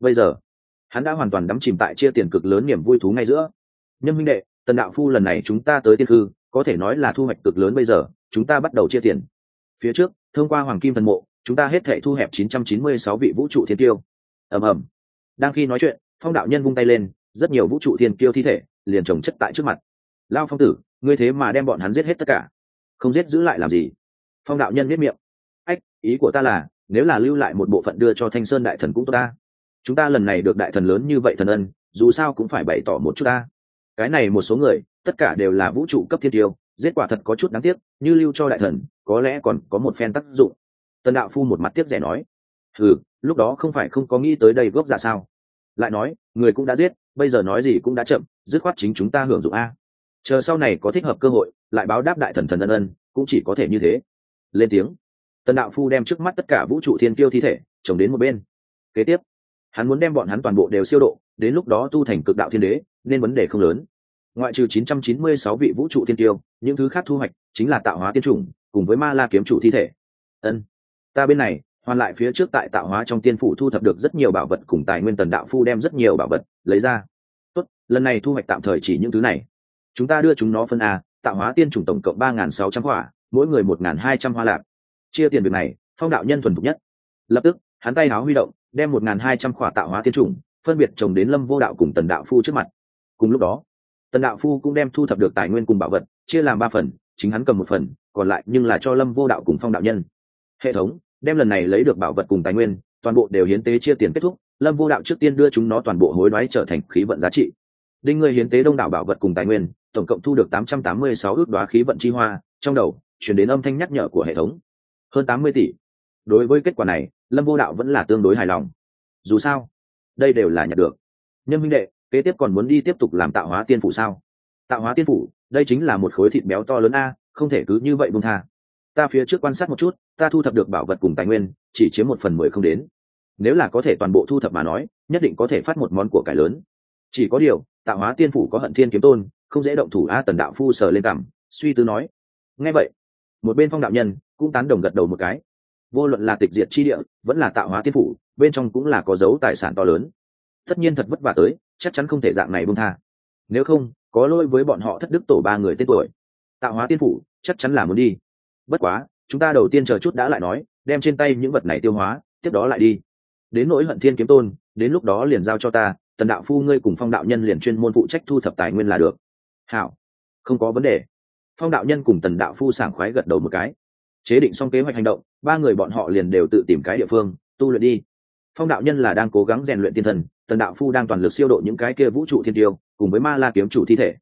Bây giờ, hắn đã hoàn toàn đắm chìm tại chia tiền cực lớn niềm vui thú ngay giữa. Nhân minh đệ, tần đạo phu lần này chúng ta tới tiên hư có thể nói là thu hoạch cực lớn bây giờ, chúng ta bắt đầu chia tiền. Phía trước, thông qua hoàng kim thần mộ, chúng ta hết thể thu hẹp 996 vị vũ trụ thiên tiêu ầm ầm. Đang khi nói chuyện, phong đạo nhân vung tay lên, rất nhiều vũ trụ thiên kiêu thi thể liền trồng chất tại trước mặt lao phong tử, ngươi thế mà đem bọn hắn giết hết tất cả. Không giết giữ lại làm gì? Phong đạo nhân biết miệng. Ách, ý của ta là, nếu là lưu lại một bộ phận đưa cho thanh sơn đại thần cũng tốt ta. Chúng ta lần này được đại thần lớn như vậy thần ân, dù sao cũng phải bày tỏ một chút ta. Cái này một số người, tất cả đều là vũ trụ cấp thiên tiêu, giết quả thật có chút đáng tiếc, như lưu cho đại thần, có lẽ còn có một phen tác dụng. Tần đạo phu một mặt tiếc rẻ nói. Ừ lúc đó không phải không có nghĩ tới đây gốc ra sao? Lại nói, người cũng đã giết, bây giờ nói gì cũng đã chậm, dứt khoát chính chúng ta hưởng dụng a chờ sau này có thích hợp cơ hội, lại báo đáp đại thần thần ân ân, cũng chỉ có thể như thế. Lên tiếng. Tần đạo phu đem trước mắt tất cả vũ trụ thiên tiêu thi thể chồng đến một bên. Kế tiếp, hắn muốn đem bọn hắn toàn bộ đều siêu độ, đến lúc đó tu thành cực đạo thiên đế, nên vấn đề không lớn. Ngoại trừ 996 vị vũ trụ thiên tiêu những thứ khác thu hoạch chính là tạo hóa tiên chủng, cùng với ma la kiếm chủ thi thể. Ân, ta bên này, hoàn lại phía trước tại tạo hóa trong tiên phủ thu thập được rất nhiều bảo vật cùng tài nguyên tần đạo phu đem rất nhiều bảo vật lấy ra. Tốt, lần này thu hoạch tạm thời chỉ những thứ này chúng ta đưa chúng nó phân a, tạo hóa tiên chủng tổng cộng ba nghìn sáu trăm quả mỗi người một nghìn hai trăm hoa lạc chia tiền việc này, phong đạo nhân thuần thục nhất. Lập tức, hắn tay háo huy động, đem một nghìn hai trăm quả tạo hóa tiên chủng, phân biệt trồng đến lâm vô đạo cùng tần đạo phu trước mặt. Cùng lúc đó, tần đạo phu cũng đem thu thập được tài nguyên cùng bảo vật, chia làm ba phần, chính hắn cầm một phần, còn lại nhưng là cho lâm vô đạo cùng phong đạo nhân. Hệ thống, đem lần này lấy được bảo vật cùng tài nguyên, toàn bộ đều hiến tế chia tiền kết thúc, lâm vô đạo trước tiên đưa chúng nó toàn bộ hối đoái trở thành khí vận giá trị. Đinh người hiến tế đông đảo bảo vật cùng tài nguyên tổng cộng thu được tám trăm tám mươi sáu ước đoá khí vận chi hoa, trong đầu truyền đến âm thanh nhắc nhở của hệ thống. Hơn tám mươi tỷ. Đối với kết quả này, lâm vô đạo vẫn là tương đối hài lòng. Dù sao, đây đều là nhận được. Nhân minh đệ, kế tiếp còn muốn đi tiếp tục làm tạo hóa tiên phủ sao? Tạo hóa tiên phủ, đây chính là một khối thịt béo to lớn a, không thể cứ như vậy buông tha. Ta phía trước quan sát một chút, ta thu thập được bảo vật cùng tài nguyên, chỉ chiếm một phần mười không đến. Nếu là có thể toàn bộ thu thập mà nói, nhất định có thể phát một món của cải lớn. Chỉ có điều tạo hóa tiên phủ có hận thiên kiếm tôn, không dễ động thủ a tần đạo phu sờ lên cảm suy tư nói. Nghe vậy, một bên phong đạo nhân cũng tán đồng gật đầu một cái. Vô luận là tịch diệt chi địa, vẫn là tạo hóa tiên phủ, bên trong cũng là có dấu tài sản to lớn. Tất nhiên thật vất vả tới, chắc chắn không thể dạng này buông tha. Nếu không, có lỗi với bọn họ thất đức tổ ba người tên tuổi. Tạo hóa tiên phủ, chắc chắn là muốn đi. Bất quá, chúng ta đầu tiên chờ chút đã lại nói, đem trên tay những vật này tiêu hóa, tiếp đó lại đi. Đến nỗi hận thiên kiếm tôn, đến lúc đó liền giao cho ta tần đạo phu ngươi cùng phong đạo nhân liền chuyên môn phụ trách thu thập tài nguyên là được. Hảo, không có vấn đề. Phong đạo nhân cùng tần đạo phu sảng khoái gật đầu một cái. Chế định xong kế hoạch hành động, ba người bọn họ liền đều tự tìm cái địa phương, tu luyện đi. Phong đạo nhân là đang cố gắng rèn luyện tiên thần, tần đạo phu đang toàn lực siêu độ những cái kia vũ trụ thiên tiêu, cùng với ma la kiếm chủ thi thể.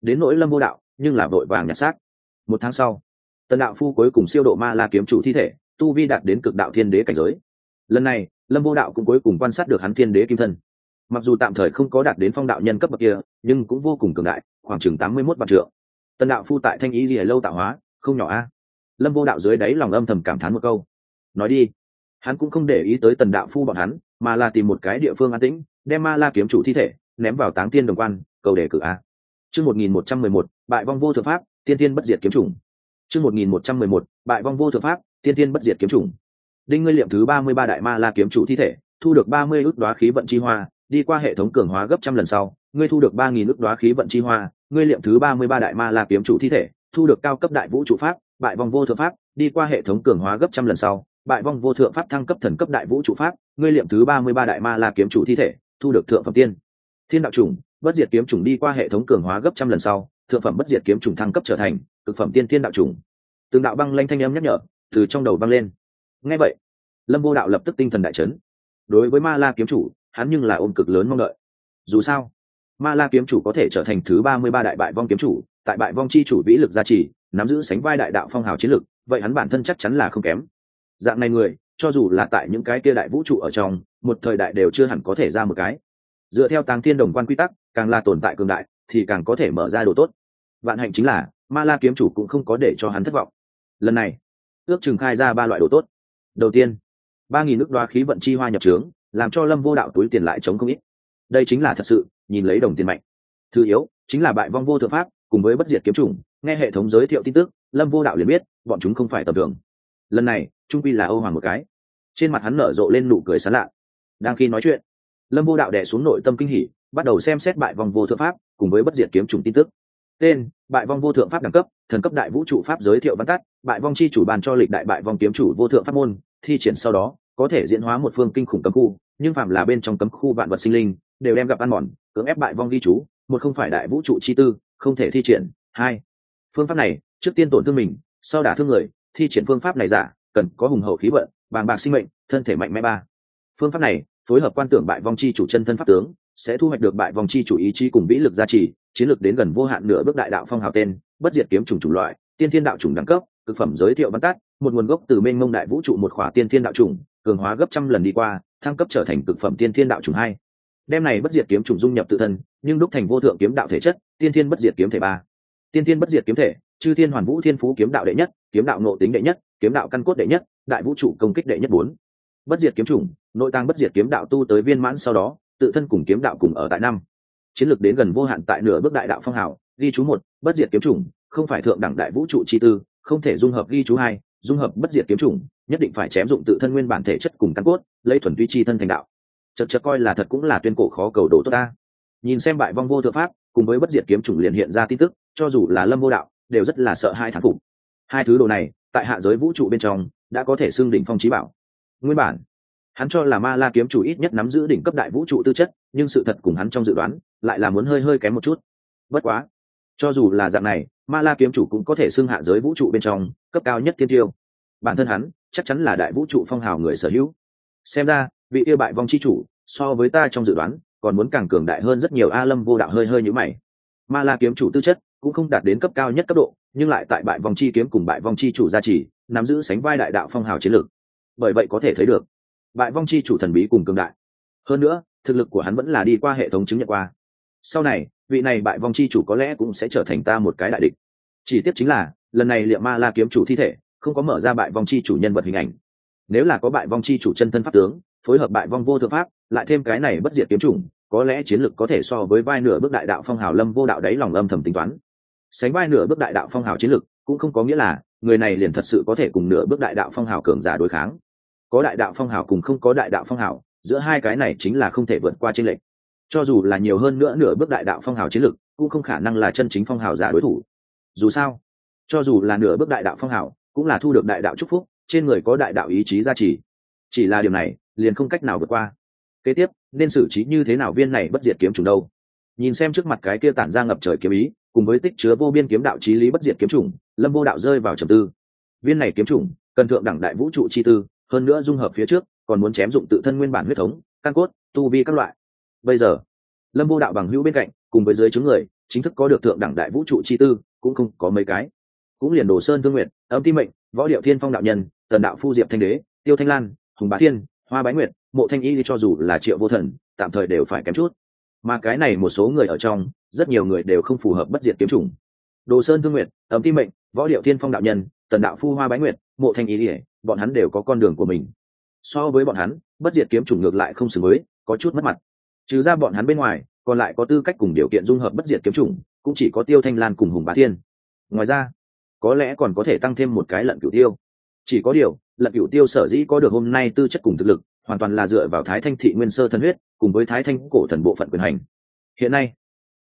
Đến nỗi lâm vô đạo, nhưng là vội vàng nhặt xác. Một tháng sau, tần đạo phu cuối cùng siêu độ ma la kiếm chủ thi thể, tu vi đạt đến cực đạo thiên đế cảnh giới. Lần này, lâm vô đạo cũng cuối cùng quan sát được hắn thiên đế kim thân mặc dù tạm thời không có đạt đến phong đạo nhân cấp bậc kia, nhưng cũng vô cùng cường đại, khoảng chừng tám mươi mốt vạn trượng. Tần đạo phu tại thanh ý gì lâu tạo hóa, không nhỏ a. Lâm vô đạo dưới đáy lòng âm thầm cảm thán một câu. Nói đi. Hắn cũng không để ý tới tần đạo phu bọn hắn, mà là tìm một cái địa phương an tĩnh, đem ma la kiếm chủ thi thể, ném vào táng tiên đồng quan, cầu đề cử a. Chương một nghìn một trăm mười một, bại vong vô thượng pháp, tiên tiên bất diệt kiếm chủng. Chương một nghìn một trăm mười một, bại vong vô thượng pháp, tiên tiên bất diệt kiếm chủng. Đinh ngươi liệm thứ ba mươi ba đại ma la kiếm chủ thi thể, thu được ba mươi ước đoá khí vận chi hoa đi qua hệ thống cường hóa gấp trăm lần sau, ngươi thu được ba nghìn ước đoá khí vận chi hoa, ngươi liệm thứ ba mươi ba đại ma la kiếm chủ thi thể, thu được cao cấp đại vũ trụ pháp, bại vong vô thượng pháp, đi qua hệ thống cường hóa gấp trăm lần sau, bại vong vô thượng pháp thăng cấp thần cấp đại vũ trụ pháp, ngươi liệm thứ ba mươi ba đại ma la kiếm chủ thi thể, thu được thượng phẩm tiên. Thiên đạo chủng, bất diệt kiếm chủng đi qua hệ thống cường hóa gấp trăm lần sau, thượng phẩm bất diệt kiếm chủng thăng cấp trở thành thực phẩm tiên thiên đạo chủng. Từng đạo băng lanh thanh âm nhắc nhở, từ trong đầu băng lên. Ngay vậy, lâm vô đạo lập tức tinh thần đại chấn. Đối với ma la kiếm chủ hắn nhưng là ôm cực lớn mong đợi. Dù sao, ma la kiếm chủ có thể trở thành thứ ba mươi ba đại bại vong kiếm chủ, tại bại vong chi chủ vĩ lực gia trì, nắm giữ sánh vai đại đạo phong hào chiến lực, vậy hắn bản thân chắc chắn là không kém. Dạng này người, cho dù là tại những cái kia đại vũ trụ ở trong, một thời đại đều chưa hẳn có thể ra một cái. Dựa theo tàng thiên đồng quan quy tắc, càng là tồn tại cường đại, thì càng có thể mở ra đồ tốt. Vạn hạnh chính là, ma la kiếm chủ cũng không có để cho hắn thất vọng. Lần này, ước chừng khai ra ba loại đồ tốt. Đầu tiên, ba nghìn nước đoá khí vận chi hoa nhập trướng làm cho lâm vô đạo túi tiền lại chống không ít. Đây chính là thật sự, nhìn lấy đồng tiền mạnh. Thứ yếu, chính là bại vong vô thượng pháp, cùng với bất diệt kiếm chủng, nghe hệ thống giới thiệu tin tức, lâm vô đạo liền biết, bọn chúng không phải tầm thường. Lần này, trung pi là âu hoàng một cái. Trên mặt hắn nở rộ lên nụ cười sán lạ. Đang khi nói chuyện, lâm vô đạo đẻ xuống nội tâm kinh hỉ, bắt đầu xem xét bại vong vô thượng pháp, cùng với bất diệt kiếm chủng tin tức. Tên, bại vong vô thượng pháp đẳng cấp, thần cấp đại vũ trụ pháp giới thiệu văn tắt, bại vong chi chủ bàn cho lịch đại bại vong kiếm chủ vô thượng pháp môn, thi triển sau đó có thể diễn hóa một phương kinh khủng cấm khu, nhưng phạm là bên trong cấm khu vạn vật sinh linh, đều đem gặp ăn mòn, cưỡng ép bại vong ghi chú, một không phải đại vũ trụ chi tư, không thể thi triển. Hai, phương pháp này, trước tiên tổn thương mình, sau đả thương người, thi triển phương pháp này giả, cần có hùng hậu khí vận, bàng bạc sinh mệnh, thân thể mạnh mẽ ba. Phương pháp này, phối hợp quan tưởng bại vong chi chủ chân thân pháp tướng, sẽ thu hoạch được bại vong chi chủ ý chí cùng vĩ lực gia trì, chiến lược đến gần vô hạn nửa bước đại đạo phong hào tên, bất diệt kiếm trùng chủng loại, tiên thiên đạo chủng đẳng cấp thực phẩm giới thiệu văn tát một nguồn gốc từ mênh mông đại vũ trụ một khỏa tiên thiên đạo chủng cường hóa gấp trăm lần đi qua, thăng cấp trở thành cực phẩm tiên thiên đạo chủng hai. Đem này bất diệt kiếm trùng dung nhập tự thân, nhưng đúc thành vô thượng kiếm đạo thể chất, tiên thiên bất diệt kiếm thể ba. Tiên thiên bất diệt kiếm thể, chư thiên hoàn vũ thiên phú kiếm đạo đệ nhất, kiếm đạo nộ tính đệ nhất, kiếm đạo căn cốt đệ nhất, đại vũ trụ công kích đệ nhất bốn. Bất diệt kiếm chủng, nội tàng bất diệt kiếm đạo tu tới viên mãn sau đó, tự thân cùng kiếm đạo cùng ở tại năm. Chiến lược đến gần vô hạn tại nửa bước đại đạo phong hào, ghi chú một, bất diệt kiếm chủng, không phải thượng đẳng đại vũ trụ chi tư, không thể dung hợp ghi chú hai, dung hợp bất diệt kiếm chủng nhất định phải chém dụng tự thân nguyên bản thể chất cùng căn cốt, lấy thuần tuy chi thân thành đạo. Chật chật coi là thật cũng là tuyên cổ khó cầu đồ tốt ta. Nhìn xem bại vong vô thượng pháp, cùng với bất diệt kiếm chủng liền hiện ra tin tức, cho dù là lâm vô đạo, đều rất là sợ hai thán phục. Hai thứ đồ này, tại hạ giới vũ trụ bên trong, đã có thể xưng đỉnh phong trí bảo. Nguyên bản, hắn cho là ma la kiếm chủ ít nhất nắm giữ đỉnh cấp đại vũ trụ tư chất, nhưng sự thật cùng hắn trong dự đoán, lại là muốn hơi hơi kém một chút. Bất quá, cho dù là dạng này, ma la kiếm chủ cũng có thể xưng hạ giới vũ trụ bên trong, cấp cao nhất thiên tiêu. Bản thân hắn chắc chắn là đại vũ trụ phong hào người sở hữu. Xem ra, vị yêu bại vong chi chủ, so với ta trong dự đoán, còn muốn càng cường đại hơn rất nhiều a lâm vô đạo hơi hơi nhữ mày. Ma la kiếm chủ tư chất cũng không đạt đến cấp cao nhất cấp độ, nhưng lại tại bại vòng chi kiếm cùng bại vong chi chủ gia trì, nắm giữ sánh vai đại đạo phong hào chiến lược. Bởi vậy có thể thấy được, bại vong chi chủ thần bí cùng cường đại. Hơn nữa, thực lực của hắn vẫn là đi qua hệ thống chứng nhận qua. Sau này, vị này bại vong chi chủ có lẽ cũng sẽ trở thành ta một cái đại địch. Chỉ tiếc chính là, lần này liệu ma la kiếm chủ thi thể không có mở ra bại vong chi chủ nhân vật hình ảnh. Nếu là có bại vong chi chủ chân thân pháp tướng, phối hợp bại vong vô thượng pháp, lại thêm cái này bất diệt kiếm chủng, có lẽ chiến lược có thể so với vai nửa bước đại đạo phong hào lâm vô đạo đáy lòng âm thầm tính toán. Sánh vai nửa bước đại đạo phong hào chiến lược cũng không có nghĩa là, người này liền thật sự có thể cùng nửa bước đại đạo phong hào cường giả đối kháng. Có đại đạo phong hào cùng không có đại đạo phong hào, giữa hai cái này chính là không thể vượt qua trên lệnh cho dù là nhiều hơn nữa nửa bước đại đạo phong hào chiến lược cũng không khả năng là chân chính phong hào giả đối thủ. Dù sao, cho dù là nửa bước đại đạo phong hào cũng là thu được đại đạo chúc phúc, trên người có đại đạo ý chí gia trì. Chỉ là điều này, liền không cách nào vượt qua. Kế tiếp, nên xử trí như thế nào viên này bất diệt kiếm trùng đâu? Nhìn xem trước mặt cái kia tản ra ngập trời kiếm ý, cùng với tích chứa vô biên kiếm đạo trí lý bất diệt kiếm trùng lâm vô đạo rơi vào trầm tư. Viên này kiếm trùng cần thượng đẳng đại vũ trụ chi tư, hơn nữa dung hợp phía trước, còn muốn chém dụng tự thân nguyên bản huyết thống, căn cốt, tu vi các loại. Bây giờ, lâm vô đạo bằng hữu bên cạnh, cùng với dưới chứng người, chính thức có được thượng đẳng đại vũ trụ chi tư, cũng không có mấy cái cũng liền đồ sơn thương nguyện âm ti mệnh, võ điệu thiên phong đạo nhân, tần đạo phu diệp thanh đế, tiêu thanh lan, hùng bá thiên, hoa bái nguyệt, mộ thanh y cho dù là triệu vô thần, tạm thời đều phải kém chút. Mà cái này một số người ở trong, rất nhiều người đều không phù hợp bất diệt kiếm chủng. Đồ sơn thương nguyện ấm tim mệnh, võ điệu thiên phong đạo nhân, tần đạo phu hoa bái nguyệt, mộ thanh ý ỉa bọn hắn đều có con đường của mình. So với bọn hắn, bất diệt kiếm chủng ngược lại không xử mới có chút mất mặt. Trừ ra bọn hắn bên ngoài, còn lại có tư cách cùng điều kiện dung hợp bất diệt kiếm chủng, cũng chỉ có tiêu thanh lan cùng hùng bá thiên. Ngoài ra có lẽ còn có thể tăng thêm một cái lận cửu tiêu. Chỉ có điều, lận cửu tiêu sở dĩ có được hôm nay tư chất cùng thực lực, hoàn toàn là dựa vào thái thanh thị nguyên sơ thần huyết, cùng với thái thanh cổ thần bộ phận quyền hành. Hiện nay,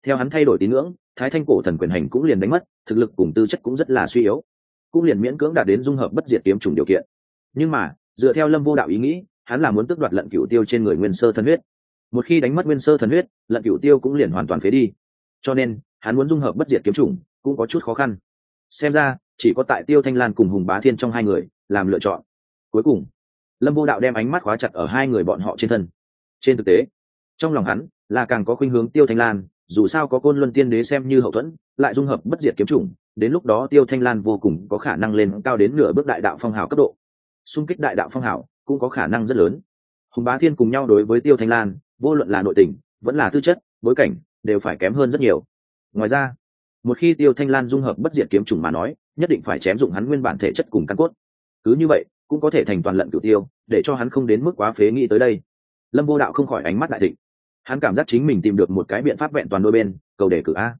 theo hắn thay đổi tín ngưỡng, thái thanh cổ thần quyền hành cũng liền đánh mất, thực lực cùng tư chất cũng rất là suy yếu. Cũng liền miễn cưỡng đạt đến dung hợp bất diệt kiếm trùng điều kiện. Nhưng mà, dựa theo lâm vô đạo ý nghĩ, hắn là muốn tước đoạt lận cửu tiêu trên người nguyên sơ thần huyết. Một khi đánh mất nguyên sơ thần huyết, lận cửu tiêu cũng liền hoàn toàn phế đi. Cho nên, hắn muốn dung hợp bất diệt kiếm trùng cũng có chút khó khăn xem ra, chỉ có tại tiêu thanh lan cùng hùng bá thiên trong hai người, làm lựa chọn. Cuối cùng, lâm vô đạo đem ánh mắt khóa chặt ở hai người bọn họ trên thân. Trên thực tế, trong lòng hắn là càng có khuynh hướng tiêu thanh lan, dù sao có côn luân tiên đế xem như hậu thuẫn, lại dung hợp bất diệt kiếm chủng, đến lúc đó tiêu thanh lan vô cùng có khả năng lên cao đến nửa bước đại đạo phong hào cấp độ. Xung kích đại đạo phong hào cũng có khả năng rất lớn. Hùng bá thiên cùng nhau đối với tiêu thanh lan, vô luận là nội tình, vẫn là tư chất, bối cảnh, đều phải kém hơn rất nhiều. Ngoài ra một khi tiêu thanh lan dung hợp bất diệt kiếm chủng mà nói, nhất định phải chém dụng hắn nguyên bản thể chất cùng căn cốt. Cứ như vậy, cũng có thể thành toàn lận cửu tiêu, để cho hắn không đến mức quá phế nghĩ tới đây. Lâm vô đạo không khỏi ánh mắt đại thịnh. Hắn cảm giác chính mình tìm được một cái biện pháp vẹn toàn đôi bên, cầu đề cử a.